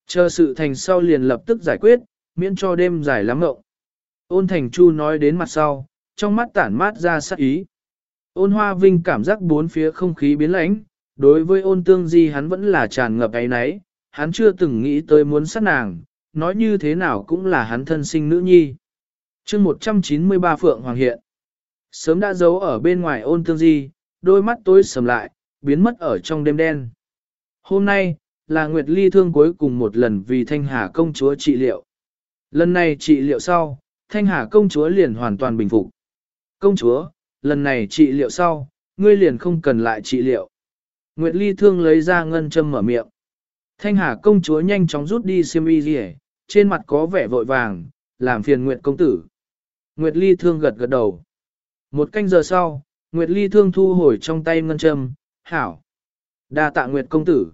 Chờ sự thành sau liền lập tức giải quyết, miễn cho đêm dài lắm ngộng. Ôn thành chu nói đến mặt sau, trong mắt tản mát ra sắc ý. Ôn hoa vinh cảm giác bốn phía không khí biến lãnh, đối với ôn tương di hắn vẫn là tràn ngập ấy nấy, hắn chưa từng nghĩ tới muốn sát nàng, nói như thế nào cũng là hắn thân sinh nữ nhi. chương 193 Phượng Hoàng hiện, sớm đã giấu ở bên ngoài ôn tương di, đôi mắt tối sầm lại, biến mất ở trong đêm đen. Hôm nay, là Nguyệt Ly thương cuối cùng một lần vì Thanh Hà công chúa trị liệu. Lần này trị liệu sau, Thanh Hà công chúa liền hoàn toàn bình phục. Công chúa, lần này trị liệu sau, ngươi liền không cần lại trị liệu. Nguyệt Ly thương lấy ra ngân châm mở miệng. Thanh Hà công chúa nhanh chóng rút đi xiêm y rỉ, trên mặt có vẻ vội vàng, làm phiền Nguyệt công tử. Nguyệt Ly thương gật gật đầu. Một canh giờ sau, Nguyệt Ly thương thu hồi trong tay ngân châm, hảo. đa tạ Nguyệt công tử.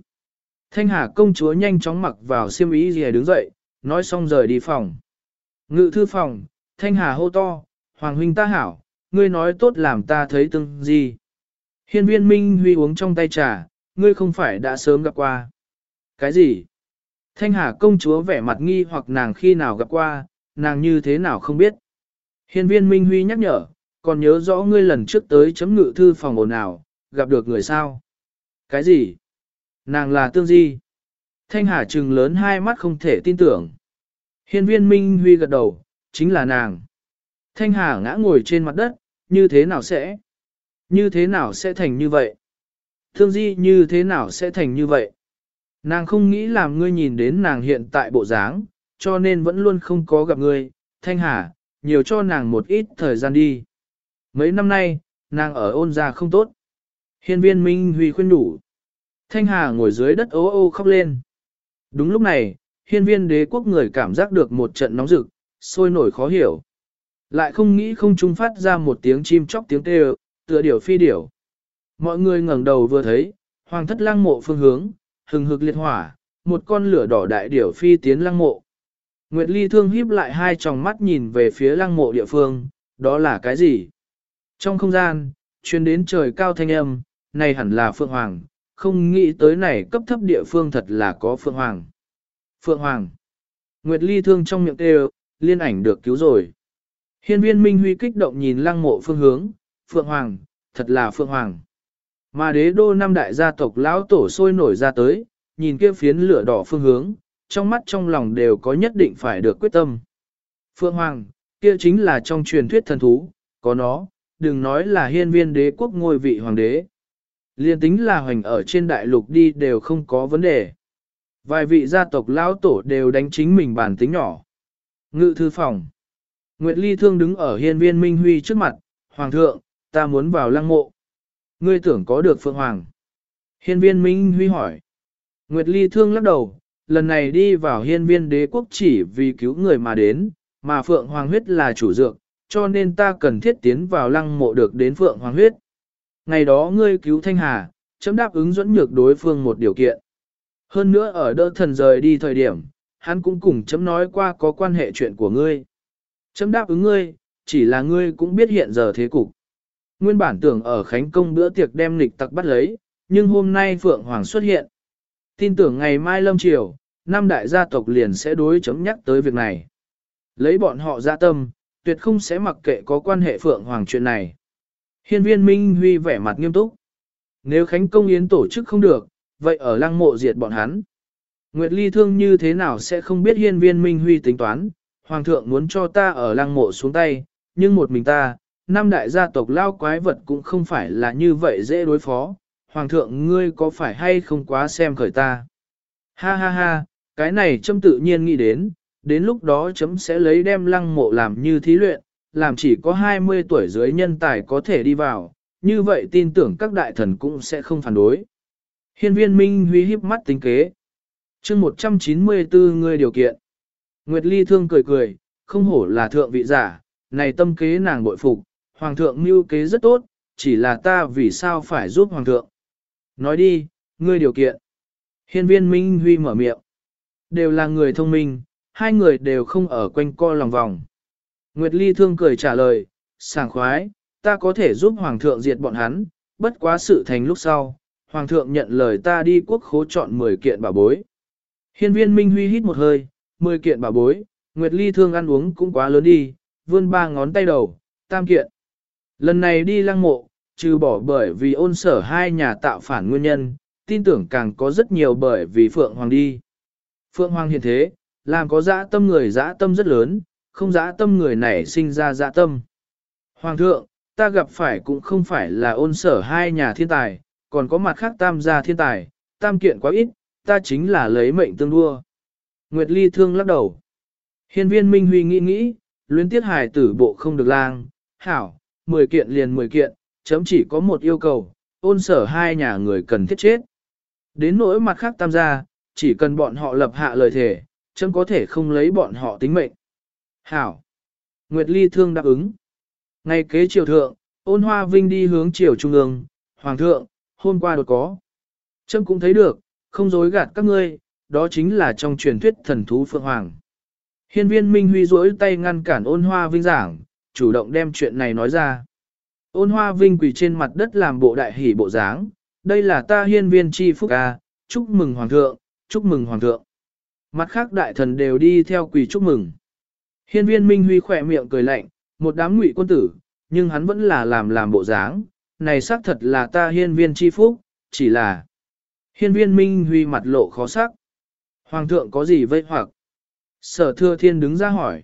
Thanh Hà công chúa nhanh chóng mặc vào xiêm y gì đứng dậy, nói xong rời đi phòng. Ngự thư phòng, Thanh Hà hô to, Hoàng huynh ta hảo, ngươi nói tốt làm ta thấy từng gì. Hiên viên Minh Huy uống trong tay trà, ngươi không phải đã sớm gặp qua. Cái gì? Thanh Hà công chúa vẻ mặt nghi hoặc nàng khi nào gặp qua, nàng như thế nào không biết. Hiên viên Minh Huy nhắc nhở, còn nhớ rõ ngươi lần trước tới chấm ngự thư phòng ồn nào, gặp được người sao? Cái gì? Nàng là tương di. Thanh Hà trừng lớn hai mắt không thể tin tưởng. Hiên viên Minh Huy gật đầu, chính là nàng. Thanh Hà ngã ngồi trên mặt đất, như thế nào sẽ? Như thế nào sẽ thành như vậy? Thương di như thế nào sẽ thành như vậy? Nàng không nghĩ làm ngươi nhìn đến nàng hiện tại bộ dáng, cho nên vẫn luôn không có gặp ngươi, Thanh Hà, nhiều cho nàng một ít thời gian đi. Mấy năm nay, nàng ở ôn gia không tốt. Hiên viên Minh Huy khuyên đủ. Thanh Hà ngồi dưới đất ố ô khóc lên. Đúng lúc này, hiên viên đế quốc người cảm giác được một trận nóng rực, sôi nổi khó hiểu. Lại không nghĩ không trung phát ra một tiếng chim chóc tiếng kêu, tựa điểu phi điểu. Mọi người ngẩng đầu vừa thấy, hoàng thất lăng mộ phương hướng, hừng hực liệt hỏa, một con lửa đỏ đại điểu phi tiến lăng mộ. Nguyệt Ly thương híp lại hai tròng mắt nhìn về phía lăng mộ địa phương, đó là cái gì? Trong không gian, chuyên đến trời cao thanh âm, này hẳn là Phượng Hoàng, không nghĩ tới này cấp thấp địa phương thật là có Phượng Hoàng. Phượng Hoàng. Nguyệt Ly thương trong miệng kêu, liên ảnh được cứu rồi. Hiên viên Minh Huy kích động nhìn lăng mộ phương hướng, Phượng Hoàng, thật là Phượng Hoàng. Mà đế đô năm đại gia tộc lão tổ sôi nổi ra tới, nhìn kia phiến lửa đỏ phương hướng, trong mắt trong lòng đều có nhất định phải được quyết tâm. Phượng Hoàng, kia chính là trong truyền thuyết thần thú, có nó, đừng nói là hiên viên đế quốc ngôi vị hoàng đế. Liên tính là hoành ở trên đại lục đi đều không có vấn đề. Vài vị gia tộc lão tổ đều đánh chính mình bản tính nhỏ. Ngự thư phòng. Nguyệt Ly Thương đứng ở hiên viên Minh Huy trước mặt, Hoàng thượng, ta muốn vào lăng mộ. Ngươi tưởng có được Phượng Hoàng. Hiên viên Minh Huy hỏi. Nguyệt Ly Thương lắc đầu, lần này đi vào hiên viên đế quốc chỉ vì cứu người mà đến, mà Phượng Hoàng huyết là chủ dược, cho nên ta cần thiết tiến vào lăng mộ được đến Phượng Hoàng huyết. Ngày đó ngươi cứu Thanh Hà, chấm đáp ứng dẫn nhược đối phương một điều kiện. Hơn nữa ở đỡ thần rời đi thời điểm, hắn cũng cùng chấm nói qua có quan hệ chuyện của ngươi. Chấm đáp ứng ngươi, chỉ là ngươi cũng biết hiện giờ thế cục. Nguyên bản tưởng ở Khánh Công bữa tiệc đem lịch tặc bắt lấy, nhưng hôm nay Phượng Hoàng xuất hiện. Tin tưởng ngày mai lâm triều, năm đại gia tộc liền sẽ đối chấm nhắc tới việc này. Lấy bọn họ ra tâm, tuyệt không sẽ mặc kệ có quan hệ Phượng Hoàng chuyện này. Hiên viên Minh Huy vẻ mặt nghiêm túc. Nếu Khánh Công Yến tổ chức không được, vậy ở lăng mộ diệt bọn hắn. Nguyệt Ly thương như thế nào sẽ không biết hiên viên Minh Huy tính toán, Hoàng thượng muốn cho ta ở lăng mộ xuống tay, nhưng một mình ta, năm đại gia tộc lao quái vật cũng không phải là như vậy dễ đối phó. Hoàng thượng ngươi có phải hay không quá xem khởi ta? Ha ha ha, cái này châm tự nhiên nghĩ đến, đến lúc đó chấm sẽ lấy đem lăng mộ làm như thí luyện, làm chỉ có 20 tuổi dưới nhân tài có thể đi vào, như vậy tin tưởng các đại thần cũng sẽ không phản đối. Hiên viên Minh Huy híp mắt tính kế. chương 194 người điều kiện. Nguyệt Ly thương cười cười, không hổ là thượng vị giả, này tâm kế nàng bội phục, hoàng thượng mưu kế rất tốt, chỉ là ta vì sao phải giúp hoàng thượng. Nói đi, ngươi điều kiện. Hiên viên Minh Huy mở miệng. Đều là người thông minh, hai người đều không ở quanh co lòng vòng. Nguyệt Ly thương cười trả lời, sảng khoái, ta có thể giúp hoàng thượng diệt bọn hắn, bất quá sự thành lúc sau, hoàng thượng nhận lời ta đi quốc khố chọn 10 kiện bảo bối. Hiên viên Minh Huy hít một hơi, 10 kiện bảo bối, Nguyệt Ly thương ăn uống cũng quá lớn đi, vươn ba ngón tay đầu, tam kiện. Lần này đi lăng mộ, trừ bỏ bởi vì ôn sở hai nhà tạo phản nguyên nhân, tin tưởng càng có rất nhiều bởi vì Phượng Hoàng đi. Phượng Hoàng hiện thế, làm có dã tâm người dã tâm rất lớn, không dã tâm người này sinh ra dã tâm. Hoàng thượng, ta gặp phải cũng không phải là ôn sở hai nhà thiên tài, còn có mặt khác tam gia thiên tài, tam kiện quá ít, ta chính là lấy mệnh tương đua. Nguyệt Ly thương lắc đầu. Hiên viên Minh Huy nghĩ nghĩ, luyến tiết hài tử bộ không được lang, hảo, 10 kiện liền 10 kiện, chấm chỉ có một yêu cầu, ôn sở hai nhà người cần thiết chết. Đến nỗi mặt khác tam gia, chỉ cần bọn họ lập hạ lời thề, chấm có thể không lấy bọn họ tính mệnh. Hảo. Nguyệt Ly thương đáp ứng. Ngày kế triều thượng, ôn hoa vinh đi hướng triều trung ương, hoàng thượng, hôm qua đột có. Trâm cũng thấy được, không dối gạt các ngươi, đó chính là trong truyền thuyết thần thú Phượng Hoàng. Hiên viên Minh Huy rỗi tay ngăn cản ôn hoa vinh giảng, chủ động đem chuyện này nói ra. Ôn hoa vinh quỳ trên mặt đất làm bộ đại hỷ bộ dáng, đây là ta hiên viên chi phúc ca, chúc mừng hoàng thượng, chúc mừng hoàng thượng. Mặt khác đại thần đều đi theo quỳ chúc mừng. Hiên viên Minh Huy khỏe miệng cười lạnh, một đám ngụy quân tử, nhưng hắn vẫn là làm làm bộ dáng, này xác thật là ta hiên viên chi phúc, chỉ là hiên viên Minh Huy mặt lộ khó sắc. Hoàng thượng có gì vây hoặc? Sở thưa thiên đứng ra hỏi.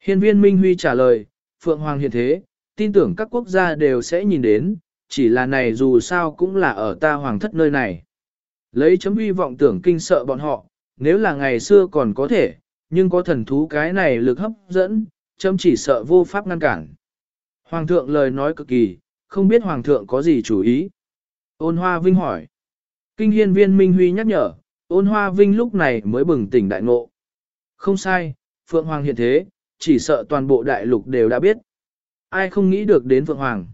Hiên viên Minh Huy trả lời, Phượng Hoàng hiện thế, tin tưởng các quốc gia đều sẽ nhìn đến, chỉ là này dù sao cũng là ở ta hoàng thất nơi này. Lấy chấm uy vọng tưởng kinh sợ bọn họ, nếu là ngày xưa còn có thể, nhưng có thần thú cái này lực hấp dẫn, chấm chỉ sợ vô pháp ngăn cản. Hoàng thượng lời nói cực kỳ, không biết hoàng thượng có gì chủ ý. Ôn hoa vinh hỏi. Kinh hiên viên Minh Huy nhắc nhở, ôn hoa vinh lúc này mới bừng tỉnh đại ngộ. Không sai, Phượng Hoàng hiện thế, chỉ sợ toàn bộ đại lục đều đã biết. Ai không nghĩ được đến Phượng Hoàng.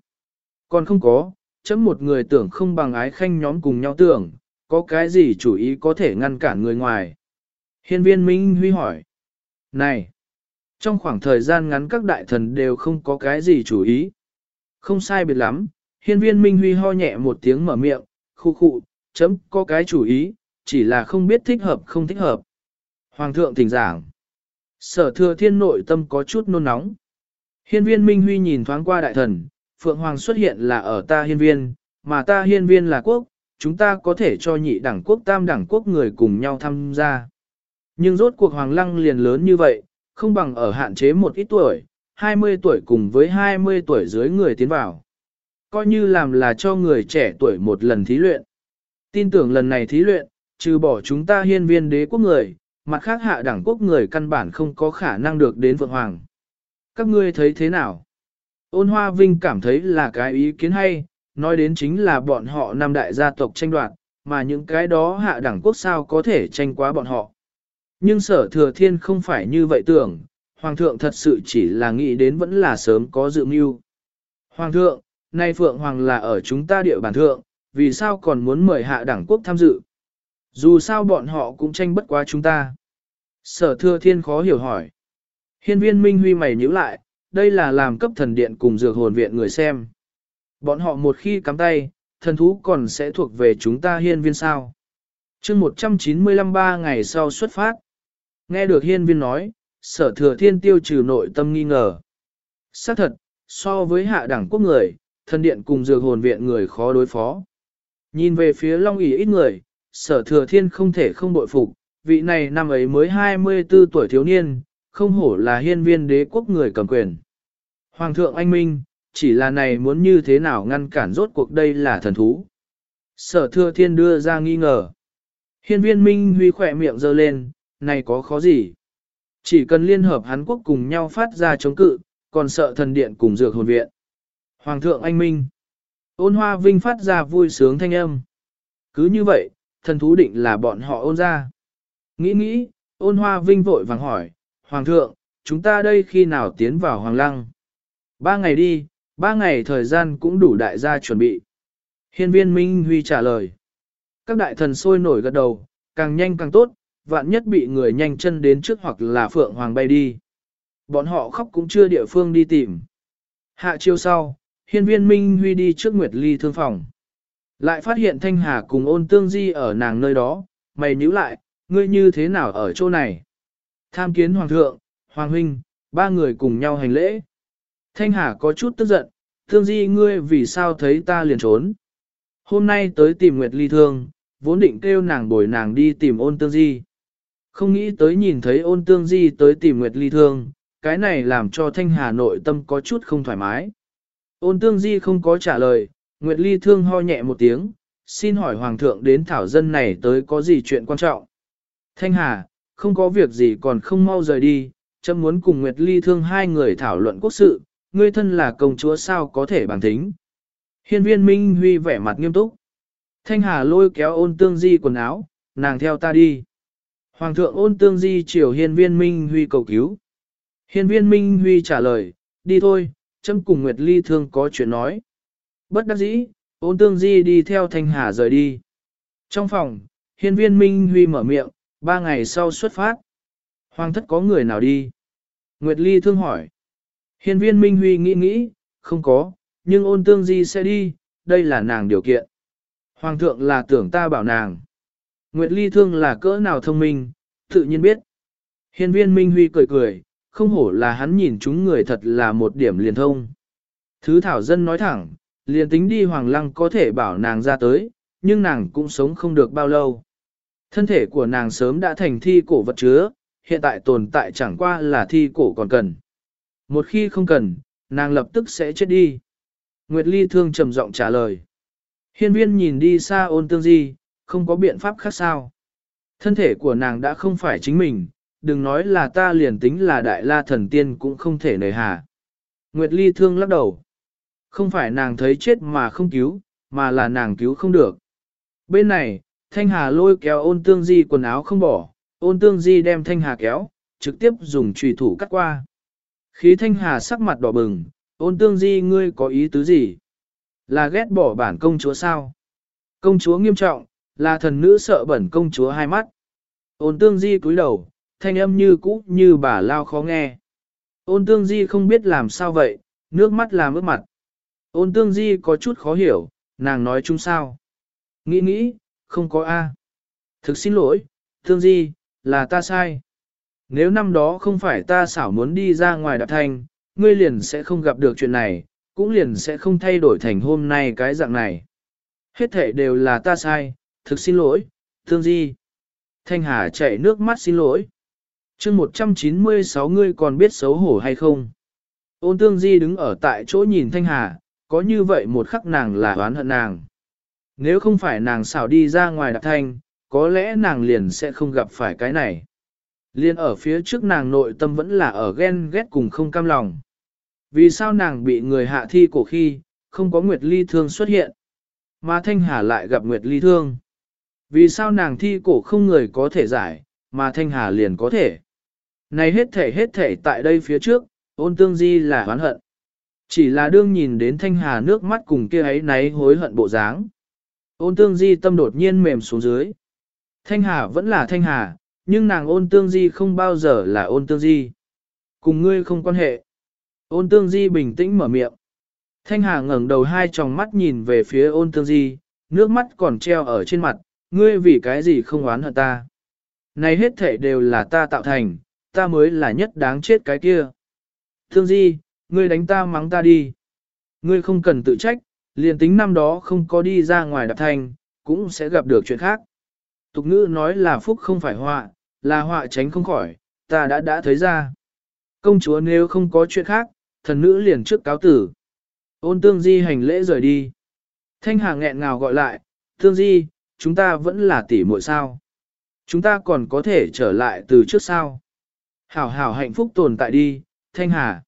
Còn không có, chấm một người tưởng không bằng ái khanh nhóm cùng nhau tưởng, có cái gì chủ ý có thể ngăn cản người ngoài. Hiên viên Minh Huy hỏi. Này! Trong khoảng thời gian ngắn các đại thần đều không có cái gì chủ ý. Không sai biệt lắm, hiên viên Minh Huy ho nhẹ một tiếng mở miệng, khu khu, chấm có cái chủ ý, chỉ là không biết thích hợp không thích hợp. Hoàng thượng thỉnh giảng. Sở thừa thiên nội tâm có chút nôn nóng. Hiên viên Minh Huy nhìn thoáng qua đại thần, Phượng Hoàng xuất hiện là ở ta hiên viên, mà ta hiên viên là quốc, chúng ta có thể cho nhị đẳng quốc tam đẳng quốc người cùng nhau tham gia. Nhưng rốt cuộc Hoàng Lăng liền lớn như vậy, không bằng ở hạn chế một ít tuổi, 20 tuổi cùng với 20 tuổi dưới người tiến vào. Coi như làm là cho người trẻ tuổi một lần thí luyện. Tin tưởng lần này thí luyện, trừ bỏ chúng ta hiên viên đế quốc người, mặt khác hạ đẳng quốc người căn bản không có khả năng được đến Phượng Hoàng. Các ngươi thấy thế nào? Ôn Hoa Vinh cảm thấy là cái ý kiến hay, nói đến chính là bọn họ năm đại gia tộc tranh đoạt, mà những cái đó hạ đẳng quốc sao có thể tranh quá bọn họ. Nhưng sở thừa thiên không phải như vậy tưởng, Hoàng thượng thật sự chỉ là nghĩ đến vẫn là sớm có dự mưu. Hoàng thượng, nay Phượng Hoàng là ở chúng ta địa bàn thượng, vì sao còn muốn mời hạ đẳng quốc tham dự? Dù sao bọn họ cũng tranh bất quá chúng ta. Sở thừa thiên khó hiểu hỏi. Hiên viên Minh Huy mày nhíu lại, đây là làm cấp thần điện cùng dược hồn viện người xem. Bọn họ một khi cắm tay, thần thú còn sẽ thuộc về chúng ta hiên viên sao. chương 195 ba ngày sau xuất phát. Nghe được hiên viên nói, sở thừa thiên tiêu trừ nội tâm nghi ngờ. Xác thật, so với hạ đẳng quốc người, thần điện cùng dược hồn viện người khó đối phó. Nhìn về phía long ỉ ít người, sở thừa thiên không thể không bội phục, vị này năm ấy mới 24 tuổi thiếu niên, không hổ là hiên viên đế quốc người cầm quyền. Hoàng thượng anh minh, chỉ là này muốn như thế nào ngăn cản rốt cuộc đây là thần thú. Sở thưa thiên đưa ra nghi ngờ. Hiên viên minh huy khỏe miệng giơ lên, này có khó gì. Chỉ cần liên hợp hán quốc cùng nhau phát ra chống cự, còn sợ thần điện cùng dược hồn viện. Hoàng thượng anh minh. Ôn hoa vinh phát ra vui sướng thanh âm. Cứ như vậy, thần thú định là bọn họ ôn ra. Nghĩ nghĩ, ôn hoa vinh vội vàng hỏi, Hoàng thượng, chúng ta đây khi nào tiến vào Hoàng lăng? Ba ngày đi, ba ngày thời gian cũng đủ đại gia chuẩn bị. Hiên viên Minh Huy trả lời. Các đại thần sôi nổi gật đầu, càng nhanh càng tốt, vạn nhất bị người nhanh chân đến trước hoặc là Phượng Hoàng bay đi. Bọn họ khóc cũng chưa địa phương đi tìm. Hạ chiêu sau, hiên viên Minh Huy đi trước Nguyệt Ly thương phòng. Lại phát hiện Thanh Hà cùng ôn tương di ở nàng nơi đó, mày nhíu lại, ngươi như thế nào ở chỗ này? Tham kiến Hoàng thượng, Hoàng huynh, ba người cùng nhau hành lễ. Thanh Hà có chút tức giận, Thương di ngươi vì sao thấy ta liền trốn? Hôm nay tới tìm Nguyệt Ly Thương, vốn định kêu nàng bồi nàng đi tìm ôn tương di. Không nghĩ tới nhìn thấy ôn tương di tới tìm Nguyệt Ly Thương, cái này làm cho Thanh Hà nội tâm có chút không thoải mái. Ôn tương di không có trả lời, Nguyệt Ly Thương ho nhẹ một tiếng, xin hỏi Hoàng thượng đến thảo dân này tới có gì chuyện quan trọng. Thanh Hà, không có việc gì còn không mau rời đi, chấm muốn cùng Nguyệt Ly Thương hai người thảo luận quốc sự, ngươi thân là công chúa sao có thể bằng thính. Hiên viên Minh Huy vẻ mặt nghiêm túc. Thanh Hà lôi kéo ôn tương di quần áo, nàng theo ta đi. Hoàng thượng ôn tương di chiều hiên viên Minh Huy cầu cứu. Hiên viên Minh Huy trả lời, đi thôi, châm cùng Nguyệt Ly Thương có chuyện nói. Bất đắc dĩ, ôn tương di đi theo Thanh Hà rời đi. Trong phòng, hiên viên Minh Huy mở miệng, ba ngày sau xuất phát. Hoàng thất có người nào đi? Nguyệt Ly Thương hỏi. Hiên viên Minh Huy nghĩ nghĩ, không có, nhưng ôn tương di sẽ đi, đây là nàng điều kiện. Hoàng thượng là tưởng ta bảo nàng. Nguyệt Ly Thương là cỡ nào thông minh, tự nhiên biết. Hiên viên Minh Huy cười cười, không hổ là hắn nhìn chúng người thật là một điểm liền thông. Thứ thảo dân nói thẳng, liền tính đi hoàng lăng có thể bảo nàng ra tới, nhưng nàng cũng sống không được bao lâu. Thân thể của nàng sớm đã thành thi cổ vật chứa, hiện tại tồn tại chẳng qua là thi cổ còn cần. Một khi không cần, nàng lập tức sẽ chết đi. Nguyệt Ly thương trầm giọng trả lời. Hiên viên nhìn đi xa ôn tương di, không có biện pháp khác sao. Thân thể của nàng đã không phải chính mình, đừng nói là ta liền tính là đại la thần tiên cũng không thể nời hà. Nguyệt Ly thương lắc đầu. Không phải nàng thấy chết mà không cứu, mà là nàng cứu không được. Bên này, Thanh Hà lôi kéo ôn tương di quần áo không bỏ, ôn tương di đem Thanh Hà kéo, trực tiếp dùng trùy thủ cắt qua. Khí Thanh Hà sắc mặt đỏ bừng, ôn tương di ngươi có ý tứ gì? Là ghét bỏ bản công chúa sao? Công chúa nghiêm trọng, là thần nữ sợ bẩn công chúa hai mắt. Ôn tương di cúi đầu, thanh âm như cũ như bà lao khó nghe. Ôn tương di không biết làm sao vậy, nước mắt làm ướt mặt. Ôn tương di có chút khó hiểu, nàng nói chung sao. Nghĩ nghĩ, không có A. Thực xin lỗi, tương di, là ta sai. Nếu năm đó không phải ta xảo muốn đi ra ngoài đạp thanh, ngươi liền sẽ không gặp được chuyện này, cũng liền sẽ không thay đổi thành hôm nay cái dạng này. Hết thể đều là ta sai, thực xin lỗi, thương di. Thanh Hà chạy nước mắt xin lỗi. chương 196 ngươi còn biết xấu hổ hay không? Ôn tương di đứng ở tại chỗ nhìn Thanh Hà, có như vậy một khắc nàng là oán hận nàng. Nếu không phải nàng xảo đi ra ngoài đạp thanh, có lẽ nàng liền sẽ không gặp phải cái này. Liên ở phía trước nàng nội tâm vẫn là ở ghen ghét cùng không cam lòng. Vì sao nàng bị người hạ thi cổ khi, không có Nguyệt Ly Thương xuất hiện, mà Thanh Hà lại gặp Nguyệt Ly Thương? Vì sao nàng thi cổ không người có thể giải, mà Thanh Hà liền có thể? Này hết thể hết thể tại đây phía trước, ôn tương di là oán hận. Chỉ là đương nhìn đến Thanh Hà nước mắt cùng kia ấy náy hối hận bộ dáng. Ôn tương di tâm đột nhiên mềm xuống dưới. Thanh Hà vẫn là Thanh Hà, nhưng nàng ôn tương di không bao giờ là ôn tương di. Cùng ngươi không quan hệ. Ôn tương di bình tĩnh mở miệng. Thanh Hà ngẩng đầu hai tròng mắt nhìn về phía ôn tương di, nước mắt còn treo ở trên mặt, ngươi vì cái gì không oán hận ta. Này hết thể đều là ta tạo thành, ta mới là nhất đáng chết cái kia. Tương di, ngươi đánh ta mắng ta đi. Ngươi không cần tự trách, liền tính năm đó không có đi ra ngoài đạp thành, cũng sẽ gặp được chuyện khác. Tục ngữ nói là phúc không phải họa, là họa tránh không khỏi, ta đã đã thấy ra. Công chúa nếu không có chuyện khác, thần nữ liền trước cáo tử. Ôn tương di hành lễ rời đi. Thanh Hà nghẹn ngào gọi lại, tương di, chúng ta vẫn là tỷ muội sao. Chúng ta còn có thể trở lại từ trước sao. Hảo hảo hạnh phúc tồn tại đi, Thanh Hà.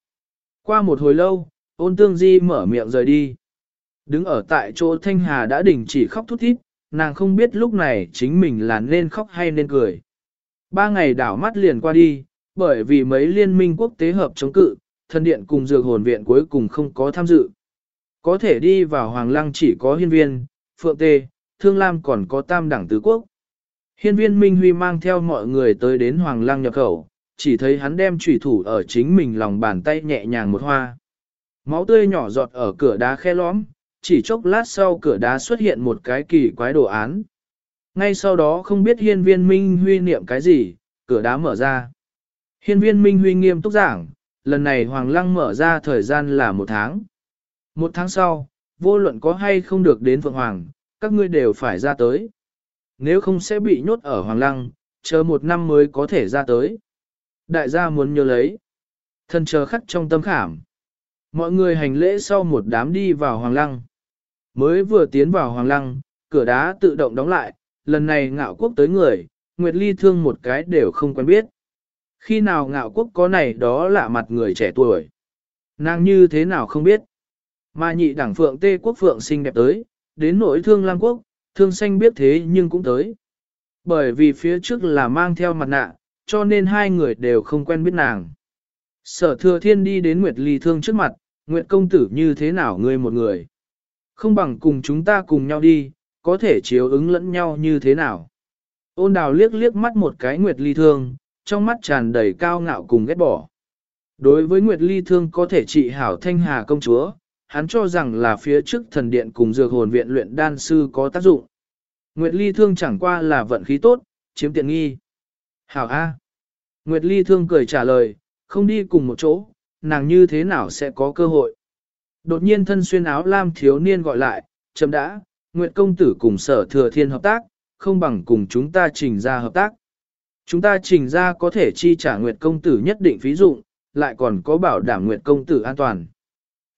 Qua một hồi lâu, ôn tương di mở miệng rời đi. Đứng ở tại chỗ Thanh Hà đã đình chỉ khóc thút thít, nàng không biết lúc này chính mình là nên khóc hay nên cười. Ba ngày đảo mắt liền qua đi, bởi vì mấy liên minh quốc tế hợp chống cự, thần điện cùng dược hồn viện cuối cùng không có tham dự. Có thể đi vào Hoàng Lăng chỉ có hiên viên, phượng tê, thương lam còn có tam đẳng tứ quốc. Hiên viên Minh Huy mang theo mọi người tới đến Hoàng Lăng nhập khẩu, chỉ thấy hắn đem trùy thủ ở chính mình lòng bàn tay nhẹ nhàng một hoa. Máu tươi nhỏ giọt ở cửa đá khe lõm, chỉ chốc lát sau cửa đá xuất hiện một cái kỳ quái đồ án. Ngay sau đó không biết hiên viên Minh Huy niệm cái gì, cửa đá mở ra. Hiên viên Minh Huy nghiêm túc giảng, lần này Hoàng Lăng mở ra thời gian là một tháng. Một tháng sau, vô luận có hay không được đến Phượng Hoàng, các ngươi đều phải ra tới. Nếu không sẽ bị nhốt ở Hoàng Lăng, chờ một năm mới có thể ra tới. Đại gia muốn nhớ lấy. Thân chờ khắc trong tâm khảm. Mọi người hành lễ sau một đám đi vào Hoàng Lăng. Mới vừa tiến vào Hoàng Lăng, cửa đá tự động đóng lại, lần này ngạo quốc tới người, Nguyệt Ly thương một cái đều không quen biết. Khi nào ngạo quốc có này đó là mặt người trẻ tuổi. Nàng như thế nào không biết. Mà nhị đảng phượng tê quốc phượng xinh đẹp tới, đến nỗi thương lang quốc, thương xanh biết thế nhưng cũng tới. Bởi vì phía trước là mang theo mặt nạ, cho nên hai người đều không quen biết nàng. Sở thừa thiên đi đến Nguyệt Ly thương trước mặt, Nguyệt công tử như thế nào ngươi một người. Không bằng cùng chúng ta cùng nhau đi, có thể chiếu ứng lẫn nhau như thế nào. Ôn đào liếc liếc mắt một cái Nguyệt Ly thương, trong mắt tràn đầy cao ngạo cùng ghét bỏ. Đối với Nguyệt Ly thương có thể trị hảo thanh hà công chúa, hắn cho rằng là phía trước thần điện cùng dược hồn viện luyện đan sư có tác dụng. Nguyệt Ly thương chẳng qua là vận khí tốt, chiếm tiện nghi. Hảo A. Nguyệt Ly thương cười trả lời, không đi cùng một chỗ, nàng như thế nào sẽ có cơ hội. Đột nhiên thân xuyên áo lam thiếu niên gọi lại, chấm đã, Nguyệt công tử cùng sở thừa thiên hợp tác, không bằng cùng chúng ta trình ra hợp tác. Chúng ta trình ra có thể chi trả Nguyệt công tử nhất định phí dụng, lại còn có bảo đảm Nguyệt công tử an toàn.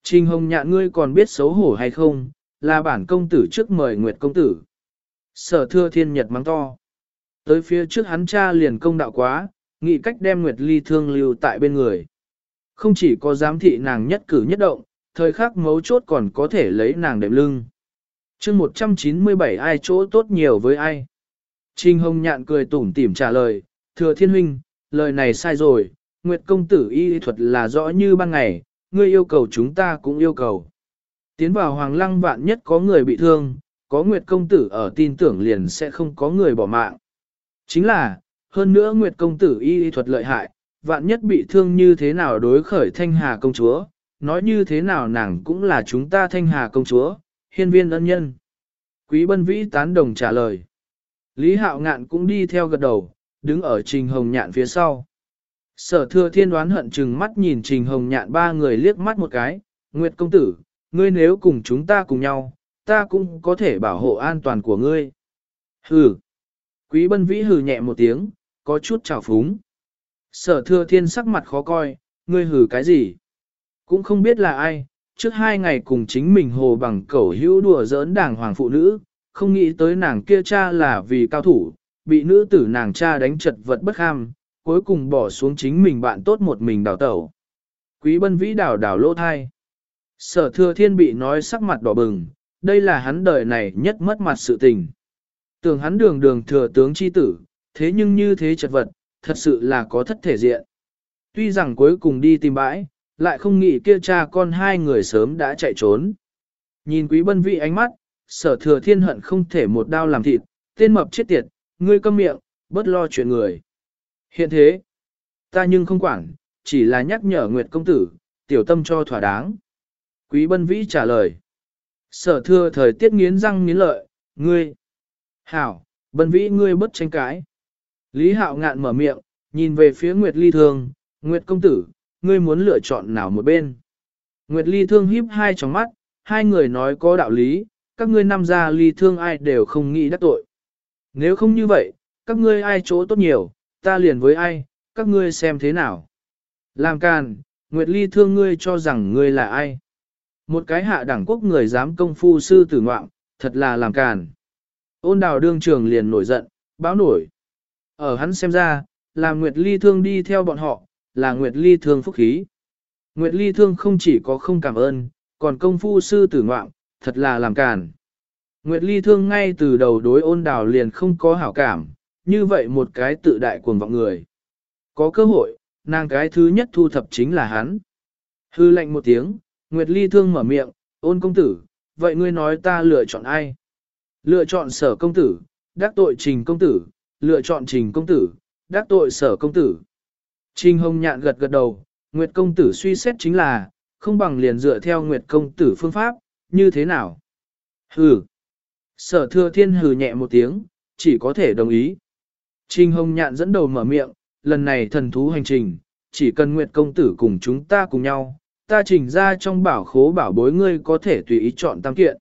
Trình hồng nhạn ngươi còn biết xấu hổ hay không, là bản công tử trước mời Nguyệt công tử. Sở thưa thiên nhật mắng to. Tới phía trước hắn cha liền công đạo quá, nghĩ cách đem Nguyệt ly thương lưu tại bên người. Không chỉ có giám thị nàng nhất cử nhất động, thời khắc mấu chốt còn có thể lấy nàng đệm lưng chương 197 ai chỗ tốt nhiều với ai. Trình hồng nhạn cười tủm tỉm trả lời, thừa thiên huynh, lời này sai rồi, Nguyệt công tử y thuật là rõ như ban ngày, ngươi yêu cầu chúng ta cũng yêu cầu. Tiến vào hoàng lăng vạn nhất có người bị thương, có Nguyệt công tử ở tin tưởng liền sẽ không có người bỏ mạng. Chính là, hơn nữa Nguyệt công tử y thuật lợi hại, vạn nhất bị thương như thế nào đối khởi thanh hà công chúa, nói như thế nào nàng cũng là chúng ta thanh hà công chúa, hiên viên ân nhân. Quý bân vĩ tán đồng trả lời. Lý hạo ngạn cũng đi theo gật đầu, đứng ở trình hồng nhạn phía sau. Sở thừa thiên đoán hận chừng mắt nhìn trình hồng nhạn ba người liếc mắt một cái, Nguyệt công tử, ngươi nếu cùng chúng ta cùng nhau, ta cũng có thể bảo hộ an toàn của ngươi. Hừ. Quý bân vĩ hừ nhẹ một tiếng, có chút trào phúng. Sở thừa thiên sắc mặt khó coi, ngươi hừ cái gì? Cũng không biết là ai, trước hai ngày cùng chính mình hồ bằng cẩu hữu đùa giỡn đảng hoàng phụ nữ, không nghĩ tới nàng kia cha là vì cao thủ, bị nữ tử nàng cha đánh chật vật bất ham, cuối cùng bỏ xuống chính mình bạn tốt một mình đào tẩu. Quý bân vĩ đảo đảo lỗ thai. Sở thừa thiên bị nói sắc mặt đỏ bừng, đây là hắn đời này nhất mất mặt sự tình. Tưởng hắn đường đường thừa tướng chi tử, thế nhưng như thế chật vật, thật sự là có thất thể diện. Tuy rằng cuối cùng đi tìm bãi, lại không nghĩ kia cha con hai người sớm đã chạy trốn. Nhìn quý bân vị ánh mắt, sở thừa thiên hận không thể một đao làm thịt, tên mập chết tiệt, ngươi câm miệng, bất lo chuyện người. Hiện thế, ta nhưng không quản, chỉ là nhắc nhở Nguyệt công tử, tiểu tâm cho thỏa đáng. Quý bân vĩ trả lời. Sở thừa thời tiết nghiến răng nghiến lợi, ngươi. Hảo, bân vĩ ngươi bất tranh cãi. Lý hạo ngạn mở miệng, nhìn về phía Nguyệt ly thương, Nguyệt công tử, ngươi muốn lựa chọn nào một bên. Nguyệt ly thương híp hai tròng mắt, hai người nói có đạo lý, các ngươi năm gia ly thương ai đều không nghĩ đắc tội. Nếu không như vậy, các ngươi ai chỗ tốt nhiều, ta liền với ai, các ngươi xem thế nào. Làm càn, Nguyệt ly thương ngươi cho rằng ngươi là ai. Một cái hạ đẳng quốc người dám công phu sư tử ngoạm, thật là làm càn. Ôn đào đương trường liền nổi giận, báo nổi. Ở hắn xem ra, là Nguyệt Ly Thương đi theo bọn họ, là Nguyệt Ly Thương phúc khí. Nguyệt Ly Thương không chỉ có không cảm ơn, còn công phu sư tử ngoạm, thật là làm càn. Nguyệt Ly Thương ngay từ đầu đối ôn đào liền không có hảo cảm, như vậy một cái tự đại cuồng vọng người. Có cơ hội, nàng cái thứ nhất thu thập chính là hắn. Hư lệnh một tiếng, Nguyệt Ly Thương mở miệng, ôn công tử, vậy ngươi nói ta lựa chọn ai? Lựa chọn sở công tử, đắc tội trình công tử, lựa chọn trình công tử, đắc tội sở công tử. Trình hồng nhạn gật gật đầu, Nguyệt công tử suy xét chính là, không bằng liền dựa theo Nguyệt công tử phương pháp, như thế nào? Hừ. Sở thừa thiên hừ nhẹ một tiếng, chỉ có thể đồng ý. Trình hồng nhạn dẫn đầu mở miệng, lần này thần thú hành trình, chỉ cần Nguyệt công tử cùng chúng ta cùng nhau, ta chỉnh ra trong bảo khố bảo bối ngươi có thể tùy ý chọn tam kiện.